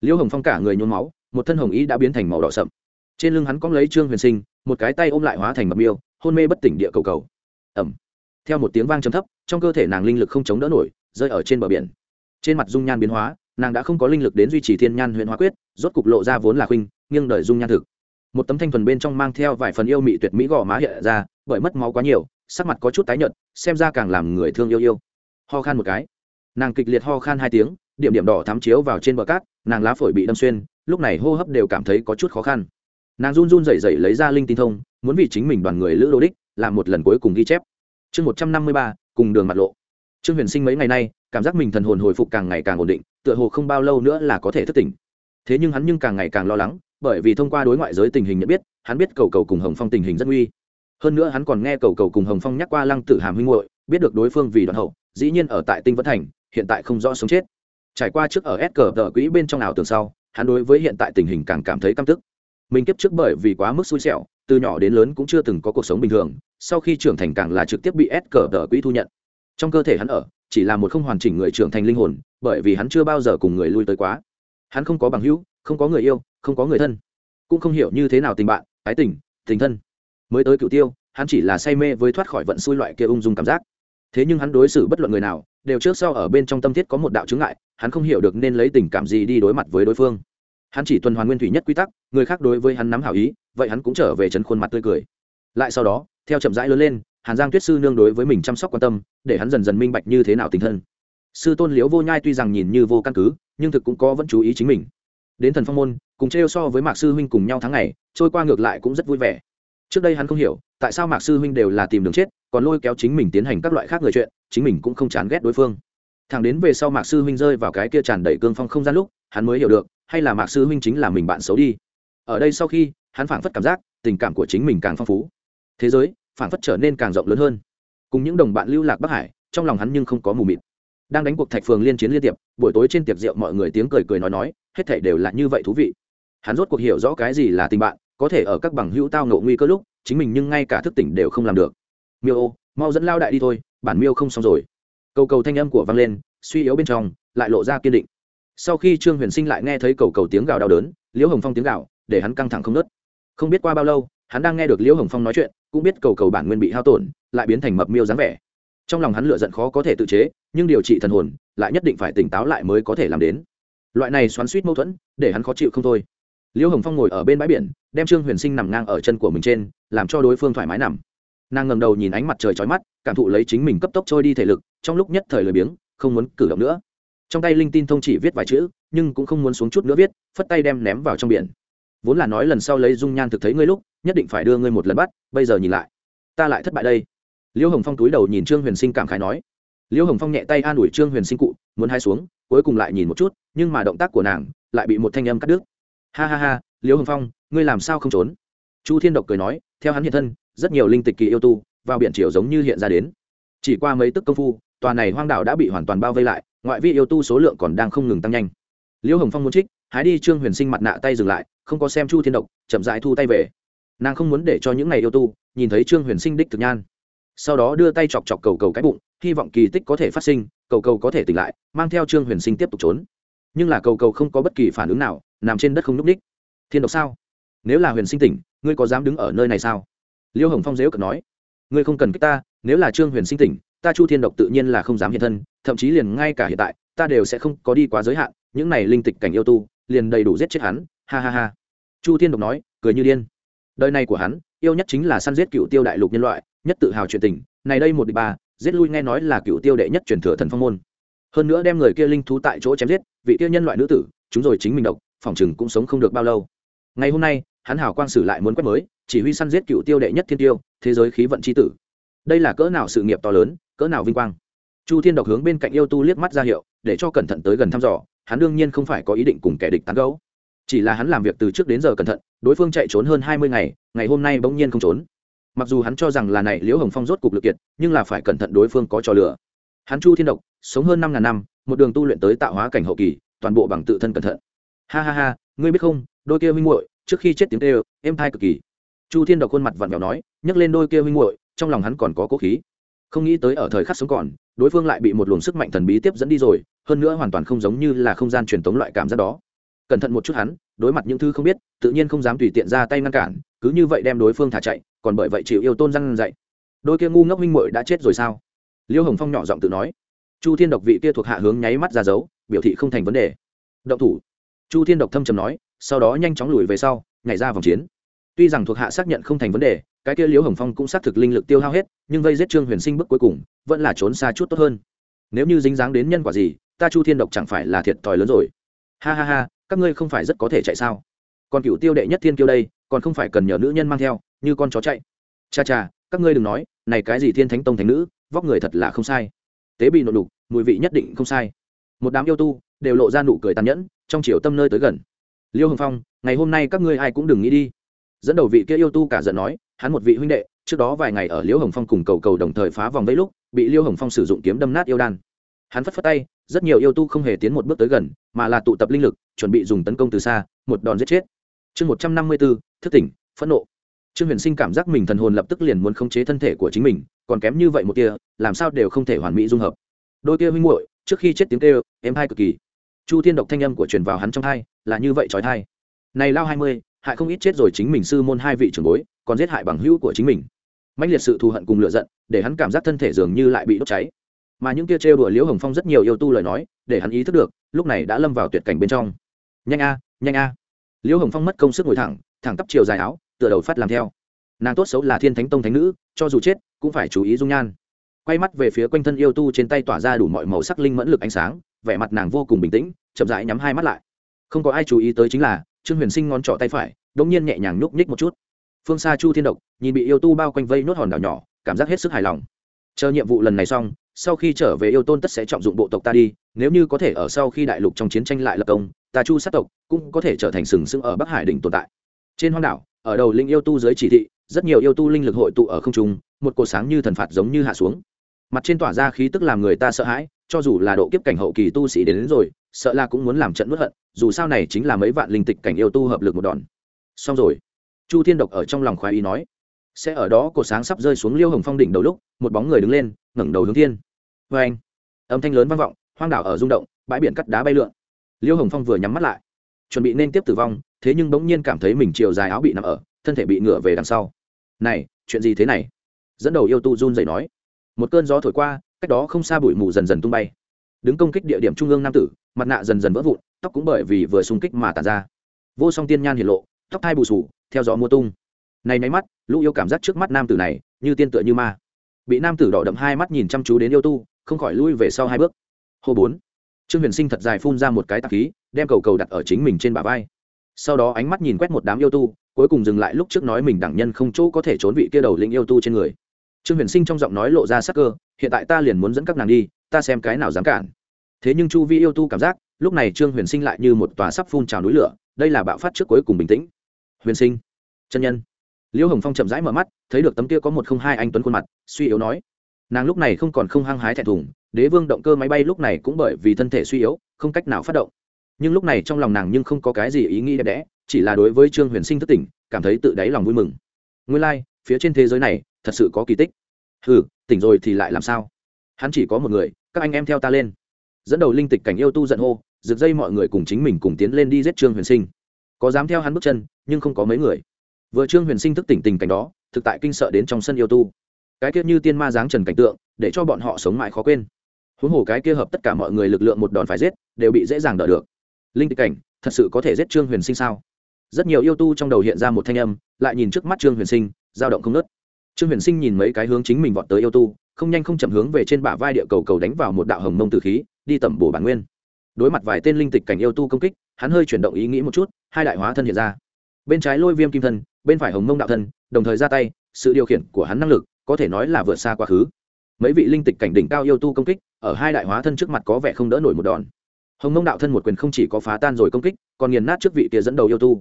Liêu hồng phong cả người nhôn máu, một thân hồng ý đã biến thành màu đỏ sậm. Trên lưng hắn cóng lấy trương huyền sinh, một cái tay ôm lại hóa thành mập miêu, hôn mê bất tỉnh địa cầu cầu. Ẩm. Theo một tiếng vang trầm thấp, trong cơ thể nàng linh lực không chống đỡ nổi, rơi ở trên bờ biển. Trên mặt dung nhan biến hóa, nàng đã không có linh lực đến duy trì thiên nhan huyện hóa quyết, rốt cục lộ ra vốn là khuynh, nghiêng đời dung nhan thực một tấm thanh thuần bên trong mang theo vài phần yêu mị tuyệt mỹ gò má hiện ra, bởi mất máu quá nhiều, sắc mặt có chút tái nhợt, xem ra càng làm người thương yêu yêu. Ho khan một cái. Nàng kịch liệt ho khan hai tiếng, điểm điểm đỏ thám chiếu vào trên bờ cát, nàng lá phổi bị đâm xuyên, lúc này hô hấp đều cảm thấy có chút khó khăn. Nàng run run rẩy rẩy lấy ra linh tinh thông, muốn vì chính mình đoàn người lữ đô đích, làm một lần cuối cùng ghi chép. Chương một trăm năm mươi ba, cùng đường mặt lộ. Trương huyền sinh mấy ngày nay, cảm giác mình thần hồn hồi phục càng ngày càng ổn định, tựa hồ không bao lâu nữa là có thể thức tỉnh. Thế nhưng hắn nhưng càng ngày càng lo lắng bởi vì thông qua đối ngoại giới tình hình nhận biết, hắn biết cầu cầu cùng hồng phong tình hình rất nguy. Hơn nữa hắn còn nghe cầu cầu cùng hồng phong nhắc qua lăng tử hàm huynh hội biết được đối phương vì đoạn hậu, dĩ nhiên ở tại tinh vẫn thành, hiện tại không rõ sống chết. Trải qua trước ở s cờ tờ quỹ bên trong ảo tường sau, hắn đối với hiện tại tình hình càng cảm thấy căm tức. Mình kiếp trước bởi vì quá mức xui xẻo, từ nhỏ đến lớn cũng chưa từng có cuộc sống bình thường, sau khi trưởng thành càng là trực tiếp bị s cờ tờ quỹ thu nhận. Trong cơ thể hắn ở, chỉ là một không hoàn chỉnh người trưởng thành linh hồn, bởi vì hắn chưa bao giờ cùng người lui tới quá. Hắn không có bằng hữu, không có người yêu không có người thân, cũng không hiểu như thế nào tình bạn, ái tình tình thân. Mới tới cựu tiêu, hắn chỉ là say mê với thoát khỏi vận xui loại kia ung dung cảm giác. Thế nhưng hắn đối xử bất luận người nào, đều trước sau ở bên trong tâm thiết có một đạo chứng ngại, hắn không hiểu được nên lấy tình cảm gì đi đối mặt với đối phương. Hắn chỉ tuần hoàn nguyên thủy nhất quy tắc, người khác đối với hắn nắm hảo ý, vậy hắn cũng trở về trấn khuôn mặt tươi cười. Lại sau đó, theo chậm rãi lớn lên, hàn giang tuyết sư nương đối với mình chăm sóc quan tâm, để hắn dần dần minh bạch như thế nào tình thân. Sư tôn liễu vô nhai tuy rằng nhìn như vô căn cứ, nhưng thực cũng có vẫn chú ý chính mình. Đến thần phong môn cùng trêu so với mạc sư huynh cùng nhau tháng ngày, trôi qua ngược lại cũng rất vui vẻ. Trước đây hắn không hiểu, tại sao mạc sư huynh đều là tìm đường chết, còn lôi kéo chính mình tiến hành các loại khác người chuyện, chính mình cũng không chán ghét đối phương. Thẳng đến về sau mạc sư huynh rơi vào cái kia tràn đầy cương phong không gian lúc, hắn mới hiểu được, hay là mạc sư huynh chính là mình bạn xấu đi. Ở đây sau khi, hắn phảng phất cảm giác, tình cảm của chính mình càng phong phú. Thế giới, phảng phất trở nên càng rộng lớn hơn. Cùng những đồng bạn lưu lạc bắc hải, trong lòng hắn nhưng không có mù mịt. Đang đánh cuộc thạch phường liên chiến liên tiệp, buổi tối trên tiệc rượu mọi người tiếng cười cười nói nói, hết thảy đều là như vậy thú vị hắn rốt cuộc hiểu rõ cái gì là tình bạn, có thể ở các bằng hữu tao ngộ nguy cơ lúc, chính mình nhưng ngay cả thức tỉnh đều không làm được. Miêu ô, mau dẫn lao đại đi thôi, bản miêu không xong rồi. Cầu cầu thanh âm của vang lên, suy yếu bên trong, lại lộ ra kiên định. Sau khi trương huyền sinh lại nghe thấy cầu cầu tiếng gào đau đớn, liễu hồng phong tiếng gào, để hắn căng thẳng không nớt. Không biết qua bao lâu, hắn đang nghe được liễu hồng phong nói chuyện, cũng biết cầu cầu bản nguyên bị hao tổn, lại biến thành mập miêu dáng vẻ. Trong lòng hắn lựa giận khó có thể tự chế, nhưng điều trị thần hồn, lại nhất định phải tỉnh táo lại mới có thể làm đến. Loại này xoắn suýt mâu thuẫn, để hắn khó chịu không thôi liễu hồng phong ngồi ở bên bãi biển, đem trương huyền sinh nằm ngang ở chân của mình trên, làm cho đối phương thoải mái nằm. Nàng ngầm đầu nhìn ánh mặt trời trói mắt, cảm thụ lấy chính mình cấp tốc trôi đi thể lực, trong lúc nhất thời lười biếng, không muốn cử động nữa. Trong tay linh tin thông chỉ viết vài chữ, nhưng cũng không muốn xuống chút nữa viết, phất tay đem ném vào trong biển. Vốn là nói lần sau lấy dung nhan thực thấy ngươi lúc, nhất định phải đưa ngươi một lần bắt, bây giờ nhìn lại. Ta lại thất bại đây. Liễu hồng phong túi đầu nhìn trương huyền sinh cảm khái nói. Liễu hồng phong nhẹ tay an ủi trương huyền sinh cụ, muốn hai xuống, cuối cùng lại nhìn một chút, nhưng mà động tác của nàng lại bị một thanh âm cắt đứt ha ha ha liêu hồng phong, ngươi làm sao không trốn? Chu thiên độc cười nói, theo hắn hiện thân, rất nhiều linh tịch kỳ yêu tu vào biển triều giống như hiện ra đến. Chỉ qua mấy tức công phu, tòa này hoang đảo đã bị hoàn toàn bao vây lại, ngoại vi yêu tu số lượng còn đang không ngừng tăng nhanh. Liêu hồng phong muốn trích, hái đi trương huyền sinh mặt nạ tay dừng lại, không có xem chu thiên độc, chậm dại thu tay về. Nàng không muốn để cho những ngày yêu tu nhìn thấy trương huyền sinh đích thực nhan. Sau đó đưa tay chọc chọc cầu cầu cái bụng, hy vọng kỳ tích có thể phát sinh, cầu cầu có thể tỉnh lại, mang theo trương huyền sinh tiếp tục trốn nhưng là cầu cầu không có bất kỳ phản ứng nào, nằm trên đất không n c ních. Thiên độc sao? Nếu là huyền sinh tỉnh, ngươi có dám đứng ở nơi này sao? Liêu hồng phong dếu cận nói. Ngươi không cần kích ta, nếu là trương huyền sinh tỉnh, ta chu thiên độc tự nhiên là không dám hiện thân, thậm chí liền ngay cả hiện tại, ta đều sẽ không có đi quá giới hạn, những này linh tịch cảnh yêu tu, liền đầy đủ giết chết hắn, ha ha ha. Chu thiên độc nói, cười như điên. Đời này của hắn, yêu nhất chính là săn giết cựu tiêu đại lục nhân loại, nhất tự hào chuyện tình, này đây một địch ba, giết lui nghe nói là cựu tiêu đệ nhất truyền thừa thần phong môn hơn nữa đem người kia linh thú tại chỗ chém giết, vị kia nhân loại nữ tử, chúng rồi chính mình độc, phòng chừng cũng sống không được bao lâu. Ngày hôm nay, hắn hảo quang sử lại muốn quét mới, chỉ huy săn giết cựu tiêu đệ nhất thiên tiêu, thế giới khí vận c h i tử. Đây là cỡ nào sự nghiệp to lớn, cỡ nào vinh quang. Chu thiên độc hướng bên cạnh yêu tu liếc mắt ra hiệu, để cho cẩn thận tới gần thăm dò, hắn đương nhiên không phải có ý định cùng kẻ địch tán gấu chỉ là hắn làm việc từ trước đến giờ cẩn thận, đối phương chạy trốn hơn hai mươi ngày ngày hôm nay bỗng nhiên không trốn. Mặc dù hắn cho rằng là này liễu hồng phong rốt cục lực kiệt, nhưng là phải cẩn thận đối phương có trò lửa hắn chu thiên độc, sống hơn năm ngàn năm, một đường tu luyện tới tạo hóa cảnh hậu kỳ, toàn bộ bằng tự thân cẩn thận. Ha ha ha, ngươi biết không, đôi kia huynh muội, trước khi chết tiếng tê êm thai cực kỳ. Chu thiên độc khuôn mặt vặn vẹo nói nhấc lên đôi kia huynh muội, trong lòng hắn còn có cố khí. Không nghĩ tới ở thời khắc sống còn, đối phương lại bị một luồng sức mạnh thần bí tiếp dẫn đi rồi, hơn nữa hoàn toàn không giống như là không gian truyền thống loại cảm giác đó. Cẩn thận một chút hắn, đối mặt những thứ không biết, tự nhiên không dám tùy tiện ra tay ngăn cản, cứ như vậy đem đối phương thả chạy, còn bởi vậy chịu yêu tôn răn dạy đôi kia ngu ngốc minh muội đã chết rồi sao? Liêu hồng phong nhỏ giọng tự nói. Chu thiên độc vị kia thuộc hạ hướng nháy mắt ra dấu, biểu thị không thành vấn đề. Động thủ. Chu thiên độc thâm trầm nói, sau đó nhanh chóng lùi về sau, nhảy ra vòng chiến. Tuy rằng thuộc hạ xác nhận không thành vấn đề, cái kia liễu hồng phong cũng xác thực linh lực tiêu hao hết, nhưng vây giết trương huyền sinh bước cuối cùng, vẫn là trốn xa chút tốt hơn. Nếu như dính dáng đến nhân quả gì, ta chu thiên độc chẳng phải là thiệt thòi lớn rồi. Ha ha ha, các ngươi không phải rất có thể chạy sao? Còn cựu tiêu đệ nhất thiên kiêu đây, còn không phải cần nhờ nữ nhân mang theo, như con chó chạy. Cha cha, các ngươi đừng nói, này cái gì thiên thánh tông thánh nữ? Vóc người thật là không sai. Tế bị nộn đục mùi vị nhất định không sai. Một đám yêu tu đều lộ ra nụ cười tàn nhẫn, trong chiều tâm nơi tới gần. Liêu hồng phong, ngày hôm nay các ngươi ai cũng đừng nghĩ đi. Dẫn đầu vị kia yêu tu cả giận nói, hắn một vị huynh đệ, trước đó vài ngày ở liêu hồng phong cùng cầu cầu đồng thời phá vòng vây lúc, bị liêu hồng phong sử dụng kiếm đâm nát yêu đan. Hắn phất phất tay, rất nhiều yêu tu không hề tiến một bước tới gần, mà là tụ tập linh lực, chuẩn bị dùng tấn công từ xa, một đòn giết chết. Chương một trăm năm mươi bốn thức tỉnh, phẫn nộ. Trương huyền sinh cảm giác mình thần hồn lập tức liền muốn khống chế thân thể của chính mình còn kém như vậy một tia, làm sao đều không thể hoàn mỹ dung hợp. Đôi kia huynh muội, trước khi chết tiếng kêu, em hai cực kỳ. Chu thiên độc thanh âm của truyền vào hắn trong thai, là như vậy trói thai. Này lao hai mươi, hại không ít chết rồi chính mình sư môn hai vị trưởng bối, còn giết hại bằng hữu của chính mình. Mạnh liệt sự thù hận cùng lựa giận, để hắn cảm giác thân thể dường như lại bị đốt cháy. Mà những kia trêu đùa liễu hồng phong rất nhiều yêu tu lời nói, để hắn ý thức được, lúc này đã lâm vào tuyệt cảnh bên trong. Nhanh a nhanh a. Liễu hồng phong mất công sức ngồi thẳng thẳng tắp chiều dài áo, tựa đầu phát làm theo nàng tốt xấu là thiên thánh tông thánh nữ cho dù chết cũng phải chú ý dung nhan quay mắt về phía quanh thân yêu tu trên tay tỏa ra đủ mọi màu sắc linh mẫn lực ánh sáng vẻ mặt nàng vô cùng bình tĩnh chậm rãi nhắm hai mắt lại không có ai chú ý tới chính là trương huyền sinh ngón trỏ tay phải đ ỗ n g nhiên nhẹ nhàng nhúc nhích một chút phương xa chu thiên độc nhìn bị yêu tu bao quanh vây nốt hòn đảo nhỏ cảm giác hết sức hài lòng chờ nhiệm vụ lần này xong sau khi trở về yêu tôn tất sẽ trọng dụng bộ tộc ta đi nếu như có thể ở sau khi đại lục trong chiến tranh lại lập công ta chu sát tộc cũng có thể trở thành sừng sững ở bắc hải đỉnh tồn tại trên hoang đảo ở đầu linh yêu tu dưới chỉ thị rất nhiều yêu tu linh lực hội tụ ở không trung một cột sáng như thần phạt giống như hạ xuống. Mặt trên tỏa ra khí tức làm người ta sợ hãi cho dù là độ kiếp cảnh hậu kỳ tu sĩ đến, đến rồi sợ là cũng muốn làm trận nuốt hận dù sao này chính là mấy vạn linh tịch cảnh yêu tu hợp lực một đòn. Xong rồi. Chu thiên độc ở trong lòng khoái ý nói sẽ ở đó cột sáng sắp rơi xuống liêu hồng phong đỉnh đầu lúc một bóng người đứng lên ngẩng đầu hướng thiên. Vê anh âm thanh lớn vang vọng hoang đảo ở rung động bãi biển cắt đá bay lượn. Liêu hồng phong vừa nhắm mắt lại chuẩn bị nên tiếp tử vong thế nhưng bỗng nhiên cảm thấy mình chiều dài áo bị nằm ở thân thể bị ngửa về đằng sau này, chuyện gì thế này? Dẫn đầu yêu tu run dậy nói. Một cơn gió thổi qua, cách đó không xa bụi mù dần dần tung bay. Đứng công kích địa điểm trung ương nam tử, mặt nạ dần dần vỡ vụn, tóc cũng bởi vì vừa xung kích mà tàn ra. Vô song tiên nhan hiển lộ, tóc thai bù sù, theo gió mua tung. Này nháy mắt, lũ yêu cảm giác trước mắt nam tử này, như tiên tựa như ma. Bị nam tử đỏ đậm hai mắt nhìn chăm chú đến yêu tu, không khỏi lui về sau hai bước. Hô bốn. Trương huyền sinh thật dài phun ra một cái tạp khí, đem cầu cầu đặt ở chính mình trên bả vai sau đó ánh mắt nhìn quét một đám yêu tu, cuối cùng dừng lại lúc trước nói mình đẳng nhân không chỗ có thể trốn vị kia đầu lĩnh yêu tu trên người. Trương huyền sinh trong giọng nói lộ ra sắc cơ, hiện tại ta liền muốn dẫn các nàng đi, ta xem cái nào dám cản. Thế nhưng chu vi yêu tu cảm giác, lúc này trương huyền sinh lại như một tòa sắp phun trào núi lửa, đây là bạo phát trước cuối cùng bình tĩnh. Huyền sinh, chân nhân. Liễu hồng phong chậm rãi mở mắt, thấy được tấm kia có một không hai anh tuấn khuôn mặt, suy yếu nói. Nàng lúc này không còn không hăng hái thẹn thùng, đế vương động cơ máy bay lúc này cũng bởi vì thân thể suy yếu, không cách nào phát động nhưng lúc này trong lòng nàng nhưng không có cái gì ý nghĩ đẹp đẽ chỉ là đối với trương huyền sinh thất tỉnh cảm thấy tự đáy lòng vui mừng. Nguyên lai、like, phía trên thế giới này thật sự có kỳ tích. Ừ tỉnh rồi thì lại làm sao? Hắn chỉ có một người các anh em theo ta lên. Dẫn đầu linh tịch cảnh yêu tu giận hô rực dây mọi người cùng chính mình cùng tiến lên đi giết trương huyền sinh. Có dám theo hắn bước chân nhưng không có mấy người. Vừa trương huyền sinh thức tỉnh tình cảnh đó thực tại kinh sợ đến trong sân yêu tu. Cái kia như tiên ma dáng trần cảnh tượng để cho bọn họ sống mãi khó quên. Huống hồ cái kia hợp tất cả mọi người lực lượng một đòn phải giết đều bị dễ dàng đỡ được linh tịch cảnh, thật sự có thể giết trương huyền sinh sao? Rất nhiều yêu tu trong đầu hiện ra một thanh âm, lại nhìn trước mắt trương huyền sinh, dao động không nớt trương huyền sinh nhìn mấy cái hướng chính mình vọt tới yêu tu, không nhanh không chậm hướng về trên bả vai địa cầu cầu đánh vào một đạo hồng mông từ khí, đi tẩm bổ bản nguyên. Đối mặt vài tên linh tịch cảnh yêu tu công kích, hắn hơi chuyển động ý nghĩ một chút, hai đại hóa thân hiện ra. Bên trái lôi viêm kim thân, bên phải hồng mông đạo thân, đồng thời ra tay, sự điều khiển của hắn năng lực, có thể nói là vượt xa quá khứ. Mấy vị linh tịch cảnh đỉnh cao yêu tu công kích, ở hai đại hóa thân trước mặt có vẻ không đỡ nổi một đòn hồng Nông đạo thân một quyền không chỉ có phá tan rồi công kích, còn nghiền nát trước vị kia dẫn đầu yêu tu.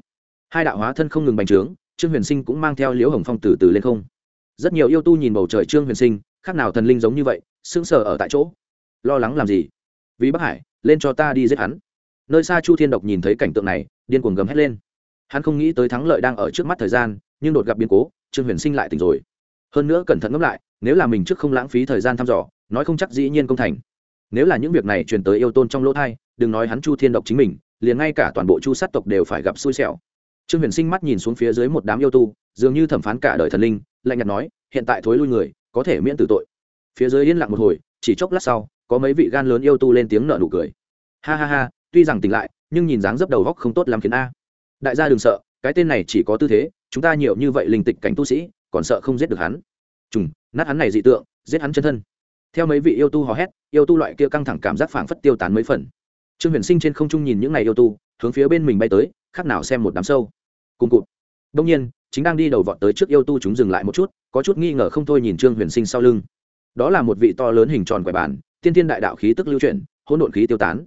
Hai đạo hóa thân không ngừng bành trướng, trương huyền sinh cũng mang theo liễu hồng phong từ từ lên không. Rất nhiều yêu tu nhìn bầu trời trương huyền sinh, khác nào thần linh giống như vậy, sững sờ ở tại chỗ. Lo lắng làm gì? Vì bắc hải, lên cho ta đi giết hắn. Nơi xa chu thiên độc nhìn thấy cảnh tượng này, điên cuồng gầm hét lên. Hắn không nghĩ tới thắng lợi đang ở trước mắt thời gian, nhưng đột gặp biến cố, trương huyền sinh lại tỉnh rồi. Hơn nữa cẩn thận ngẫm lại, nếu là mình trước không lãng phí thời gian thăm dò, nói không chắc dĩ nhiên công thành. Nếu là những việc này truyền tới yêu tôn trong lỗ thai đừng nói hắn chu thiên độc chính mình, liền ngay cả toàn bộ chu sát tộc đều phải gặp xui xẻo. Trương huyền sinh mắt nhìn xuống phía dưới một đám yêu tu, dường như thẩm phán cả đời thần linh, lạnh nhạt nói, hiện tại thối lui người, có thể miễn tử tội. Phía dưới yên lặng một hồi, chỉ chốc lát sau, có mấy vị gan lớn yêu tu lên tiếng nợ nụ cười. Ha ha ha, tuy rằng tỉnh lại, nhưng nhìn dáng dấp đầu góc không tốt lắm khiến a. Đại gia đừng sợ, cái tên này chỉ có tư thế, chúng ta nhiều như vậy linh tịch cảnh tu sĩ, còn sợ không giết được hắn. Trùng, nát hắn này dị tượng, giết hắn chân thân. Theo mấy vị yêu tu hò hét, yêu tu loại kia căng thẳng cảm giác phảng phất tiêu tán mấy phần trương huyền sinh trên không trung nhìn những ngày yêu tu, hướng phía bên mình bay tới, khác nào xem một đám sâu. Cùng cụt. Đông nhiên, chính đang đi đầu vọt tới trước yêu tu chúng dừng lại một chút, có chút nghi ngờ không thôi nhìn trương huyền sinh sau lưng. Đó là một vị to lớn hình tròn quẻ bàn, tiên thiên đại đạo khí tức lưu chuyển, hỗn độn khí tiêu tán.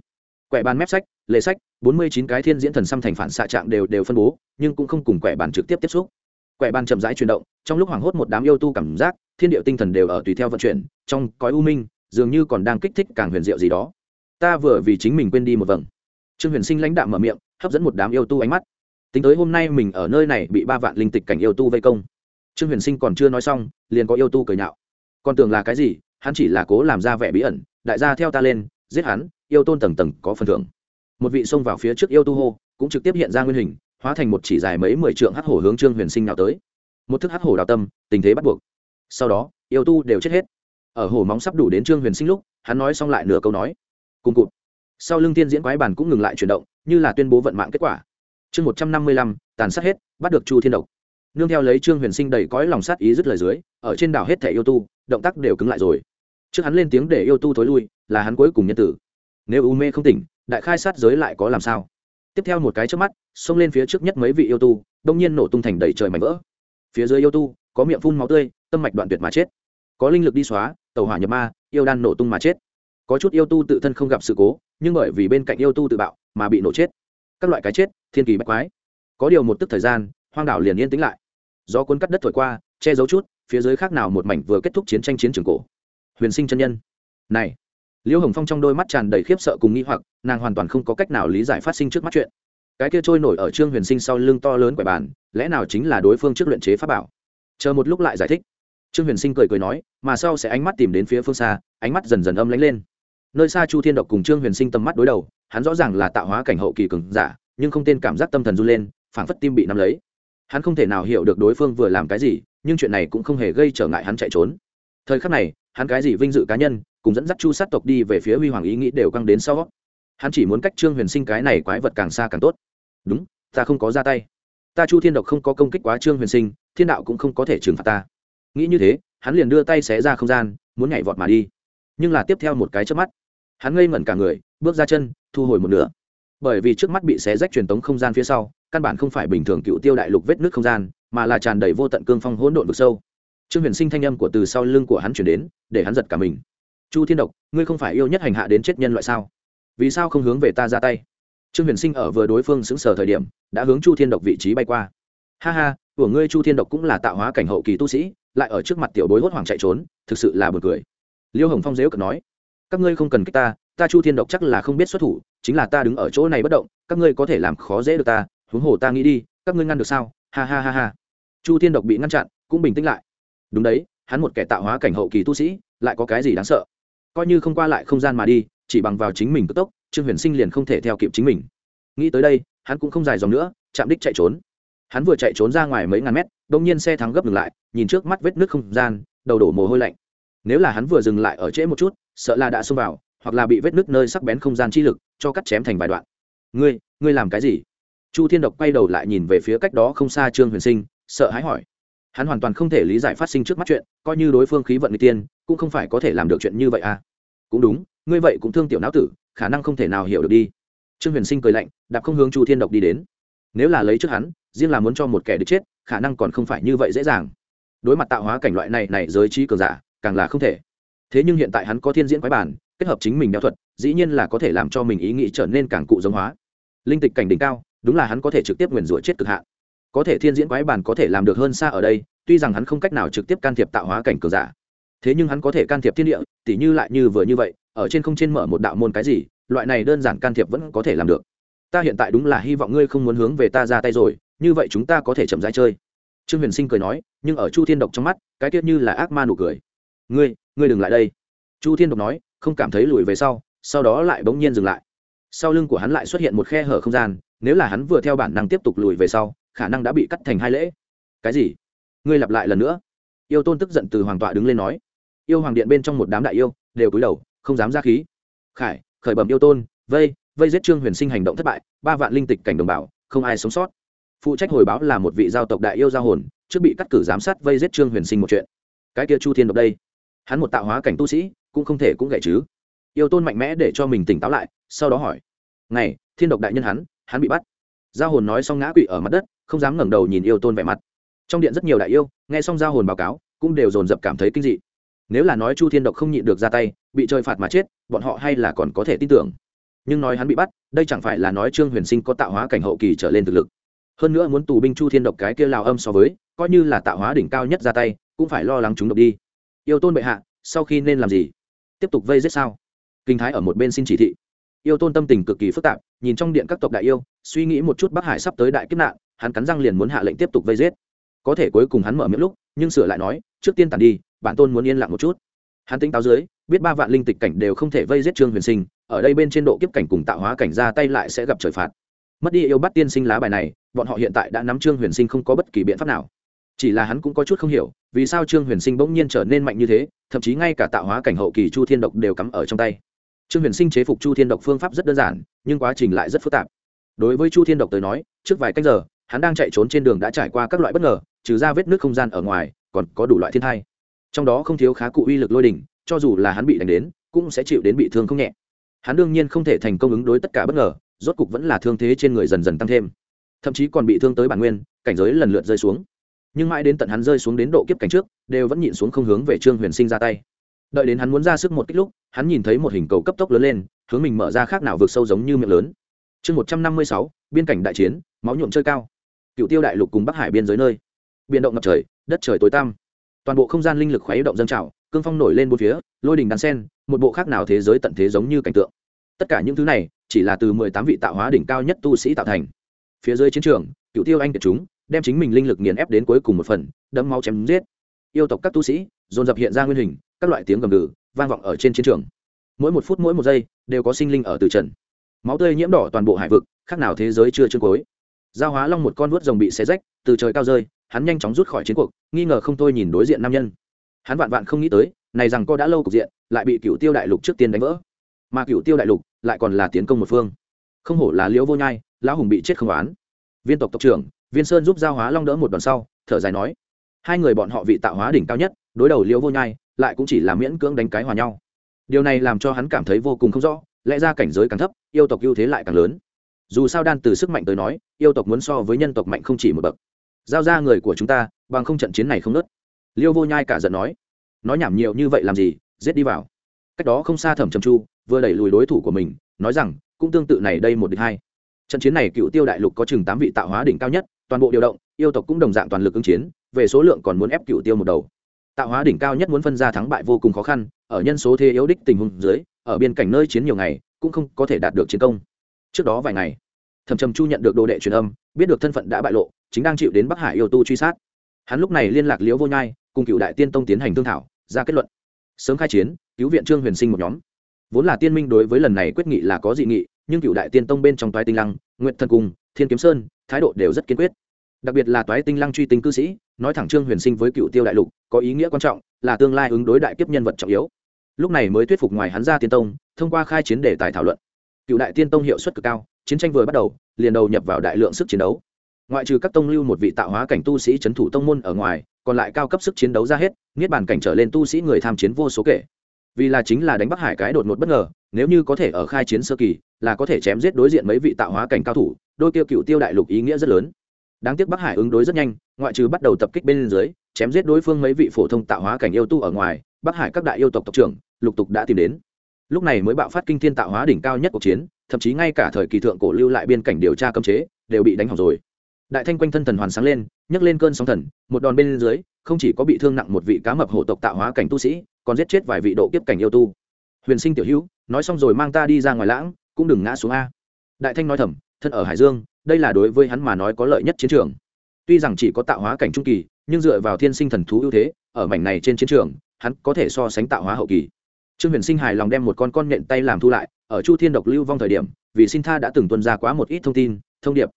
Quẻ bàn mép sách, lệ sách, bốn mươi chín cái thiên diễn thần xăm thành phản xạ trạng đều đều phân bố, nhưng cũng không cùng quẻ bàn trực tiếp tiếp xúc. Quẻ bàn chậm rãi chuyển động, trong lúc hoảng hốt một đám yêu tu cảm giác, thiên điệu tinh thần đều ở tùy theo vận chuyển, trong cõi u minh, dường như còn đang kích thích càng huyền diệu gì đó ta vừa vì chính mình quên đi một vầng. Trương huyền sinh lãnh đạm mở miệng, hấp dẫn một đám yêu tu ánh mắt. Tính tới hôm nay mình ở nơi này bị ba vạn linh tịch cảnh yêu tu vây công. Trương huyền sinh còn chưa nói xong, liền có yêu tu cười nhạo. Còn tưởng là cái gì, hắn chỉ là cố làm ra vẻ bí ẩn, đại gia theo ta lên, giết hắn, yêu tôn tầng tầng có phần thưởng. Một vị xông vào phía trước yêu tu hô, cũng trực tiếp hiện ra nguyên hình, hóa thành một chỉ dài mấy mười trượng hắc hổ hướng trương huyền sinh nào tới. Một thức hắc hổ đào tâm, tình thế bắt buộc. Sau đó, yêu tu đều chết hết. Ở hổ móng sắp đủ đến trương huyền sinh lúc, hắn nói xong lại nửa câu nói cùng cụt. Sau lưng tiên diễn quái bản cũng ngừng lại chuyển động, như là tuyên bố vận mạng kết quả. Chương một trăm năm mươi lăm, tàn sát hết, bắt được chu thiên độc. Nương theo lấy trương huyền sinh đầy cõi lòng sát ý dứt lời dưới, ở trên đảo hết thẻ yêu tu, động tác đều cứng lại rồi. Trước hắn lên tiếng để yêu tu thối lui, là hắn cuối cùng nhân tử. Nếu u mê không tỉnh, đại khai sát giới lại có làm sao? Tiếp theo một cái trước mắt, xông lên phía trước nhất mấy vị yêu tu, đông nhiên nổ tung thành đầy trời mảnh vỡ. Phía dưới yêu tu, có miệng phun máu tươi, tâm mạch đoạn tuyệt mà chết. Có linh lực đi xóa, tàu hỏa nhập ma, yêu đan nổ tung mà chết có chút yêu tu tự thân không gặp sự cố, nhưng bởi vì bên cạnh yêu tu tự bạo mà bị nổ chết. Các loại cái chết, thiên kỳ bách quái. Có điều một tức thời gian, hoang đảo liền yên tĩnh lại. Do cuốn cắt đất thổi qua, che giấu chút, phía dưới khác nào một mảnh vừa kết thúc chiến tranh chiến trường cổ. Huyền sinh chân nhân. Này, liễu hồng phong trong đôi mắt tràn đầy khiếp sợ cùng nghi hoặc, nàng hoàn toàn không có cách nào lý giải phát sinh trước mắt chuyện. Cái kia trôi nổi ở trương huyền sinh sau lưng to lớn quẻ bàn, lẽ nào chính là đối phương trước luyện chế pháp bảo? Chờ một lúc lại giải thích. Trương huyền sinh cười cười nói, mà sau sẽ ánh mắt tìm đến phía phương xa, ánh mắt dần dần âm lánh lên nơi xa chu thiên độc cùng trương huyền sinh tầm mắt đối đầu, hắn rõ ràng là tạo hóa cảnh hậu kỳ cường giả, nhưng không tên cảm giác tâm thần run lên, phảng phất tim bị nắm lấy. Hắn không thể nào hiểu được đối phương vừa làm cái gì, nhưng chuyện này cũng không hề gây trở ngại hắn chạy trốn. Thời khắc này, hắn cái gì vinh dự cá nhân, cùng dẫn dắt chu sát tộc đi về phía huy hoàng ý nghĩ đều căng đến sau. Hắn chỉ muốn cách trương huyền sinh cái này quái vật càng xa càng tốt. Đúng, ta không có ra tay. Ta chu thiên độc không có công kích quá trương huyền sinh, thiên đạo cũng không có thể trừng phạt ta. Nghĩ như thế, hắn liền đưa tay xé ra không gian, muốn nhảy vọt mà đi. Nhưng là tiếp theo một cái trước mắt hắn ngây ngẩn cả người, bước ra chân, thu hồi một nửa. Bởi vì trước mắt bị xé rách truyền tống không gian phía sau, căn bản không phải bình thường cựu tiêu đại lục vết nước không gian, mà là tràn đầy vô tận cương phong hỗn độn vực sâu. Trương huyền sinh thanh âm của từ sau lưng của hắn chuyển đến, để hắn giật cả mình. Chu thiên độc, ngươi không phải yêu nhất hành hạ đến chết nhân loại sao? Vì sao không hướng về ta ra tay? Trương huyền sinh ở vừa đối phương xứng sở thời điểm, đã hướng chu thiên độc vị trí bay qua. Ha ha, của ngươi chu thiên độc cũng là tạo hóa cảnh hậu kỳ tu sĩ, lại ở trước mặt tiểu bối hốt hoảng chạy trốn, thực sự là buồn cười. Liêu hồng phong dếu cận nói các ngươi không cần kích ta ta chu thiên độc chắc là không biết xuất thủ, chính là ta đứng ở chỗ này bất động, các ngươi có thể làm khó dễ được ta, huống hồ ta nghĩ đi, các ngươi ngăn được sao? Ha ha ha ha. Chu thiên độc bị ngăn chặn, cũng bình tĩnh lại. Đúng đấy, hắn một kẻ tạo hóa cảnh hậu kỳ tu sĩ, lại có cái gì đáng sợ? Coi như không qua lại không gian mà đi, chỉ bằng vào chính mình tức tốc, trương huyền sinh liền không thể theo kịp chính mình. Nghĩ tới đây, hắn cũng không dài dòng nữa, chạm đích chạy trốn. Hắn vừa chạy trốn ra ngoài mấy ngàn mét đ ỗ n g nhiên xe thắng gấp ngừng lại, nhìn trước mắt vết nước không gian, đầu đổ mồ hôi lạnh. Nếu là hắn vừa dừng lại ở trễ một chút sợ là đã xông vào, hoặc là bị vết nứt nơi sắc bén không gian chi lực, cho cắt chém thành vài đoạn. Ngươi ngươi làm cái gì? Chu thiên độc quay đầu lại nhìn về phía cách đó không xa trương huyền sinh, sợ hãi hỏi. Hắn hoàn toàn không thể lý giải phát sinh trước mắt chuyện, coi như đối phương khí vận người tiên, cũng không phải có thể làm được chuyện như vậy à. Cũng đúng, ngươi vậy cũng thương tiểu não tử, khả năng không thể nào hiểu được đi. Trương huyền sinh cười lạnh, đạp không hướng chu thiên độc đi đến. Nếu là lấy trước hắn, riêng là muốn cho một kẻ được chết, khả năng còn không phải như vậy dễ dàng. Đối mặt tạo hóa cảnh loại này này, giới trí cường giả, càng là không thể thế nhưng hiện tại hắn có thiên diễn quái bản, kết hợp chính mình đeo thuật, dĩ nhiên là có thể làm cho mình ý nghĩ trở nên càng cụ giống hóa. Linh tịch cảnh đỉnh cao, đúng là hắn có thể trực tiếp nguyền rủa chết cực hạn. Có thể thiên diễn quái bản có thể làm được hơn xa ở đây, tuy rằng hắn không cách nào trực tiếp can thiệp tạo hóa cảnh cường giả. Thế nhưng hắn có thể can thiệp thiên địa, tỉ như lại như vừa như vậy, ở trên không trên mở một đạo môn cái gì, loại này đơn giản can thiệp vẫn có thể làm được. Ta hiện tại đúng là hy vọng ngươi không muốn hướng về ta ra tay rồi, như vậy chúng ta có thể chậm rãi chơi. Trương huyền sinh cười nói, nhưng ở chu thiên độc trong mắt, cái tiết như là ác ma nụ cười. Ngươi ngươi đừng lại đây. Chu thiên độc nói, không cảm thấy lùi về sau sau đó lại bỗng nhiên dừng lại. Sau lưng của hắn lại xuất hiện một khe hở không gian, nếu là hắn vừa theo bản năng tiếp tục lùi về sau, khả năng đã bị cắt thành hai lễ. Cái gì? Ngươi lặp lại lần nữa. Yêu tôn tức giận từ hoàng tọa đứng lên nói. Yêu hoàng điện bên trong một đám đại yêu, đều cúi đầu, không dám ra khí. Khải, khởi bẩm yêu tôn, vây vây giết trương huyền sinh hành động thất bại, ba vạn linh tịch cảnh đồng bào, không ai sống sót. Phụ trách hồi báo là một vị giao tộc đại yêu giao hồn, trước bị cắt cử giám sát vây giết trương huyền sinh một chuyện. Cái kia chu thiên độc đây hắn một tạo hóa cảnh tu sĩ, cũng không thể cũng gậy chứ. Yêu tôn mạnh mẽ để cho mình tỉnh táo lại, sau đó hỏi ngày thiên độc đại nhân hắn hắn bị bắt. Giao hồn nói xong ngã quỵ ở mặt đất, không dám ngẩng đầu nhìn yêu tôn vẻ mặt. Trong điện rất nhiều đại yêu, nghe xong giao hồn báo cáo, cũng đều dồn dập cảm thấy kinh dị. Nếu là nói chu thiên độc không nhịn được ra tay, bị trời phạt mà chết, bọn họ hay là còn có thể tin tưởng. Nhưng nói hắn bị bắt, đây chẳng phải là nói trương huyền sinh có tạo hóa cảnh hậu kỳ trở lên thực lực. Hơn nữa muốn tù binh chu thiên độc cái kia lào âm so với, coi như là tạo hóa đỉnh cao nhất ra tay, cũng phải lo lắng chúng độc đi yêu tôn bệ hạ, sau khi nên làm gì? Tiếp tục vây giết sao? Kinh thái ở một bên xin chỉ thị. Yêu tôn tâm tình cực kỳ phức tạp, nhìn trong điện các tộc đại yêu, suy nghĩ một chút bắc hải sắp tới đại kiếp nạn, hắn cắn răng liền muốn hạ lệnh tiếp tục vây giết. Có thể cuối cùng hắn mở miệng lúc, nhưng sửa lại nói, trước tiên tàn đi, bản tôn muốn yên lặng một chút. Hắn tính táo dưới, biết ba vạn linh tịch cảnh đều không thể vây giết trương huyền sinh, ở đây bên trên độ kiếp cảnh cùng tạo hóa cảnh ra tay lại sẽ gặp trời phạt. Mất đi yêu bắt tiên sinh lá bài này, bọn họ hiện tại đã nắm trương huyền sinh không có bất kỳ biện pháp nào chỉ là hắn cũng có chút không hiểu, vì sao trương huyền sinh bỗng nhiên trở nên mạnh như thế, thậm chí ngay cả tạo hóa cảnh hậu kỳ chu thiên độc đều cắm ở trong tay. Trương huyền sinh chế phục chu thiên độc phương pháp rất đơn giản, nhưng quá trình lại rất phức tạp. Đối với chu thiên độc tới nói, trước vài cách giờ, hắn đang chạy trốn trên đường đã trải qua các loại bất ngờ, trừ ra vết nước không gian ở ngoài, còn có đủ loại thiên thai. Trong đó không thiếu khá cụ uy lực lôi đỉnh, cho dù là hắn bị đánh đến, cũng sẽ chịu đến bị thương không nhẹ. Hắn đương nhiên không thể thành công ứng đối tất cả bất ngờ, rốt cục vẫn là thương thế trên người dần dần tăng thêm. Thậm chí còn bị thương tới bản nguyên, cảnh giới lần lượt rơi xuống nhưng mãi đến tận hắn rơi xuống đến độ kiếp cảnh trước, đều vẫn nhịn xuống không hướng về trương huyền sinh ra tay. Đợi đến hắn muốn ra sức một kích lúc, hắn nhìn thấy một hình cầu cấp tốc lớn lên, hướng mình mở ra khác nào vượt sâu giống như miệng lớn. Chương một trăm năm mươi sáu, biên cảnh đại chiến, máu nhuộm chơi cao. Cựu tiêu đại lục cùng bắc hải biên giới nơi. Biên động ngập trời, đất trời tối tăm. Toàn bộ không gian linh lực khuấy động dâng trào, cương phong nổi lên bốn phía, lôi đình đan sen, một bộ khác nào thế giới tận thế giống như cảnh tượng. Tất cả những thứ này, chỉ là từ mười tám vị tạo hóa đỉnh cao nhất tu sĩ tạo thành. Phía dưới chiến trường, cựu tiêu anh kiệt chúng đem chính mình linh lực nghiền ép đến cuối cùng một phần, đẫm máu chém giết. Yêu tộc các tu sĩ, dồn dập hiện ra nguyên hình, các loại tiếng gầm gừ, vang vọng ở trên chiến trường. Mỗi một phút mỗi một giây, đều có sinh linh ở từ trần. Máu tươi nhiễm đỏ toàn bộ hải vực, khác nào thế giới chưa chương cuối giao hóa long một con vuốt rồng bị xé rách, từ trời cao rơi, hắn nhanh chóng rút khỏi chiến cuộc, nghi ngờ không thôi nhìn đối diện nam nhân. Hắn vạn vạn không nghĩ tới, này rằng co đã lâu cục diện, lại bị cựu tiêu đại lục trước tiên đánh vỡ. Mà cựu tiêu đại lục lại còn là tiến công một phương. Không hổ là liễu vô nhai, lão hùng bị chết không oán. Viên tộc tộc trưởng viên sơn giúp giao hóa long đỡ một đòn sau, thở dài nói, hai người bọn họ vị tạo hóa đỉnh cao nhất, đối đầu liễu vô nhai, lại cũng chỉ là miễn cưỡng đánh cái hòa nhau. Điều này làm cho hắn cảm thấy vô cùng không rõ, lẽ ra cảnh giới càng thấp, yêu tộc ưu thế lại càng lớn. Dù sao đan từ sức mạnh tới nói, yêu tộc muốn so với nhân tộc mạnh không chỉ một bậc. Giao ra người của chúng ta, bằng không trận chiến này không nớt. Liêu vô nhai cả giận nói nói nhảm nhiều như vậy làm gì, giết đi vào. Cách đó không xa thẩm trầm chu, vừa đẩy lùi đối thủ của mình, nói rằng, cũng tương tự này đây một địch hai. Trận chiến này cựu tiêu đại lục có chừng tám vị tạo hóa đỉnh cao nhất toàn bộ điều động, yêu tộc cũng đồng dạng toàn lực ứng chiến, về số lượng còn muốn ép cựu tiêu một đầu. Tạo hóa đỉnh cao nhất muốn phân ra thắng bại vô cùng khó khăn, ở nhân số thế yếu đích tình huống dưới, ở biên cảnh nơi chiến nhiều ngày, cũng không có thể đạt được chiến công. Trước đó vài ngày, thẩm trầm chu nhận được đồ đệ truyền âm, biết được thân phận đã bại lộ, chính đang chịu đến bắc hải yêu tu truy sát. Hắn lúc này liên lạc liễu vô nhai, cùng cựu đại tiên tông tiến hành thương thảo, ra kết luận. Sớm khai chiến, cứu viện trương huyền sinh một nhóm. Vốn là tiên minh đối với lần này quyết nghị là có dị nghị, nhưng cựu đại tiên tông bên trong toái tinh lăng nguyện thần cung thiên kiếm sơn, thái độ đều rất kiên quyết. Đặc biệt là toái tinh lăng truy tinh cư sĩ, nói thẳng trương huyền sinh với cựu tiêu đại lục, có ý nghĩa quan trọng, là tương lai ứng đối đại kiếp nhân vật trọng yếu. Lúc này mới thuyết phục ngoài hắn ra tiên tông, thông qua khai chiến đề tài thảo luận. Cựu đại tiên tông hiệu suất cực cao, chiến tranh vừa bắt đầu, liền đầu nhập vào đại lượng sức chiến đấu. Ngoại trừ các tông lưu một vị tạo hóa cảnh tu sĩ c h ấ n thủ tông môn ở ngoài, còn lại cao cấp sức chiến đấu ra hết, niết bàn cảnh trở lên tu sĩ người tham chiến vô số kể. Vì là chính là đánh bắc hải cái đột ngột bất ngờ nếu như có thể ở khai chiến sơ kỳ, là có thể chém giết đối diện mấy vị tạo hóa cảnh cao thủ, đôi tiêu cựu tiêu đại lục ý nghĩa rất lớn. Đáng tiếc bắc hải ứng đối rất nhanh, ngoại trừ bắt đầu tập kích bên dưới, chém giết đối phương mấy vị phổ thông tạo hóa cảnh yêu tu ở ngoài, bắc hải các đại yêu tộc tộc trưởng, lục tục đã tìm đến. Lúc này mới bạo phát kinh thiên tạo hóa đỉnh cao nhất cuộc chiến, thậm chí ngay cả thời kỳ thượng cổ lưu lại biên cảnh điều tra cấm chế, đều bị đánh hỏng rồi. Đại thanh quanh thân thần hoàn sáng lên, nhấc lên cơn sóng thần, một đòn bên dưới, không chỉ có bị thương nặng một vị cá mập hổ tộc tạo hóa cảnh tu sĩ, còn giết chết vài vị độ kiếp cảnh yêu tu. Huyền sinh tiểu hữu nói xong rồi mang ta đi ra ngoài lãng, cũng đừng ngã xuống a. Đại thanh nói thầm, thân ở hải dương, đây là đối với hắn mà nói có lợi nhất chiến trường. Tuy rằng chỉ có tạo hóa cảnh trung kỳ, nhưng dựa vào thiên sinh thần thú ưu thế, ở mảnh này trên chiến trường, hắn có thể so sánh tạo hóa hậu kỳ. Trương huyền sinh hài lòng đem một con con nhện tay làm thu lại, ở chu thiên độc lưu vong thời điểm, vì xin tha đã từng tuân ra quá một ít thông tin, thông điệp.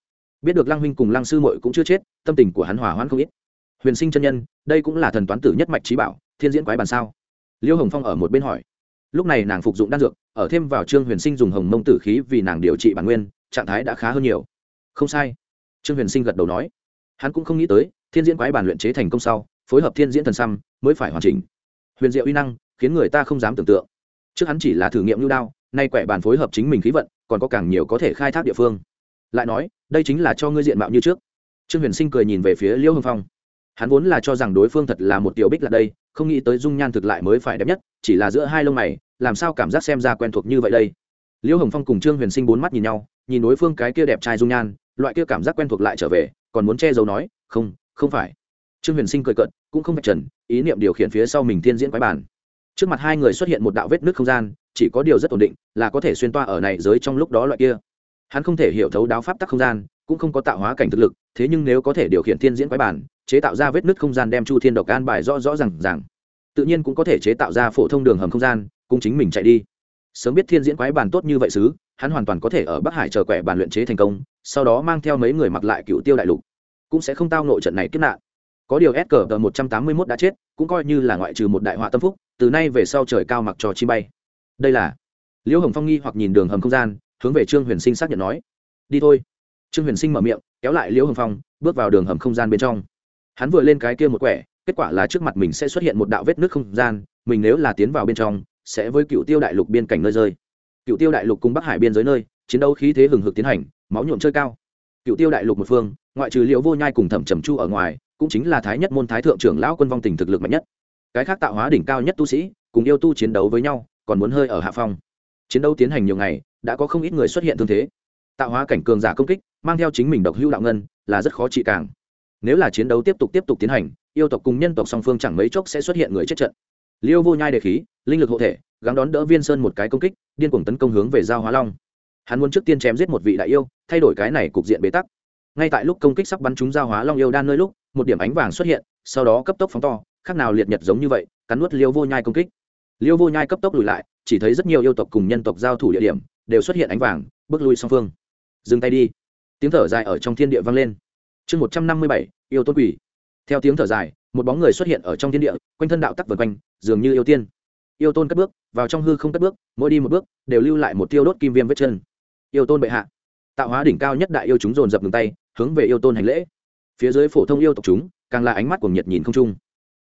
Biết được lăng huynh cùng lăng sư mội cũng chưa chết, tâm tình của hắn hòa hoãn không ít. Huyền sinh chân nhân, đây cũng là thần toán tử nhất mạch trí bảo, thiên diễn quái bàn sao? Liêu hồng phong ở một bên hỏi lúc này nàng phục dụng đan dược, ở thêm vào trương huyền sinh dùng hồng mông tử khí vì nàng điều trị bản nguyên, trạng thái đã khá hơn nhiều. Không sai. Trương huyền sinh gật đầu nói. Hắn cũng không nghĩ tới, thiên diễn quái bản luyện chế thành công sau, phối hợp thiên diễn thần xăm, mới phải hoàn chỉnh. Huyền diệu uy năng, khiến người ta không dám tưởng tượng. Trước hắn chỉ là thử nghiệm lưu đao, nay quẻ bàn phối hợp chính mình khí vận, còn có càng nhiều có thể khai thác địa phương. Lại nói, đây chính là cho ngươi diện mạo như trước. Trương huyền sinh cười nhìn về phía liêu hưng phong hắn vốn là cho rằng đối phương thật là một tiểu bích là đây, không nghĩ tới dung nhan thực lại mới phải đẹp nhất, chỉ là giữa hai lông mày, làm sao cảm giác xem ra quen thuộc như vậy đây? Liễu hồng phong cùng trương huyền sinh bốn mắt nhìn nhau, nhìn đối phương cái kia đẹp trai dung nhan, loại kia cảm giác quen thuộc lại trở về, còn muốn che giấu nói, không không phải. Trương huyền sinh cười cận cũng không phải trần, ý niệm điều khiển phía sau mình thiên diễn quái bản. Trước mặt hai người xuất hiện một đạo vết nước không gian, chỉ có điều rất ổn định, là có thể xuyên toa ở này giới trong lúc đó loại kia hắn không thể hiểu thấu đáo pháp tắc không gian, cũng không có tạo hóa cảnh thực lực, thế nhưng nếu có thể điều khiển thiên diễn quái bản, chế tạo ra vết nứt không gian đem chu thiên độc an bài rõ rõ r à n g rằng tự nhiên cũng có thể chế tạo ra phổ thông đường hầm không gian, cùng chính mình chạy đi. Sớm biết thiên diễn quái bản tốt như vậy xứ hắn hoàn toàn có thể ở bắc hải chờ quẻ bản luyện chế thành công, sau đó mang theo mấy người mặc lại cựu tiêu đại lục, cũng sẽ không tao nội trận này kết nạn. Có điều s cờ một trăm tám mươi mốt đã chết, cũng coi như là ngoại trừ một đại họa tâm phúc, từ nay về sau trời cao mặc trò chi bay. Đây là liễu hồng phong nghi hoặc nhìn đường hầm không gian hướng về trương huyền sinh xác nhận nói, đi thôi. Trương huyền sinh mở miệng, kéo lại liễu hồng phong, bước vào đường hầm không gian bên trong. Hắn vừa lên cái kia một quẻ, kết quả là trước mặt mình sẽ xuất hiện một đạo vết nước không gian, mình nếu là tiến vào bên trong, sẽ với cựu tiêu đại lục biên cảnh nơi rơi. Cựu tiêu đại lục cùng bắc hải biên giới nơi, chiến đấu khí thế hừng hực tiến hành, máu nhuộm chơi cao. Cựu tiêu đại lục một phương, ngoại trừ liễu vô nhai cùng thẩm trầm chu ở ngoài, cũng chính là thái nhất môn thái thượng trưởng lão quân vong tình thực lực mạnh nhất. Cái khác tạo hóa đỉnh cao nhất tu sĩ, cùng yêu tu chiến đấu với nhau, còn muốn hơi ở hạ phong. Chiến đấu tiến hành nhiều ngày đã có không ít người xuất hiện thương thế. Tạo hóa cảnh cường giả công kích, mang theo chính mình độc hữu đạo ngân, là rất khó trị càng. Nếu là chiến đấu tiếp tục tiếp tục tiến hành, yêu tộc cùng nhân tộc song phương chẳng mấy chốc sẽ xuất hiện người chết trận. Liêu vô nhai đề khí, linh lực hộ thể, gắng đón đỡ viên sơn một cái công kích, điên cuồng tấn công hướng về giao hóa long. Hắn muốn trước tiên chém giết một vị đại yêu, thay đổi cái này cục diện bế tắc. Ngay tại lúc công kích sắp bắn trúng giao hóa long yêu đan nơi lúc, một điểm ánh vàng xuất hiện, sau đó cấp tốc phóng to, khác nào liệt nhật giống như vậy, cắn nuốt liêu vô nhai công kích. Liêu vô nhai cấp tốc lùi lại, chỉ thấy rất nhiều yêu tộc cùng nhân tộc giao thủ địa điểm đều xuất hiện ánh vàng, bước lui song phương. Dừng tay đi. Tiếng thở dài ở trong thiên địa vang lên. Chương một trăm năm mươi bảy, yêu tôn quỷ. Theo tiếng thở dài, một bóng người xuất hiện ở trong thiên địa, quanh thân đạo tắc vần quanh, dường như yêu tiên. Yêu tôn cất bước, vào trong hư không cất bước, mỗi đi một bước, đều lưu lại một tiêu đốt kim viêm vết chân. Yêu tôn bệ hạ. Tạo hóa đỉnh cao nhất đại yêu chúng dồn dập ngừng tay, hướng về yêu tôn hành lễ. Phía dưới phổ thông yêu tộc chúng, càng là ánh mắt của nhiệt nhìn không trung.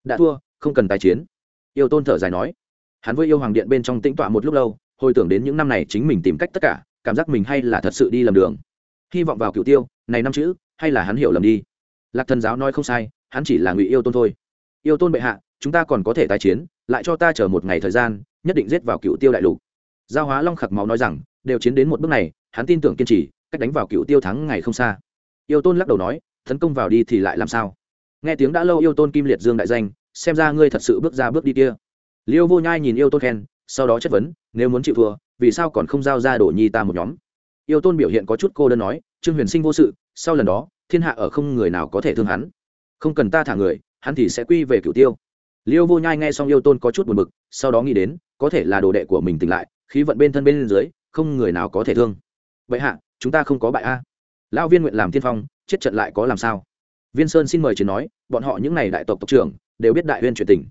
Đã thua, không cần tái chiến. Yêu tôn thở dài nói. Hắn với yêu hoàng điện bên trong tĩnh tọa một lúc lâu hồi tưởng đến những năm này chính mình tìm cách tất cả, cảm giác mình hay là thật sự đi lầm đường. Hy vọng vào cựu tiêu, này năm chữ, hay là hắn hiểu lầm đi. Lạc thần giáo nói không sai, hắn chỉ là ngụy yêu tôn thôi. Yêu tôn bệ hạ, chúng ta còn có thể tái chiến, lại cho ta chờ một ngày thời gian, nhất định giết vào cựu tiêu đại lục. Giao hóa long khạc máu nói rằng, đều chiến đến một bước này, hắn tin tưởng kiên trì, cách đánh vào cựu tiêu thắng ngày không xa. Yêu tôn lắc đầu nói, tấn công vào đi thì lại làm sao? Nghe tiếng đã lâu yêu tôn kim liệt dương đại danh, xem ra ngươi thật sự bước ra bước đi kia. Liêu vô nhai nhìn yêu tôn khen sau đó chất vấn, nếu muốn chịu thua, vì sao còn không giao ra đổ nhi ta một nhóm? Yêu tôn biểu hiện có chút cô đơn nói, trương huyền sinh vô sự, sau lần đó, thiên hạ ở không người nào có thể thương hắn. Không cần ta thả người, hắn thì sẽ quy về cửu tiêu. Liêu vô nhai nghe xong yêu tôn có chút buồn bực, sau đó nghĩ đến, có thể là đồ đệ của mình tỉnh lại, khí vận bên thân bên dưới, không người nào có thể thương. Vậy hạ, chúng ta không có bại a. Lão viên nguyện làm tiên phong, chết trận lại có làm sao? Viên sơn xin mời chiến nói, bọn họ những n à y đại tộc tộc trưởng, đều biết đại huyên chuyện tình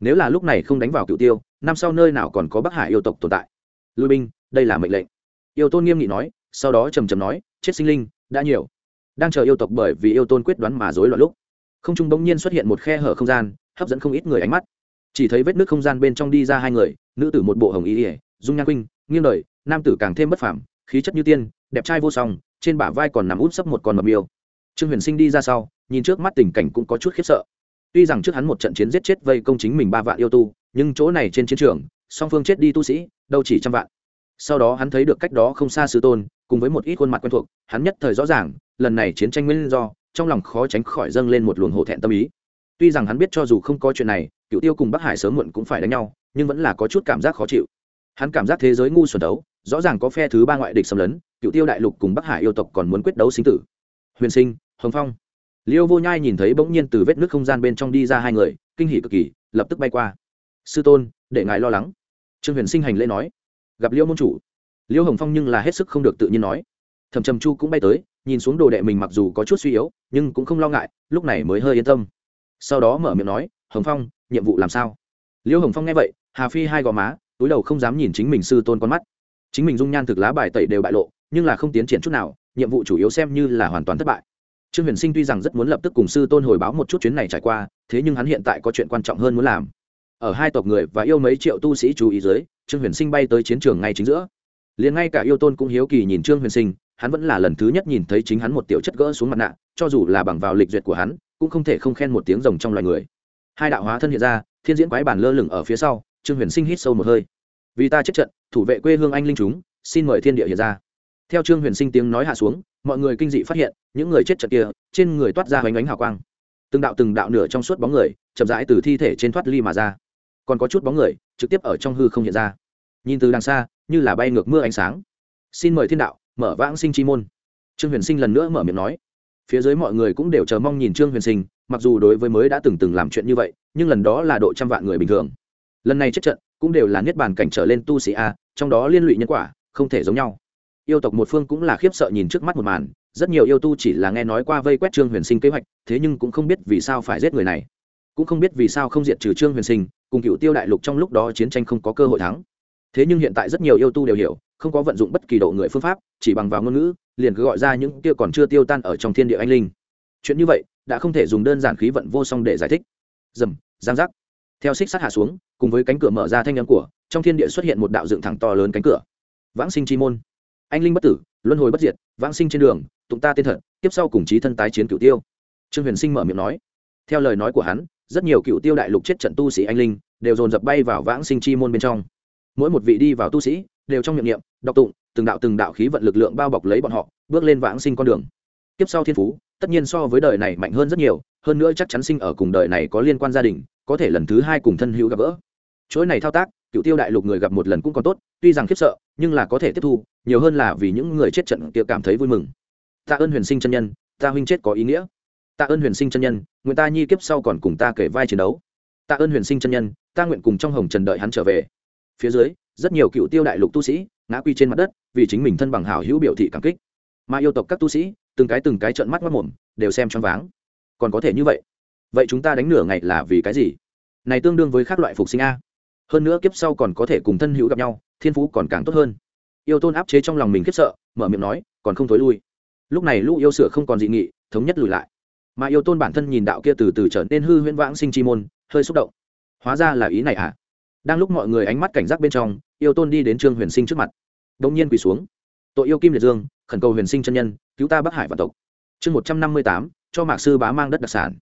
nếu là lúc này không đánh vào cựu tiêu, năm sau nơi nào còn có bắc hải yêu tộc tồn tại? Lui binh, đây là mệnh lệnh. Yêu tôn nghiêm nghị nói, sau đó trầm trầm nói, chết sinh linh, đã nhiều. Đang chờ yêu tộc bởi vì yêu tôn quyết đoán mà dối loạn lúc, không trung bỗng nhiên xuất hiện một khe hở không gian, hấp dẫn không ít người ánh mắt. Chỉ thấy vết nước không gian bên trong đi ra hai người, nữ tử một bộ hồng ý ỉa dung nhan quinh nghiêng đời, nam tử càng thêm bất phảm khí chất như tiên, đẹp trai vô song, trên bả vai còn nằm út sấp một con mập miêu. Trương huyền sinh đi ra sau, nhìn trước mắt tình cảnh cũng có chút khiếp sợ tuy rằng trước hắn một trận chiến giết chết vây công chính mình ba vạn yêu tu, nhưng chỗ này trên chiến trường, song phương chết đi tu sĩ, đâu chỉ trăm vạn. Sau đó hắn thấy được cách đó không xa sư tôn, cùng với một ít khuôn mặt quen thuộc, hắn nhất thời rõ ràng, lần này chiến tranh nguyên do, trong lòng khó tránh khỏi dâng lên một luồng hổ thẹn tâm ý. Tuy rằng hắn biết cho dù không có chuyện này, cựu tiêu cùng bắc hải sớm muộn cũng phải đánh nhau, nhưng vẫn là có chút cảm giác khó chịu. Hắn cảm giác thế giới ngu xuẩn đấu, rõ ràng có phe thứ ba ngoại địch xâm lấn, cựu tiêu đại lục cùng bắc hải yêu tộc còn muốn quyết đấu sinh tử. Huyền sinh, hồng phong liêu vô nhai nhìn thấy bỗng nhiên từ vết nước không gian bên trong đi ra hai người, kinh hỉ cực kỳ, lập tức bay qua. Sư tôn, để ngài lo lắng. Trương huyền sinh hành lễ nói. Gặp liêu môn chủ. Liêu hồng phong nhưng là hết sức không được tự nhiên nói. Thầm trầm chu cũng bay tới, nhìn xuống đồ đệ mình mặc dù có chút suy yếu, nhưng cũng không lo ngại, lúc này mới hơi yên tâm. Sau đó mở miệng nói, hồng phong, nhiệm vụ làm sao? Liêu hồng phong nghe vậy, hà phi hai gò má, túi đầu không dám nhìn chính mình sư tôn con mắt. Chính mình dung nhan thực lá bài tẩy đều bại lộ, nhưng là không tiến triển chút nào, nhiệm vụ chủ yếu xem như là hoàn toàn thất bại trương huyền sinh tuy rằng rất muốn lập tức cùng sư tôn hồi báo một chút chuyến này trải qua, thế nhưng hắn hiện tại có chuyện quan trọng hơn muốn làm. Ở hai tộc người và yêu mấy triệu tu sĩ chú ý dưới, trương huyền sinh bay tới chiến trường ngay chính giữa. Liền ngay cả yêu tôn cũng hiếu kỳ nhìn trương huyền sinh, hắn vẫn là lần thứ nhất nhìn thấy chính hắn một tiểu chất gỡ xuống mặt nạ, cho dù là bằng vào lịch duyệt của hắn, cũng không thể không khen một tiếng rồng trong loài người. Hai đạo hóa thân hiện ra, thiên diễn quái bản lơ lửng ở phía sau, trương huyền sinh hít sâu một hơi. Vì ta chết trận, thủ vệ quê hương anh linh chúng, xin mời thiên địa hiện ra. Theo trương huyền sinh tiếng nói hạ xuống mọi người kinh dị phát hiện, những người chết trận kia, trên người toát ra hoành ánh hào quang. Từng đạo từng đạo nửa trong suốt bóng người, chậm rãi từ thi thể trên thoát ly mà ra. Còn có chút bóng người, trực tiếp ở trong hư không hiện ra. Nhìn từ đằng xa, như là bay ngược mưa ánh sáng. Xin mời thiên đạo, mở vãng sinh chi môn. Trương huyền sinh lần nữa mở miệng nói. Phía dưới mọi người cũng đều chờ mong nhìn trương huyền sinh, mặc dù đối với mới đã từng từng làm chuyện như vậy, nhưng lần đó là độ trăm vạn người bình thường. Lần này chết trận, cũng đều là niết bàn cảnh trở lên tu sĩ a, trong đó liên lụy nhân quả, không thể giống nhau yêu tộc một phương cũng là khiếp sợ nhìn trước mắt một màn, rất nhiều yêu tu chỉ là nghe nói qua vây quét trương huyền sinh kế hoạch, thế nhưng cũng không biết vì sao phải giết người này. Cũng không biết vì sao không diệt trừ trương huyền sinh, cùng cựu tiêu đại lục trong lúc đó chiến tranh không có cơ hội thắng. Thế nhưng hiện tại rất nhiều yêu tu đều hiểu, không có vận dụng bất kỳ độ người phương pháp, chỉ bằng vào ngôn ngữ, liền cứ gọi ra những kia còn chưa tiêu tan ở trong thiên địa anh linh. Chuyện như vậy, đã không thể dùng đơn giản khí vận vô song để giải thích. Dầm, giang giác. Theo xích sắt hạ xuống, cùng với cánh cửa mở ra thanh âm của, trong thiên địa xuất hiện một đạo dựng thẳng to lớn cánh cửa. Vãng sinh chi môn anh linh bất tử luân hồi bất diệt vãng sinh trên đường tụng ta tên thật tiếp sau cùng chí thân tái chiến cửu tiêu. Trương huyền sinh mở miệng nói. Theo lời nói của hắn rất nhiều cựu tiêu đại lục chết trận tu sĩ anh linh đều dồn dập bay vào vãng sinh chi môn bên trong. Mỗi một vị đi vào tu sĩ đều trong miệng niệm, đọc tụng từng đạo từng đạo khí vận lực lượng bao bọc lấy bọn họ bước lên vãng sinh con đường. Tiếp sau thiên phú tất nhiên so với đời này mạnh hơn rất nhiều hơn nữa chắc chắn sinh ở cùng đời này có liên quan gia đình có thể lần thứ hai cùng thân hữu gặp gỡ. Chuỗi này thao tác cựu tiêu đại lục người gặp một lần cũng còn tốt tuy rằng khiếp sợ nhưng là có thể tiếp thu, nhiều hơn là vì những người chết trận kia cảm thấy vui mừng. Tạ ơn huyền sinh chân nhân, ta huynh chết có ý nghĩa. Tạ ơn huyền sinh chân nhân, nguyện ta nhi kiếp sau còn cùng ta kể vai chiến đấu. Tạ ơn huyền sinh chân nhân, ta nguyện cùng trong hồng trần đợi hắn trở về. Phía dưới, rất nhiều cựu tiêu đại lục tu sĩ, ngã quy trên mặt đất, vì chính mình thân bằng hảo hữu biểu thị cảm kích. Mà yêu tộc các tu sĩ, từng cái từng cái trợn mắt mất mồm, đều xem choáng váng. Còn có thể như vậy vậy chúng ta đánh nửa ngày là vì cái gì? Này tương đương với các loại phục sinh a. Hơn nữa kiếp sau còn có thể cùng thân hữu gặp nhau thiên phú còn càng tốt hơn. Yêu tôn áp chế trong lòng mình khiếp sợ, mở miệng nói, còn không thối lui. Lúc này lũ yêu sửa không còn dị nghị, thống nhất lùi lại. Mà yêu tôn bản thân nhìn đạo kia từ từ trở nên hư huyễn vãng sinh chi môn, hơi xúc động. Hóa ra là ý này à? Đang lúc mọi người ánh mắt cảnh giác bên trong, yêu tôn đi đến trương huyền sinh trước mặt. Đông nhiên quỳ xuống. Tội yêu kim liệt dương, khẩn cầu huyền sinh chân nhân, cứu ta bắc hải và tộc. Chương một trăm năm mươi tám, cho mạc sư bá mang đất đặc sản.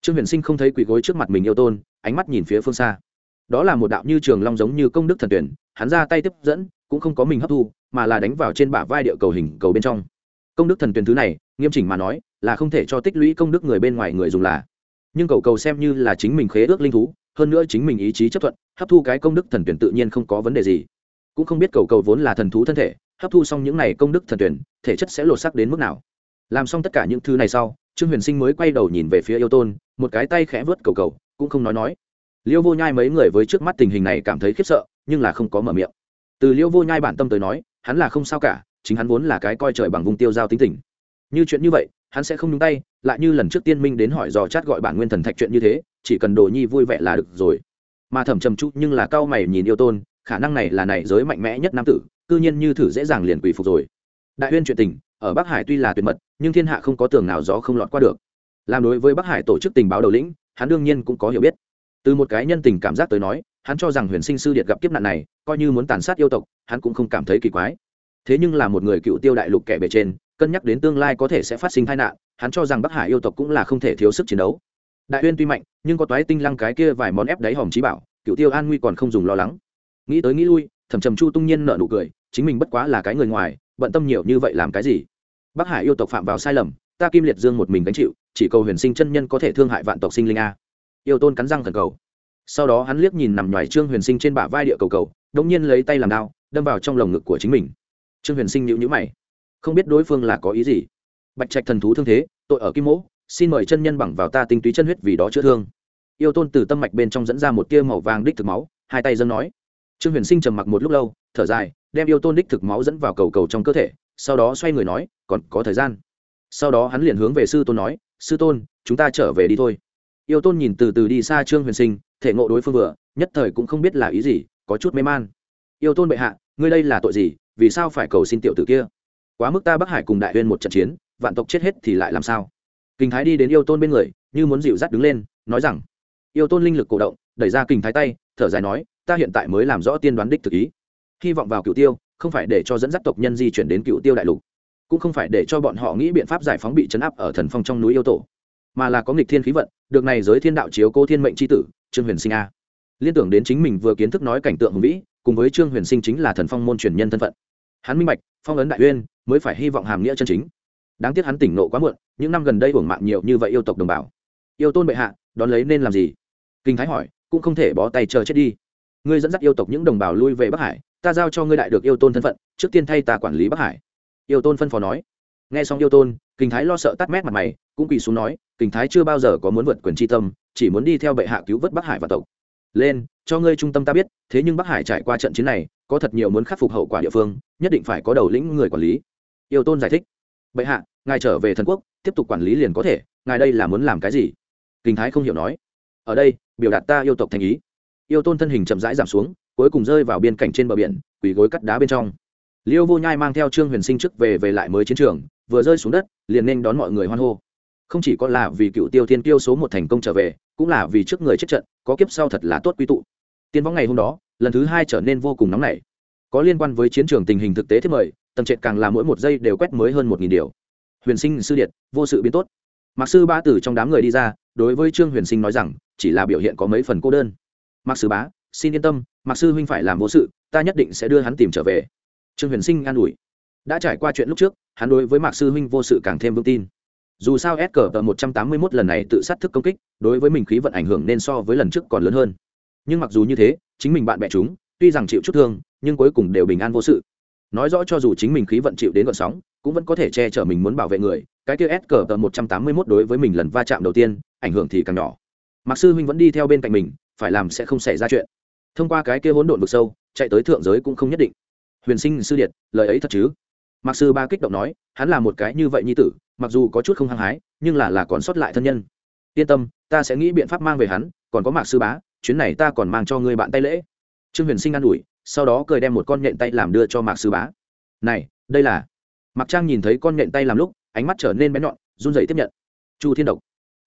Trương huyền sinh không thấy quỳ gối trước mặt mình yêu tôn, ánh mắt nhìn phía phương xa đó là một đạo như trường long giống như công đức thần tuyển, hắn ra tay tiếp dẫn, cũng không có mình hấp thu, mà là đánh vào trên bả vai địa cầu hình cầu bên trong. Công đức thần tuyển thứ này, nghiêm chỉnh mà nói, là không thể cho tích lũy công đức người bên ngoài người dùng là. Nhưng cầu cầu xem như là chính mình khế ước linh thú, hơn nữa chính mình ý chí chấp thuận, hấp thu cái công đức thần tuyển tự nhiên không có vấn đề gì. Cũng không biết cầu cầu vốn là thần thú thân thể, hấp thu xong những này công đức thần tuyển, thể chất sẽ lột sắc đến mức nào. Làm xong tất cả những thứ này sau, trương huyền sinh mới quay đầu nhìn về phía yêu tôn, một cái tay khẽ vớt cầu cầu, cũng không nói nói liêu vô nhai mấy người với trước mắt tình hình này cảm thấy khiếp sợ, nhưng là không có mở miệng. Từ liêu vô nhai bản tâm tới nói, hắn là không sao cả, chính hắn vốn là cái coi trời bằng vùng tiêu giao tính tình. Như chuyện như vậy, hắn sẽ không nhúng tay, lại như lần trước tiên minh đến hỏi dò chát gọi bản nguyên thần thạch chuyện như thế, chỉ cần đồ nhi vui vẻ là được rồi. Mà thẩm trầm chút nhưng là cao mày nhìn yêu tôn, khả năng này là này giới mạnh mẽ nhất nam tử, cư nhiên như thử dễ dàng liền quỳ phục rồi. Đại huyên chuyện tình, ở bắc hải tuy là tuyệt mật, nhưng thiên hạ không có tường nào gió không lọt qua được. Làm đối với bắc hải tổ chức tình báo đầu lĩnh, hắn đương nhiên cũng có hiểu biết từ một cái nhân tình cảm giác tới nói, hắn cho rằng huyền sinh sư điệt gặp kiếp nạn này, coi như muốn tàn sát yêu tộc, hắn cũng không cảm thấy kỳ quái. Thế nhưng là một người cựu tiêu đại lục kẻ bề trên, cân nhắc đến tương lai có thể sẽ phát sinh tai nạn, hắn cho rằng bắc hải yêu tộc cũng là không thể thiếu sức chiến đấu. Đại uyên tuy mạnh, nhưng có toái tinh lăng cái kia vài món ép đáy hòm trí bảo, cựu tiêu an nguy còn không dùng lo lắng. Nghĩ tới nghĩ lui thầm trầm chu tung nhiên nợ nụ cười, chính mình bất quá là cái người ngoài, bận tâm nhiều như vậy làm cái gì? Bắc hải yêu tộc phạm vào sai lầm, ta kim liệt dương một mình gánh chịu, chỉ cầu huyền sinh chân nhân có thể thương hại vạn tộc sinh linh a yêu tôn cắn răng thần cầu. Sau đó hắn liếc nhìn nằm ngoài trương huyền sinh trên bả vai địa cầu cầu đông nhiên lấy tay làm đao, đâm vào trong lồng ngực của chính mình. Trương huyền sinh nhữ nhữ mày. Không biết đối phương là có ý gì. Bạch trạch thần thú thương thế, tội ở kim mỗ, xin mời chân nhân bằng vào ta tinh túy chân huyết vì đó chữa thương. Yêu tôn từ tâm mạch bên trong dẫn ra một tia màu vàng đích thực máu, hai tay dân nói. Trương huyền sinh trầm mặc một lúc lâu, thở dài, đem yêu tôn đích thực máu dẫn vào cầu cầu trong cơ thể, sau đó xoay người nói, còn có thời gian. Sau đó hắn liền hướng về sư tôn nói, sư tôn, chúng ta trở về đi thôi yêu tôn nhìn từ từ đi xa trương huyền sinh, thể ngộ đối phương vừa, nhất thời cũng không biết là ý gì, có chút mê man. Yêu tôn bệ hạ, ngươi đây là tội gì, vì sao phải cầu xin tiểu tử kia? Quá mức ta bắc hải cùng đại huyên một trận chiến, vạn tộc chết hết thì lại làm sao? Kinh thái đi đến yêu tôn bên người, như muốn dịu dắt đứng lên, nói rằng, yêu tôn linh lực cổ động, đẩy ra kinh thái tay, thở dài nói, ta hiện tại mới làm rõ tiên đoán đích thực ý. Hy vọng vào cựu tiêu, không phải để cho dẫn dắt tộc nhân di chuyển đến cựu tiêu đại lục, cũng không phải để cho bọn họ nghĩ biện pháp giải phóng bị chấn áp ở thần phong trong núi yêu tổ mà là có nghịch thiên khí vận, được này giới thiên đạo chiếu cô thiên mệnh c h i tử, trương huyền sinh a. Liên tưởng đến chính mình vừa kiến thức nói cảnh tượng hùng vĩ, cùng với trương huyền sinh chính là thần phong môn truyền nhân thân phận. Hắn minh bạch, phong ấn đại uyên mới phải hy vọng hàm nghĩa chân chính. Đáng tiếc hắn tỉnh nộ quá muộn, những năm gần đây hưởng mạng nhiều như vậy yêu tộc đồng bào. Yêu tôn bệ hạ, đón lấy nên làm gì? Kinh thái hỏi, cũng không thể bó tay chờ chết đi. Ngươi dẫn dắt yêu tộc những đồng bào lui về bắc hải, ta giao cho ngươi đại được yêu tôn thân phận, trước tiên thay ta quản lý bắc hải. Yêu tôn phân phó nói. Nghe xong yêu tôn kinh thái lo sợ tắt mét mặt mày, cũng quỳ xuống nói, kinh thái chưa bao giờ có muốn vượt quyền tri tâm, chỉ muốn đi theo bệ hạ cứu vớt bắc hải và tộc. Lên, cho ngươi trung tâm ta biết, thế nhưng bắc hải trải qua trận chiến này, có thật nhiều muốn khắc phục hậu quả địa phương, nhất định phải có đầu lĩnh người quản lý. Yêu tôn giải thích, bệ hạ, ngài trở về thần quốc, tiếp tục quản lý liền có thể, ngài đây là muốn làm cái gì? Kinh thái không hiểu nói, ở đây, biểu đạt ta yêu tộc thành ý. Yêu tôn thân hình chậm rãi giảm xuống, cuối cùng rơi vào biên cảnh trên bờ biển, quỳ gối cắt đá bên trong. Liêu vô nhai mang theo trương huyền sinh trước về về lại mới chiến trường vừa rơi xuống đất, liền nên đón mọi người hoan hô. Không chỉ có là vì cựu tiêu thiên tiêu số một thành công trở về, cũng là vì trước người chết trận, có kiếp sau thật là tốt quy tụ. Tiên võng ngày hôm đó, lần thứ hai trở nên vô cùng nóng nảy. Có liên quan với chiến trường tình hình thực tế thiết mời, tầng trệt càng là mỗi một giây đều quét mới hơn một nghìn điều. Huyền sinh sư điện vô sự biến tốt. Mặc sư ba tử trong đám người đi ra, đối với trương huyền sinh nói rằng, chỉ là biểu hiện có mấy phần cô đơn. Mặc sư bá, xin yên tâm mặc sư huynh phải làm vô sự, ta nhất định sẽ đưa hắn tìm trở về. Trương huyền sinh an ủi đã trải qua chuyện lúc trước, hắn đối với mạc sư huynh vô sự càng thêm vững tin. Dù sao s cờ tờ một trăm tám mươi mốt lần này tự sát thức công kích, đối với mình khí vận ảnh hưởng nên so với lần trước còn lớn hơn. Nhưng mặc dù như thế, chính mình bạn bè chúng, tuy rằng chịu chút thương, nhưng cuối cùng đều bình an vô sự. Nói rõ cho dù chính mình khí vận chịu đến gọn sóng, cũng vẫn có thể che chở mình muốn bảo vệ người, cái kia s cờ tờ một trăm tám mươi mốt đối với mình lần va chạm đầu tiên, ảnh hưởng thì càng nhỏ. Mặc sư huynh vẫn đi theo bên cạnh mình, phải làm sẽ không xảy ra chuyện. Thông qua cái kia hỗn độn vực sâu, chạy tới thượng giới cũng không nhất định. Huyền sinh sư điệt, lời ấy thật chứ? Mặc sư ba kích động nói, hắn là một cái như vậy như tử, mặc dù có chút không hăng hái, nhưng là là còn sót lại thân nhân. Yên tâm, ta sẽ nghĩ biện pháp mang về hắn, còn có mạc sư bá, chuyến này ta còn mang cho người bạn tay lễ. Trương huyền sinh an ủi, sau đó cười đem một con nhện tay làm đưa cho mạc sư bá. Này, đây là mặc trang nhìn thấy con nhện tay làm lúc, ánh mắt trở nên bé nhọn, run dậy tiếp nhận. Chu thiên độc.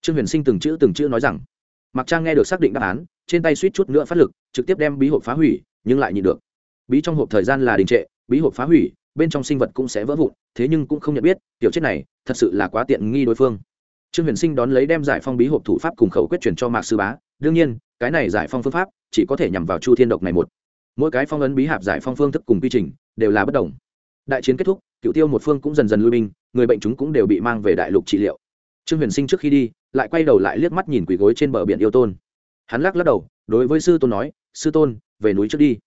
Trương huyền sinh từng chữ từng chữ nói rằng. Mặc trang nghe được xác định đáp án, trên tay suýt chút nữa phát lực, trực tiếp đem bí hộp phá hủy, nhưng lại nhịn được. Bí trong hộp thời gian là đình trệ, bí hộp phá hủy bên trong sinh vật cũng sẽ vỡ vụn, thế nhưng cũng không nhận biết, tiểu chết này, thật sự là quá tiện nghi đối phương. Trương huyền sinh đón lấy đem giải phong bí hộp thủ pháp cùng khẩu quyết truyền cho mạc sư bá. Đương nhiên, cái này giải phong phương pháp chỉ có thể nhằm vào chu thiên độc này một. Mỗi cái phong ấn bí hạp giải phong phương thức cùng quy trình đều là bất đồng. Đại chiến kết thúc cựu tiêu một phương cũng dần dần lui binh, người bệnh chúng cũng đều bị mang về đại lục trị liệu. Trương huyền sinh trước khi đi, lại quay đầu lại liếc mắt nhìn quỷ gối trên bờ biển yêu tôn. Hắn lắc lắc đầu, đối với sư tôn nói, sư tôn, về núi trước đi.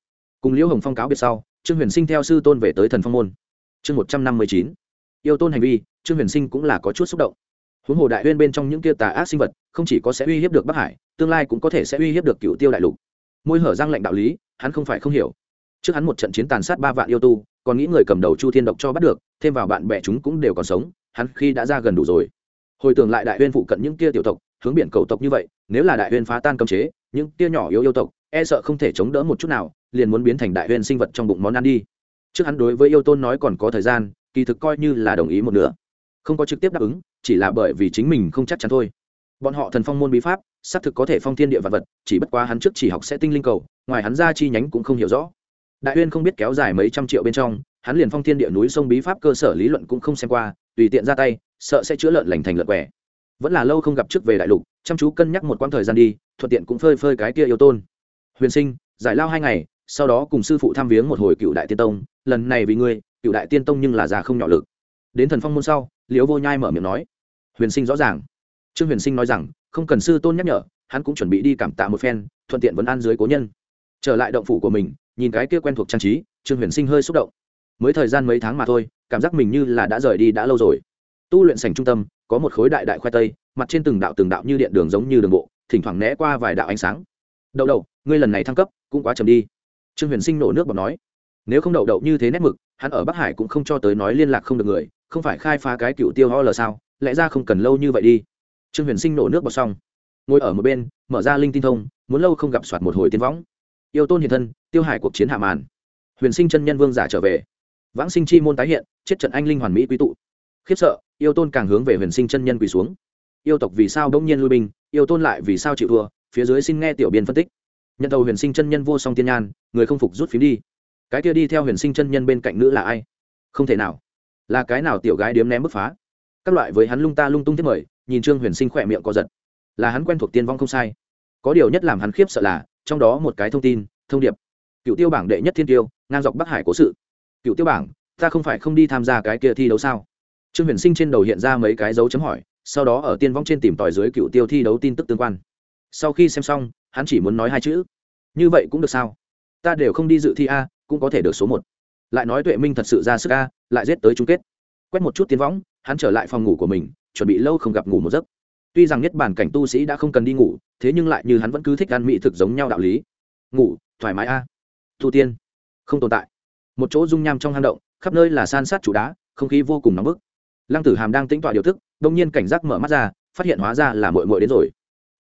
Cùng liễu hồng phong cáo biệt sau trương huyền sinh theo sư tôn về tới thần phong môn. Chương một trăm năm mươi chín. Yêu tôn hành vi, trương huyền sinh cũng là có chút xúc động. Huống hồ đại huyên bên trong những kia tà ác sinh vật, không chỉ có sẽ uy hiếp được bắc hải, tương lai cũng có thể sẽ uy hiếp được cựu tiêu đại lục. Môi hở giang lệnh đạo lý, hắn không phải không hiểu. Trước hắn một trận chiến tàn sát ba vạn yêu tu, còn nghĩ người cầm đầu chu thiên độc cho bắt được, thêm vào bạn bè chúng cũng đều còn sống, hắn khi đã ra gần đủ rồi. Hồi tưởng lại đại huyên phụ cận những kia tiểu tộc, hướng biển cầu tộc như vậy, nếu là đại huyên phá tan cấm chế, những kia nhỏ yếu yêu tộc e sợ không thể chống đỡ một chút nào liền muốn biến thành đại huyên sinh vật trong bụng món ăn đi. Trước hắn đối với yêu tôn nói còn có thời gian, kỳ thực coi như là đồng ý một nửa. Không có trực tiếp đáp ứng, chỉ là bởi vì chính mình không chắc chắn thôi. Bọn họ thần phong môn bí pháp, xác thực có thể phong thiên địa vật vật, chỉ bất quá hắn trước chỉ học sẽ tinh linh cầu, ngoài hắn ra chi nhánh cũng không hiểu rõ. Đại uyên không biết kéo dài mấy trăm triệu bên trong, hắn liền phong thiên địa núi sông bí pháp cơ sở lý luận cũng không xem qua, tùy tiện ra tay, sợ sẽ chữa lợn lành thành lợn quẻ. Vẫn là lâu không gặp trước về đại lục, chăm chú cân nhắc một quãng thời gian đi, thuận tiện cũng phơi phơi cái kia yêu tôn. Huyền sinh, giải lao hai ngày sau đó cùng sư phụ thăm viếng một hồi cựu đại tiên tông, lần này vì ngươi, cựu đại tiên tông nhưng là già không nhỏ lực. Đến thần phong môn sau, liễu vô nhai mở miệng nói. Huyền sinh rõ ràng. Trương huyền sinh nói rằng, không cần sư tôn nhắc nhở, hắn cũng chuẩn bị đi cảm tạ một phen, thuận tiện vấn an dưới cố nhân. Trở lại động phủ của mình, nhìn cái kia quen thuộc trang trí, trương huyền sinh hơi xúc động. Mới thời gian mấy tháng mà thôi, cảm giác mình như là đã rời đi đã lâu rồi. Tu luyện sành trung tâm, có một khối đại đại khoai tây, mặt trên từng đạo từng đạo như điện đường giống như đường bộ, thỉnh thoảng né qua vài đạo ánh sáng. Đậu đậu, ngươi lần này thăng cấp, cũng quá chậm đi trương huyền sinh nổ nước bọt nói, nếu không đậu đậu như thế nét mực, hắn ở bắc hải cũng không cho tới nói liên lạc không được người, không phải khai phá cái cựu tiêu ho lờ sao? Lẽ ra không cần lâu như vậy đi. Trương huyền sinh nổ nước bọt xong, ngồi ở một bên, mở ra linh tin thông, muốn lâu không gặp soạt một hồi tiên võng. Yêu tôn hiện thân, tiêu hải cuộc chiến hạ màn. Huyền sinh chân nhân vương giả trở về. Vãng sinh chi môn tái hiện, chết trận anh linh hoàn mỹ quý tụ. Khiếp sợ, yêu tôn càng hướng về huyền sinh chân nhân quỳ xuống. Yêu tộc vì sao đông nhiên lui binh, yêu tôn lại vì sao chịu thua, phía dưới xin nghe tiểu biên phân tích nhận đầu huyền sinh chân nhân vô song tiên nhan, người không phục rút phím đi. Cái kia đi theo huyền sinh chân nhân bên cạnh nữ là ai? Không thể nào. Là cái nào tiểu gái điếm ném bức phá? Các loại với hắn lung ta lung tung thiết mời, nhìn trương huyền sinh khỏe miệng co giật. Là hắn quen thuộc tiên vong không sai. Có điều nhất làm hắn khiếp sợ là, trong đó một cái thông tin, thông điệp. Cựu tiêu bảng đệ nhất thiên tiêu, ngang dọc bắc hải cố sự. Cựu tiêu bảng, ta không phải không đi tham gia cái kia thi đấu sao? Trương huyền sinh trên đầu hiện ra mấy cái dấu chấm hỏi, sau đó ở tiên vong trên tìm tòi dưới cựu tiêu thi đấu tin tức tương quan. Sau khi xem xong hắn chỉ muốn nói hai chữ. Như vậy cũng được sao? Ta đều không đi dự thi a, cũng có thể được số một. Lại nói tuệ minh thật sự ra sức a, lại giết tới chung kết. Quét một chút tiến võng, hắn trở lại phòng ngủ của mình, chuẩn bị lâu không gặp ngủ một giấc. Tuy rằng nhất bản cảnh tu sĩ đã không cần đi ngủ, thế nhưng lại như hắn vẫn cứ thích ăn mỹ thực giống nhau đạo lý. Ngủ, thoải mái a. Thu tiên, không tồn tại. Một chỗ dung nham trong hang động, khắp nơi là san sát chủ đá, không khí vô cùng nóng bức. Lăng tử hàm đang tĩnh tọa điều thức đông nhiên cảnh giác mở mắt ra, phát hiện hóa ra là mội mội đến rồi.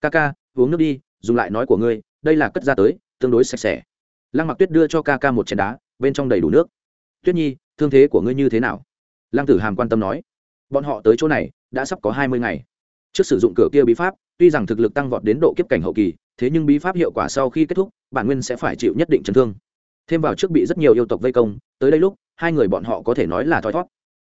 Ca ca, uống nước đi dùng lại nói của ngươi, đây là cất ra tới, tương đối sạch sẽ. Lăng mặc tuyết đưa cho ca ca một chén đá, bên trong đầy đủ nước. Tuyết nhi, thương thế của ngươi như thế nào? Lăng tử hàm quan tâm nói. Bọn họ tới chỗ này, đã sắp có hai mươi ngày. Trước sử dụng cửa kia bí pháp, tuy rằng thực lực tăng vọt đến độ kiếp cảnh hậu kỳ, thế nhưng bí pháp hiệu quả sau khi kết thúc, bản nguyên sẽ phải chịu nhất định chấn thương. Thêm vào trước bị rất nhiều yêu tộc vây công, tới đây lúc, hai người bọn họ có thể nói là thoi thót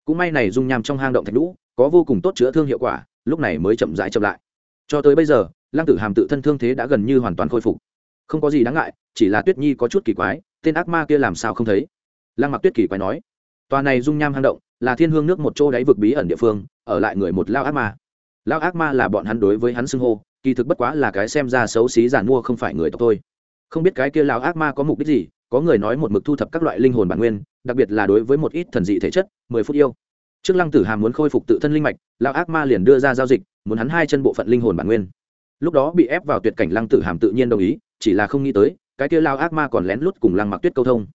cũng may này dung nham trong hang động thạch lũ có vô cùng tốt chữa thương hiệu quả, lúc này mới chậm rãi chậm lại. Cho tới bây giờ lăng tử hàm tự thân thương thế đã gần như hoàn toàn khôi phục. Không có gì đáng ngại, chỉ là tuyết nhi có chút kỳ quái, tên ác ma kia làm sao không thấy? Lăng mặc tuyết kỳ quái nói, tòa này dung nham hang động là thiên hương nước một chỗ đáy vực bí ẩn địa phương, ở lại người một lao ác ma. Lao ác ma là bọn hắn đối với hắn xưng hô, kỳ thực bất quá là cái xem ra xấu xí giản mua không phải người tộc thôi. Không biết cái kia lão ác ma có mục đích gì, có người nói một mực thu thập các loại linh hồn bản nguyên, đặc biệt là đối với một ít thần dị thể chất, mười phút yêu. Trước lăng tử hàm muốn khôi phục tự thân linh mạch, lão ác ma liền đưa ra giao dịch, muốn hắn hai chân bộ phận linh hồn bản nguyên lúc đó bị ép vào tuyệt cảnh lăng tử hàm tự nhiên đồng ý, chỉ là không nghĩ tới, cái kia lao ác ma còn lén lút cùng lăng mặc tuyết câu thông.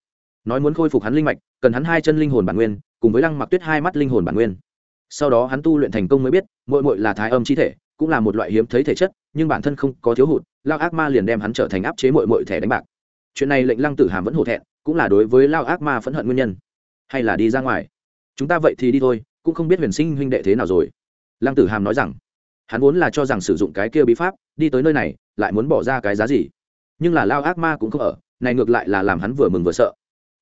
Nói muốn khôi phục hắn linh mạch, cần hắn hai chân linh hồn bản nguyên, cùng với lăng mặc tuyết hai mắt linh hồn bản nguyên. Sau đó hắn tu luyện thành công mới biết mội mội là thái âm chi thể, cũng là một loại hiếm thấy thể chất, nhưng bản thân không có thiếu hụt, lao ác ma liền đem hắn trở thành áp chế mội mội thẻ đánh bạc. Chuyện này lệnh lăng tử hàm vẫn hổ thẹn, cũng là đối với lao ác ma phẫn hận nguyên nhân. Hay là đi ra ngoài? Chúng ta vậy thì đi thôi, cũng không biết huyền sinh huynh đệ thế nào rồi. Lăng tử hàm nói rằng hắn vốn là cho rằng sử dụng cái kia bí pháp, đi tới nơi này, lại muốn bỏ ra cái giá gì. Nhưng là lao ác ma cũng không ở, này ngược lại là làm hắn vừa mừng vừa sợ.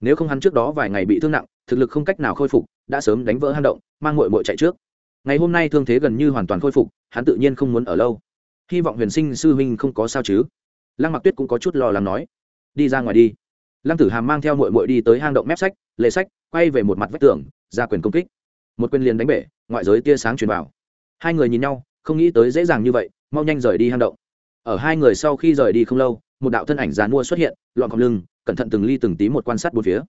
Nếu không hắn trước đó vài ngày bị thương nặng, thực lực không cách nào khôi phục, đã sớm đánh vỡ hang động, mang mội mội chạy trước. Ngày hôm nay thương thế gần như hoàn toàn khôi phục, hắn tự nhiên không muốn ở lâu. Hy vọng huyền sinh sư huynh không có sao chứ. Lăng mặc tuyết cũng có chút lo lắng nói, đi ra ngoài đi. Lăng tử hàm mang theo mội mội đi tới hang động mép sách lệ sách, quay về một mặt vách tường, ra quyền công kích. Một quyền liền đánh bể, ngoại giới tia sáng truyền vào. Hai người nhìn nhau không nghĩ tới dễ dàng như vậy, mau nhanh rời đi hang động. Ở hai người sau khi rời đi không lâu, một đạo thân ảnh dàn mua xuất hiện, lọn cọc lưng, cẩn thận từng ly từng tí một quan sát bốn phía.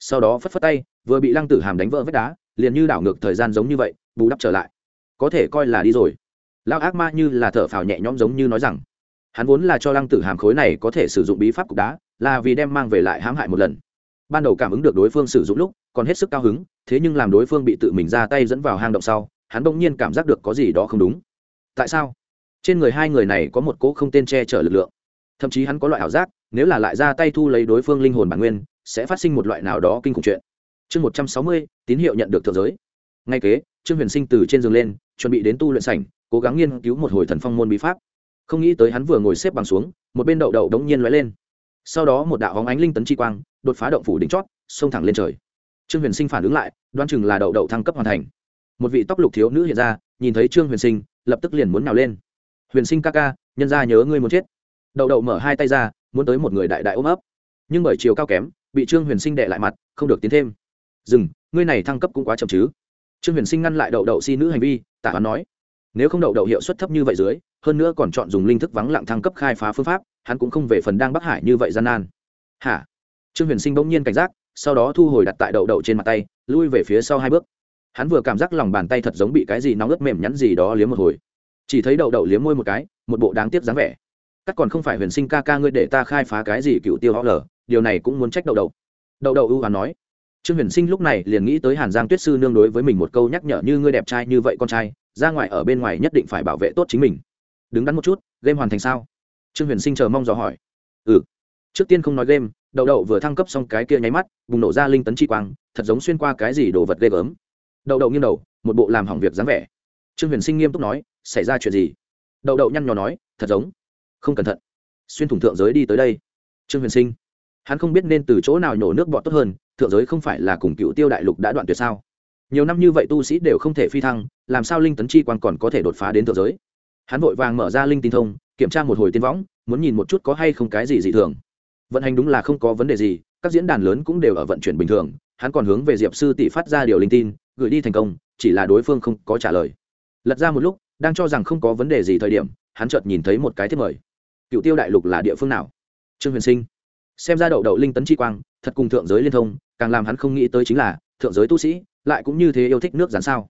Sau đó phất phất tay, vừa bị lăng tử hàm đánh vỡ vết đá, liền như đảo ngược thời gian giống như vậy, bù đắp trở lại. Có thể coi là đi rồi. Lao ác ma như là thở phào nhẹ nhõm giống như nói rằng, hắn vốn là cho lăng tử hàm khối này có thể sử dụng bí pháp cục đá, là vì đem mang về lại hãm hại một lần. Ban đầu cảm ứng được đối phương sử dụng lúc, còn hết sức cao hứng, thế nhưng làm đối phương bị tự mình ra tay dẫn vào hang động sau, hắn bỗng nhiên cảm giác được có gì đó không đúng tại sao? Trên người hai người này có một cỗ không tên che chở lực lượng. Thậm chí hắn có loại ảo giác, nếu là lại ra tay thu lấy đối phương linh hồn bản nguyên, sẽ phát sinh một loại nào đó kinh khủng chuyện. Chương một trăm sáu mươi, tín hiệu nhận được thượng giới. Ngay kế, trương huyền sinh từ trên giường lên, chuẩn bị đến tu luyện sảnh, cố gắng nghiên cứu một hồi thần phong môn bí pháp. Không nghĩ tới hắn vừa ngồi xếp bằng xuống, một bên đậu đậu đống nhiên lóe lên. Sau đó một đạo hóng ánh linh tấn chi quang, đột phá động phủ đỉnh chót, xông thẳng lên trời. Trương huyền sinh phản ứng lại, đoán chừng là đậu đậu thăng cấp hoàn thành. Một vị tóc lục thiếu nữ hiện ra, nhìn thấy trương huyền sinh lập tức liền muốn nào lên. Huyền sinh ca ca, nhân ra nhớ ngươi muốn chết. Đậu đậu mở hai tay ra, muốn tới một người đại đại ôm ấp. Nhưng bởi chiều cao kém, bị trương huyền sinh đệ lại mặt, không được tiến thêm. Dừng, ngươi này thăng cấp cũng quá chậm chứ. Trương huyền sinh ngăn lại đậu đậu si nữ hành vi tạ hắn nói. Nếu không đậu đậu hiệu suất thấp như vậy dưới, hơn nữa còn chọn dùng linh thức vắng lặng thăng cấp khai phá phương pháp, hắn cũng không về phần đang bắc hải như vậy gian nan. Hả? Trương huyền sinh bỗng nhiên cảnh giác, sau đó thu hồi đặt tại đậu đậu trên mặt tay, lui về phía sau hai bước hắn vừa cảm giác lòng bàn tay thật giống bị cái gì nóng ướt mềm nhắn gì đó liếm một hồi. Chỉ thấy đậu đậu liếm môi một cái, một bộ đáng tiếc dáng vẻ. Cắt còn không phải huyền sinh ca ca ngươi để ta khai phá cái gì cựu tiêu họ lờ điều này cũng muốn trách đậu đậu. Đậu đậu ưu hoán nói, trương huyền sinh lúc này liền nghĩ tới hàn giang tuyết sư nương đối với mình một câu nhắc nhở như ngươi đẹp trai như vậy con trai, ra ngoài ở bên ngoài nhất định phải bảo vệ tốt chính mình. Đứng đắn một chút, game hoàn thành sao? Trương huyền sinh chờ mong dò hỏi. Ừ. Trước tiên không nói game, đậu đậu vừa thăng cấp xong cái kia nháy mắt, bùng nổ ra linh tấn chi quang, thật giống xuyên qua cái gì đồ vật ghê gớm đậu đậu nghiêng đầu, một bộ làm hỏng việc dáng vẻ. Trương huyền sinh nghiêm túc nói, xảy ra chuyện gì? Đậu đậu nhăn nhò nói, thật giống. Không cẩn thận. Xuyên thủng thượng giới đi tới đây. Trương huyền sinh, hắn không biết nên từ chỗ nào nhổ nước bọt tốt hơn, thượng giới không phải là cùng cựu tiêu đại lục đã đoạn tuyệt sao? Nhiều năm như vậy tu sĩ đều không thể phi thăng, làm sao linh tấn chi quan còn có thể đột phá đến thượng giới? Hắn vội vàng mở ra linh tinh thông, kiểm tra một hồi tiên võng, muốn nhìn một chút có hay không cái gì dị thường. Vận hành đúng là không có vấn đề gì, các diễn đàn lớn cũng đều ở vận chuyển bình thường hắn còn hướng về diệp sư tỷ phát ra điều linh tin, gửi đi thành công, chỉ là đối phương không có trả lời. Lật ra một lúc, đang cho rằng không có vấn đề gì thời điểm, hắn chợt nhìn thấy một cái thiết mời. Cựu tiêu đại lục là địa phương nào? Trương huyền sinh. Xem ra đậu đậu linh tấn chi quang, thật cùng thượng giới liên thông, càng làm hắn không nghĩ tới chính là, thượng giới tu sĩ lại cũng như thế yêu thích nước gián sao.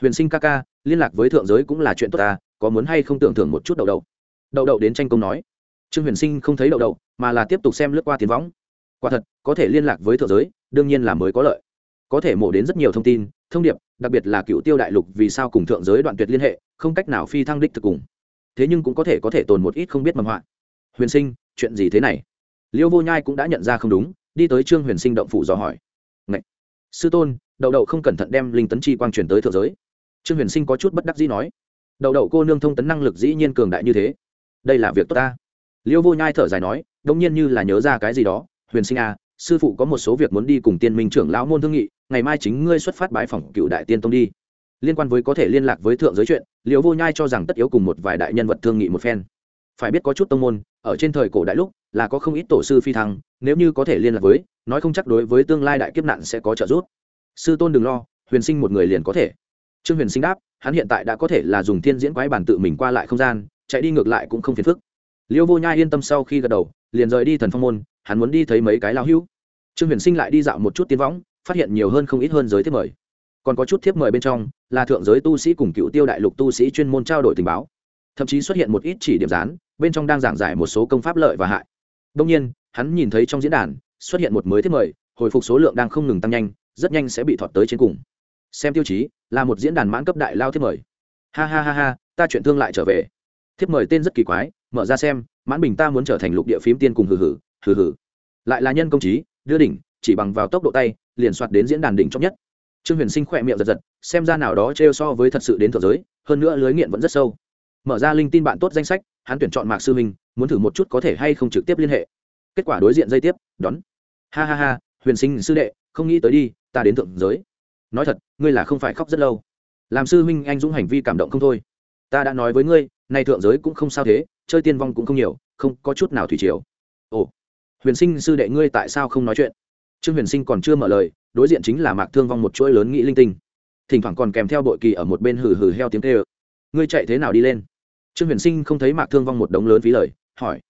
Huyền sinh ca ca, liên lạc với thượng giới cũng là chuyện tốt ta, có muốn hay không tưởng thưởng một chút đậu đậu? Đậu đậu đến tranh công nói. Trương huyền sinh không thấy đậu đậu, mà là tiếp tục xem lướt qua tiến võng. Quả thật, có thể liên lạc với thượng giới đương nhiên là mới có lợi. Có thể mổ đến rất nhiều thông tin, thông điệp, đặc biệt là cựu tiêu đại lục vì sao cùng thượng giới đoạn tuyệt liên hệ, không cách nào phi thăng đích thực cùng. Thế nhưng cũng có thể có thể tồn một ít không biết mầm họa. Huyền sinh, chuyện gì thế này? Liêu vô nhai cũng đã nhận ra không đúng, đi tới trương huyền sinh động phủ dò hỏi. Ngậy! sư tôn, đậu đậu không cẩn thận đem linh tấn chi quang truyền tới thượng giới. Trương huyền sinh có chút bất đắc dĩ nói. Đậu đậu cô nương thông tấn năng lực dĩ nhiên cường đại như thế. Đây là việc tốt ta. Liêu vô nhai thở dài nói đông nhiên như là nhớ ra cái gì đó. Huyền sinh à sư phụ có một số việc muốn đi cùng tiên minh trưởng lão môn thương nghị, ngày mai chính ngươi xuất phát bái phòng cựu đại tiên tông đi. Liên quan với có thể liên lạc với thượng giới chuyện liệu vô nhai cho rằng tất yếu cùng một vài đại nhân vật thương nghị một phen. Phải biết có chút tông môn, ở trên thời cổ đại lúc, là có không ít tổ sư phi thăng, nếu như có thể liên lạc với, nói không chắc đối với tương lai đại kiếp nạn sẽ có trợ giúp. Sư tôn đừng lo, huyền sinh một người liền có thể. Trương huyền sinh đáp, hắn hiện tại đã có thể là dùng thiên diễn quái bản tự mình qua lại không gian, chạy đi ngược lại cũng không phiền phức. Liêu vô nhai yên tâm sau khi gật đầu liền rời đi thần phong môn, hắn muốn đi thấy mấy cái lao hữu. Trương huyền sinh lại đi dạo một chút tiên võng, phát hiện nhiều hơn không ít hơn giới thiếp mời. Còn có chút thiếp mời bên trong, là thượng giới tu sĩ cùng cựu tiêu đại lục tu sĩ chuyên môn trao đổi tình báo. Thậm chí xuất hiện một ít chỉ điểm rán bên trong đang giảng giải một số công pháp lợi và hại. Đông nhiên, hắn nhìn thấy trong diễn đàn, xuất hiện một mới thiếp mời, hồi phục số lượng đang không ngừng tăng nhanh, rất nhanh sẽ bị thọt tới trên cùng. Xem tiêu chí, là một diễn đàn mãn cấp đại lao thiếp mời. Ha ha ha ha, ta chuyện thương lại trở về. Thiếp mời tên rất kỳ quái, mở ra xem mãn bình ta muốn trở thành lục địa phím tiên cùng hừ hừ hừ hừ. Lại là nhân công trí đưa đỉnh, chỉ bằng vào tốc độ tay, liền soạt đến diễn đàn đỉnh trong nhất. Trương huyền sinh khỏe miệng giật giật, xem ra nào đó trêu so với thật sự đến thượng giới, hơn nữa lưới nghiện vẫn rất sâu. Mở ra linh tin bạn tốt danh sách, hắn tuyển chọn mạc sư minh, muốn thử một chút có thể hay không trực tiếp liên hệ. Kết quả đối diện dây tiếp, đón. Ha ha ha, huyền sinh sư đệ, không nghĩ tới đi, ta đến thượng giới. Nói thật, ngươi là không phải khóc rất lâu. Làm sư huynh anh dũng hành vi cảm động không thôi. Ta đã nói với ngươi, nay thượng giới cũng không sao thế chơi tiên vong cũng không nhiều, không có chút nào thủy triều. Ồ, huyền sinh sư đệ ngươi tại sao không nói chuyện? Trương huyền sinh còn chưa mở lời, đối diện chính là mạc thương vong một chuỗi lớn nghĩ linh tinh. Thỉnh thoảng còn kèm theo bội kỳ ở một bên hừ hừ heo tiếng tê ơ ngươi chạy thế nào đi lên? Trương huyền sinh không thấy mạc thương vong một đống lớn phí lời, hỏi.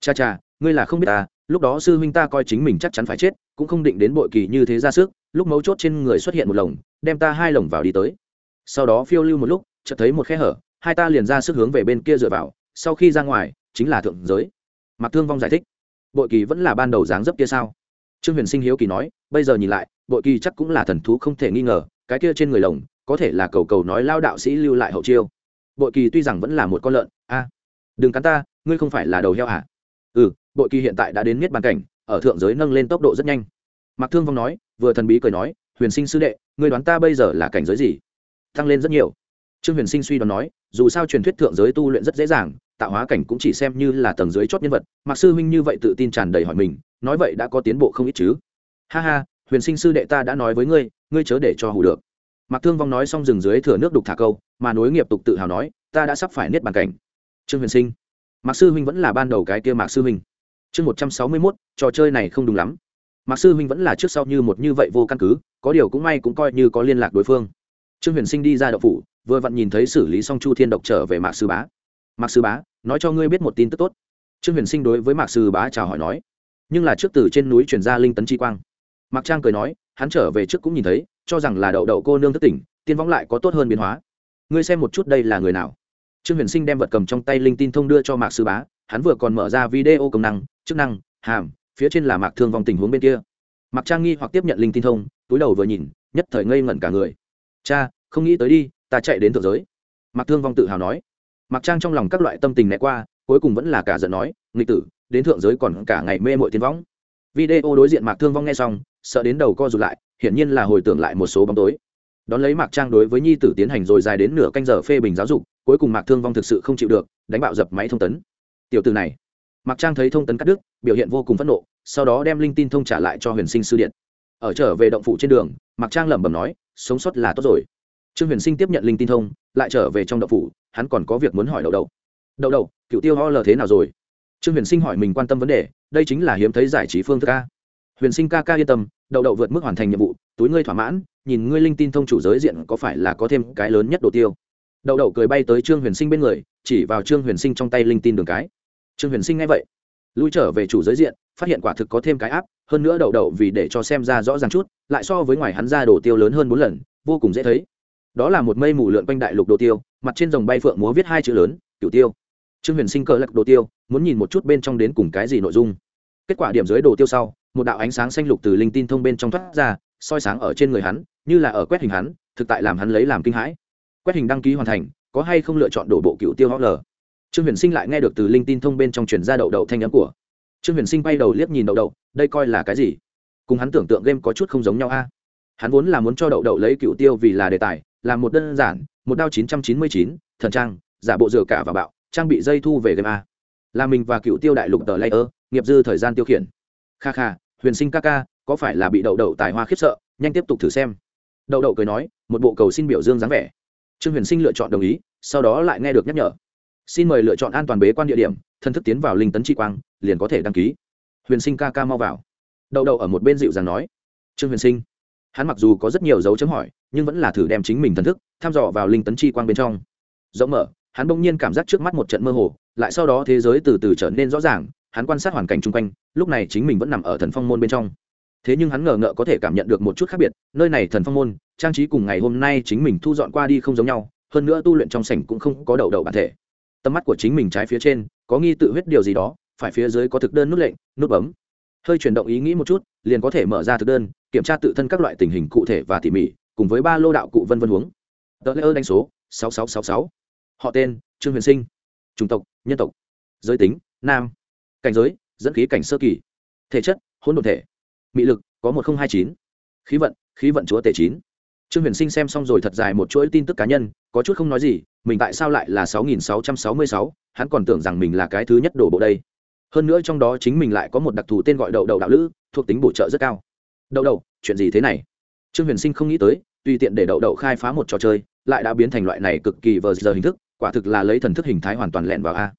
Cha cha, ngươi là không biết ta, lúc đó sư huynh ta coi chính mình chắc chắn phải chết, cũng không định đến bội kỳ như thế ra sức, lúc mấu chốt trên người xuất hiện một lồng, đem ta hai lồng vào đi tới. Sau đó phiêu lưu một lúc, chợt thấy một khe hở, hai ta liền ra sức hướng về bên kia dựa vào sau khi ra ngoài, chính là thượng giới. Mạc thương vong giải thích, bội kỳ vẫn là ban đầu dáng dấp kia sao? Trương huyền sinh hiếu kỳ nói, bây giờ nhìn lại, bội kỳ chắc cũng là thần thú không thể nghi ngờ, cái kia trên người lồng, có thể là cầu cầu nói lao đạo sĩ lưu lại hậu chiêu. Bội kỳ tuy rằng vẫn là một con lợn, a, đừng cắn ta, ngươi không phải là đầu heo hả? Ừ bội kỳ hiện tại đã đến miết bàn cảnh, ở thượng giới nâng lên tốc độ rất nhanh. Mạc thương vong nói, vừa thần bí cười nói, huyền sinh sư đệ, ngươi đoán ta bây giờ là cảnh giới gì? Tăng lên rất nhiều. Trương huyền sinh suy đoán nói dù sao truyền thuyết thượng giới tu luyện rất dễ dàng, tạo hóa cảnh cũng chỉ xem như là tầng dưới chót nhân vật mặc sư huynh như vậy tự tin tràn đầy hỏi mình, nói vậy đã có tiến bộ không ít chứ? Ha ha, huyền sinh sư đệ ta đã nói với ngươi ngươi chớ để cho hù được. Mặc thương vong nói xong rừng dưới thừa nước đục thả câu, mà nối nghiệp tục tự hào nói, ta đã sắp phải niết bàn cảnh. Trương huyền sinh. Mặc sư huynh vẫn là ban đầu cái kia mạc sư huynh. Chương một trăm sáu mươi mốt, trò chơi này không đúng lắm. Mạc sư huynh vẫn là trước sau như một như vậy vô căn cứ, có điều cũng may cũng coi như có liên lạc đối phương trương huyền sinh đi ra đậu phủ, vừa vặn nhìn thấy xử lý xong chu thiên độc trở về mạc sư bá. Mạc sư bá, nói cho ngươi biết một tin tức tốt. Trương huyền sinh đối với mạc sư bá chào hỏi nói. Nhưng là trước từ trên núi chuyển ra linh tấn chi quang. Mạc trang cười nói, hắn trở về trước cũng nhìn thấy, cho rằng là đậu đậu cô nương thất tỉnh, tiên võng lại có tốt hơn biến hóa. Ngươi xem một chút đây là người nào? Trương huyền sinh đem vật cầm trong tay linh tin thông đưa cho mạc sư bá, hắn vừa còn mở ra video công năng, chức năng, hàm, phía trên là mạc thương vong tình huống bên kia. Mạc trang nghi hoặc tiếp nhận linh tin thông, túi đầu vừa nhìn, nhất thời ngây ngẩn cả người. Cha không nghĩ tới đi, ta chạy đến thượng giới. Mạc thương vong tự hào nói. Mạc trang trong lòng các loại tâm tình né qua, cuối cùng vẫn là cả giận nói, nghịch tử, đến thượng giới còn cả ngày mê mội tiến võng. Video đối diện mạc thương vong nghe xong, sợ đến đầu co rụt lại, hiển nhiên là hồi tưởng lại một số bóng tối. Đón lấy mạc trang đối với nhi tử tiến hành rồi dài đến nửa canh giờ phê bình giáo dục, cuối cùng mạc thương vong thực sự không chịu được, đánh bạo dập máy thông tấn. Tiểu từ này. Mạc trang thấy thông tấn cắt đứt, biểu hiện vô cùng phẫn nộ, sau đó đem linh tin thông trả lại cho huyền sinh sư điện. Ở trở về động phụ trên đường, mạc trang lẩm bẩm nói, sống sót là tốt rồi trương huyền sinh tiếp nhận linh tin thông, lại trở về trong đậu phủ, hắn còn có việc muốn hỏi đậu đậu. Đậu đậu, cựu tiêu ho lờ thế nào rồi? Trương huyền sinh hỏi mình quan tâm vấn đề, đây chính là hiếm thấy giải trí phương thức ca huyền sinh ca ca yên tâm, đậu đậu vượt mức hoàn thành nhiệm vụ, túi ngươi thỏa mãn, nhìn ngươi linh tin thông chủ giới diện có phải là có thêm cái lớn nhất đồ tiêu. Đậu đậu cười bay tới trương huyền sinh bên người, chỉ vào trương huyền sinh trong tay linh tin đường cái. Trương huyền sinh nghe vậy, lui trở về chủ giới diện, phát hiện quả thực có thêm cái áp hơn nữa đậu đậu vì để cho xem ra rõ ràng chút, lại so với ngoài hắn ra đồ tiêu lớn hơn bốn lần, vô cùng dễ thấy đó là một mây mù lượn quanh đại lục đồ tiêu, mặt trên dòng bay phượng múa viết hai chữ lớn, cửu tiêu. Trương huyền sinh cờ lật đồ tiêu, muốn nhìn một chút bên trong đến cùng cái gì nội dung. Kết quả điểm dưới đồ tiêu sau, một đạo ánh sáng xanh lục từ linh tin thông bên trong thoát ra, soi sáng ở trên người hắn, như là ở quét hình hắn, thực tại làm hắn lấy làm kinh hãi. Quét hình đăng ký hoàn thành, có hay không lựa chọn đổ bộ cựu tiêu hl trương huyền sinh lại nghe được từ linh tin thông bên trong chuyển ra đậu đậu thanh nhắm của. Trương huyền sinh bay đầu liếc nhìn đậu đậu, đây coi là cái gì? Cùng hắn tưởng tượng game có chút không giống nhau a. Hắn vốn là muốn cho đậu đậu lấy cựu tiêu vì là đề tài làm một đơn giản, một đao chín trăm chín mươi chín, thần trang, giả bộ dừa cả và bạo, trang bị dây thu về game a. Là mình và cựu tiêu đại lục tờ layer, nghiệp dư thời gian tiêu khiển. Kha kha, huyền sinh ca ca, có phải là bị đậu đậu tài hoa khiếp sợ? Nhanh tiếp tục thử xem. Đậu đậu cười nói, một bộ cầu xin biểu dương dáng vẻ. Trương huyền sinh lựa chọn đồng ý, sau đó lại nghe được nhắc nhở. Xin mời lựa chọn an toàn bế quan địa điểm thân thức tiến vào linh tấn chi quang, liền có thể đăng ký. Huyền sinh ca ca mau vào. Đậu đậu ở một bên dịu dàng nói. Trương huyền sinh hắn mặc dù có rất nhiều dấu chấm hỏi, nhưng vẫn là thử đem chính mình thần thức thăm dò vào linh tấn chi quang bên trong. Rộng mở, hắn bỗng nhiên cảm giác trước mắt một trận mơ hồ, lại sau đó thế giới từ từ trở nên rõ ràng, hắn quan sát hoàn cảnh chung quanh, lúc này chính mình vẫn nằm ở thần phong môn bên trong. Thế nhưng hắn ngờ ngợ có thể cảm nhận được một chút khác biệt, nơi này thần phong môn, trang trí cùng ngày hôm nay chính mình thu dọn qua đi không giống nhau, hơn nữa tu luyện trong sảnh cũng không có đầu đầu bản thể. Tầm mắt của chính mình trái phía trên, có nghi tự huyết điều gì đó, phải phía dưới có thực đơn nút lệnh, nút bấm hơi chuyển động ý nghĩ một chút, liền có thể mở ra thực đơn, kiểm tra tự thân các loại tình hình cụ thể và tỉ mỉ, cùng với ba lô đạo cụ vân vân huống tờ lễ ơ đánh số, sáu sáu sáu sáu. Họ tên, trương huyền sinh. Chủng tộc, nhân tộc. Giới tính, nam. Cảnh giới, dẫn khí cảnh sơ kỳ. Thể chất, hỗn độn thể. Mị lực, có một nghìn hai chín. Khí vận khí vận chúa tể chín. Trương huyền sinh xem xong rồi thật dài một chuỗi tin tức cá nhân, có chút không nói gì, mình tại sao lại là sáu nghìn sáu trăm sáu mươi sáu? Hắn còn tưởng rằng mình là cái thứ nhất đổ bộ đây hơn nữa trong đó chính mình lại có một đặc thù tên gọi đậu đậu đạo lữ, thuộc tính bổ trợ rất cao. Đậu đậu, chuyện gì thế này? Trương huyền sinh không nghĩ tới, tùy tiện để đậu đậu khai phá một trò chơi, lại đã biến thành loại này cực kỳ vờ giờ hình thức, quả thực là lấy thần thức hình thái hoàn toàn lẹn vào a.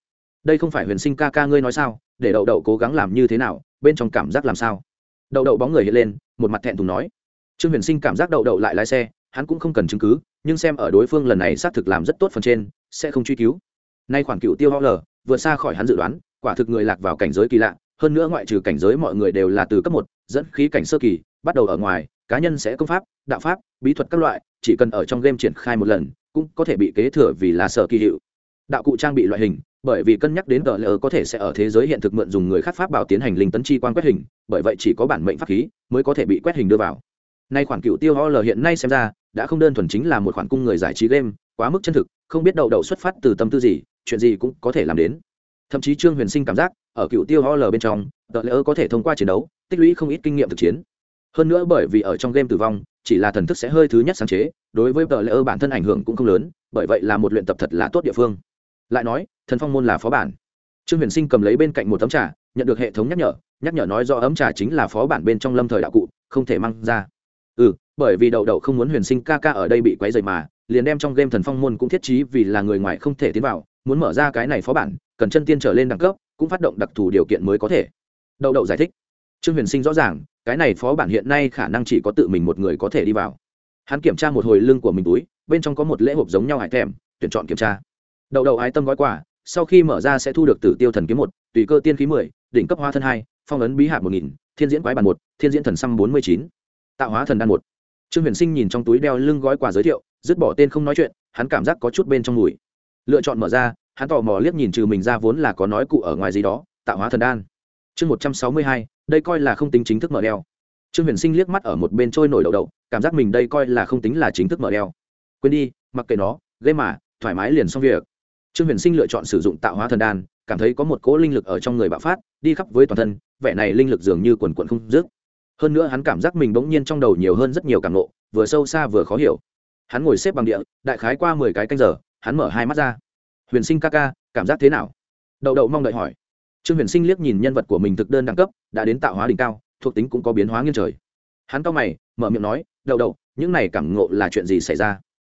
Đây không phải huyền sinh ca ca ngươi nói sao? Để đậu đậu cố gắng làm như thế nào? Bên trong cảm giác làm sao? Đậu đậu bóng người hiện lên, một mặt thẹn thùng nói. Trương huyền sinh cảm giác đậu đậu lại lái xe, hắn cũng không cần chứng cứ, nhưng xem ở đối phương lần này xác thực làm rất tốt phần trên, sẽ không truy cứu. Nay khoản cựu tiêu ho lờ vượt xa khỏi hắn dự đoán quả thực người lạc vào cảnh giới kỳ lạ, hơn nữa ngoại trừ cảnh giới mọi người đều là từ cấp một, dẫn khí cảnh sơ kỳ, bắt đầu ở ngoài, cá nhân sẽ công pháp, đạo pháp, bí thuật các loại, chỉ cần ở trong game triển khai một lần, cũng có thể bị kế thừa vì là sở kỳ hiệu. Đạo cụ trang bị loại hình, bởi vì cân nhắc đến tờ lỡ có thể sẽ ở thế giới hiện thực mượn dùng người khác pháp bảo tiến hành linh tấn chi quan quét hình, bởi vậy chỉ có bản mệnh pháp khí mới có thể bị quét hình đưa vào. Nay khoản cựu tiêu ho l hiện nay xem ra, đã không đơn thuần chính là một khoản cung người giải trí game, quá mức chân thực, không biết đậu đậu xuất phát từ tâm tư gì, chuyện gì cũng có thể làm đến thậm chí trương huyền sinh cảm giác ở cựu tiêu ho l bên trong, tờ lỡ có thể thông qua chiến đấu, tích lũy không ít kinh nghiệm thực chiến. Hơn nữa bởi vì ở trong game tử vong, chỉ là thần thức sẽ hơi thứ nhất sáng chế, đối với tờ lỡ bản thân ảnh hưởng cũng không lớn, bởi vậy là một luyện tập thật là tốt địa phương. Lại nói, thần phong môn là phó bản. Trương huyền sinh cầm lấy bên cạnh một tấm trà, nhận được hệ thống nhắc nhở nhắc nhở nói do ấm trà chính là phó bản bên trong lâm thời đạo cụ, không thể mang ra. Ừ bởi vì đậu đậu không muốn huyền sinh ca ca ở đây bị quấy dày mà, liền đem trong game thần phong môn cũng thiết trí vì là người ngoài không thể tiến vào, muốn mở ra cái này phó bản cần chân tiên trở lên đẳng cấp, cũng phát động đặc thù điều kiện mới có thể. Đậu đậu giải thích. Trương huyền sinh rõ ràng, cái này phó bản hiện nay khả năng chỉ có tự mình một người có thể đi vào. Hắn kiểm tra một hồi lưng của mình túi, bên trong có một lễ hộp giống nhau hải thèm, tuyển chọn kiểm tra. Đậu đậu ái tâm gói quà, sau khi mở ra sẽ thu được tử tiêu thần kiếm một, tùy cơ tiên khí mười, đỉnh cấp hoa thân hai, phong ấn bí hạt một nghìn, thiên diễn quái bản một, thiên diễn thần xăm bốn mươi chín, tạo hóa thần đan một. Trương huyền sinh nhìn trong túi đeo lưng gói quà giới thiệu, dứt bỏ tên không nói chuyện, hắn cảm giác có chút bên trong mùi. Lựa chọn mở ra hắn tò mò liếc nhìn trừ mình ra vốn là có nói cụ ở ngoài gì đó, tạo hóa thần đan. Chương một trăm sáu mươi hai, đây coi là không tính chính thức mở đeo. Trương huyền sinh liếc mắt ở một bên trôi nổi đậu đậu, cảm giác mình đây coi là không tính là chính thức mở đeo. Quên đi, mặc kệ nó gây mà, thoải mái liền xong việc. Trương huyền sinh lựa chọn sử dụng tạo hóa thần đan, cảm thấy có một cỗ linh lực ở trong người bạo phát, đi khắp với toàn thân, vẻ này linh lực dường như quần quận không dứt. Hơn nữa hắn cảm giác mình bỗng nhiên trong đầu nhiều hơn rất nhiều cảm nộ vừa sâu xa vừa khó hiểu. Hắn ngồi xếp bằng địa, đại khái qua mười cái canh giờ, hắn mở hai mắt ra huyền sinh ca ca, cảm giác thế nào? Đậu đậu mong đợi hỏi. Trương huyền sinh liếc nhìn nhân vật của mình thực đơn đẳng cấp, đã đến tạo hóa đỉnh cao, thuộc tính cũng có biến hóa nghiêng trời. Hắn cao mày, mở miệng nói, đậu đậu, những này cảm ngộ là chuyện gì xảy ra?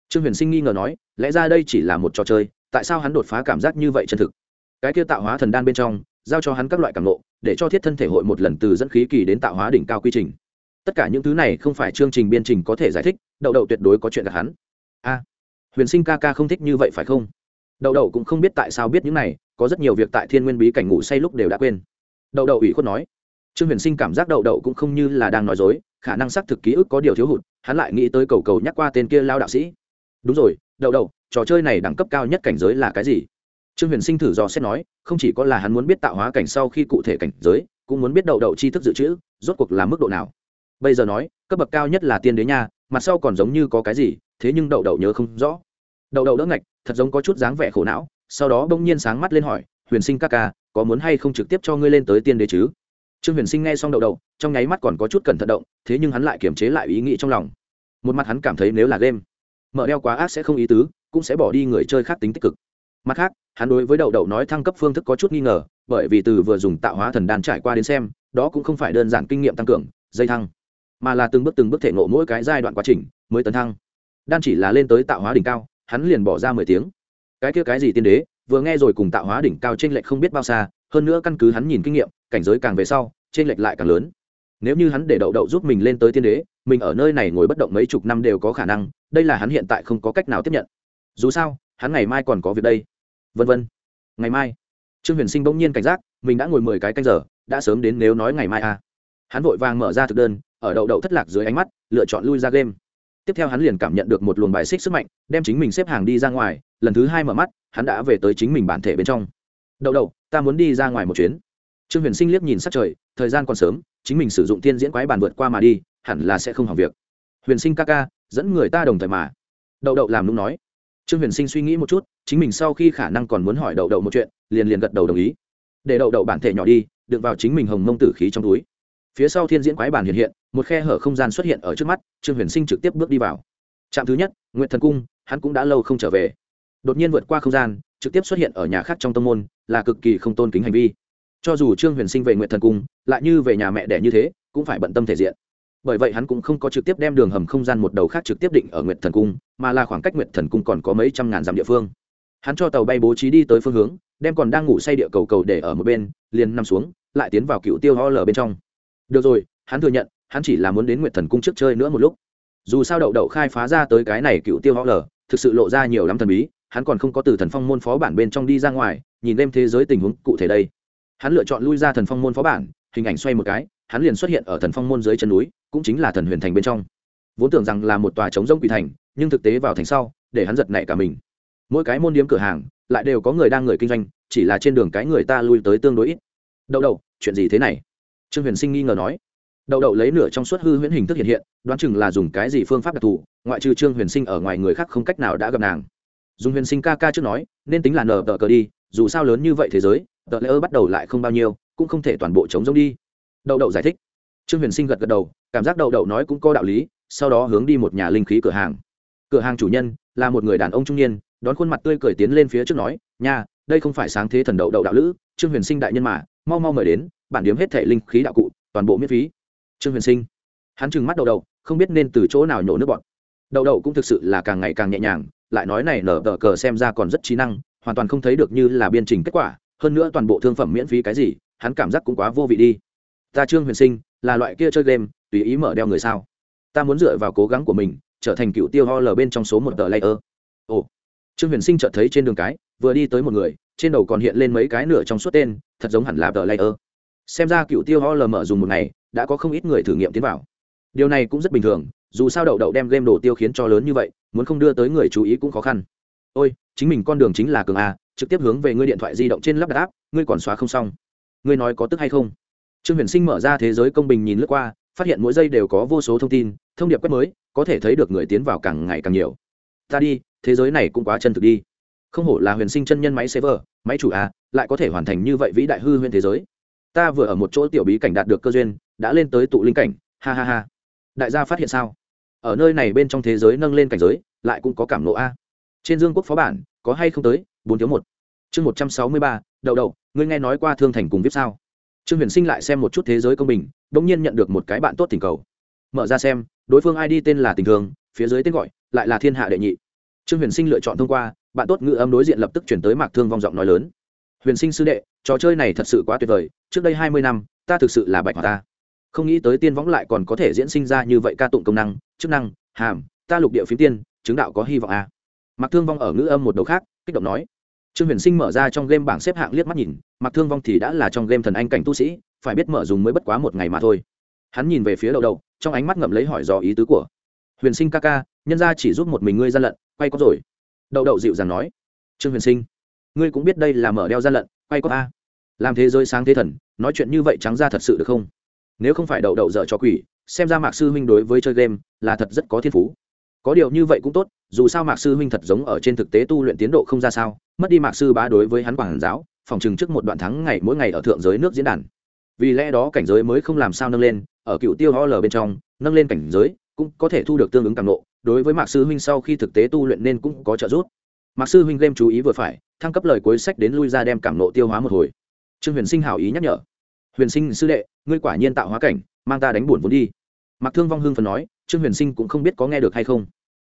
Trương huyền sinh nghi ngờ nói, lẽ ra đây chỉ là một trò chơi, tại sao hắn đột phá cảm giác như vậy chân thực? Cái kia tạo hóa thần đan bên trong, giao cho hắn các loại cảm ngộ, để cho thiết thân thể hội một lần từ dẫn khí kỳ đến tạo hóa đỉnh cao quy trình. Tất cả những thứ này không phải chương trình biên trình có thể giải thích, đậu đậu tuyệt đối có chuyện gặp hắn. A, huyền sinh ca ca không thích như vậy phải không? Đậu đậu cũng không biết tại sao biết những này, có rất nhiều việc tại thiên nguyên bí cảnh ngủ say lúc đều đã quên. Đậu đậu ủy khuất nói, trương huyền sinh cảm giác đậu đậu cũng không như là đang nói dối, khả năng xác thực ký ức có điều thiếu hụt, hắn lại nghĩ tới cầu cầu nhắc qua tên kia lao đạo sĩ. Đúng rồi, đậu đậu, trò chơi này đẳng cấp cao nhất cảnh giới là cái gì? Trương huyền sinh thử dò xét nói, không chỉ có là hắn muốn biết tạo hóa cảnh sau khi cụ thể cảnh giới, cũng muốn biết đậu đậu tri thức dự trữ, rốt cuộc là mức độ nào. Bây giờ nói, cấp bậc cao nhất là tiên đế nha, mặt sau còn giống như có cái gì, thế nhưng đậu đậu nhớ không rõ đậu đậu đỡ ngạch, thật giống có chút dáng vẻ khổ não, sau đó bỗng nhiên sáng mắt lên hỏi, huyền sinh ca ca, có muốn hay không trực tiếp cho ngươi lên tới tiên đế chứ? Trương huyền sinh nghe xong đậu đậu, trong nháy mắt còn có chút cẩn thận động, thế nhưng hắn lại kiềm chế lại ý nghĩ trong lòng. Một mặt hắn cảm thấy nếu là game, mở đeo quá ác sẽ không ý tứ, cũng sẽ bỏ đi người chơi khác tính tích cực. Mặt khác, hắn đối với đậu đậu nói thăng cấp phương thức có chút nghi ngờ, bởi vì từ vừa dùng tạo hóa thần đan trải qua đến xem, đó cũng không phải đơn giản kinh nghiệm tăng cường, dây thăng, mà là từng bước từng bước thể ngộ mỗi cái giai đoạn quá trình mới tấn thăng. Đan chỉ là lên tới tạo hóa đỉnh cao hắn liền bỏ ra mười tiếng. Cái kia cái gì tiên đế, vừa nghe rồi cùng tạo hóa đỉnh cao trên lệch không biết bao xa, hơn nữa căn cứ hắn nhìn kinh nghiệm, cảnh giới càng về sau trên lệch lại càng lớn. Nếu như hắn để đậu đậu giúp mình lên tới tiên đế, mình ở nơi này ngồi bất động mấy chục năm đều có khả năng, đây là hắn hiện tại không có cách nào tiếp nhận. Dù sao, hắn ngày mai còn có việc đây. Vân vân. Ngày mai. Trương huyền sinh bỗng nhiên cảnh giác, mình đã ngồi mười cái canh giờ, đã sớm đến nếu nói ngày mai à. hắn vội vàng mở ra thực đơn, ở đậu đậu thất lạc dưới ánh mắt, lựa chọn lui ra game tiếp theo hắn liền cảm nhận được một luồng bài xích sức mạnh, đem chính mình xếp hàng đi ra ngoài, lần thứ hai mở mắt, hắn đã về tới chính mình bản thể bên trong. Đậu đậu, ta muốn đi ra ngoài một chuyến. Trương huyền sinh liếc nhìn sát trời, thời gian còn sớm, chính mình sử dụng tiên diễn quái bàn vượt qua mà đi, hẳn là sẽ không hỏng việc. Huyền sinh ca ca, dẫn người ta đồng thời mà. Đậu đậu làm nung nói. Trương huyền sinh suy nghĩ một chút, chính mình sau khi khả năng còn muốn hỏi đậu đậu một chuyện, liền liền gật đầu đồng ý. Để đậu đậu bản thể nhỏ đi, đựng vào chính mình hồng mông tử khí trong túi. Phía sau thiên diễn quái bản hiện hiện một khe hở không gian xuất hiện ở trước mắt, trương huyền sinh trực tiếp bước đi vào. Trạm thứ nhất nguyện thần cung, hắn cũng đã lâu không trở về. Đột nhiên vượt qua không gian, trực tiếp xuất hiện ở nhà khác trong tâm môn, là cực kỳ không tôn kính hành vi. Cho dù trương huyền sinh về nguyện thần cung, lại như về nhà mẹ đẻ như thế, cũng phải bận tâm thể diện. Bởi vậy hắn cũng không có trực tiếp đem đường hầm không gian một đầu khác trực tiếp định ở nguyệt thần cung, mà là khoảng cách nguyệt thần cung còn có mấy trăm ngàn dặm địa phương. Hắn cho tàu bay bố trí đi tới phương hướng, đem còn đang ngủ say địa cầu cầu để ở một bên, liền nằm xuống, lại tiến vào cựu tiêu ho lờ bên trong. Được rồi, hắn thừa nhận hắn chỉ là muốn đến nguyệt thần cung trước chơi nữa một lúc. Dù sao đậu đậu khai phá ra tới cái này cựu tiêu võ lờ thực sự lộ ra nhiều lắm thần bí, hắn còn không có từ thần phong môn phó bản bên trong đi ra ngoài, nhìn đêm thế giới tình huống cụ thể đây. Hắn lựa chọn lui ra thần phong môn phó bản, hình ảnh xoay một cái, hắn liền xuất hiện ở thần phong môn dưới chân núi, cũng chính là thần huyền thành bên trong. Vốn tưởng rằng là một tòa trống rông quỷ thành, nhưng thực tế vào thành sau, để hắn giật nảy cả mình. Mỗi cái môn điếm cửa hàng, lại đều có người đang người kinh doanh, chỉ là trên đường cái người ta lui tới tương đối ít. Đậu đậu, chuyện gì thế này? Trương huyền sinh nghi ngờ nói đậu đậu lấy nửa trong suốt hư huyễn hình thức hiện hiện, đoán chừng là dùng cái gì phương pháp đặc thù, ngoại trừ trương huyền sinh ở ngoài người khác không cách nào đã gặp nàng. Dùng huyền sinh ca ca trước nói, nên tính là nờ tờ cờ đi, dù sao lớn như vậy thế giới, tờ lễ ơ bắt đầu lại không bao nhiêu, cũng không thể toàn bộ chống giống đi. Đậu đậu giải thích. Trương huyền sinh gật gật đầu, cảm giác đậu đậu nói cũng có đạo lý, sau đó hướng đi một nhà linh khí cửa hàng. Cửa hàng chủ nhân là một người đàn ông trung niên, đón khuôn mặt tươi cười tiến lên phía trước nói, nha, đây không phải sáng thế thần đậu đậu đạo lữ, trương huyền sinh đại nhân mà, mau mau mời đến, bản điếm hết thể linh khí đạo cụ, toàn bộ miễn phí trương huyền sinh. Hắn trừng mắt đầu đầu, không biết nên từ chỗ nào nhổ nước bọn Đầu đầu cũng thực sự là càng ngày càng nhẹ nhàng lại nói này nở tờ cờ xem ra còn rất trí năng hoàn toàn không thấy được như là biên trình kết quả hơn nữa toàn bộ thương phẩm miễn phí cái gì hắn cảm giác cũng quá vô vị đi. Ta trương huyền sinh là loại kia chơi game tùy ý mở đeo người sao? Ta muốn dựa vào cố gắng của mình trở thành cựu tiêu ho lờ bên trong số một tờ layer. Ồ. Trương huyền sinh chợt thấy trên đường cái vừa đi tới một người trên đầu còn hiện lên mấy cái nửa trong suốt tên thật giống hẳn là tờ layer. Xem ra cựu tiêu ho lờ mở dùng một ngày đã có không ít người thử nghiệm tiến vào. Điều này cũng rất bình thường, dù sao đậu đậu đem game đồ tiêu khiến cho lớn như vậy, muốn không đưa tới người chú ý cũng khó khăn. Ôi, chính mình con đường chính là cường a, trực tiếp hướng về ngươi điện thoại di động trên lắp đặt áp ngươi còn xóa không xong. Ngươi nói có tức hay không? Trương huyền sinh mở ra thế giới công bình nhìn lướt qua, phát hiện mỗi giây đều có vô số thông tin, thông điệp quét mới, có thể thấy được người tiến vào càng ngày càng nhiều. Ta đi, thế giới này cũng quá chân thực đi. Không hổ là huyền sinh chân nhân máy server, máy chủ a, lại có thể hoàn thành như vậy vĩ đại hư huyền thế giới. Ta vừa ở một chỗ tiểu bí cảnh đạt được cơ duyên đã lên tới tụ linh cảnh, ha ha ha. Đại gia phát hiện sao? Ở nơi này bên trong thế giới nâng lên cảnh giới, lại cũng có cảm nộ a. Trên dương quốc phó bản, có hay không tới? Bốn thiếu một. Chương một trăm sáu mươi ba, đậu đậu, ngươi nghe nói qua thương thành cùng viết sao? Trương huyền sinh lại xem một chút thế giới công bình đ ỗ n g nhiên nhận được một cái bạn tốt tình cầu. Mở ra xem, đối phương id tên là tình thường, phía dưới tên gọi, lại là thiên hạ đệ nhị. Trương huyền sinh lựa chọn thông qua, bạn tốt ngữ âm đối diện lập tức chuyển tới mạc thương vong giọng nói lớn. Huyền sinh sư đệ, trò chơi này thật sự quá tuyệt vời, trước đây hai mươi năm, ta thực sự là bạch hòa ta không nghĩ tới tiên võng lại còn có thể diễn sinh ra như vậy ca tụng công năng, chức năng, hàm, ta lục địa phím tiên, chứng đạo có hy vọng à. Mặc thương vong ở ngữ âm một đầu khác, kích động nói. Trương huyền sinh mở ra trong game bảng xếp hạng liếc mắt nhìn mặc thương vong thì đã là trong game thần anh cảnh tu sĩ, phải biết mở dùng mới bất quá một ngày mà thôi. Hắn nhìn về phía đầu đầu, trong ánh mắt ngậm lấy hỏi dò ý tứ của. Huyền sinh ca ca, nhân ra chỉ giúp một mình ngươi gian lận, quay có rồi. Đậu đậu dịu dàng nói. Trương huyền sinh, ngươi cũng biết đây là mở đeo gian lận, quay có a. Làm thế giới sáng thế thần, nói chuyện như vậy trắng ra thật sự được không? Nếu không phải đậu đậu dở cho quỷ, xem ra mạc sư huynh đối với chơi game là thật rất có thiên phú. Có điều như vậy cũng tốt, dù sao mạc sư huynh thật giống ở trên thực tế tu luyện tiến độ không ra sao, mất đi mạc sư bá đối với hắn quảng giáo, phòng chừng trước một đoạn thắng ngày mỗi ngày ở thượng giới nước diễn đàn. Vì lẽ đó cảnh giới mới không làm sao nâng lên, ở cựu tiêu ho lờ bên trong, nâng lên cảnh giới cũng có thể thu được tương ứng càng độ. đối với mạc sư huynh sau khi thực tế tu luyện nên cũng có trợ giúp. Mạc sư huynh game chú ý vừa phải, thăng cấp lời cuối sách đến lui ra đem cảm nộ tiêu hóa một hồi. Trương huyền sinh hảo ý nhắc nhở huyền sinh sư đệ, ngươi quả nhiên tạo hóa cảnh, mang ta đánh buồn vốn đi. Mạc thương vong hưng phần nói, trương huyền sinh cũng không biết có nghe được hay không.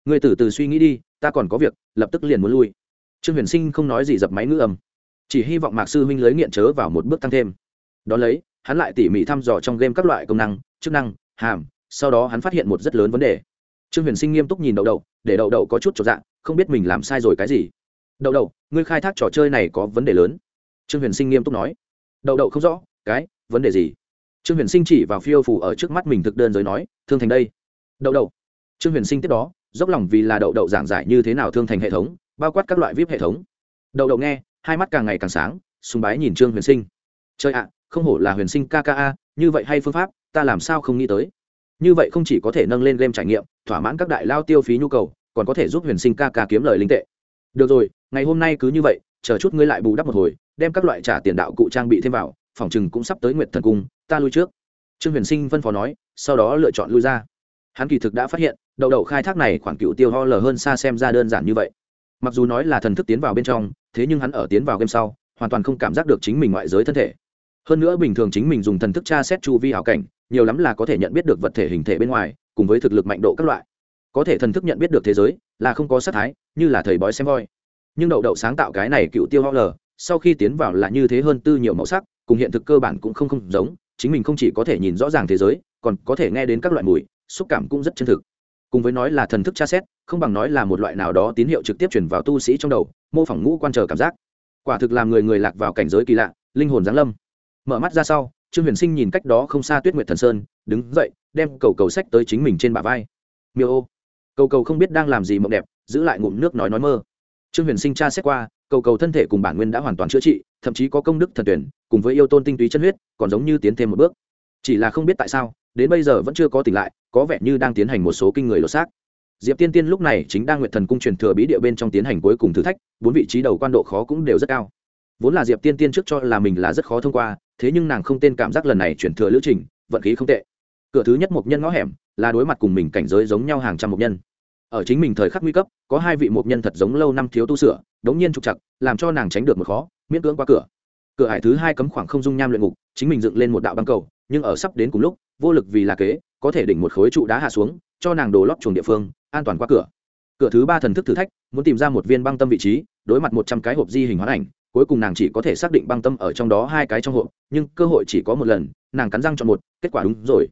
Ngươi từ từ suy nghĩ đi, ta còn có việc, lập tức liền muốn lui. Trương huyền sinh không nói gì dập máy ngữ âm. Chỉ hy vọng mạc sư huynh lấy nghiện chớ vào một bước tăng thêm. Đón lấy, hắn lại tỉ mỉ thăm dò trong game các loại công năng, chức năng, hàm, sau đó hắn phát hiện một rất lớn vấn đề. Trương huyền sinh nghiêm túc nhìn đậu đậu, để đậu đậu có chút trọn dạng không biết mình làm sai rồi cái gì. Đậu đậu, ngươi khai thác trò chơi này có vấn đề lớn. Trương huyền sinh nghiêm túc nói. Đậu đậu không rõ, cái vấn đề gì? Trương huyền sinh chỉ vào phiêu phủ ở trước mắt mình thực đơn giới nói, thương thành đây. Đậu đậu. Trương huyền sinh tiếp đó, dốc lòng vì là đậu đậu giảng giải như thế nào thương thành hệ thống, bao quát các loại vip hệ thống. Đậu đậu nghe, hai mắt càng ngày càng sáng, sùng bái nhìn trương huyền sinh. Chơi ạ, không hổ là huyền sinh kka như vậy hay phương pháp, ta làm sao không nghĩ tới? Như vậy không chỉ có thể nâng lên game trải nghiệm, thỏa mãn các đại lao tiêu phí nhu cầu, còn có thể giúp huyền sinh kk kiếm lời linh tệ. Được rồi, ngày hôm nay cứ như vậy, chờ chút ngươi lại bù đắp một hồi, đem các loại trả tiền đạo cụ trang bị thêm vào phòng chừng cũng sắp tới nguyệt thần cung, ta lui trước. Trương huyền sinh phân phó nói, sau đó lựa chọn lui ra. Hắn kỳ thực đã phát hiện đậu đậu khai thác này khoảng cựu tiêu ho lờ hơn xa xem ra đơn giản như vậy. Mặc dù nói là thần thức tiến vào bên trong, thế nhưng hắn ở tiến vào game sau, hoàn toàn không cảm giác được chính mình ngoại giới thân thể. Hơn nữa bình thường chính mình dùng thần thức tra xét chu vi hảo cảnh, nhiều lắm là có thể nhận biết được vật thể hình thể bên ngoài, cùng với thực lực mạnh độ các loại. Có thể thần thức nhận biết được thế giới, là không có sát thái, như là thầy bói xem voi. Nhưng đậu đậu sáng tạo cái này cựu tiêu ho lờ, sau khi tiến vào là như thế hơn tư nhiều màu sắc cùng hiện thực cơ bản cũng không không giống, chính mình không chỉ có thể nhìn rõ ràng thế giới, còn có thể nghe đến các loại mùi, xúc cảm cũng rất chân thực. Cùng với nói là thần thức tra xét, không bằng nói là một loại nào đó tín hiệu trực tiếp chuyển vào tu sĩ trong đầu, mô phỏng ngũ quan chờ cảm giác. Quả thực làm người người lạc vào cảnh giới kỳ lạ, linh hồn giáng lâm. Mở mắt ra sau, trương huyền sinh nhìn cách đó không xa tuyết nguyệt thần sơn, đứng dậy, đem cầu cầu sách tới chính mình trên bả vai. Miêu ô. Cầu cầu không biết đang làm gì mộng đẹp, giữ lại ngụm nước nói nói mơ. Trương huyền sinh tra xét qua, cầu cầu thân thể cùng bản nguyên đã hoàn toàn chữa trị thậm chí có công đức thần tuyển, cùng với yêu tôn tinh túy chân huyết, còn giống như tiến thêm một bước. Chỉ là không biết tại sao, đến bây giờ vẫn chưa có tỉnh lại, có vẻ như đang tiến hành một số kinh người lột xác. Diệp tiên tiên lúc này chính đang nguyện thần cung truyền thừa bí địa bên trong tiến hành cuối cùng thử thách, bốn vị trí đầu quan độ khó cũng đều rất cao. Vốn là diệp tiên tiên trước cho là mình là rất khó thông qua, thế nhưng nàng không tên cảm giác lần này chuyển thừa lữ trình, vận khí không tệ. Cửa thứ nhất một nhân ngõ hẻm, là đối mặt cùng mình cảnh giới giống nhau hàng trăm một nhân. Ở chính mình thời khắc nguy cấp, có hai vị một nhân thật giống lâu năm thiếu tu sửa, đống nhiên trục chặt làm cho nàng tránh được một khó miễn cưỡng qua cửa. Cửa hải thứ hai cấm khoảng không dung nham luyện ngục, chính mình dựng lên một đạo băng cầu, nhưng ở sắp đến cùng lúc, vô lực vì là kế, có thể đỉnh một khối trụ đá hạ xuống, cho nàng đồ lót chuồng địa phương, an toàn qua cửa. Cửa thứ ba thần thức thử thách, muốn tìm ra một viên băng tâm vị trí, đối mặt một trăm cái hộp di hình hoán ảnh, cuối cùng nàng chỉ có thể xác định băng tâm ở trong đó hai cái trong hộp, nhưng cơ hội chỉ có một lần, nàng cắn răng chọn một, kết quả đúng rồi.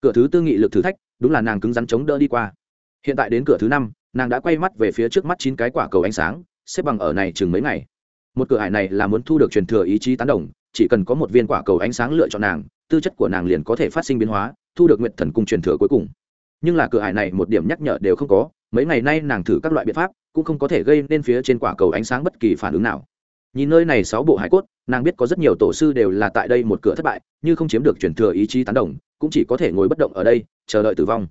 Cửa thứ tư nghị lực thử thách, đúng là nàng cứng rắn chống đỡ đi qua. Hiện tại đến cửa thứ năm, nàng đã quay mắt về phía trước mắt chín cái quả cầu ánh sáng, xếp bằng ở này chừng mấy ngày một cửa hải này là muốn thu được truyền thừa ý chí tán đồng, chỉ cần có một viên quả cầu ánh sáng lựa chọn nàng, tư chất của nàng liền có thể phát sinh biến hóa, thu được nguyện thần cung truyền thừa cuối cùng. Nhưng là cửa hải này một điểm nhắc nhở đều không có, mấy ngày nay nàng thử các loại biện pháp, cũng không có thể gây nên phía trên quả cầu ánh sáng bất kỳ phản ứng nào. Nhìn nơi này sáu bộ hải cốt, nàng biết có rất nhiều tổ sư đều là tại đây một cửa thất bại, như không chiếm được truyền thừa ý chí tán đồng, cũng chỉ có thể ngồi bất động ở đây, chờ đợi tử vong.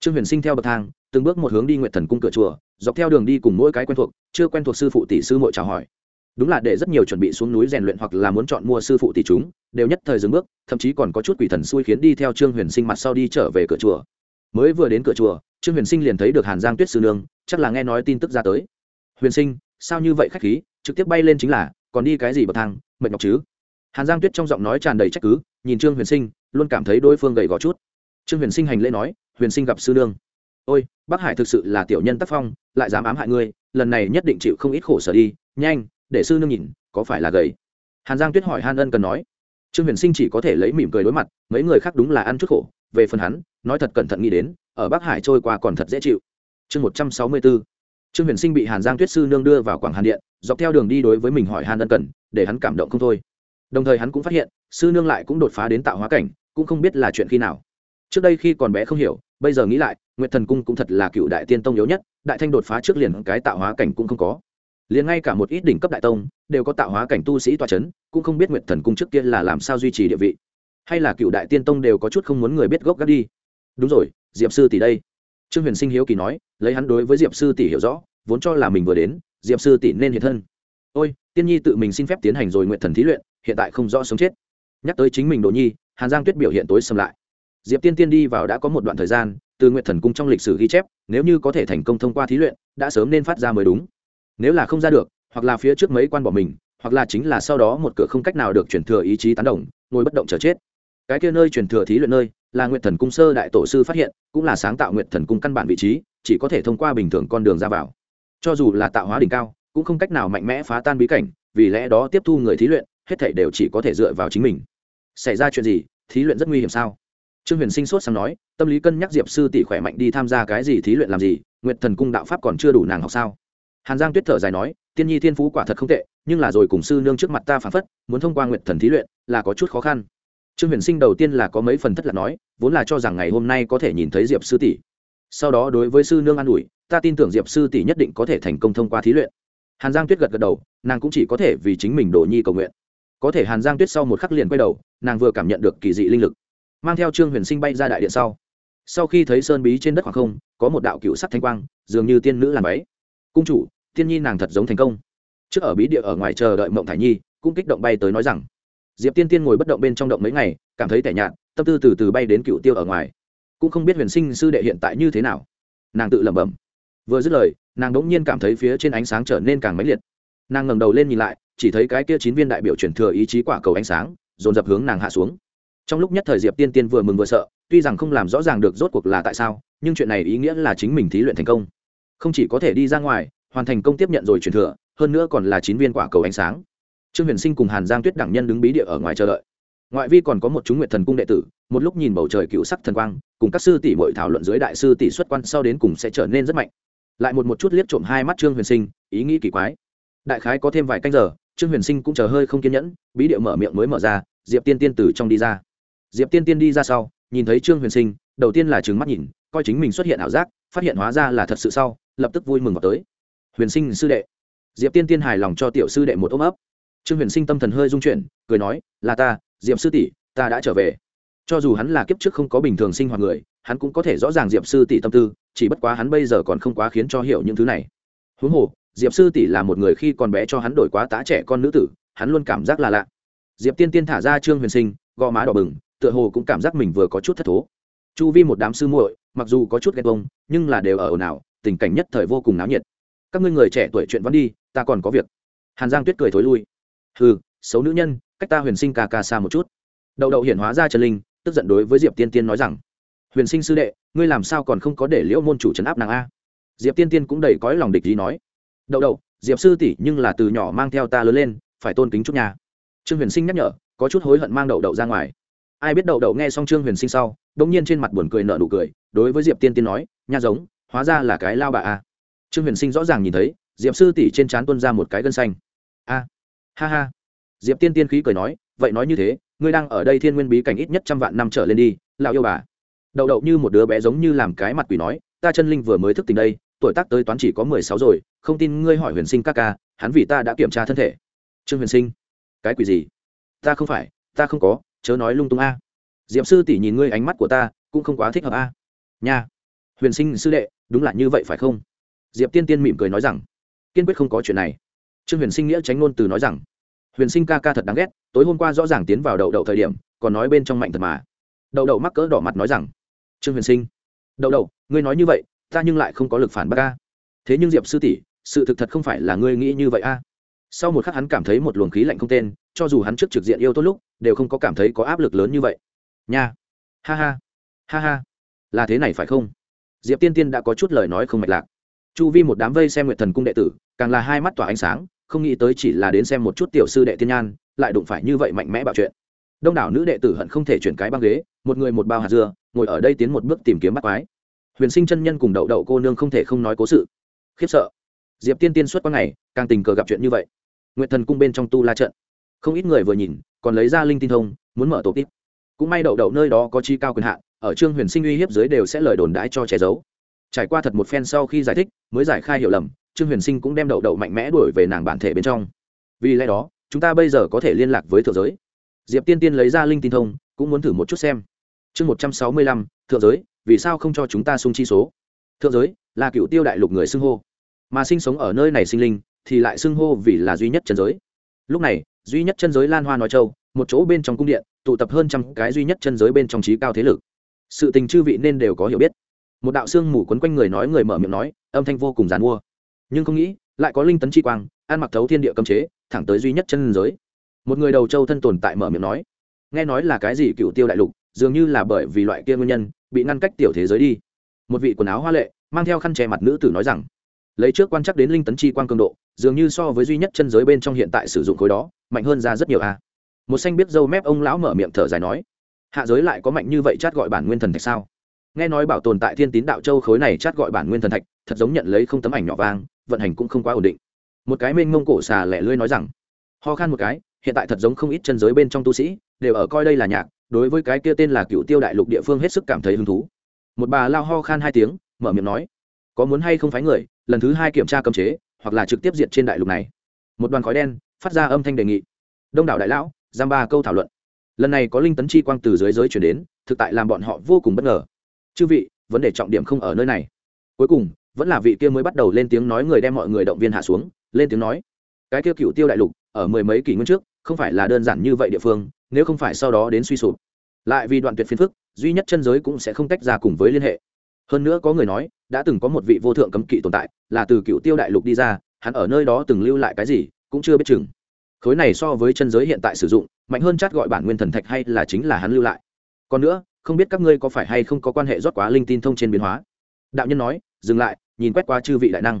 Trương huyền sinh theo bậc thang, từng bước một hướng đi nguyện thần cung cửa chùa, dọc theo đường đi cùng mỗi cái quen thuộc, chưa quen thuộc sư phụ tỷ sư mội chào hỏi đúng là để rất nhiều chuẩn bị xuống núi rèn luyện hoặc là muốn chọn mua sư phụ tỷ chúng, đều nhất thời dừng bước, thậm chí còn có chút quỷ thần xui khiến đi theo trương huyền sinh mặt sau đi trở về cửa chùa. Mới vừa đến cửa chùa, trương huyền sinh liền thấy được hàn giang tuyết sư nương, chắc là nghe nói tin tức ra tới. Huyền sinh, sao như vậy khách khí? Trực tiếp bay lên chính là, còn đi cái gì bậc thang, mệt nhọc chứ? Hàn giang tuyết trong giọng nói tràn đầy trách cứ, nhìn trương huyền sinh, luôn cảm thấy đối phương gầy gò chút. Trương huyền sinh hành lễ nói, huyền sinh gặp sư nương. Ôi, bắc hải thực sự là tiểu nhân tác phong, lại dám ám hại ngươi, lần này nhất định chịu không ít khổ sở đi, nhanh để sư nương nhìn, có phải là gầy? Hàn giang tuyết hỏi Hàn ân cần nói. Trương huyền sinh chỉ có thể lấy mỉm cười đối mặt, mấy người khác đúng là ăn chút khổ. Về phần hắn, nói thật cẩn thận nghĩ đến, ở bắc hải trôi qua còn thật dễ chịu. Chương một trăm sáu mươi bốn. Trương huyền sinh bị hàn giang tuyết sư nương đưa vào quảng hàn điện, dọc theo đường đi đối với mình hỏi Hàn ân cần, để hắn cảm động không thôi. Đồng thời hắn cũng phát hiện, sư nương lại cũng đột phá đến tạo hóa cảnh, cũng không biết là chuyện khi nào. Trước đây khi còn bé không hiểu, bây giờ nghĩ lại, nguyệt thần cung cũng thật là cựu đại tiên tông yếu nhất, đại thanh đột phá trước liền cái tạo hóa cảnh cũng không có liền ngay cả một ít đỉnh cấp đại tông đều có tạo hóa cảnh tu sĩ toa c h ấ n cũng không biết nguyệt thần cung trước kia là làm sao duy trì địa vị. Hay là cựu đại tiên tông đều có chút không muốn người biết gốc gác đi. Đúng rồi, diệp sư tỷ đây. Trương huyền sinh hiếu kỳ nói, lấy hắn đối với diệp sư tỷ hiểu rõ, vốn cho là mình vừa đến, diệp sư tỷ nên hiện thân. Ôi, tiên nhi tự mình xin phép tiến hành rồi nguyện thần thí luyện, hiện tại không rõ sống chết. Nhắc tới chính mình đồ nhi, hàn giang tuyết biểu hiện tối xâm lại. Diệp tiên tiên đi vào đã có một đoạn thời gian, từ nguyện thần cung trong lịch sử ghi chép, nếu như có thể thành công thông qua thí luyện, đã sớm nên phát ra mới đúng nếu là không ra được, hoặc là phía trước mấy quan bỏ mình, hoặc là chính là sau đó một cửa không cách nào được chuyển thừa ý chí tán đồng, ngồi bất động chờ chết. Cái kia nơi chuyển thừa thí luyện nơi, là nguyện thần cung sơ đại tổ sư phát hiện, cũng là sáng tạo nguyện thần cung căn bản vị trí, chỉ có thể thông qua bình thường con đường ra vào. Cho dù là tạo hóa đỉnh cao, cũng không cách nào mạnh mẽ phá tan bí cảnh, vì lẽ đó tiếp thu người thí luyện, hết thảy đều chỉ có thể dựa vào chính mình. Xảy ra chuyện gì, thí luyện rất nguy hiểm sao? Trương huyền sinh sốt sang nói, tâm lý cân nhắc diệp sư tỷ khỏe mạnh đi tham gia cái gì thí luyện làm gì, nguyệt thần cung đạo pháp còn chưa đủ nàng học sao? Hàn giang tuyết thở dài nói, tiên nhi thiên phú quả thật không tệ, nhưng là rồi cùng sư nương trước mặt ta phản phất, muốn thông qua nguyện thần thí luyện, là có chút khó khăn. Trương huyền sinh đầu tiên là có mấy phần thất lạc nói, vốn là cho rằng ngày hôm nay có thể nhìn thấy diệp sư tỷ. Sau đó đối với sư nương an ủi, ta tin tưởng diệp sư tỷ nhất định có thể thành công thông qua thí luyện. Hàn giang tuyết gật gật đầu, nàng cũng chỉ có thể vì chính mình đồ nhi cầu nguyện. Có thể hàn giang tuyết sau một khắc liền quay đầu, nàng vừa cảm nhận được kỳ dị linh lực, mang theo trương huyền sinh bay ra đại điện sau. Sau khi thấy sơn bí trên đất khoảng không, có một đạo cựu sắc thanh quang, dường như tiên nữ làm váy cung chủ tiên nhi nàng thật giống thành công. Trước ở bí địa ở ngoài chờ đợi mộng thải nhi, cũng kích động bay tới nói rằng, diệp tiên tiên ngồi bất động bên trong động mấy ngày, cảm thấy tẻ nhạt, tâm tư từ từ bay đến cựu tiêu ở ngoài. Cũng không biết huyền sinh sư đệ hiện tại như thế nào. Nàng tự lẩm bẩm. Vừa dứt lời, nàng đ ỗ n g nhiên cảm thấy phía trên ánh sáng trở nên càng mãnh liệt. Nàng ngẩng đầu lên nhìn lại, chỉ thấy cái kia chín viên đại biểu chuyển thừa ý chí quả cầu ánh sáng, dồn dập hướng nàng hạ xuống. Trong lúc nhất thời diệp tiên tiên vừa mừng vừa sợ, tuy rằng không làm rõ ràng được rốt cuộc là tại sao, nhưng chuyện này ý nghĩa là chính mình thí luyện thành công. Không chỉ có thể đi ra ngoài hoàn thành công tiếp nhận rồi truyền thừa, hơn nữa còn là chín viên quả cầu ánh sáng. Trương huyền sinh cùng hàn giang tuyết đẳng nhân đứng bí địa ở ngoài chờ đợi. Ngoại vi còn có một chúng nguyệt thần cung đệ tử, một lúc nhìn bầu trời cựu sắc thần quang, cùng các sư tỷ mội thảo luận dưới đại sư tỷ xuất quan sau đến cùng sẽ trở nên rất mạnh. Lại một một chút liếc trộm hai mắt trương huyền sinh, ý nghĩ kỳ quái. Đại khái có thêm vài canh giờ, trương huyền sinh cũng chờ hơi không kiên nhẫn, bí địa mở miệng mới mở ra, diệp tiên tiên từ trong đi ra. Diệp tiên tiên đi ra sau, nhìn thấy trương huyền sinh, đầu tiên là trừng mắt nhìn, coi chính mình xuất hiện ảo giác, phát hiện hóa ra là thật sự sau, lập tức vui mừng vào tới huyền sinh sư đệ. Diệp tiên tiên hài lòng cho tiểu sư đệ một ôm ấp. Trương huyền sinh tâm thần hơi dung chuyển, cười nói, là ta, diệp sư tỷ, ta đã trở về. Cho dù hắn là kiếp trước không có bình thường sinh hoạt người, hắn cũng có thể rõ ràng diệp sư tỷ tâm tư, chỉ bất quá hắn bây giờ còn không quá khiến cho hiểu những thứ này. Huống hồ, diệp sư tỷ là một người khi còn bé cho hắn đổi quá tá trẻ con nữ tử, hắn luôn cảm giác là lạ. Diệp tiên tiên thả ra trương huyền sinh, gò má đỏ bừng, tựa hồ cũng cảm giác mình vừa có chút thất thố. Chu vi một đám sư muội, mặc dù có chút ghen bông nhưng là đều ở ồn ào, tình cảnh nhất thời vô cùng náo nhiệt các ngươi người trẻ tuổi chuyện vẫn đi, ta còn có việc. Hàn giang tuyết cười thối lui. Hừ, xấu nữ nhân, cách ta huyền sinh ca ca xa một chút. Đậu đậu hiển hóa ra trần linh, tức giận đối với diệp tiên tiên nói rằng, huyền sinh sư đệ, ngươi làm sao còn không có để liễu môn chủ trấn áp nàng a? Diệp tiên tiên cũng đầy cõi lòng địch ý nói, đậu đậu, diệp sư tỷ nhưng là từ nhỏ mang theo ta lớn lên, phải tôn kính chút nhà. Trương huyền sinh nhắc nhở, có chút hối hận mang đậu đậu ra ngoài. Ai biết đậu đậu nghe xong trương huyền sinh sau đ ỗ n g nhiên trên mặt buồn cười nợ nụ cười, đối với diệp tiên tiên nói, nha giống, hóa ra là cái lao bà a trương huyền sinh rõ ràng nhìn thấy, diệp sư tỷ trên trán tuân ra một cái gân xanh. A, ha ha. Diệp tiên tiên khí cười nói, vậy nói như thế, ngươi đang ở đây thiên nguyên bí cảnh ít nhất trăm vạn năm trở lên đi, Lão yêu bà. Đậu đậu như một đứa bé giống như làm cái mặt quỷ nói, ta chân linh vừa mới thức tỉnh đây, tuổi tác tới toán chỉ có mười sáu rồi, không tin ngươi hỏi huyền sinh ca ca, hắn vì ta đã kiểm tra thân thể. Trương huyền sinh, cái quỷ gì? Ta không phải, ta không có, chớ nói lung tung a. Diệp sư tỷ nhìn ngươi ánh mắt của ta, cũng không quá thích hợp a. Nha. Huyền sinh sư đệ, đúng là như vậy phải không? Diệp tiên tiên mỉm cười nói rằng, kiên quyết không có chuyện này. Trương huyền sinh nghĩa tránh ngôn từ nói rằng, huyền sinh ca ca thật đáng ghét, tối hôm qua rõ ràng tiến vào đậu đậu thời điểm, còn nói bên trong mạnh thật mà. Đậu đậu mắc cỡ đỏ mặt nói rằng, trương huyền sinh, đậu đậu, ngươi nói như vậy, ta nhưng lại không có lực phản bác ca thế nhưng diệp sư tỷ, sự thực thật không phải là ngươi nghĩ như vậy a. Sau một khắc hắn cảm thấy một luồng khí lạnh không tên, cho dù hắn trước trực diện yêu tốt lúc, đều không có cảm thấy có áp lực lớn như vậy. Nha. Ha ha. Ha ha. Là thế này phải không? Diệp tiên tiên đã có chút lời nói không mạch lạc chu vi một đám vây xem nguyệt thần cung đệ tử, càng là hai mắt tỏa ánh sáng, không nghĩ tới chỉ là đến xem một chút tiểu sư đệ tiên nhan, lại đụng phải như vậy mạnh mẽ bạo chuyện. Đông đảo nữ đệ tử hận không thể chuyển cái băng ghế, một người một bao hạt dưa, ngồi ở đây tiến một bước tìm kiếm bắt quái. Huyền sinh chân nhân cùng đậu đậu cô nương không thể không nói cố sự. Khiếp sợ. Diệp tiên tiên xuất qua ngày, càng tình cờ gặp chuyện như vậy. Nguyệt thần cung bên trong tu la trận. Không ít người vừa nhìn, còn lấy ra linh tin thông, muốn mở tổ tiếp. Cũng may đậu đậu nơi đó có chi cao quyền hạn, ở trương huyền sinh uy hiếp dưới đều sẽ lời đồn đãi cho che giấu trải qua thật một phen sau khi giải thích, mới giải khai hiểu lầm, trương huyền sinh cũng đem đậu đậu mạnh mẽ đuổi về nàng bản thể bên trong. Vì lẽ đó, chúng ta bây giờ có thể liên lạc với thượng giới. Diệp tiên tiên lấy ra linh tin thông, cũng muốn thử một chút xem. Chương một trăm sáu mươi lăm, thượng giới, vì sao không cho chúng ta sung chi số? Thượng giới, là cựu tiêu đại lục người xưng hô. Mà sinh sống ở nơi này sinh linh, thì lại xưng hô vì là duy nhất chân giới. Lúc này, duy nhất chân giới lan hoa nói châu, một chỗ bên trong cung điện, tụ tập hơn trăm cái duy nhất chân giới bên trong trí cao thế lực. Sự tình chư vị nên đều có hiểu biết một đạo xương mù quấn quanh người nói người mở miệng nói, âm thanh vô cùng giàn mua. Nhưng không nghĩ, lại có linh tấn chi quang, ăn mặc thấu thiên địa cấm chế, thẳng tới duy nhất chân giới. Một người đầu châu thân tồn tại mở miệng nói, nghe nói là cái gì cựu tiêu đại lục, dường như là bởi vì loại kia nguyên nhân, bị ngăn cách tiểu thế giới đi. Một vị quần áo hoa lệ, mang theo khăn che mặt nữ tử nói rằng, lấy trước quan chắc đến linh tấn chi quang cường độ, dường như so với duy nhất chân giới bên trong hiện tại sử dụng khối đó, mạnh hơn ra rất nhiều a. Một xanh biết dâu mép ông lão mở miệng thở dài nói, hạ giới lại có mạnh như vậy chát gọi bản nguyên thần thạch sao? Nghe nói bảo tồn tại thiên tín đạo châu khối này chát gọi bản nguyên thần thạch, thật giống nhận lấy không tấm ảnh nhỏ vang, vận hành cũng không quá ổn định. Một cái mênh mông cổ xà lẻ lươi nói rằng, ho khan một cái, hiện tại thật giống không ít chân giới bên trong tu sĩ, đều ở coi đây là nhạc, đối với cái kia tên là cựu tiêu đại lục địa phương hết sức cảm thấy hứng thú. Một bà lao ho khan hai tiếng, mở miệng nói, có muốn hay không phái người, lần thứ hai kiểm tra cấm chế, hoặc là trực tiếp diệt trên đại lục này. Một đoàn khói đen phát ra âm thanh đề nghị. Đông đảo đại lão, giam ba câu thảo luận. Lần này có linh tấn chi quang từ dưới giới chuyển đến, thực tại làm bọn họ vô cùng bất ngờ chư vị, vấn đề trọng điểm không ở nơi này. Cuối cùng, vẫn là vị kia mới bắt đầu lên tiếng nói người đem mọi người động viên hạ xuống, lên tiếng nói, cái kia cựu tiêu đại lục, ở mười mấy kỷ nguyên trước, không phải là đơn giản như vậy địa phương, nếu không phải sau đó đến suy sụp, lại vì đoạn tuyệt phiền phức, duy nhất chân giới cũng sẽ không tách ra cùng với liên hệ. Hơn nữa có người nói, đã từng có một vị vô thượng cấm kỵ tồn tại, là từ cựu tiêu đại lục đi ra, hắn ở nơi đó từng lưu lại cái gì, cũng chưa biết chừng. Khối này so với chân giới hiện tại sử dụng, mạnh hơn chát gọi bản nguyên thần thạch hay là chính là hắn lưu lại. Còn nữa không biết các ngươi có phải hay không có quan hệ rót quá linh tin thông trên biến hóa. Đạo nhân nói, dừng lại, nhìn quét qua chư vị đại năng.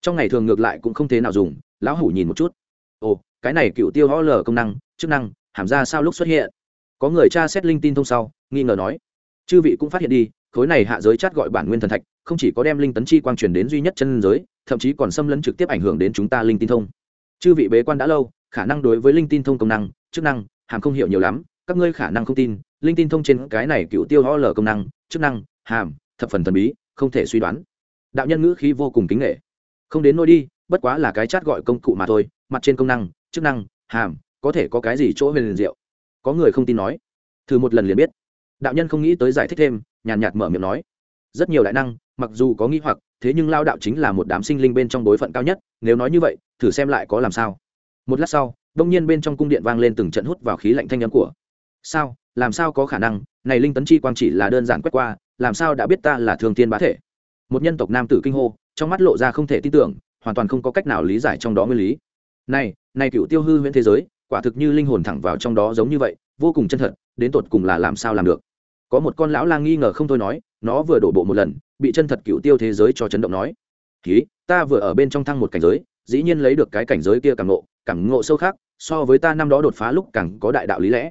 Trong ngày thường ngược lại cũng không thế nào dùng, lão hủ nhìn một chút. Ồ, cái này cựu tiêu ho lờ công năng, chức năng, hàm ra sao lúc xuất hiện? Có người tra xét linh tin thông sau, nghi ngờ nói. Chư vị cũng phát hiện đi, khối này hạ giới chát gọi bản nguyên thần thạch, không chỉ có đem linh tấn chi quang truyền đến duy nhất chân giới, thậm chí còn xâm lấn trực tiếp ảnh hưởng đến chúng ta linh tin thông. Chư vị bế quan đã lâu, khả năng đối với linh tin thông công năng, chức năng, hàm không hiểu nhiều lắm, các ngươi khả năng không tin linh tin thông trên cái này cựu tiêu ho lờ công năng, chức năng, hàm, thập phần thần bí, không thể suy đoán. Đạo nhân ngữ khí vô cùng kính nghệ không đến nôi đi, bất quá là cái chát gọi công cụ mà thôi, mặt trên công năng, chức năng, hàm, có thể có cái gì chỗ về liền diệu. Có người không tin nói. Thử một lần liền biết. Đạo nhân không nghĩ tới giải thích thêm, nhàn nhạt mở miệng nói. Rất nhiều đại năng, mặc dù có nghĩ hoặc, thế nhưng lao đạo chính là một đám sinh linh bên trong đối phận cao nhất, nếu nói như vậy, thử xem lại có làm sao. Một lát sau, đông nhiên bên trong cung điện vang lên từng trận hút vào khí lạnh thanh nhắm của. Sao? Làm sao có khả năng, này linh tấn chi quang chỉ là đơn giản quét qua, làm sao đã biết ta là thường tiên bá thể? Một nhân tộc nam tử kinh hô, trong mắt lộ ra không thể tin tưởng, hoàn toàn không có cách nào lý giải trong đó nguyên lý. Này này cựu tiêu hư huyễn thế giới, quả thực như linh hồn thẳng vào trong đó giống như vậy, vô cùng chân thật, đến tột cùng là làm sao làm được? Có một con lão lang nghi ngờ không thôi nói, nó vừa đổ bộ một lần, bị chân thật cựu tiêu thế giới cho chấn động nói ký ta vừa ở bên trong thăng một cảnh giới, dĩ nhiên lấy được cái cảnh giới kia càng ngộ càng ngộ sâu khác, so với ta năm đó đột phá lúc càng có đại đạo lý lẽ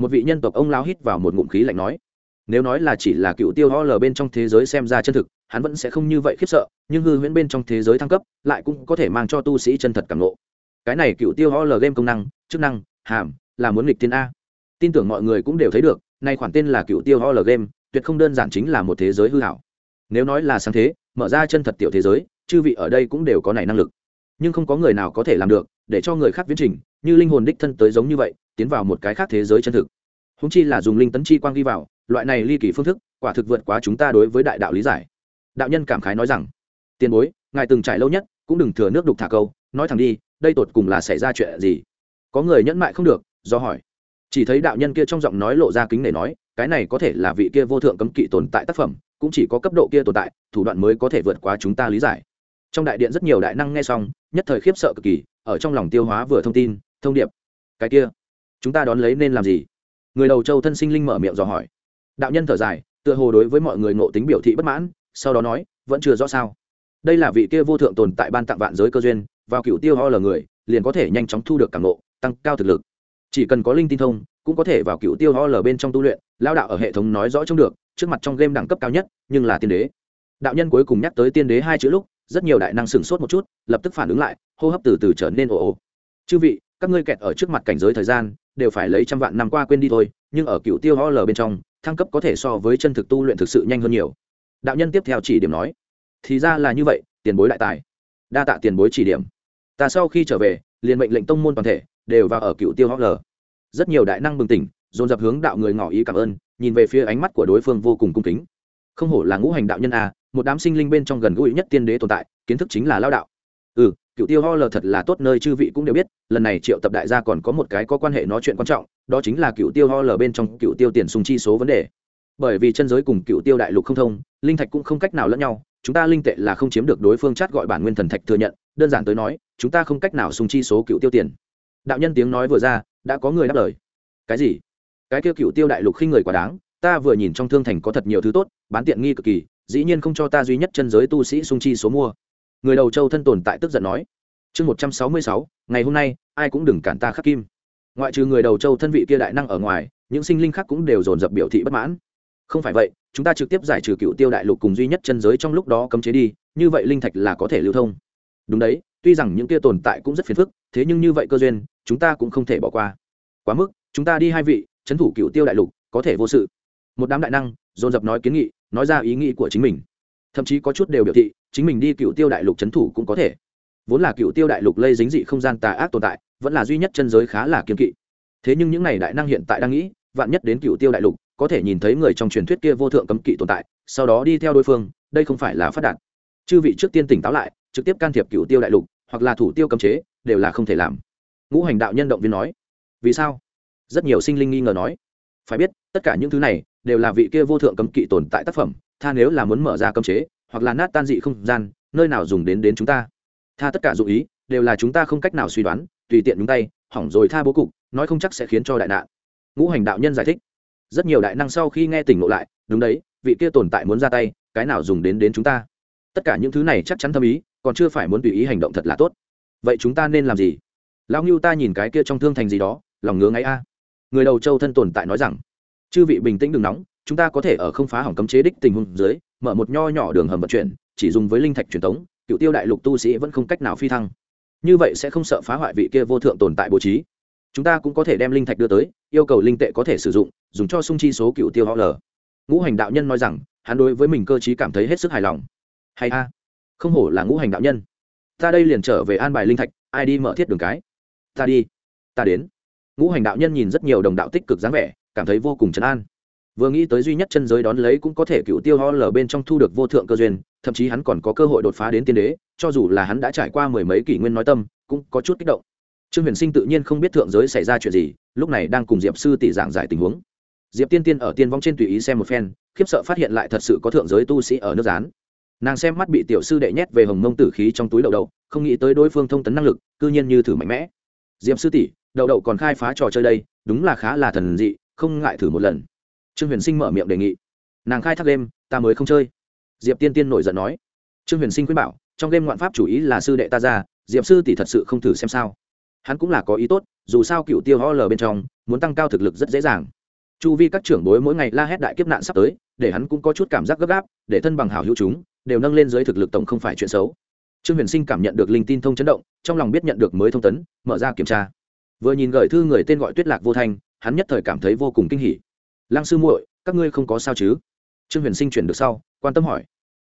một vị nhân tộc ông lao hít vào một ngụm khí lạnh nói, nếu nói là chỉ là cựu tiêu ho lờ bên trong thế giới xem ra chân thực, hắn vẫn sẽ không như vậy khiếp sợ, nhưng hư huyễn bên trong thế giới thăng cấp, lại cũng có thể mang cho tu sĩ chân thật cảm ngộ. Cái này cựu tiêu ho lờ game công năng, chức năng, hàm, là muốn nghịch tiên a. Tin tưởng mọi người cũng đều thấy được, nay khoản tên là cựu tiêu ho lờ game, tuyệt không đơn giản chính là một thế giới hư hảo. Nếu nói là sáng thế, mở ra chân thật tiểu thế giới, chư vị ở đây cũng đều có này năng lực. Nhưng không có người nào có thể làm được, để cho người khác viễn trình, như linh hồn đích thân tới giống như vậy tiến vào một cái khác thế giới chân thực. Húng chi là dùng linh tấn chi quang ghi vào, loại này ly kỳ phương thức, quả thực vượt quá chúng ta đối với đại đạo lý giải. Đạo nhân cảm khái nói rằng, tiền bối, ngài từng trải lâu nhất, cũng đừng thừa nước đục thả câu, nói thẳng đi, đây tột cùng là xảy ra chuyện gì? Có người nhẫn mại không được, do hỏi. Chỉ thấy đạo nhân kia trong giọng nói lộ ra kính để nói, cái này có thể là vị kia vô thượng cấm kỵ tồn tại tác phẩm, cũng chỉ có cấp độ kia tồn tại, thủ đoạn mới có thể vượt qua chúng ta lý giải. Trong đại điện rất nhiều đại năng nghe xong, nhất thời khiếp sợ cực kỳ, ở trong lòng tiêu hóa vừa thông tin, thông điệp. Cái kia chúng ta đón lấy nên làm gì? Người đầu châu thân sinh linh mở miệng dò hỏi. Đạo nhân thở dài, tựa hồ đối với mọi người ngộ tính biểu thị bất mãn, sau đó nói, vẫn chưa rõ sao. Đây là vị kia vô thượng tồn tại ban tặng vạn giới cơ duyên, vào cựu tiêu ho lờ người, liền có thể nhanh chóng thu được cảm ngộ, tăng cao thực lực. Chỉ cần có linh tin thông, cũng có thể vào cựu tiêu ho lờ bên trong tu luyện, lao đạo ở hệ thống nói rõ trong được, trước mặt trong game đẳng cấp cao nhất, nhưng là tiên đế. Đạo nhân cuối cùng nhắc tới tiên đế hai chữ lúc, rất nhiều đại năng sửng sốt một chút, lập tức phản ứng lại, hô hấp từ từ trở nên ồ ồ. Chư vị các ngươi kẹt ở trước mặt cảnh giới thời gian, đều phải lấy trăm vạn năm qua quên đi thôi, nhưng ở cựu tiêu ho l bên trong, thăng cấp có thể so với chân thực tu luyện thực sự nhanh hơn nhiều. Đạo nhân tiếp theo chỉ điểm nói, thì ra là như vậy, tiền bối đại tài. Đa tạ tiền bối chỉ điểm. Ta sau khi trở về, liền mệnh lệnh tông môn toàn thể, đều vào ở cựu tiêu ho l. Rất nhiều đại năng bừng tỉnh, dồn dập hướng đạo người ngỏ ý cảm ơn, nhìn về phía ánh mắt của đối phương vô cùng cung kính. Không hổ là ngũ hành đạo nhân a một đám sinh linh bên trong gần gũi nhất tiên đế tồn tại, kiến thức chính là lao đạo. Ừ cựu tiêu ho lờ thật là tốt nơi chư vị cũng đều biết, lần này triệu tập đại gia còn có một cái có quan hệ nói chuyện quan trọng, đó chính là cựu tiêu ho lờ bên trong cựu tiêu tiền sùng chi số vấn đề. Bởi vì chân giới cùng cựu tiêu đại lục không thông, linh thạch cũng không cách nào lẫn nhau, chúng ta linh tệ là không chiếm được đối phương chát gọi bản nguyên thần thạch thừa nhận, đơn giản tới nói, chúng ta không cách nào sung chi số cựu tiêu tiền. Đạo nhân tiếng nói vừa ra, đã có người đáp lời. Cái gì? Cái kêu cựu tiêu đại lục khi người quá đáng, ta vừa nhìn trong thương thành có thật nhiều thứ tốt, bán tiện nghi cực kỳ, dĩ nhiên không cho ta duy nhất chân giới tu sĩ sung chi số mua người đầu châu thân tồn tại tức giận nói, chương một trăm sáu mươi sáu, ngày hôm nay, ai cũng đừng cản ta khắc kim. Ngoại trừ người đầu châu thân vị kia đại năng ở ngoài, những sinh linh khác cũng đều dồn dập biểu thị bất mãn. Không phải vậy, chúng ta trực tiếp giải trừ cựu tiêu đại lục cùng duy nhất chân giới trong lúc đó cấm chế đi, như vậy linh thạch là có thể lưu thông. Đúng đấy, tuy rằng những kia tồn tại cũng rất phiền phức, thế nhưng như vậy cơ duyên, chúng ta cũng không thể bỏ qua. Quá mức, chúng ta đi hai vị trấn thủ cựu tiêu đại lục, có thể vô sự. Một đám đại năng, dồn dập nói kiến nghị, nói ra ý nghĩ của chính mình thậm chí có chút đều biểu thị, chính mình đi cựu tiêu đại lục trấn thủ cũng có thể. Vốn là cựu tiêu đại lục lây dính dị không gian tà ác tồn tại, vẫn là duy nhất chân giới khá là kiên kỵ. Thế nhưng những n à y đại năng hiện tại đang nghĩ, vạn nhất đến cựu tiêu đại lục, có thể nhìn thấy người trong truyền thuyết kia vô thượng cấm kỵ tồn tại, sau đó đi theo đối phương, đây không phải là phát đạt. Chư vị trước tiên tỉnh táo lại, trực tiếp can thiệp cựu tiêu đại lục, hoặc là thủ tiêu cấm chế, đều là không thể làm. Ngũ hành đạo nhân động viên nói. Vì sao? Rất nhiều sinh linh nghi ngờ nói. Phải biết, tất cả những thứ này, đều là vị kia vô thượng cấm kỵ tồn tại tác phẩm tha nếu là muốn mở ra cấm chế, hoặc là nát tan dị không gian, nơi nào dùng đến đến chúng ta? Tha tất cả dụ ý, đều là chúng ta không cách nào suy đoán, tùy tiện nhúng tay, hỏng rồi tha bố cục, nói không chắc sẽ khiến cho đại nạn. Ngũ hành đạo nhân giải thích. Rất nhiều đại năng sau khi nghe tỉnh ngộ lại, đúng đấy, vị kia tồn tại muốn ra tay, cái nào dùng đến đến chúng ta? Tất cả những thứ này chắc chắn thâm ý, còn chưa phải muốn tùy ý hành động thật là tốt. Vậy chúng ta nên làm gì? Lão ngưu ta nhìn cái kia trong thương thành gì đó, lòng ngứa ngáy a. Người đầu châu thân tồn tại nói rằng chư vị bình tĩnh đừng nóng, chúng ta có thể ở không phá hỏng cấm chế đích tình huống dưới, mở một nho nhỏ đường hầm vận chuyển, chỉ dùng với linh thạch truyền thống, cựu tiêu đại lục tu sĩ vẫn không cách nào phi thăng. Như vậy sẽ không sợ phá hoại vị kia vô thượng tồn tại bố trí. Chúng ta cũng có thể đem linh thạch đưa tới, yêu cầu linh tệ có thể sử dụng, dùng cho sung chi số cựu tiêu họ l. Ngũ hành đạo nhân nói rằng, hắn đối với mình cơ t cảm thấy hết sức hài lòng. Hay a, không hổ là ngũ hành đạo nhân. Ta đây liền trở về an bài linh thạch, ai đi mở thiết đường cái? Ta đi, ta đến. Ngũ hành đạo nhân nhìn rất nhiều đồng đạo tích cực dáng vẻ cảm thấy vô cùng chấn an. Vừa nghĩ tới duy nhất chân giới đón lấy cũng có thể cựu tiêu ho lở bên trong thu được vô thượng cơ duyên, thậm chí hắn còn có cơ hội đột phá đến tiên đế, cho dù là hắn đã trải qua mười mấy kỷ nguyên nói tâm, cũng có chút kích động. Trương huyền sinh tự nhiên không biết thượng giới xảy ra chuyện gì, lúc này đang cùng diệp sư tỷ giảng giải tình huống. Diệp tiên tiên ở tiên vong trên tùy ý xem một phen, khiếp sợ phát hiện lại thật sự có thượng giới tu sĩ ở nước gián. Nàng xem mắt bị tiểu sư đệ nhét về hồng mông tử khí trong túi đậu đậu, không nghĩ tới đối phương thông tấn năng lực, cư nhiên như thử mạnh mẽ. Diệp sư tỷ, đậu đậu còn khai phá trò chơi đây, đúng là khá là thần dị không ngại thử một lần. Trương huyền sinh mở miệng đề nghị. Nàng khai thác đêm, ta mới không chơi. Diệp tiên tiên nổi giận nói. Trương huyền sinh khuyên bảo, trong đêm ngoạn pháp chủ ý là sư đệ ta ra, diệp sư tỷ thật sự không thử xem sao. Hắn cũng là có ý tốt, dù sao cựu tiêu ho lờ bên trong, muốn tăng cao thực lực rất dễ dàng. Chu vi các trưởng bối mỗi ngày la hét đại kiếp nạn sắp tới, để hắn cũng có chút cảm giác gấp gáp, để thân bằng hảo hữu chúng, đều nâng lên dưới thực lực tổng không phải chuyện xấu. Trương huyền sinh cảm nhận được linh tin thông chấn động, trong lòng biết nhận được mới thông tấn, mở ra kiểm tra. Vừa nhìn gửi thư người tên gọi tuyết lạc vô thanh hắn nhất thời cảm thấy vô cùng kinh hỉ. Lăng sư muội, các ngươi không có sao chứ? Trương huyền sinh chuyển được sau, quan tâm hỏi.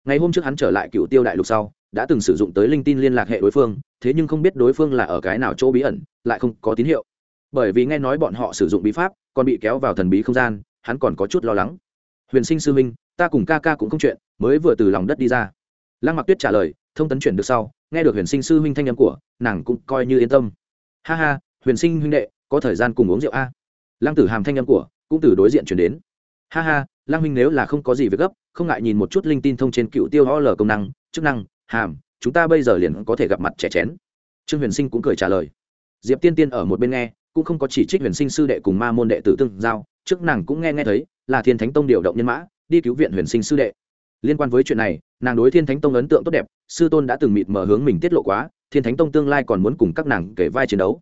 Ngày hôm trước hắn trở lại cựu tiêu đại lục sau, đã từng sử dụng tới linh tin liên lạc hệ đối phương, thế nhưng không biết đối phương là ở cái nào chỗ bí ẩn, lại không có tín hiệu. Bởi vì nghe nói bọn họ sử dụng bí pháp, còn bị kéo vào thần bí không gian, hắn còn có chút lo lắng. Huyền sinh sư minh ta cùng ca ca cũng không chuyện, mới vừa từ lòng đất đi ra. Lăng mặc tuyết trả lời, thông tấn chuyển được sau, nghe được huyền sinh sư huynh thanh âm của, nàng cũng coi như yên tâm. Ha ha, huyền sinh huynh đệ, có thời gian cùng uống rượu a lăng tử hàm thanh âm của cũng từ đối diện chuyển đến. Ha ha, lăng Minh nếu là không có gì việc gấp, không ngại nhìn một chút linh tin thông trên cựu tiêu ho lờ công năng, chức năng, hàm, chúng ta bây giờ liền có thể gặp mặt trẻ chén. Trương huyền sinh cũng cười trả lời. Diệp tiên tiên ở một bên nghe, cũng không có chỉ trích huyền sinh sư đệ cùng ma môn đệ tử tương giao trước nàng cũng nghe nghe thấy, là thiên thánh tông điều động nhân mã, đi cứu viện huyền sinh sư đệ. Liên quan với chuyện này, nàng đối thiên thánh tông ấn tượng tốt đẹp, sư tôn đã từng mịt mở hướng mình tiết lộ quá, thiên thánh tông tương lai còn muốn cùng các nàng kể vai chiến đấu.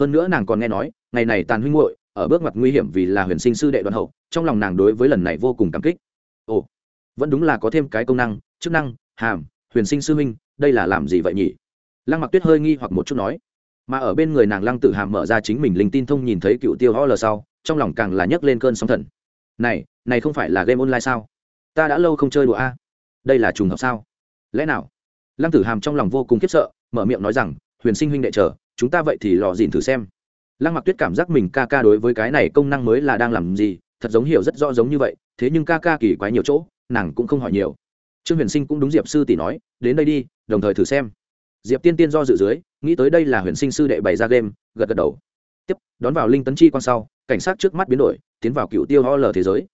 Hơn nữa nàng còn nghe nói, ngày này tàn huynh hội ở bước ngoặt nguy hiểm vì là huyền sinh sư đệ đoàn hậu trong lòng nàng đối với lần này vô cùng cảm kích. Ồ vẫn đúng là có thêm cái công năng chức năng hàm huyền sinh sư minh, đây là làm gì vậy nhỉ? Lăng mặc tuyết hơi nghi hoặc một chút nói. Mà ở bên người nàng lăng tử hàm mở ra chính mình linh tin thông nhìn thấy cựu tiêu ho lờ sau trong lòng càng là nhấc lên cơn sóng thần. Này này không phải là game online sao? Ta đã lâu không chơi đùa a. Đây là trùng hợp sao? Lẽ nào? Lăng tử hàm trong lòng vô cùng khiếp sợ mở miệng nói rằng huyền sinh huynh đệ chờ chúng ta vậy thì lò dìn thử xem lăng mặc tuyết cảm giác mình ca ca đối với cái này công năng mới là đang làm gì, thật giống hiểu rất rõ giống như vậy, thế nhưng ca ca kỳ quái nhiều chỗ, nàng cũng không hỏi nhiều. Trương huyền sinh cũng đúng diệp sư tỷ nói, đến đây đi, đồng thời thử xem. Diệp tiên tiên do dự dưới, nghĩ tới đây là huyền sinh sư đệ bày ra game, gật gật đầu. Tiếp, đón vào linh tấn chi quan sau, cảnh sát trước mắt biến đổi, tiến vào cựu tiêu ho lờ thế giới.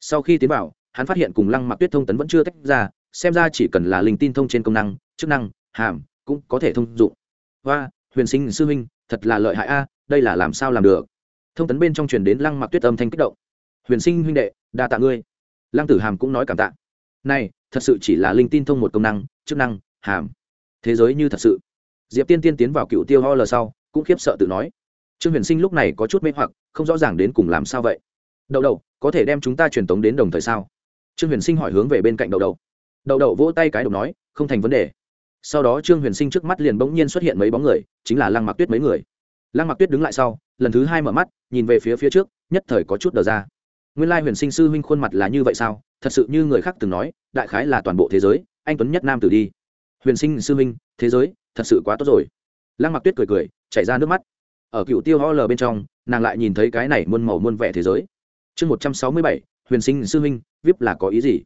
Sau khi tiến vào, hắn phát hiện cùng lăng mặc tuyết thông tấn vẫn chưa tách ra, xem ra chỉ cần là linh tin thông trên công năng, chức năng, hàm, cũng có thể thông dụng. Và huyền sinh sư huynh, thật là lợi hại a, đây là làm sao làm được? Thông tấn bên trong truyền đến lăng mặc tuyết âm thanh kích động. Huyền sinh huynh đệ, đa tạ ngươi. Lăng tử hàm cũng nói cảm tạ. Này, thật sự chỉ là linh tin thông một công năng, chức năng, hàm. Thế giới như thật sự. Diệp tiên tiên tiến vào cựu tiêu ho lờ sau, cũng khiếp sợ tự nói. Trương huyền sinh lúc này có chút mê hoặc, không rõ ràng đến cùng làm sao vậy. Đậu đậu, có thể đem chúng ta truyền tống đến đồng thời sao? Trương huyền sinh hỏi hướng về bên cạnh đậu đậu. Đậu đậu vỗ tay cái đầu nói, không thành vấn đề sau đó trương huyền sinh trước mắt liền bỗng nhiên xuất hiện mấy bóng người, chính là lăng mặc tuyết mấy người. Lăng mặc tuyết đứng lại sau, lần thứ hai mở mắt, nhìn về phía phía trước, nhất thời có chút đờ ra. Nguyên lai huyền sinh sư huynh khuôn mặt là như vậy sao? Thật sự như người khác từng nói, đại khái là toàn bộ thế giới, anh tuấn nhất nam tử đi. Huyền sinh sư huynh, thế giới, thật sự quá tốt rồi. Lăng mặc tuyết cười cười, chảy ra nước mắt. Ở cựu tiêu ho lờ bên trong, nàng lại nhìn thấy cái này muôn màu muôn vẻ thế giới. Chương một trăm sáu mươi bảy, huyền sinh sư huynh vip là có ý gì?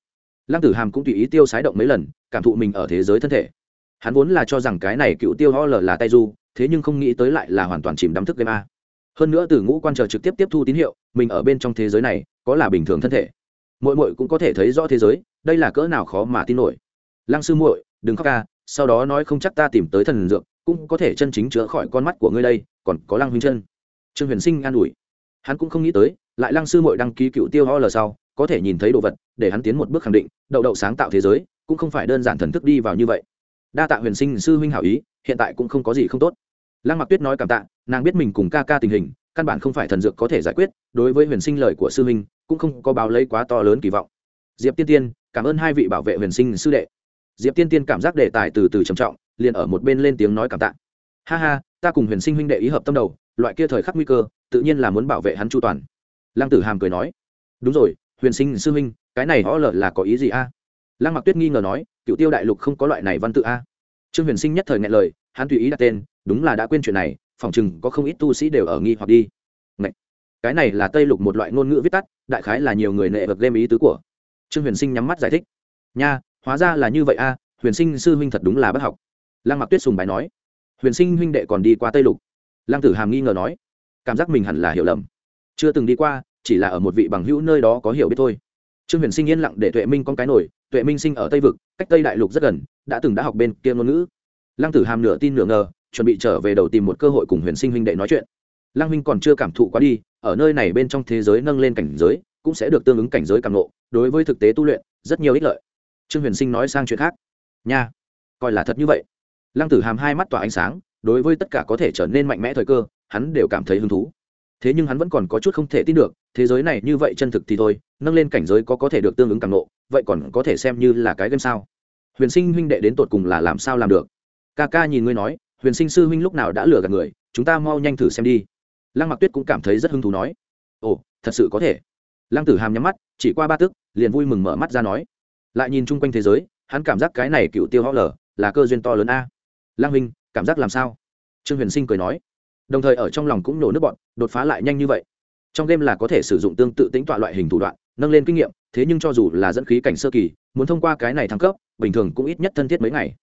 Lăng tử hàm cũng tùy ý tiêu sái động mấy lần, cảm thụ mình ở thế giới thân thể hắn vốn là cho rằng cái này cựu tiêu ho lờ là tay du thế nhưng không nghĩ tới lại là hoàn toàn chìm đắm thức game a. Hơn nữa từ ngũ quan chờ trực tiếp tiếp thu tín hiệu, mình ở bên trong thế giới này, có là bình thường thân thể. Mỗi mỗi cũng có thể thấy rõ thế giới, đây là cỡ nào khó mà tin nổi. Lăng sư muội, đừng khóc ca sau đó nói không chắc ta tìm tới thần dược, cũng có thể chân chính chữa khỏi con mắt của ngươi đây, còn có lăng huynh chân. Trương huyền sinh an ủi. Hắn cũng không nghĩ tới, lại lăng sư muội đăng ký cựu tiêu ho lờ sau, có thể nhìn thấy đồ vật, để hắn tiến một bước khẳng định, đậu đậu sáng tạo thế giới, cũng không phải đơn giản thần thức đi vào như vậy đa tạ huyền sinh sư huynh hảo ý, hiện tại cũng không có gì không tốt. Lăng mặc tuyết nói cảm tạ, nàng biết mình cùng ca ca tình hình, căn bản không phải thần dược có thể giải quyết, đối với huyền sinh lời của sư huynh, cũng không có báo lấy quá to lớn kỳ vọng. Diệp tiên tiên, cảm ơn hai vị bảo vệ huyền sinh sư đệ. Diệp tiên tiên cảm giác đề tài từ từ trầm trọng, liền ở một bên lên tiếng nói cảm tạ. Ha ha, ta cùng huyền sinh huynh đệ ý hợp tâm đầu, loại kia thời khắc nguy cơ, tự nhiên là muốn bảo vệ hắn chu toàn. Lăng tử hàm cười nói, đúng rồi, huyền sinh sư huynh, cái này họ lợi là có ý gì a? Lăng mặc tuyết nghi ngờ nói cựu tiêu đại lục không có loại này văn tự a. Trương huyền sinh nhất thời ngại lời, hắn tùy ý đặt tên, đúng là đã quên chuyện này phỏng chừng có không ít tu sĩ đều ở nghi hoặc đi. Ngậy! cái này là tây lục một loại ngôn ngữ viết tắt, đại khái là nhiều người nệ vật game ý tứ của. Trương huyền sinh nhắm mắt giải thích. Nha, hóa ra là như vậy a, huyền sinh sư huynh thật đúng là bất học. Lăng mặc tuyết sùng bài nói. Huyền sinh huynh đệ còn đi qua tây lục. Lăng tử hàm nghi ngờ nói. Cảm giác mình hẳn là hiểu lầm. Chưa từng đi qua, chỉ là ở một vị bằng hữu nơi đó có hiểu biết thôi. Trương huyền sinh yên lặng để tuệ minh con cái nổi tuệ minh sinh ở tây vực, cách tây đại lục rất gần, đã từng đã học bên kia ngôn ngữ. Lăng tử hàm nửa tin nửa ngờ, chuẩn bị trở về đầu tìm một cơ hội cùng huyền sinh huynh đệ nói chuyện. Lăng huynh còn chưa cảm thụ quá đi, ở nơi này bên trong thế giới nâng lên cảnh giới, cũng sẽ được tương ứng cảnh giới càng nộ đối với thực tế tu luyện, rất nhiều ích lợi. Trương huyền sinh nói sang chuyện khác. Nha, coi là thật như vậy. Lăng tử hàm hai mắt tỏa ánh sáng, đối với tất cả có thể trở nên mạnh mẽ thời cơ, hắn đều cảm thấy hứng thú. Thế nhưng hắn vẫn còn có chút không thể tin được, thế giới này như vậy chân thực thì thôi, nâng lên cảnh giới có có thể được tương ứng càng nộ vậy còn có thể xem như là cái game sao? Huyền sinh huynh đệ đến tột cùng là làm sao làm được? Ca ca nhìn ngươi nói, huyền sinh sư huynh lúc nào đã lừa gạt người, chúng ta mau nhanh thử xem đi. Lăng mặc tuyết cũng cảm thấy rất hứng thú nói. Ồ, thật sự có thể. Lăng tử hàm nhắm mắt, chỉ qua ba tức, liền vui mừng mở mắt ra nói. Lại nhìn chung quanh thế giới, hắn cảm giác cái này cựu tiêu ho lở là cơ duyên to lớn a. Lăng huynh, cảm giác làm sao? Trương huyền sinh cười nói. Đồng thời ở trong lòng cũng nổ nước bọn đột phá lại nhanh như vậy. Trong game là có thể sử dụng tương tự tính tọa loại hình thủ đoạn, nâng lên kinh nghiệm thế nhưng cho dù là dẫn khí cảnh sơ kỳ, muốn thông qua cái này thăng cấp, bình thường cũng ít nhất thân thiết mấy ngày.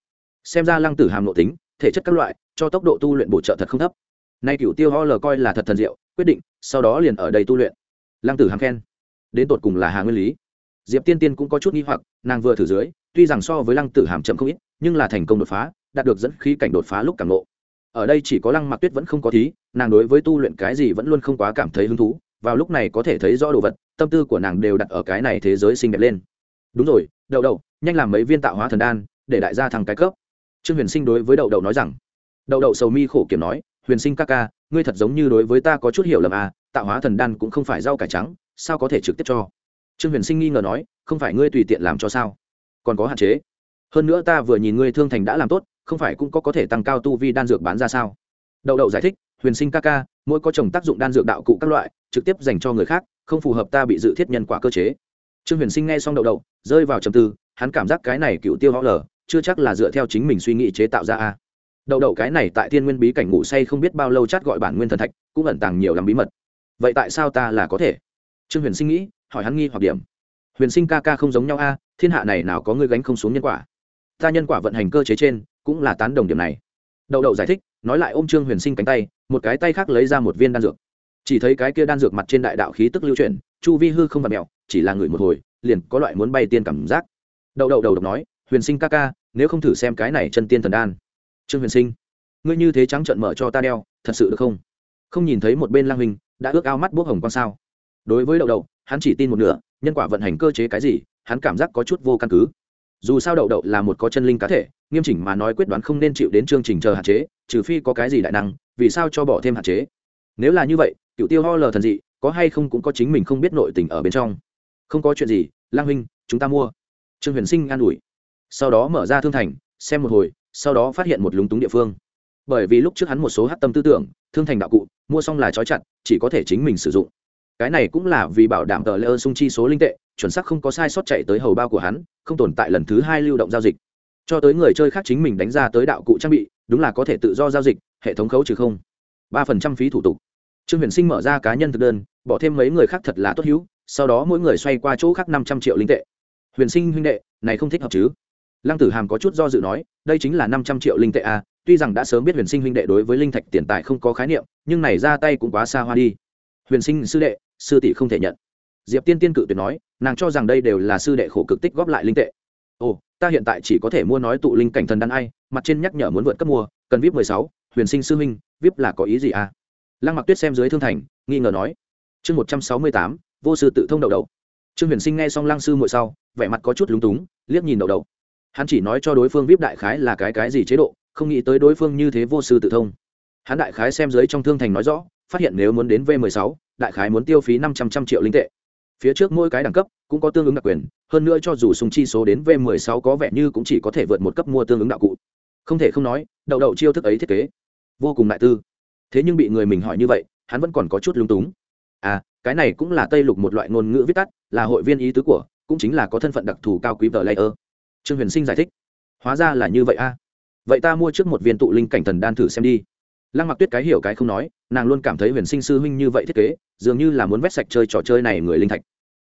Xem ra lăng tử hàm nội tính, thể chất các loại, cho tốc độ tu luyện bổ trợ thật không thấp. Nay cựu tiêu ho l coi là thật thần diệu, quyết định, sau đó liền ở đây tu luyện. Lăng tử hàm khen. Đến tột cùng là hà nguyên lý. Diệp tiên tiên cũng có chút nghi hoặc, nàng vừa thử dưới, tuy rằng so với lăng tử hàm chậm không ít, nhưng là thành công đột phá, đạt được dẫn khí cảnh đột phá lúc càng lộ ở đây chỉ có lăng mặc tuyết vẫn không có thí, nàng đối với tu luyện cái gì vẫn luôn không quá cảm thấy hứng thú vào lúc này có thể thấy rõ đồ vật, tâm tư của nàng đều đặt ở cái này thế giới xinh đẹp lên. Đúng rồi, đậu đậu, nhanh làm mấy viên tạo hóa thần đan, để đại gia thằng cái cấp. Trương huyền sinh đối với đậu đậu nói rằng, đậu đậu sầu mi khổ kiểm nói, huyền sinh ca ca, ngươi thật giống như đối với ta có chút hiểu lầm à tạo hóa thần đan cũng không phải rau cải trắng, sao có thể trực tiếp cho? Trương huyền sinh nghi ngờ nói, không phải ngươi tùy tiện làm cho sao? Còn có hạn chế. Hơn nữa ta vừa nhìn ngươi thương thành đã làm tốt, không phải cũng có có thể tăng cao tu vi đan dược bán ra sao? Đậu đậu giải thích, huyền sinh ca ca, mỗi có chồng tác dụng đan dược đạo cụ các loại trực tiếp dành cho người khác, không phù hợp ta bị dự thiết nhân quả cơ chế. Trương huyền sinh nghe xong đậu đậu, rơi vào trầm tư, hắn cảm giác cái này cựu tiêu họ lờ chưa chắc là dựa theo chính mình suy nghĩ chế tạo ra a. Đậu đậu cái này tại thiên nguyên bí cảnh ngủ say không biết bao lâu chát gọi bản nguyên thần thạch, cũng ẩn tàng nhiều lắm bí mật. Vậy tại sao ta là có thể? Trương huyền sinh nghĩ, hỏi hắn nghi hoặc điểm. Huyền sinh ca ca không giống nhau a, thiên hạ này nào có người gánh không xuống nhân quả? Ta nhân quả vận hành cơ chế trên, cũng là tán đồng điểm này. Đậu đậu giải thích, nói lại ôm trương huyền sinh cánh tay, một cái tay khác lấy ra một viên đan dược chỉ thấy cái kia đan dược mặt trên đại đạo khí tức lưu chuyển, chu vi hư không vật mẹo chỉ là người một hồi, liền có loại muốn bay tiên cảm giác. Đậu đậu đầu độc nói, huyền sinh ca ca, nếu không thử xem cái này chân tiên thần đan. Trương huyền sinh, ngươi như thế trắng trợn mở cho ta đeo, thật sự được không? Không nhìn thấy một bên lang hình, đã ước ao mắt bốc hồng con sao? Đối với đậu đậu, hắn chỉ tin một nửa, nhân quả vận hành cơ chế cái gì, hắn cảm giác có chút vô căn cứ. Dù sao đậu đậu là một có chân linh cá thể, nghiêm chỉnh mà nói quyết đoán không nên chịu đến chương trình chờ hạn chế, trừ phi có cái gì đại năng, vì sao cho bỏ thêm hạn chế? Nếu là như vậy, cựu tiêu ho lờ thần dị, có hay không cũng có chính mình không biết nội tình ở bên trong. Không có chuyện gì, lang huynh, chúng ta mua. Trương huyền sinh an ủi. Sau đó mở ra thương thành, xem một hồi, sau đó phát hiện một lúng túng địa phương. Bởi vì lúc trước hắn một số hát tâm tư tưởng, thương thành đạo cụ, mua xong là trói chặt, chỉ có thể chính mình sử dụng. Cái này cũng là vì bảo đảm tờ lễ ơn sung chi số linh tệ, chuẩn xác không có sai sót chạy tới hầu bao của hắn, không tồn tại lần thứ hai lưu động giao dịch. Cho tới người chơi khác chính mình đánh ra tới đạo cụ trang bị, đúng là có thể tự do giao dịch, hệ thống khấu trừ không ba phần trăm phí thủ tục. Trương huyền sinh mở ra cá nhân thực đơn, bỏ thêm mấy người khác thật là tốt hữu, sau đó mỗi người xoay qua chỗ khác năm trăm triệu linh tệ. Huyền sinh huynh đệ, này không thích hợp chứ? Lăng tử hàm có chút do dự nói, đây chính là năm trăm triệu linh tệ a à. tuy rằng đã sớm biết huyền sinh huynh đệ đối với linh thạch tiền tài không có khái niệm, nhưng này ra tay cũng quá xa hoa đi. Huyền sinh sư đệ, sư tỷ không thể nhận. Diệp tiên tiên cự tuyệt nói, nàng cho rằng đây đều là sư đệ khổ cực tích góp lại linh tệ. Ồ, ta hiện tại chỉ có thể mua nói tụ linh cảnh thần đan ai, mặt trên nhắc nhở muốn vượt cấp mua, cần vip mười sáu, huyền sinh sư huynh vip là có ý gì à? Lăng mặc tuyết xem dưới thương thành, nghi ngờ nói. Chương một trăm sáu mươi tám, vô sư tự thông đậu đậu. Trương huyền sinh nghe xong lăng sư muội sau, vẻ mặt có chút lúng túng, liếc nhìn đậu đậu. Hắn chỉ nói cho đối phương vip đại khái là cái cái gì chế độ, không nghĩ tới đối phương như thế vô sư tự thông. Hắn đại khái xem dưới trong thương thành nói rõ, phát hiện nếu muốn đến v 16 đại khái muốn tiêu phí năm trăm trăm triệu linh tệ. Phía trước mỗi cái đẳng cấp cũng có tương ứng đặc quyền, hơn nữa cho dù sùng chi số đến v 16 có vẻ như cũng chỉ có thể vượt một cấp mua tương ứng đạo cụ. Không thể không nói, đậu đậu chiêu thức ấy thiết kế vô cùng đại tư. Thế nhưng bị người mình hỏi như vậy, hắn vẫn còn có chút lung túng. À cái này cũng là tây lục một loại ngôn ngữ viết tắt, là hội viên ý tứ của, cũng chính là có thân phận đặc thù cao quý vờ ơ. trương huyền sinh giải thích. Hóa ra là như vậy a. Vậy ta mua trước một viên tụ linh cảnh thần đan thử xem đi. Lăng mặc tuyết cái hiểu cái không nói, nàng luôn cảm thấy huyền sinh sư huynh như vậy thiết kế, dường như là muốn vét sạch chơi trò chơi này người linh thạch.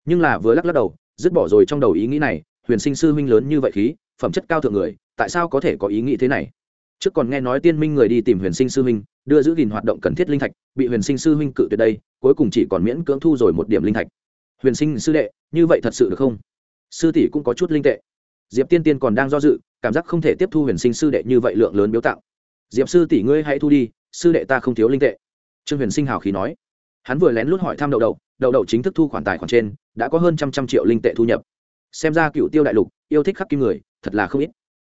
Nhưng là vừa lắc lắc đầu, dứt bỏ rồi trong đầu ý nghĩ này, huyền sinh sư huynh lớn như vậy khí, phẩm chất cao thượng người, tại sao có thể có ý nghĩ thế này? Trước còn nghe nói tiên minh người đi tìm huyền sinh sư huynh, đưa giữ gìn hoạt động cần thiết linh thạch, bị huyền sinh sư huynh cự tuyệt đây, cuối cùng chỉ còn miễn cưỡng thu rồi một điểm linh thạch. Huyền sinh sư đệ, như vậy thật sự được không? Sư tỷ cũng có chút linh tệ. Diệp tiên tiên còn đang do dự, cảm giác không thể tiếp thu huyền sinh sư đệ như vậy lượng lớn biếu tặng. Diệp sư tỷ ngươi hãy thu đi, sư đệ ta không thiếu linh tệ. Trương huyền sinh hào khí nói. Hắn vừa lén lút hỏi thăm đậu đậu đậu đậu chính thức thu khoản tài khoản trên, đã có hơn trăm trăm triệu linh tệ thu nhập. Xem ra cựu tiêu đại lục, yêu thích khắc kim người, thật là không ít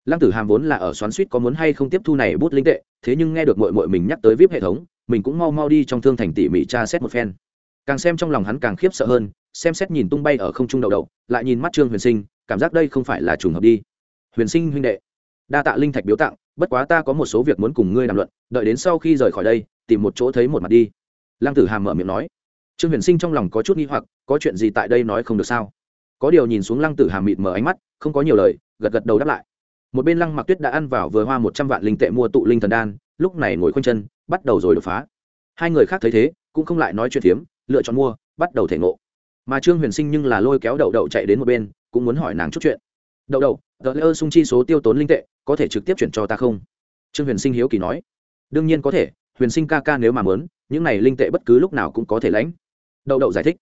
lăng tử hàm vốn là ở xoắn suýt có muốn hay không tiếp thu này bút linh tệ, thế nhưng nghe được mội mội mình nhắc tới vip hệ thống, mình cũng mau mau đi trong thương thành tỉ mỉ tra xét một phen. Càng xem trong lòng hắn càng khiếp sợ hơn, xem xét nhìn tung bay ở không trung đậu đậu lại nhìn mắt trương huyền sinh, cảm giác đây không phải là trùng hợp đi. Huyền sinh huynh đệ, đa tạ linh thạch biếu tặng, bất quá ta có một số việc muốn cùng ngươi đàm luận, đợi đến sau khi rời khỏi đây, tìm một chỗ thấy một mặt đi. Lăng tử hàm mở miệng nói. Trương huyền sinh trong lòng có chút nghi hoặc, có chuyện gì tại đây nói không được sao? Có điều nhìn xuống lăng tử hàm mịt mở ánh mắt, không có nhiều lời, gật gật đầu đáp lại một bên lăng mặc tuyết đã ăn vào vừa hoa một trăm vạn linh tệ mua tụ linh thần đan, lúc này ngồi khoanh chân, bắt đầu rồi đột phá. Hai người khác thấy thế, cũng không lại nói chuyện phiếm, lựa chọn mua, bắt đầu thể ngộ. Mà trương huyền sinh nhưng là lôi kéo đậu đậu chạy đến một bên, cũng muốn hỏi nàng chút chuyện. Đậu đậu tờ lễ ơn sung chi số tiêu tốn linh tệ, có thể trực tiếp chuyển cho ta không? Trương huyền sinh hiếu kỳ nói. Đương nhiên có thể, huyền sinh ca ca nếu mà mớn những này linh tệ bất cứ lúc nào cũng có thể lãnh. Đậu đậu giải thích.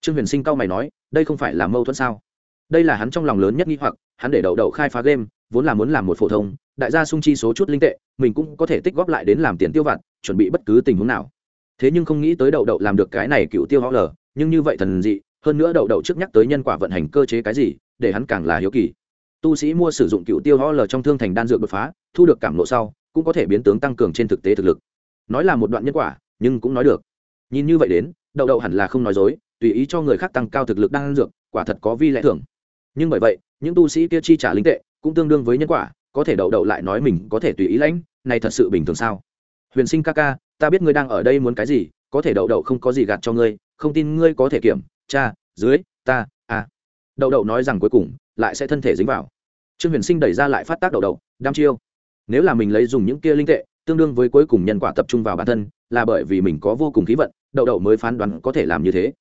Trương huyền sinh cao mày nói, đây không phải là mâu thuẫn sao? Đây là hắn trong lòng lớn nhất nghi hoặc, hắn để đậu đậu khai phá game vốn là muốn làm một phổ thông, đại gia sung chi số chút linh tệ, mình cũng có thể tích góp lại đến làm tiền tiêu vặt, chuẩn bị bất cứ tình huống nào. Thế nhưng không nghĩ tới đậu đậu làm được cái này cựu tiêu họ lờ nhưng như vậy thần dị, hơn nữa đậu đậu trước nhắc tới nhân quả vận hành cơ chế cái gì, để hắn càng là hiếu kỳ. Tu sĩ mua sử dụng cựu tiêu ho lờ trong thương thành đan dược đột phá, thu được cảm lộ sau, cũng có thể biến tướng tăng cường trên thực tế thực lực. Nói là một đoạn nhân quả, nhưng cũng nói được. Nhìn như vậy đến, đậu đậu hẳn là không nói dối, tùy ý cho người khác tăng cao thực lực đan dược, quả thật có vi lẽ thường. Nhưng bởi vậy, những tu sĩ kia chi trả linh tệ cũng tương đương với nhân quả, có thể đậu đậu lại nói mình có thể tùy ý lãnh, này thật sự bình thường sao? Huyền sinh ca ca, ta biết ngươi đang ở đây muốn cái gì, có thể đậu đậu không có gì gạt cho ngươi, không tin ngươi có thể kiểm, cha, dưới, ta à. Đậu đậu nói rằng cuối cùng, lại sẽ thân thể dính vào. Trương huyền sinh đẩy ra lại phát tác đậu đậu, đam chiêu. Nếu là mình lấy dùng những kia linh tệ, tương đương với cuối cùng nhân quả tập trung vào bản thân, là bởi vì mình có vô cùng khí vận, đậu đậu mới phán đoán có thể làm như thế.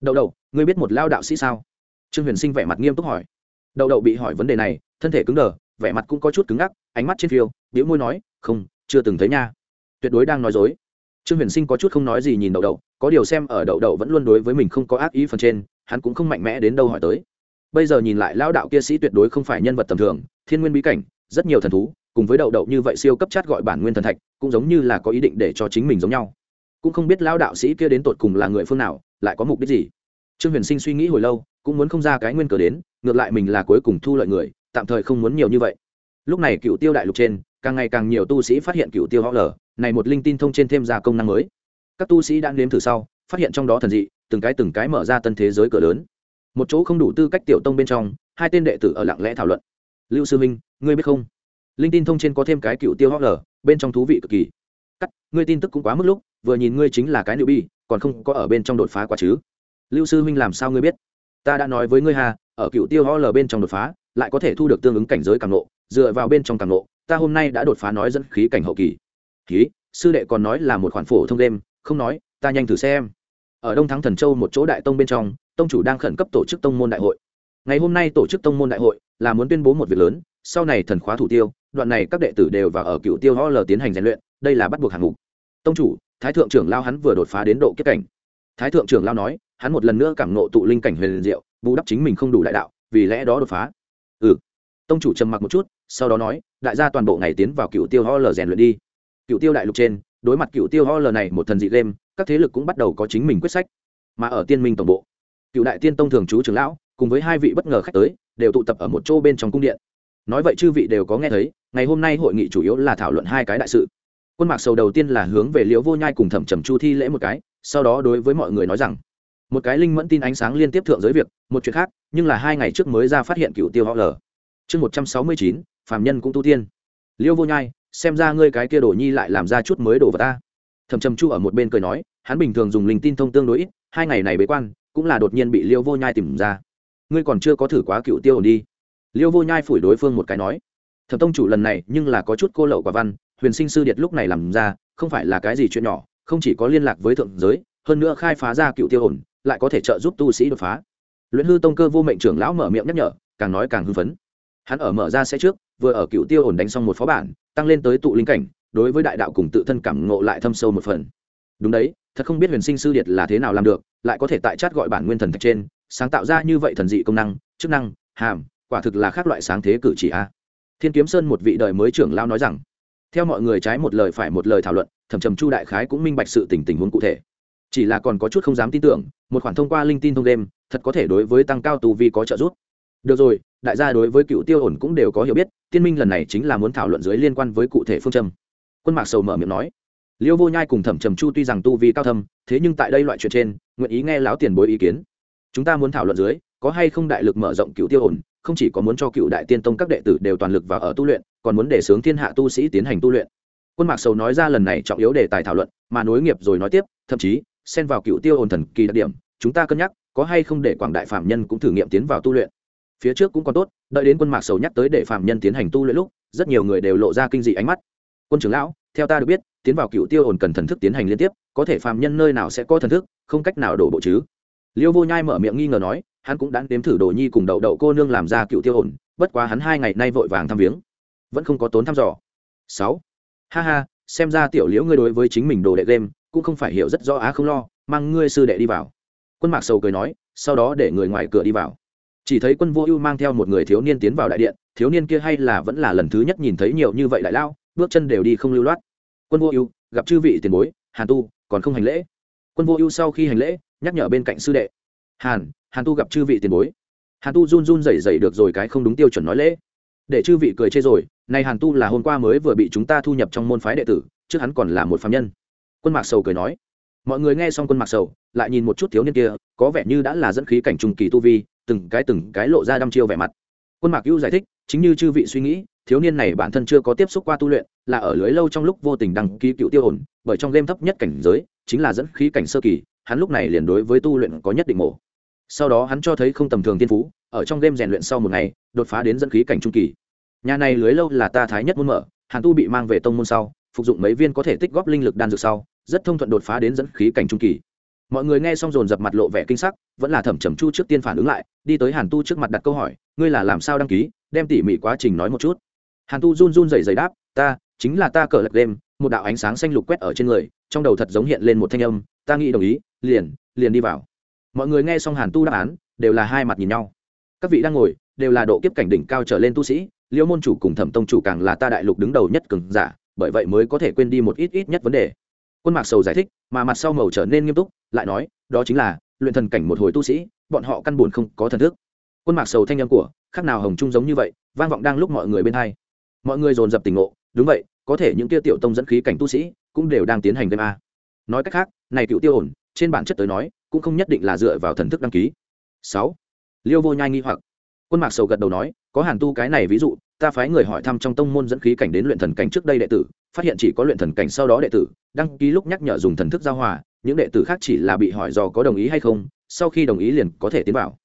Đậu đậu, ngươi biết một lao đạo sĩ sao? Trương huyền sinh vẻ mặt nghiêm túc hỏi đậu đậu bị hỏi vấn đề này, thân thể cứng đờ, vẻ mặt cũng có chút cứng ngắc, ánh mắt trên phiêu điếu môi nói, không, chưa từng thấy nha. Tuyệt đối đang nói dối. Trương huyền sinh có chút không nói gì nhìn đậu đậu, có điều xem ở đậu đậu vẫn luôn đối với mình không có ác ý phần trên, hắn cũng không mạnh mẽ đến đâu hỏi tới. Bây giờ nhìn lại lao đạo kia sĩ tuyệt đối không phải nhân vật tầm thường, thiên nguyên bí cảnh, rất nhiều thần thú, cùng với đậu đậu như vậy siêu cấp chát gọi bản nguyên thần thạch, cũng giống như là có ý định để cho chính mình giống nhau. Cũng không biết lao đạo sĩ kia đến tột cùng là người phương nào, lại có mục đích gì. Trương huyền sinh suy nghĩ hồi lâu cũng muốn không ra cái nguyên cờ đến, ngược lại mình là cuối cùng thu lợi người, tạm thời không muốn nhiều như vậy. Lúc này cựu tiêu đại lục trên, càng ngày càng nhiều tu sĩ phát hiện cựu tiêu họ lở này một linh tin thông trên thêm ra công năng mới. Các tu sĩ đã nếm thử sau, phát hiện trong đó thần dị, từng cái từng cái mở ra tân thế giới cửa lớn. Một chỗ không đủ tư cách tiểu tông bên trong, hai tên đệ tử ở lặng lẽ thảo luận. Lưu sư minh ngươi biết không? Linh tin thông trên có thêm cái cựu tiêu họ lở bên trong thú vị cực kỳ. Cắt, ngươi tin tức cũng quá mức lúc, vừa nhìn ngươi chính là cái nữ bi còn không có ở bên trong đột phá quá chứ? Lưu sư minh làm sao ngươi biết? Ta đã nói với ngươi hà ở cựu tiêu ho lờ bên trong đột phá, lại có thể thu được tương ứng cảnh giới càng nộ dựa vào bên trong càng nộ ta hôm nay đã đột phá nói dẫn khí cảnh hậu kỳ. Khí sư đệ còn nói là một khoản phổ thông đêm không nói, ta nhanh thử xem. Ở đông thắng thần châu một chỗ đại tông bên trong, tông chủ đang khẩn cấp tổ chức tông môn đại hội. Ngày hôm nay tổ chức tông môn đại hội là muốn tuyên bố một việc lớn, sau này thần khóa thủ tiêu, đoạn này các đệ tử đều vào ở cựu tiêu ho lờ tiến hành rèn luyện, đây là bắt buộc hạng mục. Tông chủ, thái thượng trưởng lao hắn vừa đột phá đến độ kiếp cảnh. Thái thượng trưởng lao nói hắn một lần nữa cảm nộ tụ linh cảnh huyền diệu, bù đắp chính mình không đủ đại đạo, vì lẽ đó đột phá. Ừ. Tông chủ trầm mặc một chút, sau đó nói, đại gia toàn bộ ngày tiến vào cựu tiêu ho lờ rèn luyện đi. Cựu tiêu đại lục trên, đối mặt cựu tiêu ho lờ này một thần dị game, các thế lực cũng bắt đầu có chính mình quyết sách. Mà ở tiên minh tổng bộ cựu đại tiên tông thường trú trưởng lão, cùng với hai vị bất ngờ khách tới, đều tụ tập ở một chỗ bên trong cung điện. Nói vậy chư vị đều có nghe thấy, ngày hôm nay hội nghị chủ yếu là thảo luận hai cái đại sự. Quân mạc sầu đầu tiên là hướng về liễu vô nhai cùng thẩm trầm chu thi lễ một cái, sau đó đối với mọi người nói rằng một cái linh mẫn tin ánh sáng liên tiếp thượng giới việc, một chuyện khác, nhưng là hai ngày trước mới ra phát hiện cựu tiêu họ lờ chương một trăm sáu mươi chín phạm nhân cũng tu tiên. Liêu vô nhai, xem ra ngươi cái kia đồ nhi lại làm ra chút mới đổ vào ta. Thầm trầm chu ở một bên cười nói, hắn bình thường dùng linh tin thông tương đối ít, hai ngày này bế quan, cũng là đột nhiên bị liêu vô nhai tìm ra. Ngươi còn chưa có thử quá cựu tiêu ổn đi. Liêu vô nhai phủi đối phương một cái nói, thẩm tông chủ lần này nhưng là có chút cô lậu quả văn, huyền sinh sư điệt lúc này làm ra, không phải là cái gì chuyện nhỏ, không chỉ có liên lạc với thượng giới, hơn nữa khai phá ra cựu tiêu ổn lại có thể trợ giúp tu sĩ đột phá. Luyện hư tông cơ vô mệnh trưởng lão mở miệng nhắc nhở, càng nói càng hưng phấn. Hắn ở mở ra sẽ trước, vừa ở cựu tiêu ổn đánh xong một phó bản, tăng lên tới tụ linh cảnh, đối với đại đạo cùng tự thân cảm ngộ lại thâm sâu một phần. Đúng đấy, thật không biết huyền sinh sư điệt là thế nào làm được, lại có thể tại chát gọi bản nguyên thần thạch trên, sáng tạo ra như vậy thần dị công năng, chức năng, hàm, quả thực là khác loại sáng thế cử chỉ a. Thiên kiếm sơn một vị đời mới trưởng lao nói rằng, theo mọi người trái một lời phải một lời thảo luận, thẩm trầm chu đại khái cũng minh bạch sự tình tình huống cụ thể chỉ là còn có chút không dám tin tưởng, một khoản thông qua linh tin thông đêm thật có thể đối với tăng cao tu vi có trợ giúp. Được rồi, đại gia đối với cựu tiêu ổn cũng đều có hiểu biết, tiên minh lần này chính là muốn thảo luận dưới liên quan với cụ thể phương châm. Quân mạc sầu mở miệng nói, liêu vô nhai cùng thẩm trầm chu tuy rằng tu vi cao thâm, thế nhưng tại đây loại chuyện trên, nguyện ý nghe láo tiền bối ý kiến. Chúng ta muốn thảo luận dưới, có hay không đại lực mở rộng cựu tiêu ổn, không chỉ có muốn cho cựu đại tiên tông các đệ tử đều toàn lực vào ở tu luyện, còn muốn để sướng thiên hạ tu sĩ tiến hành tu luyện. Quân mạc sầu nói ra lần này trọng yếu đề tài thảo luận, mà nối nghiệp rồi nói tiếp, thậm chí xen vào cựu tiêu ổn thần kỳ đặc điểm, chúng ta cân nhắc, có hay không để quảng đại phạm nhân cũng thử nghiệm tiến vào tu luyện. Phía trước cũng còn tốt, đợi đến quân mạc sầu nhắc tới để phạm nhân tiến hành tu luyện lúc, rất nhiều người đều lộ ra kinh dị ánh mắt. Quân trưởng lão, theo ta được biết, tiến vào cựu tiêu ổn cần thần thức tiến hành liên tiếp, có thể phạm nhân nơi nào sẽ có thần thức, không cách nào đổ bộ chứ. Liêu vô nhai mở miệng nghi ngờ nói, hắn cũng đã đếm thử đồ nhi cùng đậu đậu cô nương làm ra cựu tiêu ổn bất quá hắn hai ngày nay vội vàng thăm viếng, vẫn không có tốn thăm dò. Sáu. Ha ha, xem ra tiểu liễu ngươi đối với chính mình đồ đệ game cũng không phải hiểu rất rõ á không lo, mang ngươi sư đệ đi vào. Quân mạc sầu cười nói, sau đó để người ngoài cửa đi vào. Chỉ thấy quân vô ưu mang theo một người thiếu niên tiến vào đại điện, thiếu niên kia hay là vẫn là lần thứ nhất nhìn thấy nhiều như vậy đại lao, bước chân đều đi không lưu loát. Quân vô ưu, gặp chư vị tiền bối, hàn tu, còn không hành lễ. Quân vô ưu sau khi hành lễ, nhắc nhở bên cạnh sư đệ. Hàn hàn tu gặp chư vị tiền bối. Hàn tu run run rẩy rẩy được rồi cái không đúng tiêu chuẩn nói lễ. Để chư vị cười chê rồi này hàn tu là hôm qua mới vừa bị chúng ta thu nhập trong môn phái đệ tử, trước hắn còn là một phạm nhân quân mạc sầu cười nói, mọi người nghe xong quân mạc sầu, lại nhìn một chút thiếu niên kia, có vẻ như đã là dẫn khí cảnh trung kỳ tu vi, từng cái từng cái lộ ra đăm chiêu vẻ mặt. Quân mạc hữu giải thích, chính như chư vị suy nghĩ, thiếu niên này bản thân chưa có tiếp xúc qua tu luyện, là ở lưới lâu trong lúc vô tình đăng ký cựu tiêu ổn bởi trong game thấp nhất cảnh giới, chính là dẫn khí cảnh sơ kỳ, hắn lúc này liền đối với tu luyện có nhất định mổ. Sau đó hắn cho thấy không tầm thường tiên phú, ở trong game rèn luyện sau một ngày, đột phá đến dẫn khí cảnh trung kỳ. Nhà này lưới lâu là ta thái nhất muốn mở, hàn tu bị mang về tông môn sau, phục dụng mấy viên có thể tích góp linh lực đan dược sau rất thông thuận đột phá đến dẫn khí cảnh trung kỳ. Mọi người nghe xong dồn dập mặt lộ vẻ kinh sắc, vẫn là thẩm trầm chu trước tiên phản ứng lại, đi tới hàn tu trước mặt đặt câu hỏi, ngươi là làm sao đăng ký, đem tỉ mỉ quá trình nói một chút? Hàn tu run run rẩy rẩy đáp, ta, chính là ta cờ lật đêm, một đạo ánh sáng xanh lục quét ở trên người, trong đầu thật giống hiện lên một thanh âm, ta nghĩ đồng ý, liền liền đi vào. Mọi người nghe xong hàn tu đáp án, đều là hai mặt nhìn nhau. Các vị đang ngồi, đều là độ kiếp cảnh đỉnh cao trở lên tu sĩ, liêu môn chủ cùng thẩm tông chủ càng là ta đại lục đứng đầu nhất cường giả, bởi vậy mới có thể quên đi một ít ít nhất vấn đề quân mạc sầu giải thích, mà mặt sau màu trở nên nghiêm túc, lại nói, đó chính là, luyện thần cảnh một hồi tu sĩ, bọn họ căn buồn không có thần thức. Quân mạc sầu thanh âm của khác nào hồng trung giống như vậy, vang vọng đang lúc mọi người bên hai. Mọi người dồn dập tỉnh ngộ, đúng vậy, có thể những kia tiểu tông dẫn khí cảnh tu sĩ, cũng đều đang tiến hành game a. Nói cách khác, này cựu tiêu ổn, trên bản chất tới nói, cũng không nhất định là dựa vào thần thức đăng ký. Sáu. Liêu vô nhai nghi hoặc. Quân mạc sầu gật đầu nói, có hàn tu cái này ví dụ, ta phái người hỏi thăm trong tông môn dẫn khí cảnh đến luyện thần cảnh trước đây đệ tử phát hiện chỉ có luyện thần cảnh sau đó đệ tử, đăng ký lúc nhắc nhở dùng thần thức giao hòa, những đệ tử khác chỉ là bị hỏi do có đồng ý hay không, sau khi đồng ý liền có thể tiến vào.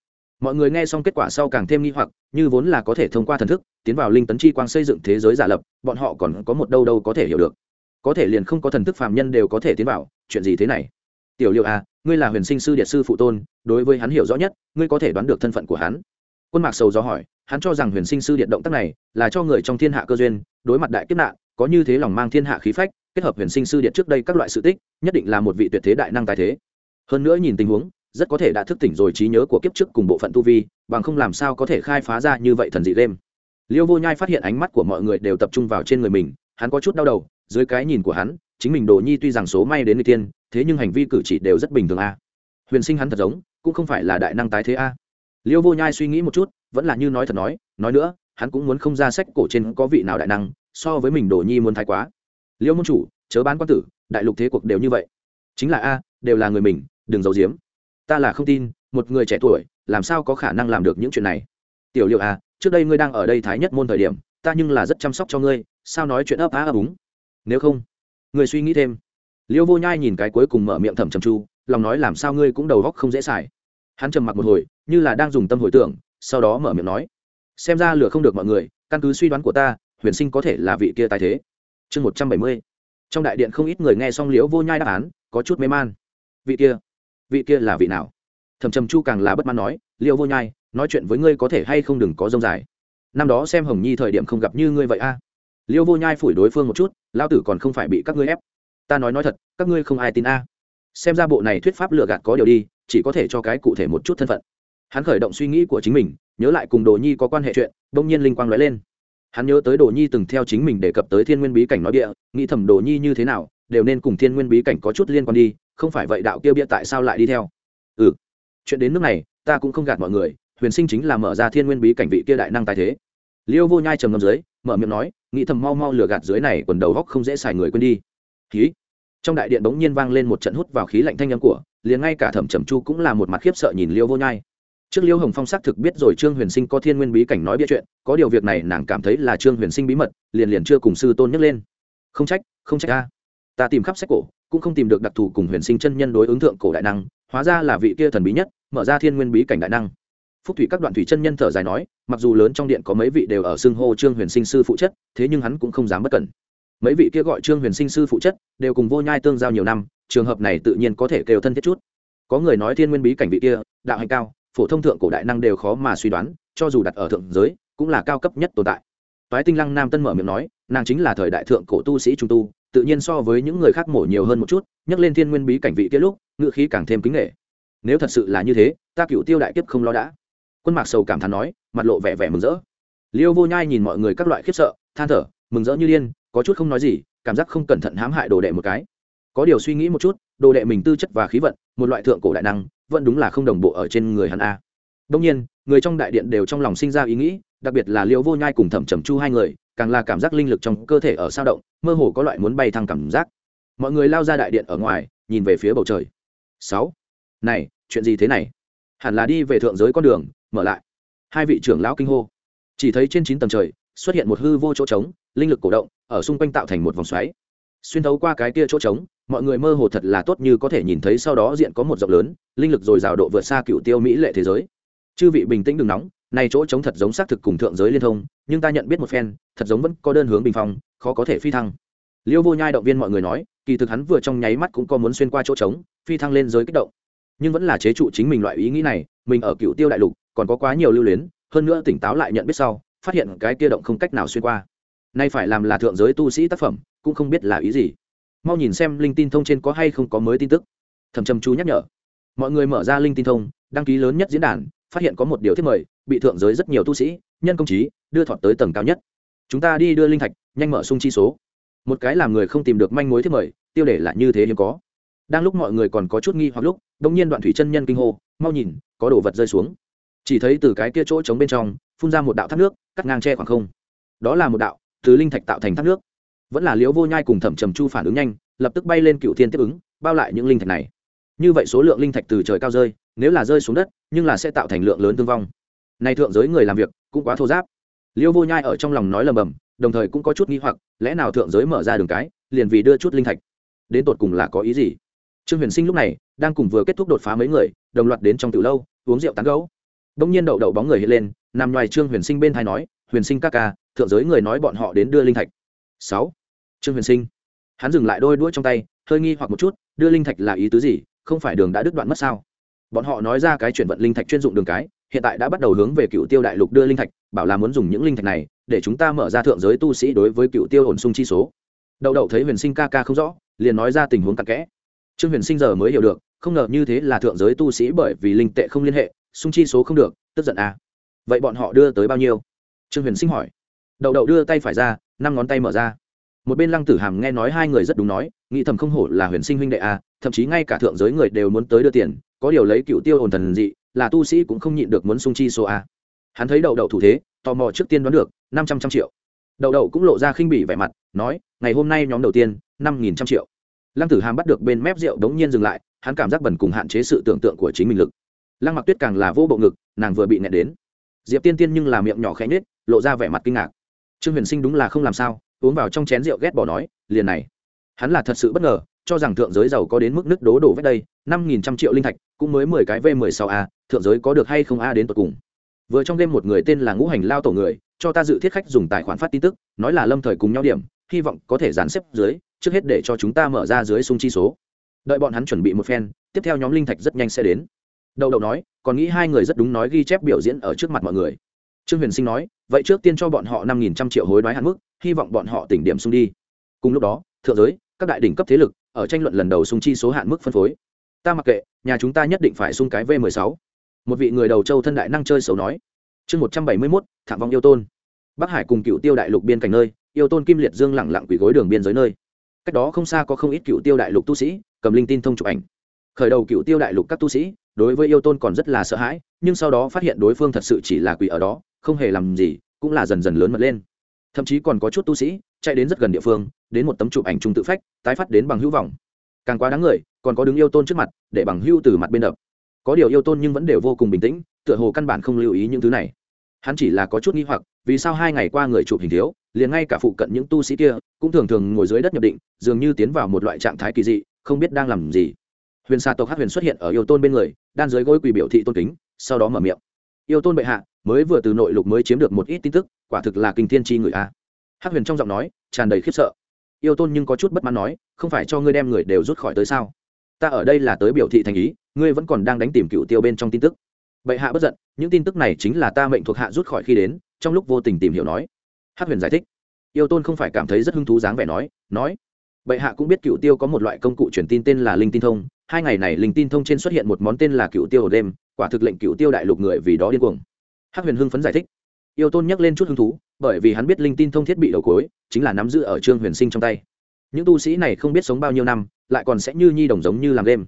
Mọi người nghe xong kết quả sau càng thêm nghi hoặc, như vốn là có thể thông qua thần thức, tiến vào linh tấn chi quang xây dựng thế giới giả lập, bọn họ còn có một đâu đâu có thể hiểu được. Có thể liền không có thần thức phàm nhân đều có thể tiến vào, chuyện gì thế này? Tiểu liệu à ngươi là huyền sinh sư điện sư phụ tôn, đối với hắn hiểu rõ nhất, ngươi có thể đoán được thân phận của hắn. Quân mạc sầu do hỏi, hắn cho rằng huyền sinh sư điện động tác này là cho người trong thiên hạ cơ duyên, đối mặt đại kiếp nạn có như thế lòng mang thiên hạ khí phách, kết hợp huyền sinh sư điện trước đây các loại sự tích, nhất định là một vị tuyệt thế đại năng tài thế. Hơn nữa nhìn tình huống, rất có thể đã thức tỉnh rồi trí nhớ của kiếp trước cùng bộ phận tu vi, bằng không làm sao có thể khai phá ra như vậy thần dị đêm liêu vô nhai phát hiện ánh mắt của mọi người đều tập trung vào trên người mình, hắn có chút đau đầu, dưới cái nhìn của hắn, chính mình đồ nhi tuy rằng số may đến người tiên, thế nhưng hành vi cử chỉ đều rất bình thường a. Huyền sinh hắn thật giống, cũng không phải là đại năng tái thế a. Liêu vô nhai suy nghĩ một chút, vẫn là như nói thật nói nói nữa, hắn cũng muốn không ra sách cổ trên có vị nào đại năng so với mình đồ nhi muốn thái quá. Liêu môn chủ, chớ bán quan tử, đại lục thế cuộc đều như vậy. Chính là a, đều là người mình, đừng giấu giếm. Ta là không tin, một người trẻ tuổi, làm sao có khả năng làm được những chuyện này? Tiểu liệu a à, trước đây ngươi đang ở đây thái nhất môn thời điểm, ta nhưng là rất chăm sóc cho ngươi, sao nói chuyện ấp á ấp úng? Nếu không người suy nghĩ thêm. Liêu vô nhai nhìn cái cuối cùng mở miệng thẩm trầm chu lòng nói làm sao ngươi cũng đầu góc không dễ xài. Hắn trầm mặc một hồi, như là đang dùng tâm hồi tưởng, sau đó mở miệng nói, xem ra lừa không được mọi người, căn cứ suy đoán của ta huyền sinh có thể là vị kia tài thế. Chương một trăm bảy mươi. Trong đại điện không ít người nghe xong liễu vô nhai đáp án, có chút mê man. Vị kia vị kia là vị nào? Thầm trầm chu càng là bất mãn nói, liễu vô nhai, nói chuyện với ngươi có thể hay không đừng có dông dài. Năm đó xem hồng nhi thời điểm không gặp như ngươi vậy a. À. liễu vô nhai phủi đối phương một chút lao tử còn không phải bị các ngươi ép. Ta nói nói thật, các ngươi không ai tin a. Xem ra bộ này thuyết pháp lừa gạt có điều đi, chỉ có thể cho cái cụ thể một chút thân phận. Hắn khởi động suy nghĩ của chính mình, nhớ lại cùng đồ nhi có quan hệ chuyện đông nhiên linh quang nói lên hắn nhớ tới đồ nhi từng theo chính mình đề cập tới thiên nguyên bí cảnh nói địa nghĩ thầm đồ nhi như thế nào, đều nên cùng thiên nguyên bí cảnh có chút liên quan đi, không phải vậy đạo kia bia tại sao lại đi theo? Ừ. Chuyện đến nước này, ta cũng không gạt mọi người, huyền sinh chính là mở ra thiên nguyên bí cảnh vị kia đại năng tài thế. Liêu vô nhai trầm ngâm dưới, mở miệng nói, nghĩ thầm mau mau lừa gạt dưới này quần đầu góc không dễ xài người quên đi. Khí trong đại điện bỗng nhiên vang lên một trận hút vào khí lạnh thanh âm của, liền ngay cả thẩm trầm chu cũng là một mặt khiếp sợ nhìn liêu vô nhai trước liêu hồng phong xác thực biết rồi trương huyền sinh có thiên nguyên bí cảnh nói bia chuyện, có điều việc này nàng cảm thấy là trương huyền sinh bí mật, liền liền chưa cùng sư tôn nhắc lên. Không trách không trách ta ta tìm khắp sách cổ, cũng không tìm được đặc thù cùng huyền sinh chân nhân đối ứng thượng cổ đại năng, hóa ra là vị kia thần bí nhất, mở ra thiên nguyên bí cảnh đại năng. Phúc thủy các đoạn thủy chân nhân thở dài nói, mặc dù lớn trong điện có mấy vị đều ở xưng hô trương huyền sinh sư phụ chất, thế nhưng hắn cũng không dám bất cẩn. Mấy vị kia gọi trương huyền sinh sư phụ chất, đều cùng vô nhai tương giao nhiều năm, trường hợp này tự nhiên có thể kêu thân thiết chút. Có người nói thiên nguyên bí cảnh vị kia, đạo hành cao phổ thông thượng cổ đại năng đều khó mà suy đoán, cho dù đặt ở thượng giới, cũng là cao cấp nhất tồn tại. Toái tinh lăng nam tân mở miệng nói, nàng chính là thời đại thượng cổ tu sĩ trung tu, tự nhiên so với những người khác mổ nhiều hơn một chút, nhắc lên thiên nguyên bí cảnh vị kia lúc ngự khí càng thêm kính nghệ nếu thật sự là như thế, ta cựu tiêu đại kiếp không lo đã. Quân mạc sầu cảm thán nói, mặt lộ vẻ vẻ mừng rỡ. Liêu vô nhai nhìn mọi người các loại khiếp sợ, than thở, mừng rỡ như điên, có chút không nói gì, cảm giác không cẩn thận hãm hại đồ đệ một cái. Có điều suy nghĩ một chút, đồ đệ mình tư chất và khí vận, một loại thượng cổ đại năng vẫn đúng là không đồng bộ ở trên người hắn a. Đông nhiên, người trong đại điện đều trong lòng sinh ra ý nghĩ, đặc biệt là liễu vô nhai cùng thẩm trầm chu hai người, càng là cảm giác linh lực trong cơ thể ở sao động, mơ hồ có loại muốn bay thăng cảm giác. Mọi người lao ra đại điện ở ngoài, nhìn về phía bầu trời. Sáu. Này, chuyện gì thế này? Hẳn là đi về thượng giới con đường, mở lại. Hai vị trưởng lão kinh hô. Chỉ thấy trên chín tầng trời, xuất hiện một hư vô chỗ trống, linh lực cổ động, ở xung quanh tạo thành một vòng xoáy xuyên thấu qua cái kia chỗ trống, mọi người mơ hồ thật là tốt như có thể nhìn thấy sau đó diện có một rộng lớn, linh lực dồi dào độ vượt xa cựu tiêu mỹ lệ thế giới. Chư vị bình tĩnh đừng nóng, này chỗ trống thật giống xác thực cùng thượng giới liên thông, nhưng ta nhận biết một phen, thật giống vẫn có đơn hướng bình phong, khó có thể phi thăng. Liêu vô nhai động viên mọi người nói, kỳ thực hắn vừa trong nháy mắt cũng có muốn xuyên qua chỗ trống, phi thăng lên giới kích động. Nhưng vẫn là chế trụ chính mình loại ý nghĩ này, mình ở cựu tiêu đại lục, còn có quá nhiều lưu luyến, hơn nữa tỉnh táo lại nhận biết sau, phát hiện cái kia động không cách nào xuyên qua. Nay phải làm là thượng giới tu sĩ tác phẩm cũng không biết là ý gì. Mau nhìn xem linh tin thông trên có hay không có mới tin tức. Thầm trầm chú nhắc nhở. Mọi người mở ra linh tin thông, đăng ký lớn nhất diễn đàn, phát hiện có một điều thiết mời, bị thượng giới rất nhiều tu sĩ, nhân công trí, đưa thọt tới tầng cao nhất. Chúng ta đi đưa linh thạch, nhanh mở sung chi số. Một cái làm người không tìm được manh mối thiết mời, tiêu đề là như thế hiếm có. Đang lúc mọi người còn có chút nghi hoặc lúc đông nhiên đoạn thủy chân nhân kinh hô, mau nhìn, có đồ vật rơi xuống. Chỉ thấy từ cái kia chỗ trống bên trong, phun ra một đạo thác nước, cắt ngang tre khoảng không. Đó là một đạo từ linh thạch tạo thành thác nước vẫn là liễu vô nhai cùng thẩm trầm chu phản ứng nhanh, lập tức bay lên cựu thiên tiếp ứng, bao lại những linh thạch này. Như vậy số lượng linh thạch từ trời cao rơi, nếu là rơi xuống đất, nhưng là sẽ tạo thành lượng lớn thương vong. Nay thượng giới người làm việc cũng quá thô giáp. Liễu vô nhai ở trong lòng nói lầm bầm, đồng thời cũng có chút nghi hoặc, lẽ nào thượng giới mở ra đường cái, liền vì đưa chút linh thạch? Đến tột cùng là có ý gì? Trương huyền sinh lúc này đang cùng vừa kết thúc đột phá mấy người, đồng loạt đến trong từ lâu, uống rượu tán gấu bỗng nhiên đậu đậu bóng người hiện lên, nằm ngoài trương huyền sinh bên thai nói, huyền sinh các ca, thượng giới người nói bọn họ đến đưa linh thạch. Sáu trương huyền sinh, hắn dừng lại đôi đuôi trong tay, hơi nghi hoặc một chút, đưa linh thạch là ý tứ gì, không phải đường đã đứt đoạn mất sao? Bọn họ nói ra cái chuyển vận linh thạch chuyên dụng đường cái, hiện tại đã bắt đầu hướng về cựu tiêu đại lục đưa linh thạch, bảo là muốn dùng những linh thạch này, để chúng ta mở ra thượng giới tu sĩ đối với cựu tiêu ổn sung chi số. Đậu đậu thấy huyền sinh ca ca không rõ, liền nói ra tình huống cặn kẽ. Trương huyền sinh giờ mới hiểu được, không ngờ như thế là thượng giới tu sĩ bởi vì linh tệ không liên hệ, sung chi số không được, tức giận à. vậy bọn họ đưa tới bao nhiêu? Trương huyền sinh hỏi. Đậu đậu đưa tay phải ra, năm ngón tay mở ra một bên lăng tử hàm nghe nói hai người rất đúng nói nghĩ thầm không hổ là huyền sinh huynh đệ à, thậm chí ngay cả thượng giới người đều muốn tới đưa tiền có điều lấy cựu tiêu ổn thần dị là tu sĩ cũng không nhịn được muốn sung chi số a hắn thấy đậu đậu thủ thế tò mò trước tiên đoán được năm trăm trăm triệu. Đậu đậu cũng lộ ra khinh bỉ vẻ mặt nói ngày hôm nay nhóm đầu tiên năm nghìn trăm triệu. Lăng tử hàm bắt được bên mép rượu đống nhiên dừng lại hắn cảm giác bẩn cùng hạn chế sự tưởng tượng của chính mình lực. Lăng mặc tuyết càng là vô bộ ngực nàng vừa bị nẹt đến. Diệp tiên tiên nhưng là miệng nhỏ khẽ nhết lộ ra vẻ mặt kinh ngạc. Trương huyền sinh đúng là không làm sao uống vào trong chén rượu ghét bỏ nói, liền này. Hắn là thật sự bất ngờ, cho rằng thượng giới giàu có đến mức nước đố đổ vết đây, năm nghìn trăm triệu linh thạch, cũng mới mười cái v mười sáu a, thượng giới có được hay không a đến tột cùng. Vừa trong đêm một người tên là ngũ hành lao tổ người, cho ta dự thiết khách dùng tài khoản phát tin tức, nói là lâm thời cùng nhau điểm, hy vọng có thể dàn xếp dưới, trước hết để cho chúng ta mở ra dưới sung chi số. Đợi bọn hắn chuẩn bị một phen, tiếp theo nhóm linh thạch rất nhanh sẽ đến. Đậu đậu nói, còn nghĩ hai người rất đúng nói ghi chép biểu diễn ở trước mặt mọi người. Trương huyền sinh nói, vậy trước tiên cho bọn họ năm nghìn trăm triệu hối đoái hạn mức hy vọng bọn họ tỉnh điểm sung đi. Cùng lúc đó, thượng giới, các đại đỉnh cấp thế lực, ở tranh luận lần đầu sung chi số hạn mức phân phối. Ta mặc kệ, nhà chúng ta nhất định phải sung cái v 16 một vị người đầu châu thân đại năng chơi xấu nói. Chương một trăm bảy mươi mốt, thảm vong yêu tôn. Bắc hải cùng cựu tiêu đại lục biên cảnh nơi, yêu tôn kim liệt dương lẳng lặng quỳ gối đường biên giới nơi. Cách đó không xa có không ít cựu tiêu đại lục tu sĩ, cầm linh tin thông chụp ảnh. Khởi đầu cựu tiêu đại lục các tu sĩ, đối với yêu tôn còn rất là sợ hãi, nhưng sau đó phát hiện đối phương thật sự chỉ là quỷ ở đó, không hề làm gì, cũng là dần dần lớn mật lên thậm chí còn có chút tu sĩ chạy đến rất gần địa phương, đến một tấm chụp ảnh chung tự phách, tái phát đến bằng hữu vọng. Càng quá đáng người, còn có đứng yêu tôn trước mặt, để bằng hữu từ mặt bên đập. Có điều yêu tôn nhưng vẫn đều vô cùng bình tĩnh, tựa hồ căn bản không lưu ý những thứ này. Hắn chỉ là có chút nghi hoặc, vì sao hai ngày qua người chụp hình thiếu, liền ngay cả phụ cận những tu sĩ kia, cũng thường thường ngồi dưới đất nhập định, dường như tiến vào một loại trạng thái kỳ dị, không biết đang làm gì. Huyền xa tộc hát huyền xuất hiện ở yêu tôn bên người, đan dưới gối quỳ biểu thị tôn kính, sau đó mở miệng. Yêu tôn bệ hạ mới vừa từ nội lục mới chiếm được một ít tin tức, quả thực là kinh thiên tri người a. Hắc huyền trong giọng nói tràn đầy khiếp sợ. Yêu tôn nhưng có chút bất mãn nói, không phải cho ngươi đem người đều rút khỏi tới sao? Ta ở đây là tới biểu thị thành ý, ngươi vẫn còn đang đánh tìm cựu tiêu bên trong tin tức. Bệ hạ bất giận, những tin tức này chính là ta mệnh thuộc hạ rút khỏi khi đến, trong lúc vô tình tìm hiểu nói. Hát huyền giải thích. Yêu tôn không phải cảm thấy rất hứng thú dáng vẻ nói nói. Bệ hạ cũng biết cựu tiêu có một loại công cụ truyền tin tên là linh tin thông. Hai ngày này linh tin thông trên xuất hiện một món tên là cựu tiêu ở đêm, quả thực lệnh cựu tiêu đại lục người vì đó điên cuồng. Hắc huyền hưng phấn giải thích. Yêu tôn nhắc lên chút hứng thú, bởi vì hắn biết linh tin thông thiết bị đầu cối chính là nắm giữ ở trương huyền sinh trong tay. Những tu sĩ này không biết sống bao nhiêu năm, lại còn sẽ như nhi đồng giống như làm đêm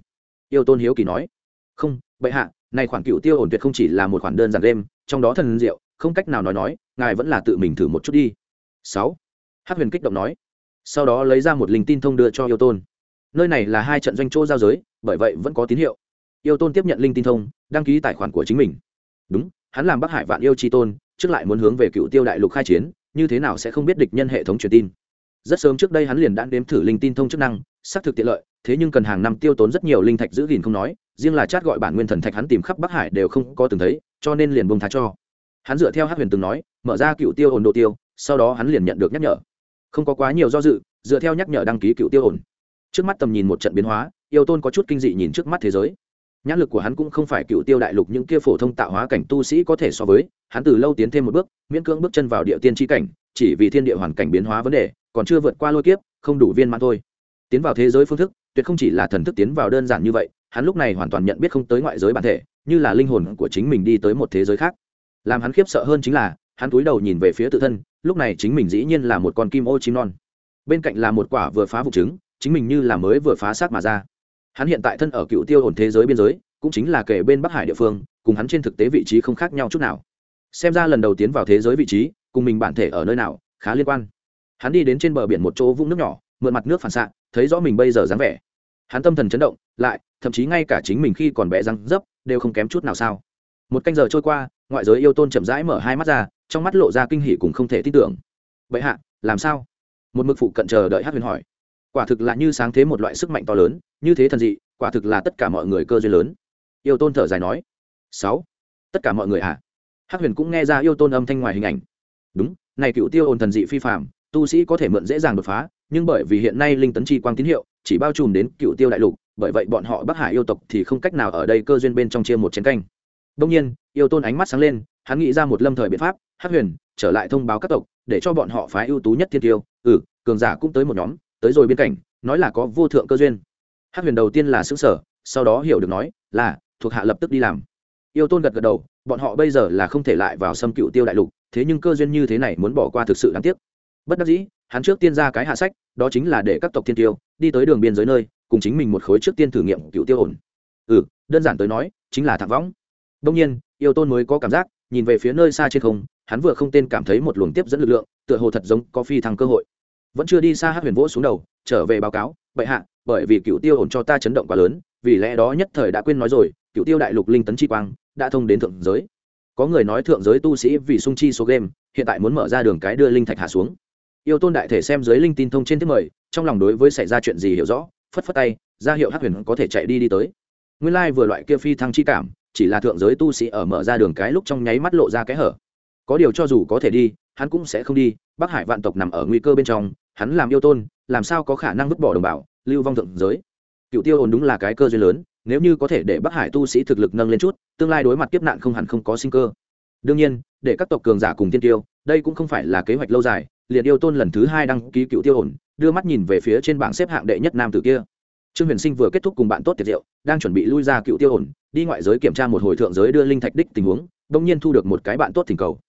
yêu tôn hiếu kỳ nói. Không, bệ hạ, này khoản cựu tiêu ổn tuyệt không chỉ là một khoản đơn giản đêm trong đó thần diệu, không cách nào nói nói, ngài vẫn là tự mình thử một chút đi. Sáu. Hắc huyền kích động nói. Sau đó lấy ra một linh tin thông đưa cho yêu tôn. Nơi này là hai trận doanh chỗ giao giới, bởi vậy vẫn có tín hiệu. Yêu tôn tiếp nhận linh tin thông, đăng ký tài khoản của chính mình. Đúng hắn làm bắc hải vạn yêu chi tôn, trước lại muốn hướng về cựu tiêu đại lục khai chiến, như thế nào sẽ không biết địch nhân hệ thống truyền tin? Rất sớm trước đây hắn liền đã đếm thử linh tin thông chức năng, xác thực tiện lợi, thế nhưng cần hàng năm tiêu tốn rất nhiều linh thạch giữ gìn không nói, riêng là chát gọi bản nguyên thần thạch hắn tìm khắp bắc hải đều không có từng thấy, cho nên liền bông tha cho. Hắn dựa theo hát huyền từng nói, mở ra cựu tiêu ổn độ tiêu, sau đó hắn liền nhận được nhắc nhở. Không có quá nhiều do dự, dựa theo nhắc nhở đăng ký cựu tiêu ổn. Trước mắt tầm nhìn một trận biến hóa, yêu tôn có chút kinh dị nhìn trước mắt thế giới nhãn lực của hắn cũng không phải cựu tiêu đại lục những kia phổ thông tạo hóa cảnh tu sĩ có thể so với, hắn từ lâu tiến thêm một bước, miễn cưỡng bước chân vào địa tiên tri cảnh, chỉ vì thiên địa hoàn cảnh biến hóa vấn đề, còn chưa vượt qua lôi kiếp, không đủ viên mãn thôi. Tiến vào thế giới phương thức, tuyệt không chỉ là thần thức tiến vào đơn giản như vậy, hắn lúc này hoàn toàn nhận biết không tới ngoại giới bản thể, như là linh hồn của chính mình đi tới một thế giới khác. Làm hắn khiếp sợ hơn chính là, hắn túi đầu nhìn về phía tự thân, lúc này chính mình dĩ nhiên là một con kim ô chim non. Bên cạnh là một quả vừa phá vụ trứng, chính mình như là mới vừa phá xác mà ra hắn hiện tại thân ở cựu tiêu ổn thế giới biên giới, cũng chính là kể bên bắc hải địa phương, cùng hắn trên thực tế vị trí không khác nhau chút nào. Xem ra lần đầu tiến vào thế giới vị trí, cùng mình bản thể ở nơi nào, khá liên quan. Hắn đi đến trên bờ biển một chỗ vũng nước nhỏ, mượn mặt nước phản xạ, thấy rõ mình bây giờ dáng vẻ. Hắn tâm thần chấn động, lại, thậm chí ngay cả chính mình khi còn bé răng dấp, đều không kém chút nào sao. Một canh giờ trôi qua, ngoại giới yêu tôn chậm rãi mở hai mắt ra, trong mắt lộ ra kinh hỉ cùng không thể tin tưởng. Vậy hạ, làm sao? Một mực phụ cận chờ đợi hát huyền hỏi quả thực là như sáng thế một loại sức mạnh to lớn, như thế thần dị, quả thực là tất cả mọi người cơ duyên lớn. Yêu tôn thở dài nói. Sáu. Tất cả mọi người ạ à? hắc huyền cũng nghe ra yêu tôn âm thanh ngoài hình ảnh. Đúng, này cựu tiêu ồn thần dị phi phạm tu sĩ có thể mượn dễ dàng đột phá, nhưng bởi vì hiện nay linh tấn chi quang tín hiệu, chỉ bao trùm đến cựu tiêu đại lục, bởi vậy bọn họ bắc hải yêu tộc thì không cách nào ở đây cơ duyên bên trong chia một chén canh. Đông nhiên, yêu tôn ánh mắt sáng lên, hắn nghĩ ra một lâm thời biện pháp, hắc huyền trở lại thông báo các tộc, để cho bọn họ phái ưu tú nhất thiên tiêu ừ cường giả cũng tới một nhóm tới rồi biên cảnh nói là có vô thượng cơ duyên. Hát huyền đầu tiên là xứ sở sau đó hiểu được nói, là, thuộc hạ lập tức đi làm. Yêu tôn gật gật đầu, bọn họ bây giờ là không thể lại vào xâm cựu tiêu đại lục, thế nhưng cơ duyên như thế này muốn bỏ qua thực sự đáng tiếc. Bất đắc dĩ, hắn trước tiên ra cái hạ sách, đó chính là để các tộc thiên tiêu đi tới đường biên giới nơi, cùng chính mình một khối trước tiên thử nghiệm cựu tiêu ổn. Ừ đơn giản tới nói, chính là thẳng võng. Đông nhiên, yêu tôn mới có cảm giác, nhìn về phía nơi xa trên không, hắn vừa không tên cảm thấy một luồng tiếp dẫn lực lượng, tựa hồ thật giống có phi thăng cơ hội vẫn chưa đi xa hát huyền vỗ xuống đầu, trở về báo cáo, bệ hạ, bởi vì cựu tiêu ổn cho ta chấn động quá lớn, vì lẽ đó nhất thời đã quên nói rồi, cựu tiêu đại lục linh tấn chi quang đã thông đến thượng giới. Có người nói thượng giới tu sĩ vì sung chi số game, hiện tại muốn mở ra đường cái đưa linh thạch hạ xuống. Yêu tôn đại thể xem giới linh tin thông trên thứ mời, trong lòng đối với xảy ra chuyện gì hiểu rõ, phất phất tay, ra hiệu hát huyền có thể chạy đi đi tới. Nguyên lai、like、vừa loại kia phi thăng chi cảm, chỉ là thượng giới tu sĩ ở mở ra đường cái lúc trong nháy mắt lộ ra cái hở. Có điều cho dù có thể đi, hắn cũng sẽ không đi, bắc hải vạn tộc nằm ở nguy cơ bên trong hắn làm yêu tôn, làm sao có khả năng vứt bỏ đồng bào, lưu vong thượng giới? Cựu tiêu ồn đúng là cái cơ duyên lớn, nếu như có thể để bắc hải tu sĩ thực lực nâng lên chút, tương lai đối mặt kiếp nạn không hẳn không có sinh cơ. Đương nhiên, để các tộc cường giả cùng tiên tiêu, đây cũng không phải là kế hoạch lâu dài, liền yêu tôn lần thứ hai đăng ký cựu tiêu ổn đưa mắt nhìn về phía trên bảng xếp hạng đệ nhất nam tử kia. Trương huyền sinh vừa kết thúc cùng bạn tốt tiệt diệu đang chuẩn bị lui ra cựu tiêu ổn đi ngoại giới kiểm tra một hồi thượng giới đưa linh thạch đích tình huống đông nhiên thu được một cái bạn tốt thỉnh cầu.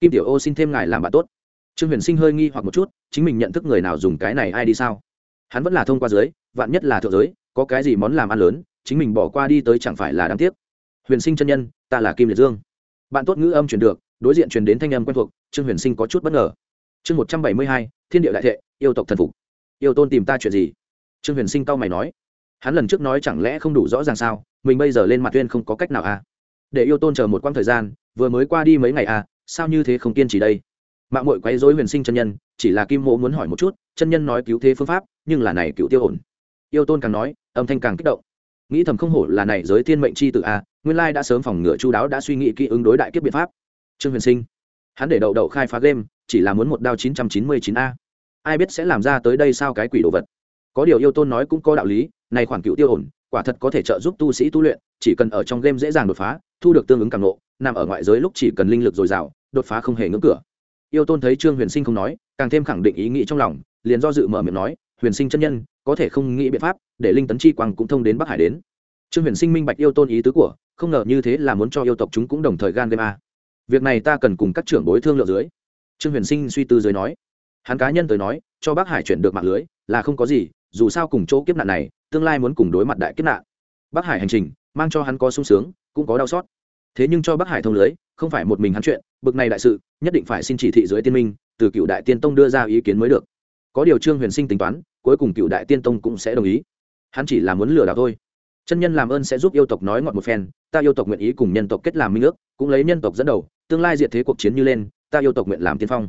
Kim tiểu ô xin thêm ngài làm bạn tốt trương huyền sinh hơi nghi hoặc một chút, chính mình nhận thức người nào dùng cái này ai đi sao? Hắn vẫn là thông qua giới, vạn nhất là thượng giới, có cái gì món làm ăn lớn, chính mình bỏ qua đi tới chẳng phải là đáng tiếc. Huyền sinh chân nhân, ta là kim liệt dương. Bạn tốt ngữ âm truyền được, đối diện truyền đến thanh âm quen thuộc, trương huyền sinh có chút bất ngờ. Chương một trăm bảy mươi hai, thiên địa đại thệ, yêu tộc thần phục. Yêu tôn tìm ta chuyện gì? Trương huyền sinh cau mày nói. Hắn lần trước nói chẳng lẽ không đủ rõ ràng sao? Mình bây giờ lên mặt tuyên không có cách nào à? Để yêu tôn chờ một quãng thời gian, vừa mới qua đi mấy ngày à? Sao như thế không kiên trì đây? Mạng mội quấy dối huyền sinh chân nhân, chỉ là kim mộ muốn hỏi một chút, chân nhân nói cứu thế phương pháp, nhưng là này cựu tiêu ổn. Yêu tôn càng nói, âm thanh càng kích động. Nghĩ thầm không hổ là này giới thiên mệnh c h i tự a, nguyên lai đã sớm phòng ngựa chú đáo đã suy nghĩ kỹ ứng đối đại kiếp biện pháp. Trương huyền sinh, hắn để đậu đậu khai phá game, chỉ là muốn một đao chín trăm chín mươi chín a. Ai biết sẽ làm ra tới đây sao cái quỷ đồ vật. Có điều yêu tôn nói cũng có đạo lý, này khoản cựu tiêu ổn, quả thật có thể trợ giúp tu sĩ tu luyện, chỉ cần ở trong game dễ dàng đột phá, thu được tương ứng càng nộ nằm ở ngoại giới lúc chỉ cần linh lực dồi dào, đột phá không hề ngưỡng cửa yêu tôn thấy trương huyền sinh không nói, càng thêm khẳng định ý nghĩ trong lòng, liền do dự mở miệng nói, huyền sinh chân nhân, có thể không nghĩ biện pháp, để linh tấn chi quang cũng thông đến bắc hải đến. Trương huyền sinh minh bạch yêu tôn ý tứ của, không ngờ như thế là muốn cho yêu tộc chúng cũng đồng thời gan game a. Việc này ta cần cùng các trưởng bối thương lượng dưới. Trương huyền sinh suy tư dưới nói. Hắn cá nhân tới nói, cho bắc hải chuyển được mạng lưới, là không có gì, dù sao cùng chỗ kiếp nạn này, tương lai muốn cùng đối mặt đại kiếp nạn. Bắc hải hành trình, mang cho hắn có sung sướng, cũng có đau xót. Thế nhưng cho bắc hải thông lưới, không phải một mình hắn chuyện bực này đại sự, nhất định phải xin chỉ thị dưới tiên minh, từ cựu đại tiên tông đưa ra ý kiến mới được. Có điều trương huyền sinh tính toán, cuối cùng cựu đại tiên tông cũng sẽ đồng ý. Hắn chỉ là muốn lừa đảo thôi. Chân nhân làm ơn sẽ giúp yêu tộc nói ngọt một phen, ta yêu tộc nguyện ý cùng nhân tộc kết làm minh ước, cũng lấy nhân tộc dẫn đầu, tương lai diệt thế cuộc chiến như lên, ta yêu tộc nguyện làm tiên phong.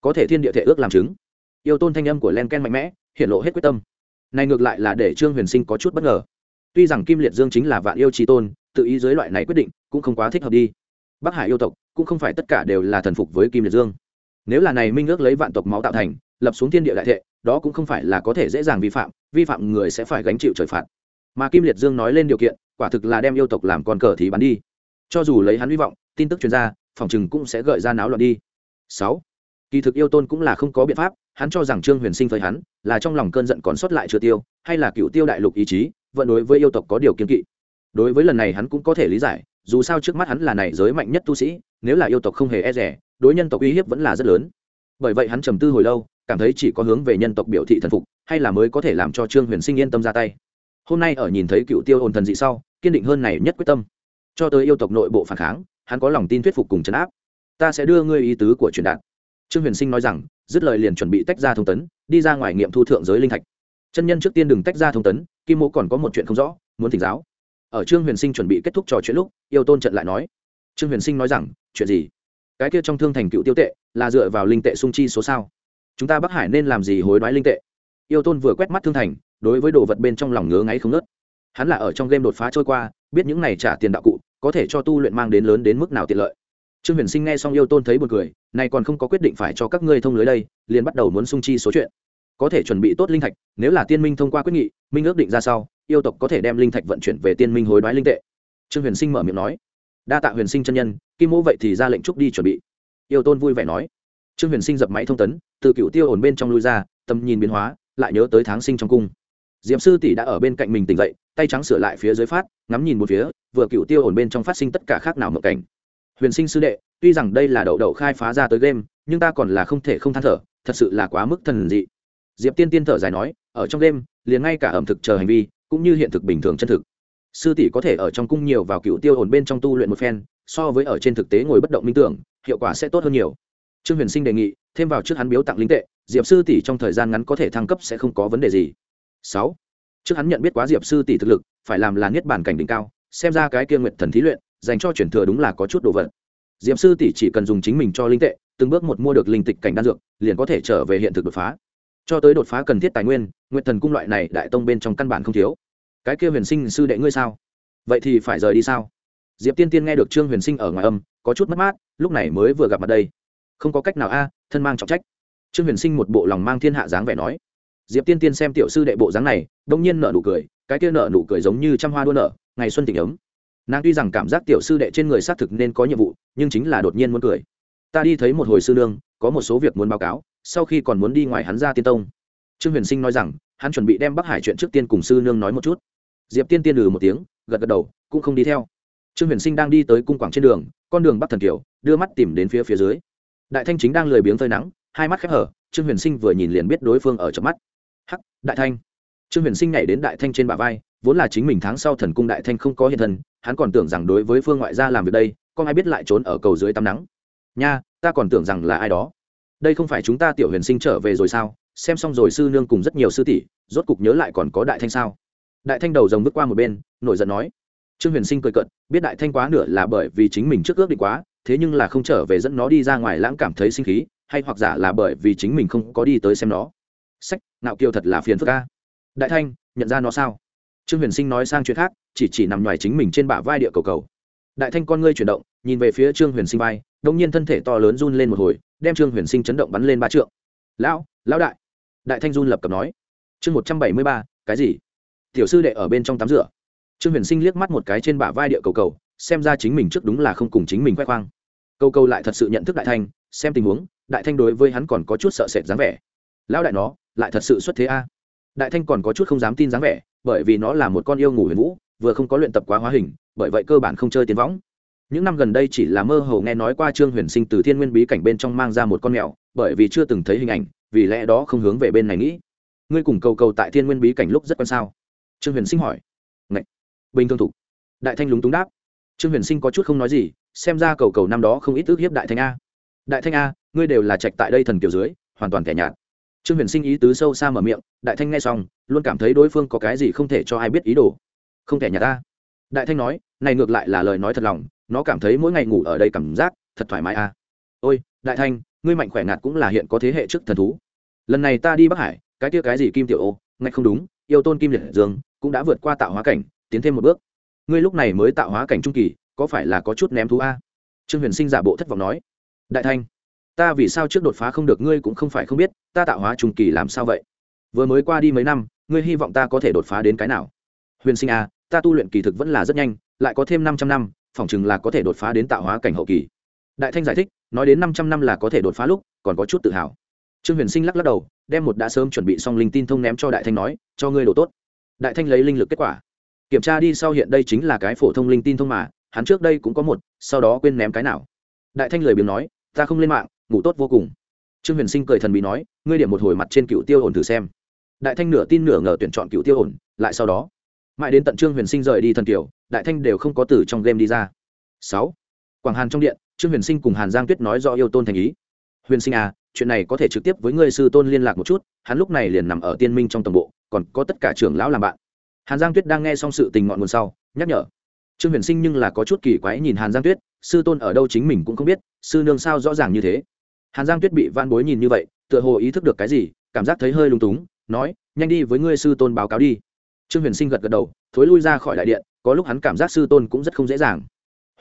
Có thể thiên địa thể ước làm chứng. Yêu tôn thanh âm của len ken mạnh mẽ, hiện lộ hết quyết tâm. Này ngược lại là để trương huyền sinh có chút bất ngờ. Tuy rằng kim liệt dương chính là vạn yêu trí tôn, tự ý giới loại này quyết định cũng không quá thích hợp đi. Bắc hải yêu tộc cũng không phải tất cả đều là thần phục với kim liệt dương. Nếu là này minh ước lấy vạn tộc máu tạo thành, lập xuống thiên địa đại thệ, đó cũng không phải là có thể dễ dàng vi phạm vi phạm người sẽ phải gánh chịu trời phạt. Mà kim liệt dương nói lên điều kiện, quả thực là đem yêu tộc làm con cờ thì bắn đi. Cho dù lấy hắn hy vọng, tin tức chuyên gia phòng chừng cũng sẽ gợi ra náo loạn đi. Sáu, kỳ thực yêu tôn cũng là không có biện pháp, hắn cho rằng trương huyền sinh với hắn, là trong lòng cơn giận còn sót lại chưa tiêu, hay là cựu tiêu đại lục ý chí, vẫn đối với yêu tộc có điều kiên kỵ. Đối với lần này hắn cũng có thể lý giải, dù sao trước mắt hắn là này giới mạnh nhất tu sĩ nếu là yêu tộc không hề e rẻ, đối nhân tộc uy hiếp vẫn là rất lớn. Bởi vậy hắn trầm tư hồi lâu, cảm thấy chỉ có hướng về nhân tộc biểu thị thần phục, hay là mới có thể làm cho trương huyền sinh yên tâm ra tay. Hôm nay ở nhìn thấy cựu tiêu ồn thần dị sau, kiên định hơn này nhất quyết tâm. Cho tới yêu tộc nội bộ phản kháng, hắn có lòng tin thuyết phục cùng chấn áp. Ta sẽ đưa ngươi ý tứ của truyền đạt. Trương huyền sinh nói rằng, dứt lời liền chuẩn bị tách ra thông tấn, đi ra ngoài nghiệm thu thượng giới linh thạch. Chân nhân trước tiên đừng tách ra thông tấn, kim mô còn có một chuyện không rõ, muốn thỉnh giáo. Ở trương huyền sinh chuẩn bị kết thúc trò chuyện lúc, yêu tôn trận lại nói trương huyền sinh nói rằng chuyện gì? Cái kia trong thương thành cựu tiêu tệ là dựa vào linh tệ sung chi số sao? Chúng ta bắc hải nên làm gì hối đoái linh tệ? Yêu tôn vừa quét mắt thương thành đối với đồ vật bên trong lòng ngứa ngáy không nớt hắn là ở trong game đột phá trôi qua biết những này trả tiền đạo cụ có thể cho tu luyện mang đến lớn đến mức nào tiện lợi. Trương huyền sinh nghe xong yêu tôn thấy một cười, này còn không có quyết định phải cho các ngươi thông lưới đây liền bắt đầu muốn sung chi số chuyện. Có thể chuẩn bị tốt linh thạch nếu là tiên minh thông qua quyết nghị minh ước định ra sau yêu tộc có thể đem linh thạch vận chuyển về tiên minh hối đoái linh tệ. Trương huyền sinh mở miệng nói đa tạ huyền sinh chân nhân, kim Mẫu vậy thì ra lệnh trúc đi chuẩn bị. Yêu tôn vui vẻ nói. Trương huyền sinh dập máy thông tấn, từ cựu tiêu ổn bên trong lui ra, tầm nhìn biến hóa, lại nhớ tới tháng sinh trong cung. Diệm sư tỷ đã ở bên cạnh mình tỉnh dậy, tay trắng sửa lại phía dưới phát, ngắm nhìn một phía, vừa cựu tiêu ổn bên trong phát sinh tất cả khác nào mộng cảnh. Huyền sinh sư đệ, tuy rằng đây là đậu đậu khai phá ra tới game, nhưng ta còn là không thể không than thở, thật sự là quá mức thần dị. Diệp tiên tiên thở dài nói, ở trong game, liền ngay cả ẩm thực chờ hành vi, cũng như hiện thực bình thường chân thực sư tỷ có thể ở trong cung nhiều vào cựu tiêu ổn bên trong tu luyện một phen, so với ở trên thực tế ngồi bất động minh tưởng, hiệu quả sẽ tốt hơn nhiều. Trương huyền sinh đề nghị, thêm vào trước hắn biếu tặng linh tệ, diệp sư tỷ trong thời gian ngắn có thể thăng cấp sẽ không có vấn đề gì. Sáu, trước hắn nhận biết quá diệp sư tỷ thực lực, phải làm là niết bản cảnh đỉnh cao, xem ra cái kia nguyệt thần thí luyện, dành cho chuyển thừa đúng là có chút đồ vật. Diệp sư tỷ chỉ cần dùng chính mình cho linh tệ, từng bước một mua được linh tịch cảnh đan dược, liền có thể trở về hiện thực đột phá. Cho tới đột phá cần thiết tài nguyên, nguyệt thần cung loại này đại tông bên trong căn bản không thiếu cái kia huyền sinh sư đệ ngươi sao? Vậy thì phải rời đi sao? Diệp tiên tiên nghe được trương huyền sinh ở ngoài âm, có chút mất mát, lúc này mới vừa gặp mặt đây. Không có cách nào a, thân mang trọng trách. Trương huyền sinh một bộ lòng mang thiên hạ dáng vẻ nói. Diệp tiên tiên xem tiểu sư đệ bộ dáng này, đông nhiên nợ nụ cười, cái kia nợ nụ cười giống như trăm hoa đua nợ ngày xuân tỉnh ấm. Nàng tuy rằng cảm giác tiểu sư đệ trên người xác thực nên có nhiệm vụ, nhưng chính là đột nhiên muốn cười. Ta đi thấy một hồi sư nương, có một số việc muốn báo cáo, sau khi còn muốn đi ngoài hắn ra tiên tông. Trương huyền sinh nói rằng, hắn chuẩn bị đem bắc hải chuyện trước tiên cùng sư nương nói một chút diệp tiên tiên lừ một tiếng, gật gật đầu, cũng không đi theo. Trương huyền sinh đang đi tới cung quảng trên đường, con đường bắc thần kiều, đưa mắt tìm đến phía phía dưới. Đại thanh chính đang lười biếng phơi nắng, hai mắt khép hở, trương huyền sinh vừa nhìn liền biết đối phương ở trong mắt. Hắc, đại thanh. Trương huyền sinh nhảy đến đại thanh trên bả vai, vốn là chính mình tháng sau thần cung đại thanh không có hiện thân, hắn còn tưởng rằng đối với phương ngoại gia làm việc đây con ai biết lại trốn ở cầu dưới tắm nắng. Nha, ta còn tưởng rằng là ai đó. Đây không phải chúng ta tiểu huyền sinh trở về rồi sao? Xem xong rồi sư nương cùng rất nhiều sư tỷ, rốt cục nhớ lại còn có đại thanh sao? Đại thanh đầu rồng bước qua một bên, nổi giận nói. Trương huyền sinh cười cận biết đại thanh quá nửa là bởi vì chính mình trước ước định quá, thế nhưng là không trở về dẫn nó đi ra ngoài lãng cảm thấy sinh khí, hay hoặc giả là bởi vì chính mình không có đi tới xem nó. Sách nạo kiều thật là phiền phức ca đại thanh, nhận ra nó sao? Trương huyền sinh nói sang chuyện khác, chỉ chỉ nằm ngoài chính mình trên bả vai địa cầu cầu. Đại thanh con ngươi chuyển động, nhìn về phía trương huyền sinh vai đông nhiên thân thể to lớn run lên một hồi, đem trương huyền sinh chấn động bắn lên ba trượng. Lão lão đại. Đại thanh run lập cập nói. Chương một trăm bảy mươi ba, cái gì? Tiểu sư đệ ở bên trong tắm rửa. Trương huyền sinh liếc mắt một cái trên bả vai địa cầu cầu, xem ra chính mình trước đúng là không cùng chính mình khoe khoang. Cầu cầu lại thật sự nhận thức đại thanh, xem tình huống, đại thanh đối với hắn còn có chút sợ sệt dáng vẻ. Lão đại nó, lại thật sự xuất thế a. Đại thanh còn có chút không dám tin dáng vẻ, bởi vì nó là một con yêu ngủ huyền vũ, vừa không có luyện tập quá hóa hình, bởi vậy cơ bản không chơi tiến võng. Những năm gần đây chỉ là mơ hồ nghe nói qua trương huyền sinh từ thiên nguyên bí cảnh bên trong mang ra một con mèo, bởi vì chưa từng thấy hình ảnh, vì lẽ đó không hướng về bên này nghĩ. Ngươi cùng cầu cầu tại thiên nguyên bí cảnh lúc rất quan sao? Trương huyền sinh hỏi. Ngậy! bình thường thủ. Đại thanh lúng túng đáp. Trương huyền sinh có chút không nói gì, xem ra cầu cầu năm đó không ít ước hiếp đại thanh a. Đại thanh a, ngươi đều là trạch tại đây thần kiểu dưới, hoàn toàn kẻ nhạt. Trương huyền sinh ý tứ sâu xa mở miệng, đại thanh nghe xong, luôn cảm thấy đối phương có cái gì không thể cho ai biết ý đồ. Không thể nhà ta đại thanh nói, này ngược lại là lời nói thật lòng, nó cảm thấy mỗi ngày ngủ ở đây cảm giác thật thoải mái a. ôi, đại thanh, ngươi mạnh khỏe ngạt cũng là hiện có thế hệ trước thần thú. Lần này ta đi bắc hải, cái kia cái gì kim tiểu ô, ngạch không đúng yêu tôn kim liệt dương cũng đã vượt qua tạo hóa cảnh, tiến thêm một bước. Ngươi lúc này mới tạo hóa cảnh trung kỳ, có phải là có chút ném thú a? Trương huyền sinh giả bộ thất vọng nói. Đại thanh, ta vì sao trước đột phá không được ngươi cũng không phải không biết, ta tạo hóa trung kỳ làm sao vậy? Vừa mới qua đi mấy năm, ngươi hy vọng ta có thể đột phá đến cái nào? Huyền sinh a, ta tu luyện kỳ thực vẫn là rất nhanh, lại có thêm năm trăm năm, phỏng chừng là có thể đột phá đến tạo hóa cảnh hậu kỳ. Đại thanh giải thích, nói đến năm trăm năm là có thể đột phá lúc, còn có chút tự hào trương huyền sinh lắc lắc đầu, đem một đã sớm chuẩn bị xong linh tin thông ném cho đại thanh nói, cho ngươi đồ tốt. Đại thanh lấy linh lực kết quả. Kiểm tra đi sau hiện đây chính là cái phổ thông linh tin thông mà, hắn trước đây cũng có một, sau đó quên ném cái nào. Đại thanh lười biếng nói, ta không lên mạng, ngủ tốt vô cùng. Trương huyền sinh cười thần bí nói, ngươi điểm một hồi mặt trên cựu tiêu ổn thử xem. Đại thanh nửa tin nửa ngờ tuyển chọn cựu tiêu ổn, lại sau đó. Mãi đến tận trương huyền sinh rời đi thần kiều đại thanh đều không có từ trong game đi ra. Sáu. Quảng hàn trong điện, trương huyền sinh cùng hàn giang tuyết nói do yêu tôn thành ý. Huyền sinh à chuyện này có thể trực tiếp với ngươi sư tôn liên lạc một chút, hắn lúc này liền nằm ở tiên minh trong tổng bộ, còn có tất cả trưởng lão làm bạn. Hàn giang tuyết đang nghe xong sự tình ngọn nguồn sau, nhắc nhở. Trương huyền sinh nhưng là có chút kỳ quái nhìn hàn giang tuyết, sư tôn ở đâu chính mình cũng không biết, sư nương sao rõ ràng như thế. Hàn giang tuyết bị van bối nhìn như vậy, tựa hồ ý thức được cái gì, cảm giác thấy hơi lung túng, nói, nhanh đi với ngươi sư tôn báo cáo đi. Trương huyền sinh gật gật đầu, thối lui ra khỏi đại điện, có lúc hắn cảm giác sư tôn cũng rất không dễ dàng.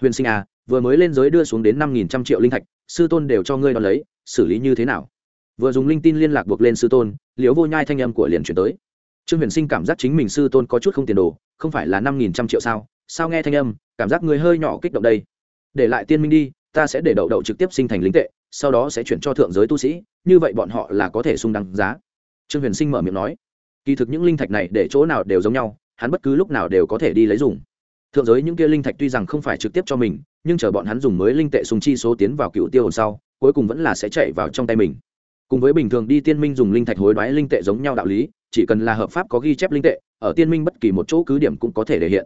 Huyền sinh à vừa mới lên giới đưa xuống đến năm nghìn trăm triệu linh thạch sư tôn đều cho ngươi đón lấy, xử lý như thế nào? Vừa dùng linh tin liên lạc buộc lên sư tôn, liễu vô nhai thanh âm của liền chuyển tới. Trương huyền sinh cảm giác chính mình sư tôn có chút không tiền đồ, không phải là năm nghìn trăm triệu sao? Sao nghe thanh âm, cảm giác người hơi nhỏ kích động đây. Để lại tiên minh đi, ta sẽ để đậu đậu trực tiếp sinh thành lính tệ, sau đó sẽ chuyển cho thượng giới tu sĩ, như vậy bọn họ là có thể sung đăng giá. Trương huyền sinh mở miệng nói. Kỳ thực những linh thạch này để chỗ nào đều giống nhau, hắn bất cứ lúc nào đều có thể đi lấy dùng thượng giới những kia linh thạch tuy rằng không phải trực tiếp cho mình, nhưng chờ bọn hắn dùng mới linh tệ sùng chi số tiến vào cựu tiêu hồn sau, cuối cùng vẫn là sẽ chạy vào trong tay mình. Cùng với bình thường đi tiên minh dùng linh thạch hối đoái linh tệ giống nhau đạo lý, chỉ cần là hợp pháp có ghi chép linh tệ, ở tiên minh bất kỳ một chỗ cứ điểm cũng có thể thể hiện.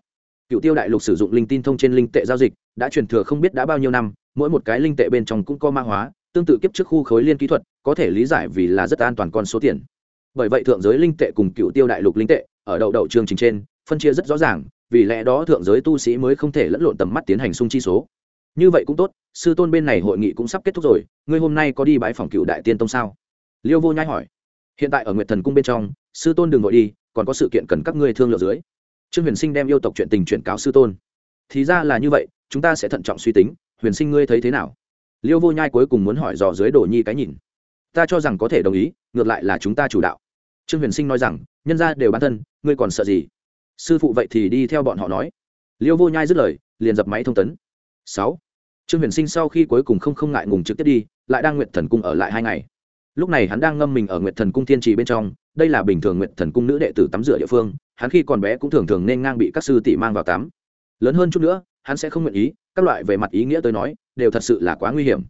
Cựu tiêu đại lục sử dụng linh tin thông trên linh tệ giao dịch, đã truyền thừa không biết đã bao nhiêu năm, mỗi một cái linh tệ bên trong cũng có mã hóa, tương tự kiếp trước khu khối liên kỹ thuật, có thể lý giải vì là rất an toàn con số tiền. Bởi vậy thượng giới linh tệ cùng cựu tiêu đại lục linh tệ, ở đậu đậu chương trình trên, phân chia rất rõ ràng vì lẽ đó thượng giới tu sĩ mới không thể lẫn lộn tầm mắt tiến hành sung chi số. Như vậy cũng tốt, sư tôn bên này hội nghị cũng sắp kết thúc rồi, ngươi hôm nay có đi bãi phòng cựu đại tiên tông sao? Liêu vô nhai hỏi. Hiện tại ở nguyệt thần cung bên trong, sư tôn đừng vội đi, còn có sự kiện cần các ngươi thương lượng dưới. Trương huyền sinh đem yêu tộc chuyện tình chuyển cáo sư tôn. Thì ra là như vậy, chúng ta sẽ thận trọng suy tính, huyền sinh ngươi thấy thế nào? Liêu vô nhai cuối cùng muốn hỏi dò dưới đồ nhi cái nhìn. Ta cho rằng có thể đồng ý, ngược lại là chúng ta chủ đạo. Trương huyền sinh nói rằng, nhân ra đều bản thân, ngươi còn sợ gì? Sư phụ vậy thì đi theo bọn họ nói. Liêu vô nhai dứt lời, liền dập máy thông tấn. Sáu. Trương huyền sinh sau khi cuối cùng không không ngại ngùng trực tiếp đi, lại đang nguyện thần cung ở lại hai ngày. Lúc này hắn đang ngâm mình ở nguyện thần cung thiên trì bên trong, đây là bình thường nguyện thần cung nữ đệ tử tắm rửa địa phương, hắn khi còn bé cũng thường thường nên ngang bị các sư tỷ mang vào tắm. Lớn hơn chút nữa, hắn sẽ không nguyện ý, các loại về mặt ý nghĩa tới nói, đều thật sự là quá nguy hiểm.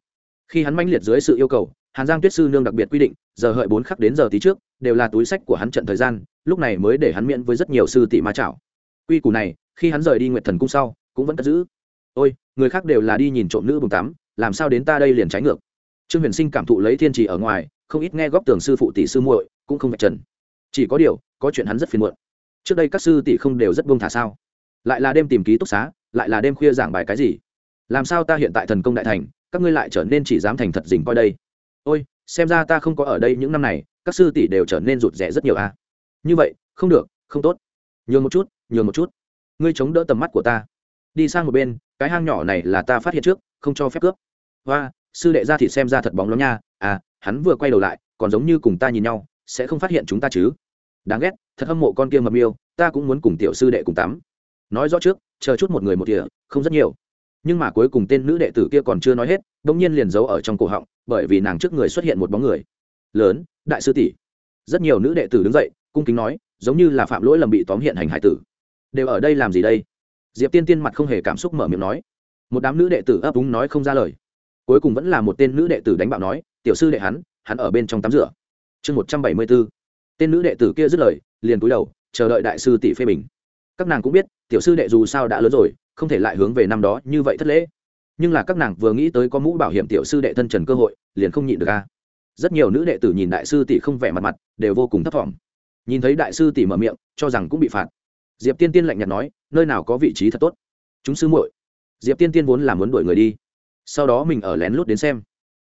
Khi hắn manh liệt dưới sự yêu cầu, hàn giang tuyết sư nương đặc biệt quy định, giờ hợi bốn khắc đến giờ tí trước, đều là túi sách của hắn trận thời gian lúc này mới để hắn miễn với rất nhiều sư tỷ ma chảo. Quy củ này, khi hắn rời đi nguyện thần cung sau, cũng vẫn cất giữ. Ôi, người khác đều là đi nhìn trộm nữ bùng tắm, làm sao đến ta đây liền trái ngược? Trương huyền sinh cảm thụ lấy thiên trì ở ngoài, không ít nghe góc tường sư phụ tỷ sư muội, cũng không vạch trần. Chỉ có điều, có chuyện hắn rất phiền muộn. Trước đây các sư tỷ không đều rất buông thả sao? Lại là đêm tìm ký túc xá, lại là đêm khuya giảng bài cái gì? Làm sao ta hiện tại thần công đại thành, các ngươi lại trở nên chỉ dám thành thật dình coi đây? Ôi, xem ra ta không có ở đây những năm này, các sư tỷ đều trở nên rụt rè rất nhiều a à như vậy, không được, không tốt. Nhường một chút, nhường một chút. Ngươi chống đỡ tầm mắt của ta. Đi sang một bên, cái hang nhỏ này là ta phát hiện trước, không cho phép cướp. Và sư đệ ra thì xem ra thật bóng lắm nha. À hắn vừa quay đầu lại, còn giống như cùng ta nhìn nhau, sẽ không phát hiện chúng ta chứ? Đáng ghét, thật hâm mộ con kia mập yêu ta cũng muốn cùng tiểu sư đệ cùng tắm. Nói rõ trước, chờ chút một người một địa không rất nhiều. Nhưng mà cuối cùng tên nữ đệ tử kia còn chưa nói hết đ ỗ n g nhiên liền giấu ở trong cổ họng, bởi vì nàng trước người xuất hiện một bóng người. Lớn, đại sư tỷ. Rất nhiều nữ đệ tử đứng dậy cung kính nói, giống như là phạm lỗi lầm bị tóm hiện hành hải tử. Đều ở đây làm gì đây? Diệp tiên tiên mặt không hề cảm xúc mở miệng nói. Một đám nữ đệ tử ấp úng nói không ra lời. Cuối cùng vẫn là một tên nữ đệ tử đánh bạo nói, tiểu sư đệ hắn hắn ở bên trong tắm rửa. Chương một trăm bảy mươi b ố tên nữ đệ tử kia dứt lời, liền cúi đầu, chờ đợi đại sư tỷ phê bình. Các nàng cũng biết, tiểu sư đệ dù sao đã lớn rồi, không thể lại hướng về năm đó như vậy thất lễ. Nhưng là các nàng vừa nghĩ tới có mũ bảo hiểm tiểu sư đệ thân trần cơ hội, liền không nhịn được ra. rất nhiều nữ đệ tử nhìn đại sư tỷ không vẻ mặt mặt, đều vô cùng thấp thỏm nhìn thấy đại sư tỷ mở miệng, cho rằng cũng bị phạt. Diệp tiên tiên lạnh nhạt nói, nơi nào có vị trí thật tốt? Chúng sư muội. Diệp tiên tiên vốn là muốn đuổi người đi. Sau đó mình ở lén lút đến xem.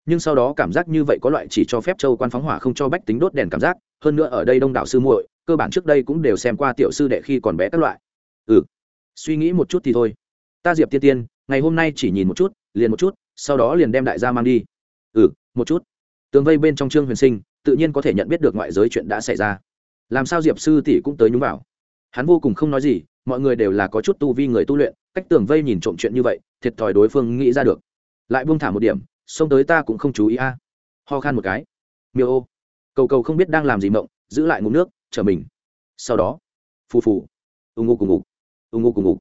Nhưng sau đó cảm giác như vậy có loại chỉ cho phép châu quan phóng hỏa không cho bách tính đốt đèn cảm giác. Hơn nữa ở đây đông đảo sư muội, cơ bản trước đây cũng đều xem qua tiểu sư đệ khi còn bé các loại. Ừ. Suy nghĩ một chút thì thôi. Ta diệp tiên tiên, ngày hôm nay chỉ nhìn một chút, liền một chút, sau đó liền đem đại gia mang đi. Ừ một chút. Tường vây bên trong trương huyền sinh, tự nhiên có thể nhận biết được ngoại giới chuyện đã xảy ra làm sao diệp sư tỷ cũng tới nhúng vào? Hắn vô cùng không nói gì, mọi người đều là có chút tu vi người tu luyện, cách tường vây nhìn trộm chuyện như vậy, thiệt thòi đối phương nghĩ ra được. Lại buông thả một điểm, xông tới ta cũng không chú ý a. À. Ho khan một cái. Miêu ô. Cầu cầu không biết đang làm gì mộng, giữ lại ngụm nước, chờ mình. Sau đó, phù phù. Ù ngụ cùng ngục. Ù ngụ cùng ngục.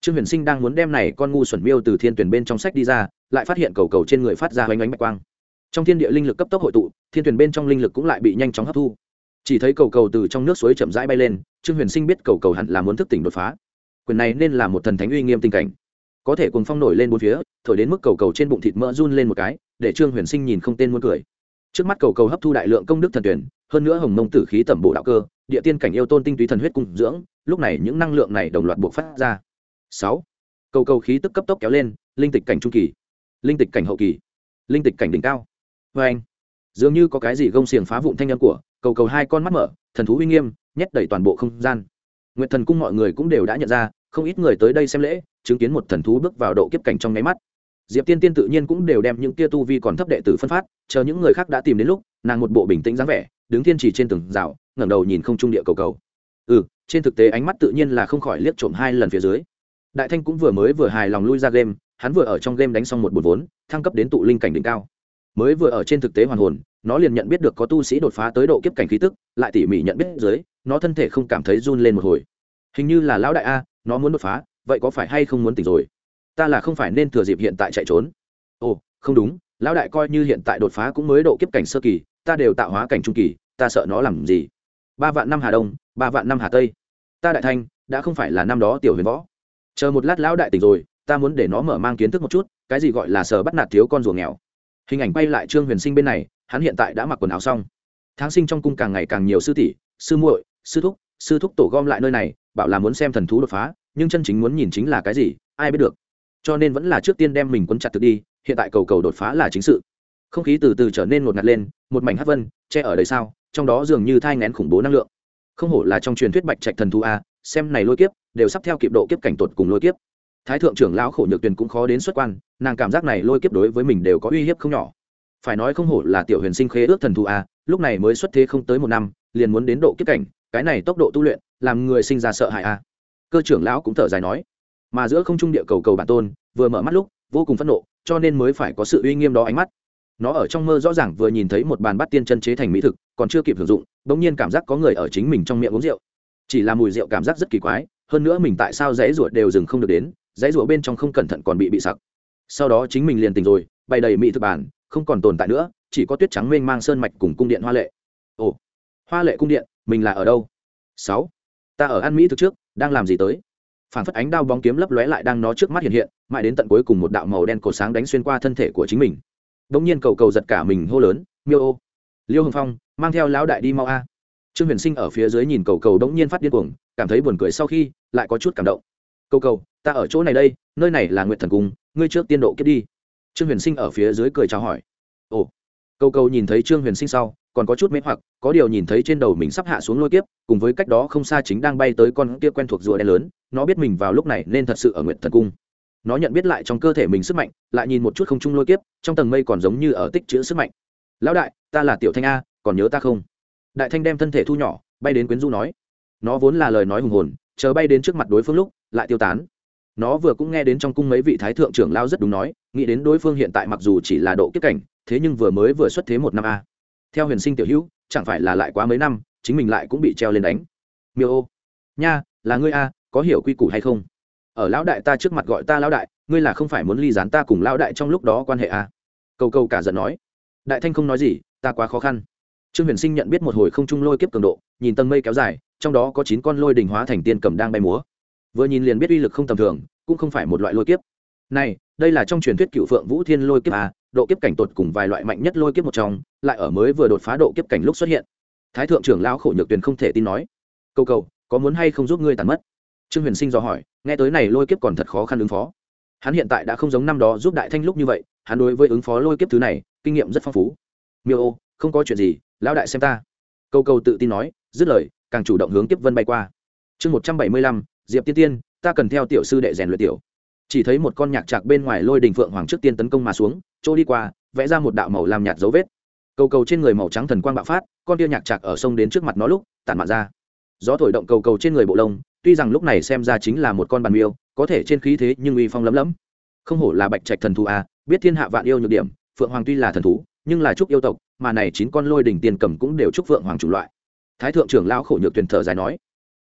Trương huyền sinh đang muốn đem này con ngu xuẩn miêu từ thiên tuyển bên trong sách đi ra, lại phát hiện cầu cầu trên người phát ra oanh ánh bạch quang. Trong thiên địa linh lực cấp tốc hội tụ, thiên tuyển bên trong linh lực cũng lại bị nhanh chóng hấp thu chỉ thấy cầu cầu từ trong nước suối chậm rãi bay lên, trương huyền sinh biết cầu cầu hẳn là muốn thức tỉnh đột phá. Quyền này nên là một thần thánh uy nghiêm tình cảnh. Có thể cùng phong nổi lên bốn phía, thổi đến mức cầu cầu trên bụng thịt mỡ run lên một cái, để trương huyền sinh nhìn không tên muốn cười. Trước mắt cầu cầu hấp thu đại lượng công đức thần tuyển, hơn nữa hồng mông tử khí tẩm bộ đạo cơ, địa tiên cảnh yêu tôn tinh túy thần huyết cung dưỡng, lúc này những năng lượng này đồng loạt buộc phát ra. Sáu. Cầu cầu khí tức cấp tốc kéo lên, linh tịch cảnh trung kỳ, linh tịch cảnh hậu kỳ, linh tịch cảnh đỉnh cao. Vê anh dường như có cái gì gông xiềng phá vụn thanh âm của cầu cầu hai con mắt mở, thần thú uy nghiêm, nhét đầy toàn bộ không gian. Nguyện thần cung mọi người cũng đều đã nhận ra, không ít người tới đây xem lễ, chứng kiến một thần thú bước vào độ kiếp cảnh trong nháy mắt. Diệp tiên tiên tự nhiên cũng đều đem những kia tu vi còn thấp đệ tử phân phát, chờ những người khác đã tìm đến lúc, nàng một bộ bình tĩnh dáng vẻ, đứng thiên trì trên tường rào, ngẩng đầu nhìn không trung địa cầu cầu. Ừ trên thực tế ánh mắt tự nhiên là không khỏi liếc trộm hai lần phía dưới. Đại thanh cũng vừa mới vừa hài lòng lui ra game, hắn vừa ở trong game đánh xong một bột vốn, thăng cấp đến tụ linh cảnh đỉnh cao mới vừa ở trên thực tế hoàn hồn, nó liền nhận biết được có tu sĩ đột phá tới độ kiếp cảnh khí tức, lại tỉ mỉ nhận biết dưới, nó thân thể không cảm thấy run lên một hồi. Hình như là lão đại a, nó muốn đột phá, vậy có phải hay không muốn tỉnh rồi? Ta là không phải nên thừa dịp hiện tại chạy trốn. Ồ, không đúng, lão đại coi như hiện tại đột phá cũng mới độ kiếp cảnh sơ kỳ, ta đều tạo hóa cảnh trung kỳ, ta sợ nó làm gì? Ba vạn năm hà đông, ba vạn năm hà tây. Ta đại thanh đã không phải là năm đó tiểu huyền võ. Chờ một lát lão đại tỉnh rồi, ta muốn để nó mở mang kiến thức một chút, cái gì gọi là sờ bắt nạt thiếu con ruộng nghèo hình ảnh bay lại trương huyền sinh bên này, hắn hiện tại đã mặc quần áo xong. Tháng sinh trong cung càng ngày càng nhiều sư tỷ, sư muội, sư thúc sư thúc tổ gom lại nơi này, bảo là muốn xem thần thú đột phá, nhưng chân chính muốn nhìn chính là cái gì, ai biết được. Cho nên vẫn là trước tiên đem mình quấn chặt thực đi, hiện tại cầu cầu đột phá là chính sự. Không khí từ từ trở nên ngột ngạt lên, một mảnh hát vân, che ở đây sao, trong đó dường như thai ngén khủng bố năng lượng. Không hổ là trong truyền thuyết bạch trạch thần thú a, xem này lôi kiếp, đều sắp theo kịp độ kiếp cảnh tột cùng lôi kiếp thái thượng trưởng lão khổ nhược tuyền cũng khó đến xuất quan, nàng cảm giác này lôi kiếp đối với mình đều có uy hiếp không nhỏ. Phải nói không hổ là tiểu huyền sinh khế ước thần thù a lúc này mới xuất thế không tới một năm, liền muốn đến độ kiếp cảnh, cái này tốc độ tu luyện, làm người sinh ra sợ hãi a cơ trưởng lão cũng thở dài nói, mà giữa không trung địa cầu cầu bản tôn, vừa mở mắt lúc, vô cùng phẫn nộ, cho nên mới phải có sự uy nghiêm đó ánh mắt. Nó ở trong mơ rõ ràng vừa nhìn thấy một bàn bát tiên chân chế thành mỹ thực, còn chưa kịp sử dụng, bỗng nhiên cảm giác có người ở chính mình trong miệng uống rượu. Chỉ là mùi rượu cảm giác rất kỳ quái, hơn nữa mình tại sao dãy ruột đều dừng không được đến dãy rủa bên trong không cẩn thận còn bị bị sặc. Sau đó chính mình liền tỉnh rồi bày đầy mỹ thực bản, không còn tồn tại nữa chỉ có tuyết trắng mênh mang sơn mạch cùng cung điện hoa lệ. Ồ hoa lệ cung điện mình là ở đâu? Sáu ta ở ăn mỹ thực trước đang làm gì tới? Phản phất ánh đao bóng kiếm lấp lóe lại đang nó trước mắt hiện hiện mãi đến tận cuối cùng một đạo màu đen cổ sáng đánh xuyên qua thân thể của chính mình. Bỗng nhiên cầu cầu giật cả mình hô lớn miêu ô liêu hồng phong mang theo lão đại đi mau a. Trương huyền sinh ở phía dưới nhìn cầu cầu đống nhiên phát điên cuồng cảm thấy buồn cười sau khi lại có chút cảm động cầu cầu, ta ở chỗ này đây, nơi này là nguyện thần cung, ngươi trước tiên độ kiếp đi. Trương huyền sinh ở phía dưới cười chào hỏi. Ồ. Cầu cầu nhìn thấy trương huyền sinh sau, còn có chút mê hoặc, có điều nhìn thấy trên đầu mình sắp hạ xuống lôi kiếp, cùng với cách đó không xa chính đang bay tới con kia quen thuộc rùa đen lớn, nó biết mình vào lúc này nên thật sự ở nguyện thần cung. Nó nhận biết lại trong cơ thể mình sức mạnh, lại nhìn một chút không trung lôi kiếp, trong tầng mây còn giống như ở tích chữ sức mạnh. Lão đại, ta là tiểu thanh a, còn nhớ ta không? Đại thanh đem thân thể thu nhỏ, bay đến quyến du nói. Nó vốn là lời nói hùng hồn, chờ bay đến trước mặt đối phương lúc lại tiêu tán. Nó vừa cũng nghe đến trong cung mấy vị thái thượng trưởng lao rất đúng nói, nghĩ đến đối phương hiện tại mặc dù chỉ là độ kiếp cảnh, thế nhưng vừa mới vừa xuất thế một năm a. Theo huyền sinh tiểu hữu, chẳng phải là lại quá mấy năm, chính mình lại cũng bị treo lên đánh. Miêu ô. Nha, là ngươi a, có hiểu quy củ hay không? Ở lão đại ta trước mặt gọi ta lão đại, ngươi là không phải muốn ly dán ta cùng lão đại trong lúc đó quan hệ a? Cầu cầu cả giận nói. Đại thanh không nói gì, ta quá khó khăn. Trương huyền sinh nhận biết một hồi không trung lôi kiếp cường độ, nhìn tầng mây kéo dài, trong đó có chín con lôi đình hóa thành tiên cầm đang bay múa vừa nhìn liền biết uy lực không tầm thường, cũng không phải một loại lôi kiếp. Này, đây là trong truyền thuyết cựu phượng vũ thiên lôi kiếp à? độ kiếp cảnh tột cùng vài loại mạnh nhất lôi kiếp một trong, lại ở mới vừa đột phá độ kiếp cảnh lúc xuất hiện. Thái thượng trưởng lão khổ nhược tuyền không thể tin nói câu cầu, có muốn hay không giúp ngươi tàn mất? Trương huyền sinh dò hỏi, nghe tới này lôi kiếp còn thật khó khăn ứng phó. Hắn hiện tại đã không giống năm đó giúp đại thanh lúc như vậy, hắn đối với ứng phó lôi kiếp thứ này, kinh nghiệm rất phong phú. Miêu ô, không có chuyện gì, lão đại xem ta. Câu câu tự tin nói, dứt lời, càng chủ động hướng kiếp vân bay qua. Chương một trăm bảy mươi lăm diệp tiên tiên, ta cần theo tiểu sư đệ rèn luyện tiểu. Chỉ thấy một con nhạc trạc bên ngoài lôi đình phượng hoàng trước tiên tấn công mà xuống, chỗ đi qua, vẽ ra một đạo màu làm nhạt dấu vết. Cầu cầu trên người màu trắng thần quang bạo phát, con tia nhạc trạc ở sông đến trước mặt nó lúc, tản mạn ra. Gió thổi động cầu cầu trên người bộ lông, tuy rằng lúc này xem ra chính là một con bàn miêu, có thể trên khí thế nhưng uy phong lấm lấm. Không hổ là bạch trạch thần thú à? biết thiên hạ vạn yêu nhược điểm, phượng hoàng tuy là thần thú, nhưng là trúc yêu tộc, mà này chín con lôi đỉnh tiền cầm cũng đều trúc phượng hoàng chủng loại. Thái thượng trưởng lão khổ nhược tuyển thở dài nói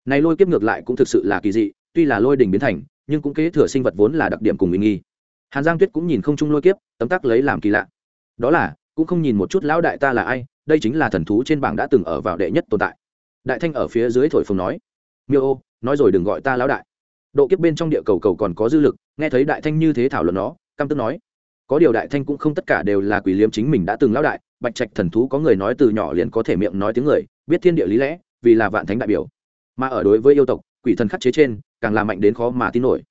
này lôi kiếp ngược lại cũng thực sự là kỳ dị, tuy là lôi đỉnh biến thành, nhưng cũng kế thừa sinh vật vốn là đặc điểm cùng uy nghi. Hàn giang tuyết cũng nhìn không chung lôi kiếp, tấm tắc lấy làm kỳ lạ. Đó là, cũng không nhìn một chút lão đại ta là ai, đây chính là thần thú trên bảng đã từng ở vào đệ nhất tồn tại. Đại thanh ở phía dưới thổi phồng nói, miêu ô, nói rồi đừng gọi ta lão đại. Độ kiếp bên trong địa cầu cầu còn có dư lực, nghe thấy đại thanh như thế thảo luận nó, căm tức nói, có điều đại thanh cũng không tất cả đều là quỷ liếm chính mình đã từng lão đại, bạch trạch thần thú có người nói từ nhỏ liền có thể miệng nói tiếng người, biết thiên địa lý lẽ, vì là vạn thánh đại biểu mà ở đối với yêu tộc, quỷ thần khắc chế trên, càng là mạnh đến khó mà tin nổi.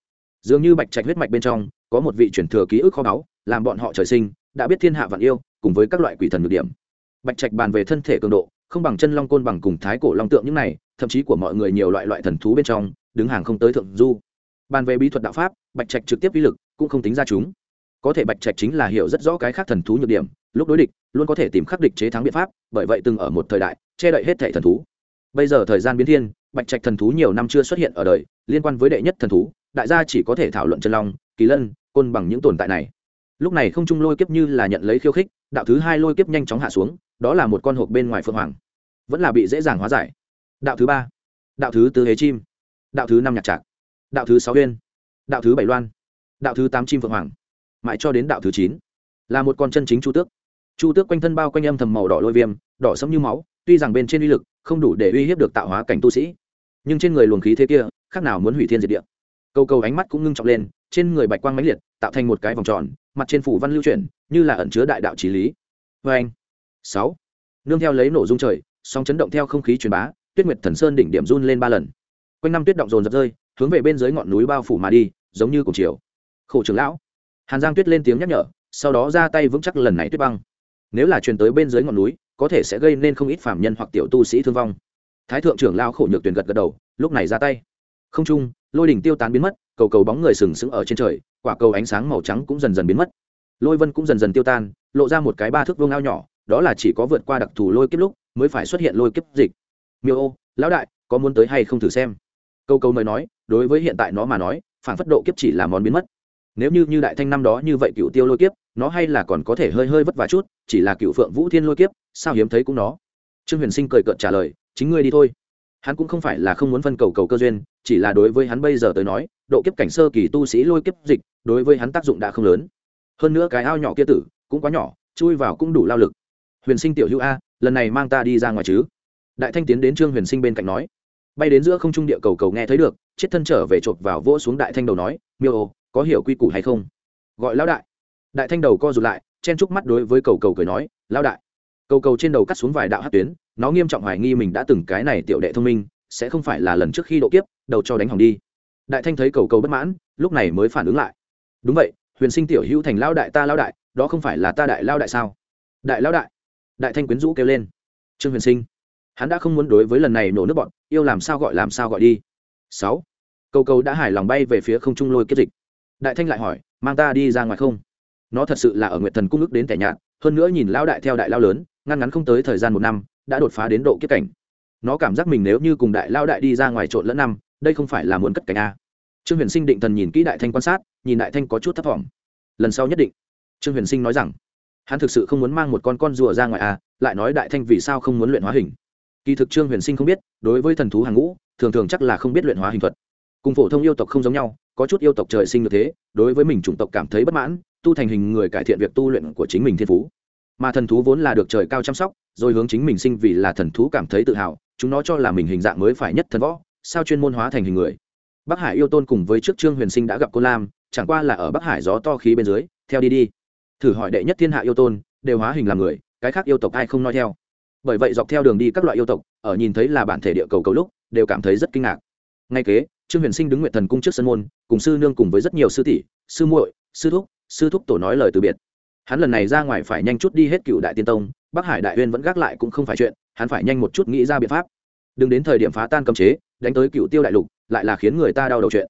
Dường như bạch trạch huyết mạch bên trong, có một vị truyền thừa ký ức kho báu, làm bọn họ trời sinh, đã biết thiên hạ vạn yêu, cùng với các loại quỷ thần nhược điểm. Bạch trạch bàn về thân thể cường độ, không bằng chân long côn bằng cùng thái cổ long tượng những này, thậm chí của mọi người nhiều loại loại thần thú bên trong, đứng hàng không tới thượng du. Bàn về bí thuật đạo pháp, bạch trạch trực tiếp uy lực cũng không tính ra chúng. Có thể bạch trạch chính là hiểu rất rõ cái khác thần thú nhược điểm, lúc đối địch, luôn có thể tìm khắc địch chế thắng biện pháp, bởi vậy từng ở một thời đại, che đậy hết thể thần thú. Bây giờ thời gian biến thiên bạch trạch thần thú nhiều năm chưa xuất hiện ở đời, liên quan với đệ nhất thần thú, đại gia chỉ có thể thảo luận chân long, kỳ lân, côn bằng những tồn tại này. Lúc này không trung lôi kiếp như là nhận lấy khiêu khích, đạo thứ hai lôi kiếp nhanh chóng hạ xuống, đó là một con hộp bên ngoài phượng hoàng. Vẫn là bị dễ dàng hóa giải. Đạo thứ ba, đạo thứ tư hế chim, đạo thứ năm nhạc trạc, đạo thứ sáu huyên đạo thứ bảy loan, đạo thứ tám chim phượng hoàng. Mãi cho đến đạo thứ chín, là một con chân chính chu tước. Chu tước quanh thân bao quanh âm thầm màu đỏ lôi viêm, đỏ sẫm như máu, tuy rằng bên trên uy lực không đủ để uy hiếp được tạo hóa cảnh tu sĩ. Nhưng trên người luồng khí thế kia, khác nào muốn hủy thiên diệt địa. Câu câu ánh mắt cũng ngưng trọng lên, trên người bạch quang mãnh liệt, tạo thành một cái vòng tròn, mặt trên phủ văn lưu chuyển, như là ẩn chứa đại đạo trí lý. Vê anh, sáu. Nương theo lấy nổ dung trời, sóng chấn động theo không khí truyền bá, tuyết nguyệt thần sơn đỉnh điểm run lên ba lần. Quanh năm tuyết động rồn dập rơi, hướng về bên dưới ngọn núi bao phủ mà đi, giống như cùng chiều. Khổ trưởng lão. Hàn giang tuyết lên tiếng nhắc nhở, sau đó ra tay vững chắc lần này tuyết băng. Nếu là truyền tới bên dưới ngọn núi có thể sẽ gây nên không ít phạm nhân hoặc tiểu tu sĩ thương vong. Thái thượng trưởng lao khổ nhược tuyển gật gật đầu, lúc này ra tay. Không trung lôi đỉnh tiêu tán biến mất, cầu cầu bóng người sừng sững ở trên trời, quả cầu ánh sáng màu trắng cũng dần dần biến mất. Lôi vân cũng dần dần tiêu tan, lộ ra một cái ba thước vương ao nhỏ, đó là chỉ có vượt qua đặc thù lôi kiếp lúc mới phải xuất hiện lôi kiếp dịch. Miêu ô, lão đại, có muốn tới hay không thử xem? Câu câu mới nói, đối với hiện tại nó mà nói, phản phất độ kiếp chỉ là món biến mất. Nếu như như đại thanh năm đó như vậy cựu tiêu lôi kiếp, nó hay là còn có thể hơi hơi vất vả chút, chỉ là cựu phượng vũ thiên lôi kiếp sao hiếm thấy cũng nó. Trương huyền sinh cười cợt trả lời, chính ngươi đi thôi. Hắn cũng không phải là không muốn phân cầu cầu cơ duyên, chỉ là đối với hắn bây giờ tới nói, độ kiếp cảnh sơ kỳ tu sĩ lôi kiếp dịch, đối với hắn tác dụng đã không lớn. Hơn nữa cái ao nhỏ kia tử, cũng quá nhỏ, chui vào cũng đủ lao lực. Huyền sinh tiểu hữu a, lần này mang ta đi ra ngoài chứ? Đại thanh tiến đến trương huyền sinh bên cạnh nói. Bay đến giữa không trung địa cầu cầu nghe thấy được, chết thân trở về chộp vào vỗ xuống đại thanh đầu nói, miêu ô, có hiểu quy củ hay không? Gọi lão đại. Đại thanh đầu co rụt lại, chen chúc mắt đối với cầu cầu cười nói, lão đại cầu cầu trên đầu cắt xuống vài đạo hát tuyến, nó nghiêm trọng hoài nghi mình đã từng cái này tiểu đệ thông minh, sẽ không phải là lần trước khi độ kiếp, đầu cho đánh hỏng đi. Đại thanh thấy cầu cầu bất mãn, lúc này mới phản ứng lại. Đúng vậy, huyền sinh tiểu hữu thành lao đại ta lao đại, đó không phải là ta đại lao đại sao? Đại lao đại. Đại thanh quyến rũ kêu lên. Trương huyền sinh, hắn đã không muốn đối với lần này nổ nước bọn, yêu làm sao gọi làm sao gọi đi. Sáu, cầu cầu đã hài lòng bay về phía không trung lôi kiếp dịch. Đại thanh lại hỏi, mang ta đi ra ngoài không? Nó thật sự là ở nguyệt thần cung ức đến tẻ nhạt hơn nữa nhìn lao đại theo đại lao lớn, ngăn ngắn không tới thời gian một năm, đã đột phá đến độ kiếp cảnh. Nó cảm giác mình nếu như cùng đại lao đại đi ra ngoài trộn lẫn năm, đây không phải là muốn cất cảnh a. Trương huyền sinh định thần nhìn kỹ đại thanh quan sát, nhìn đại thanh có chút thấp t lần sau nhất định. Trương huyền sinh nói rằng, hắn thực sự không muốn mang một con con rùa ra ngoài a lại nói đại thanh vì sao không muốn luyện hóa hình. Kỳ thực trương huyền sinh không biết, đối với thần thú hàng ngũ, thường thường chắc là không biết luyện hóa hình thuật. Cùng phổ thông yêu tộc không giống nhau có chút yêu tộc trời sinh như thế, đối với mình chủng tộc cảm thấy bất mãn, tu thành hình người cải thiện việc tu luyện của chính mình thiên phú. Mà thần thú vốn là được trời cao chăm sóc, rồi hướng chính mình sinh vì là thần thú cảm thấy tự hào, chúng nó cho là mình hình dạng mới phải nhất thần võ, sao chuyên môn hóa thành hình người. Bắc hải yêu tôn cùng với trước trương huyền sinh đã gặp cô lam, chẳng qua là ở bắc hải gió to khí bên dưới, theo đi đi. Thử hỏi đệ nhất thiên hạ yêu tôn, đều hóa hình làm người, cái khác yêu tộc ai không nói theo. Bởi vậy dọc theo đường đi các loại yêu tộc, ở nhìn thấy là bản thể địa cầu cầu lúc, đều cảm thấy rất kinh ngạc. Ngay kế trương huyền sinh đứng nguyện thần cung trước sân môn, cùng sư nương cùng với rất nhiều sư tỷ, sư muội, sư thúc sư thúc tổ nói lời từ biệt. Hắn lần này ra ngoài phải nhanh chút đi hết cựu đại tiên tông, bắc hải đại huyên vẫn gác lại cũng không phải chuyện, hắn phải nhanh một chút nghĩ ra biện pháp. Đừng đến thời điểm phá tan cấm chế, đánh tới cựu tiêu đại lục, lại là khiến người ta đau đầu chuyện.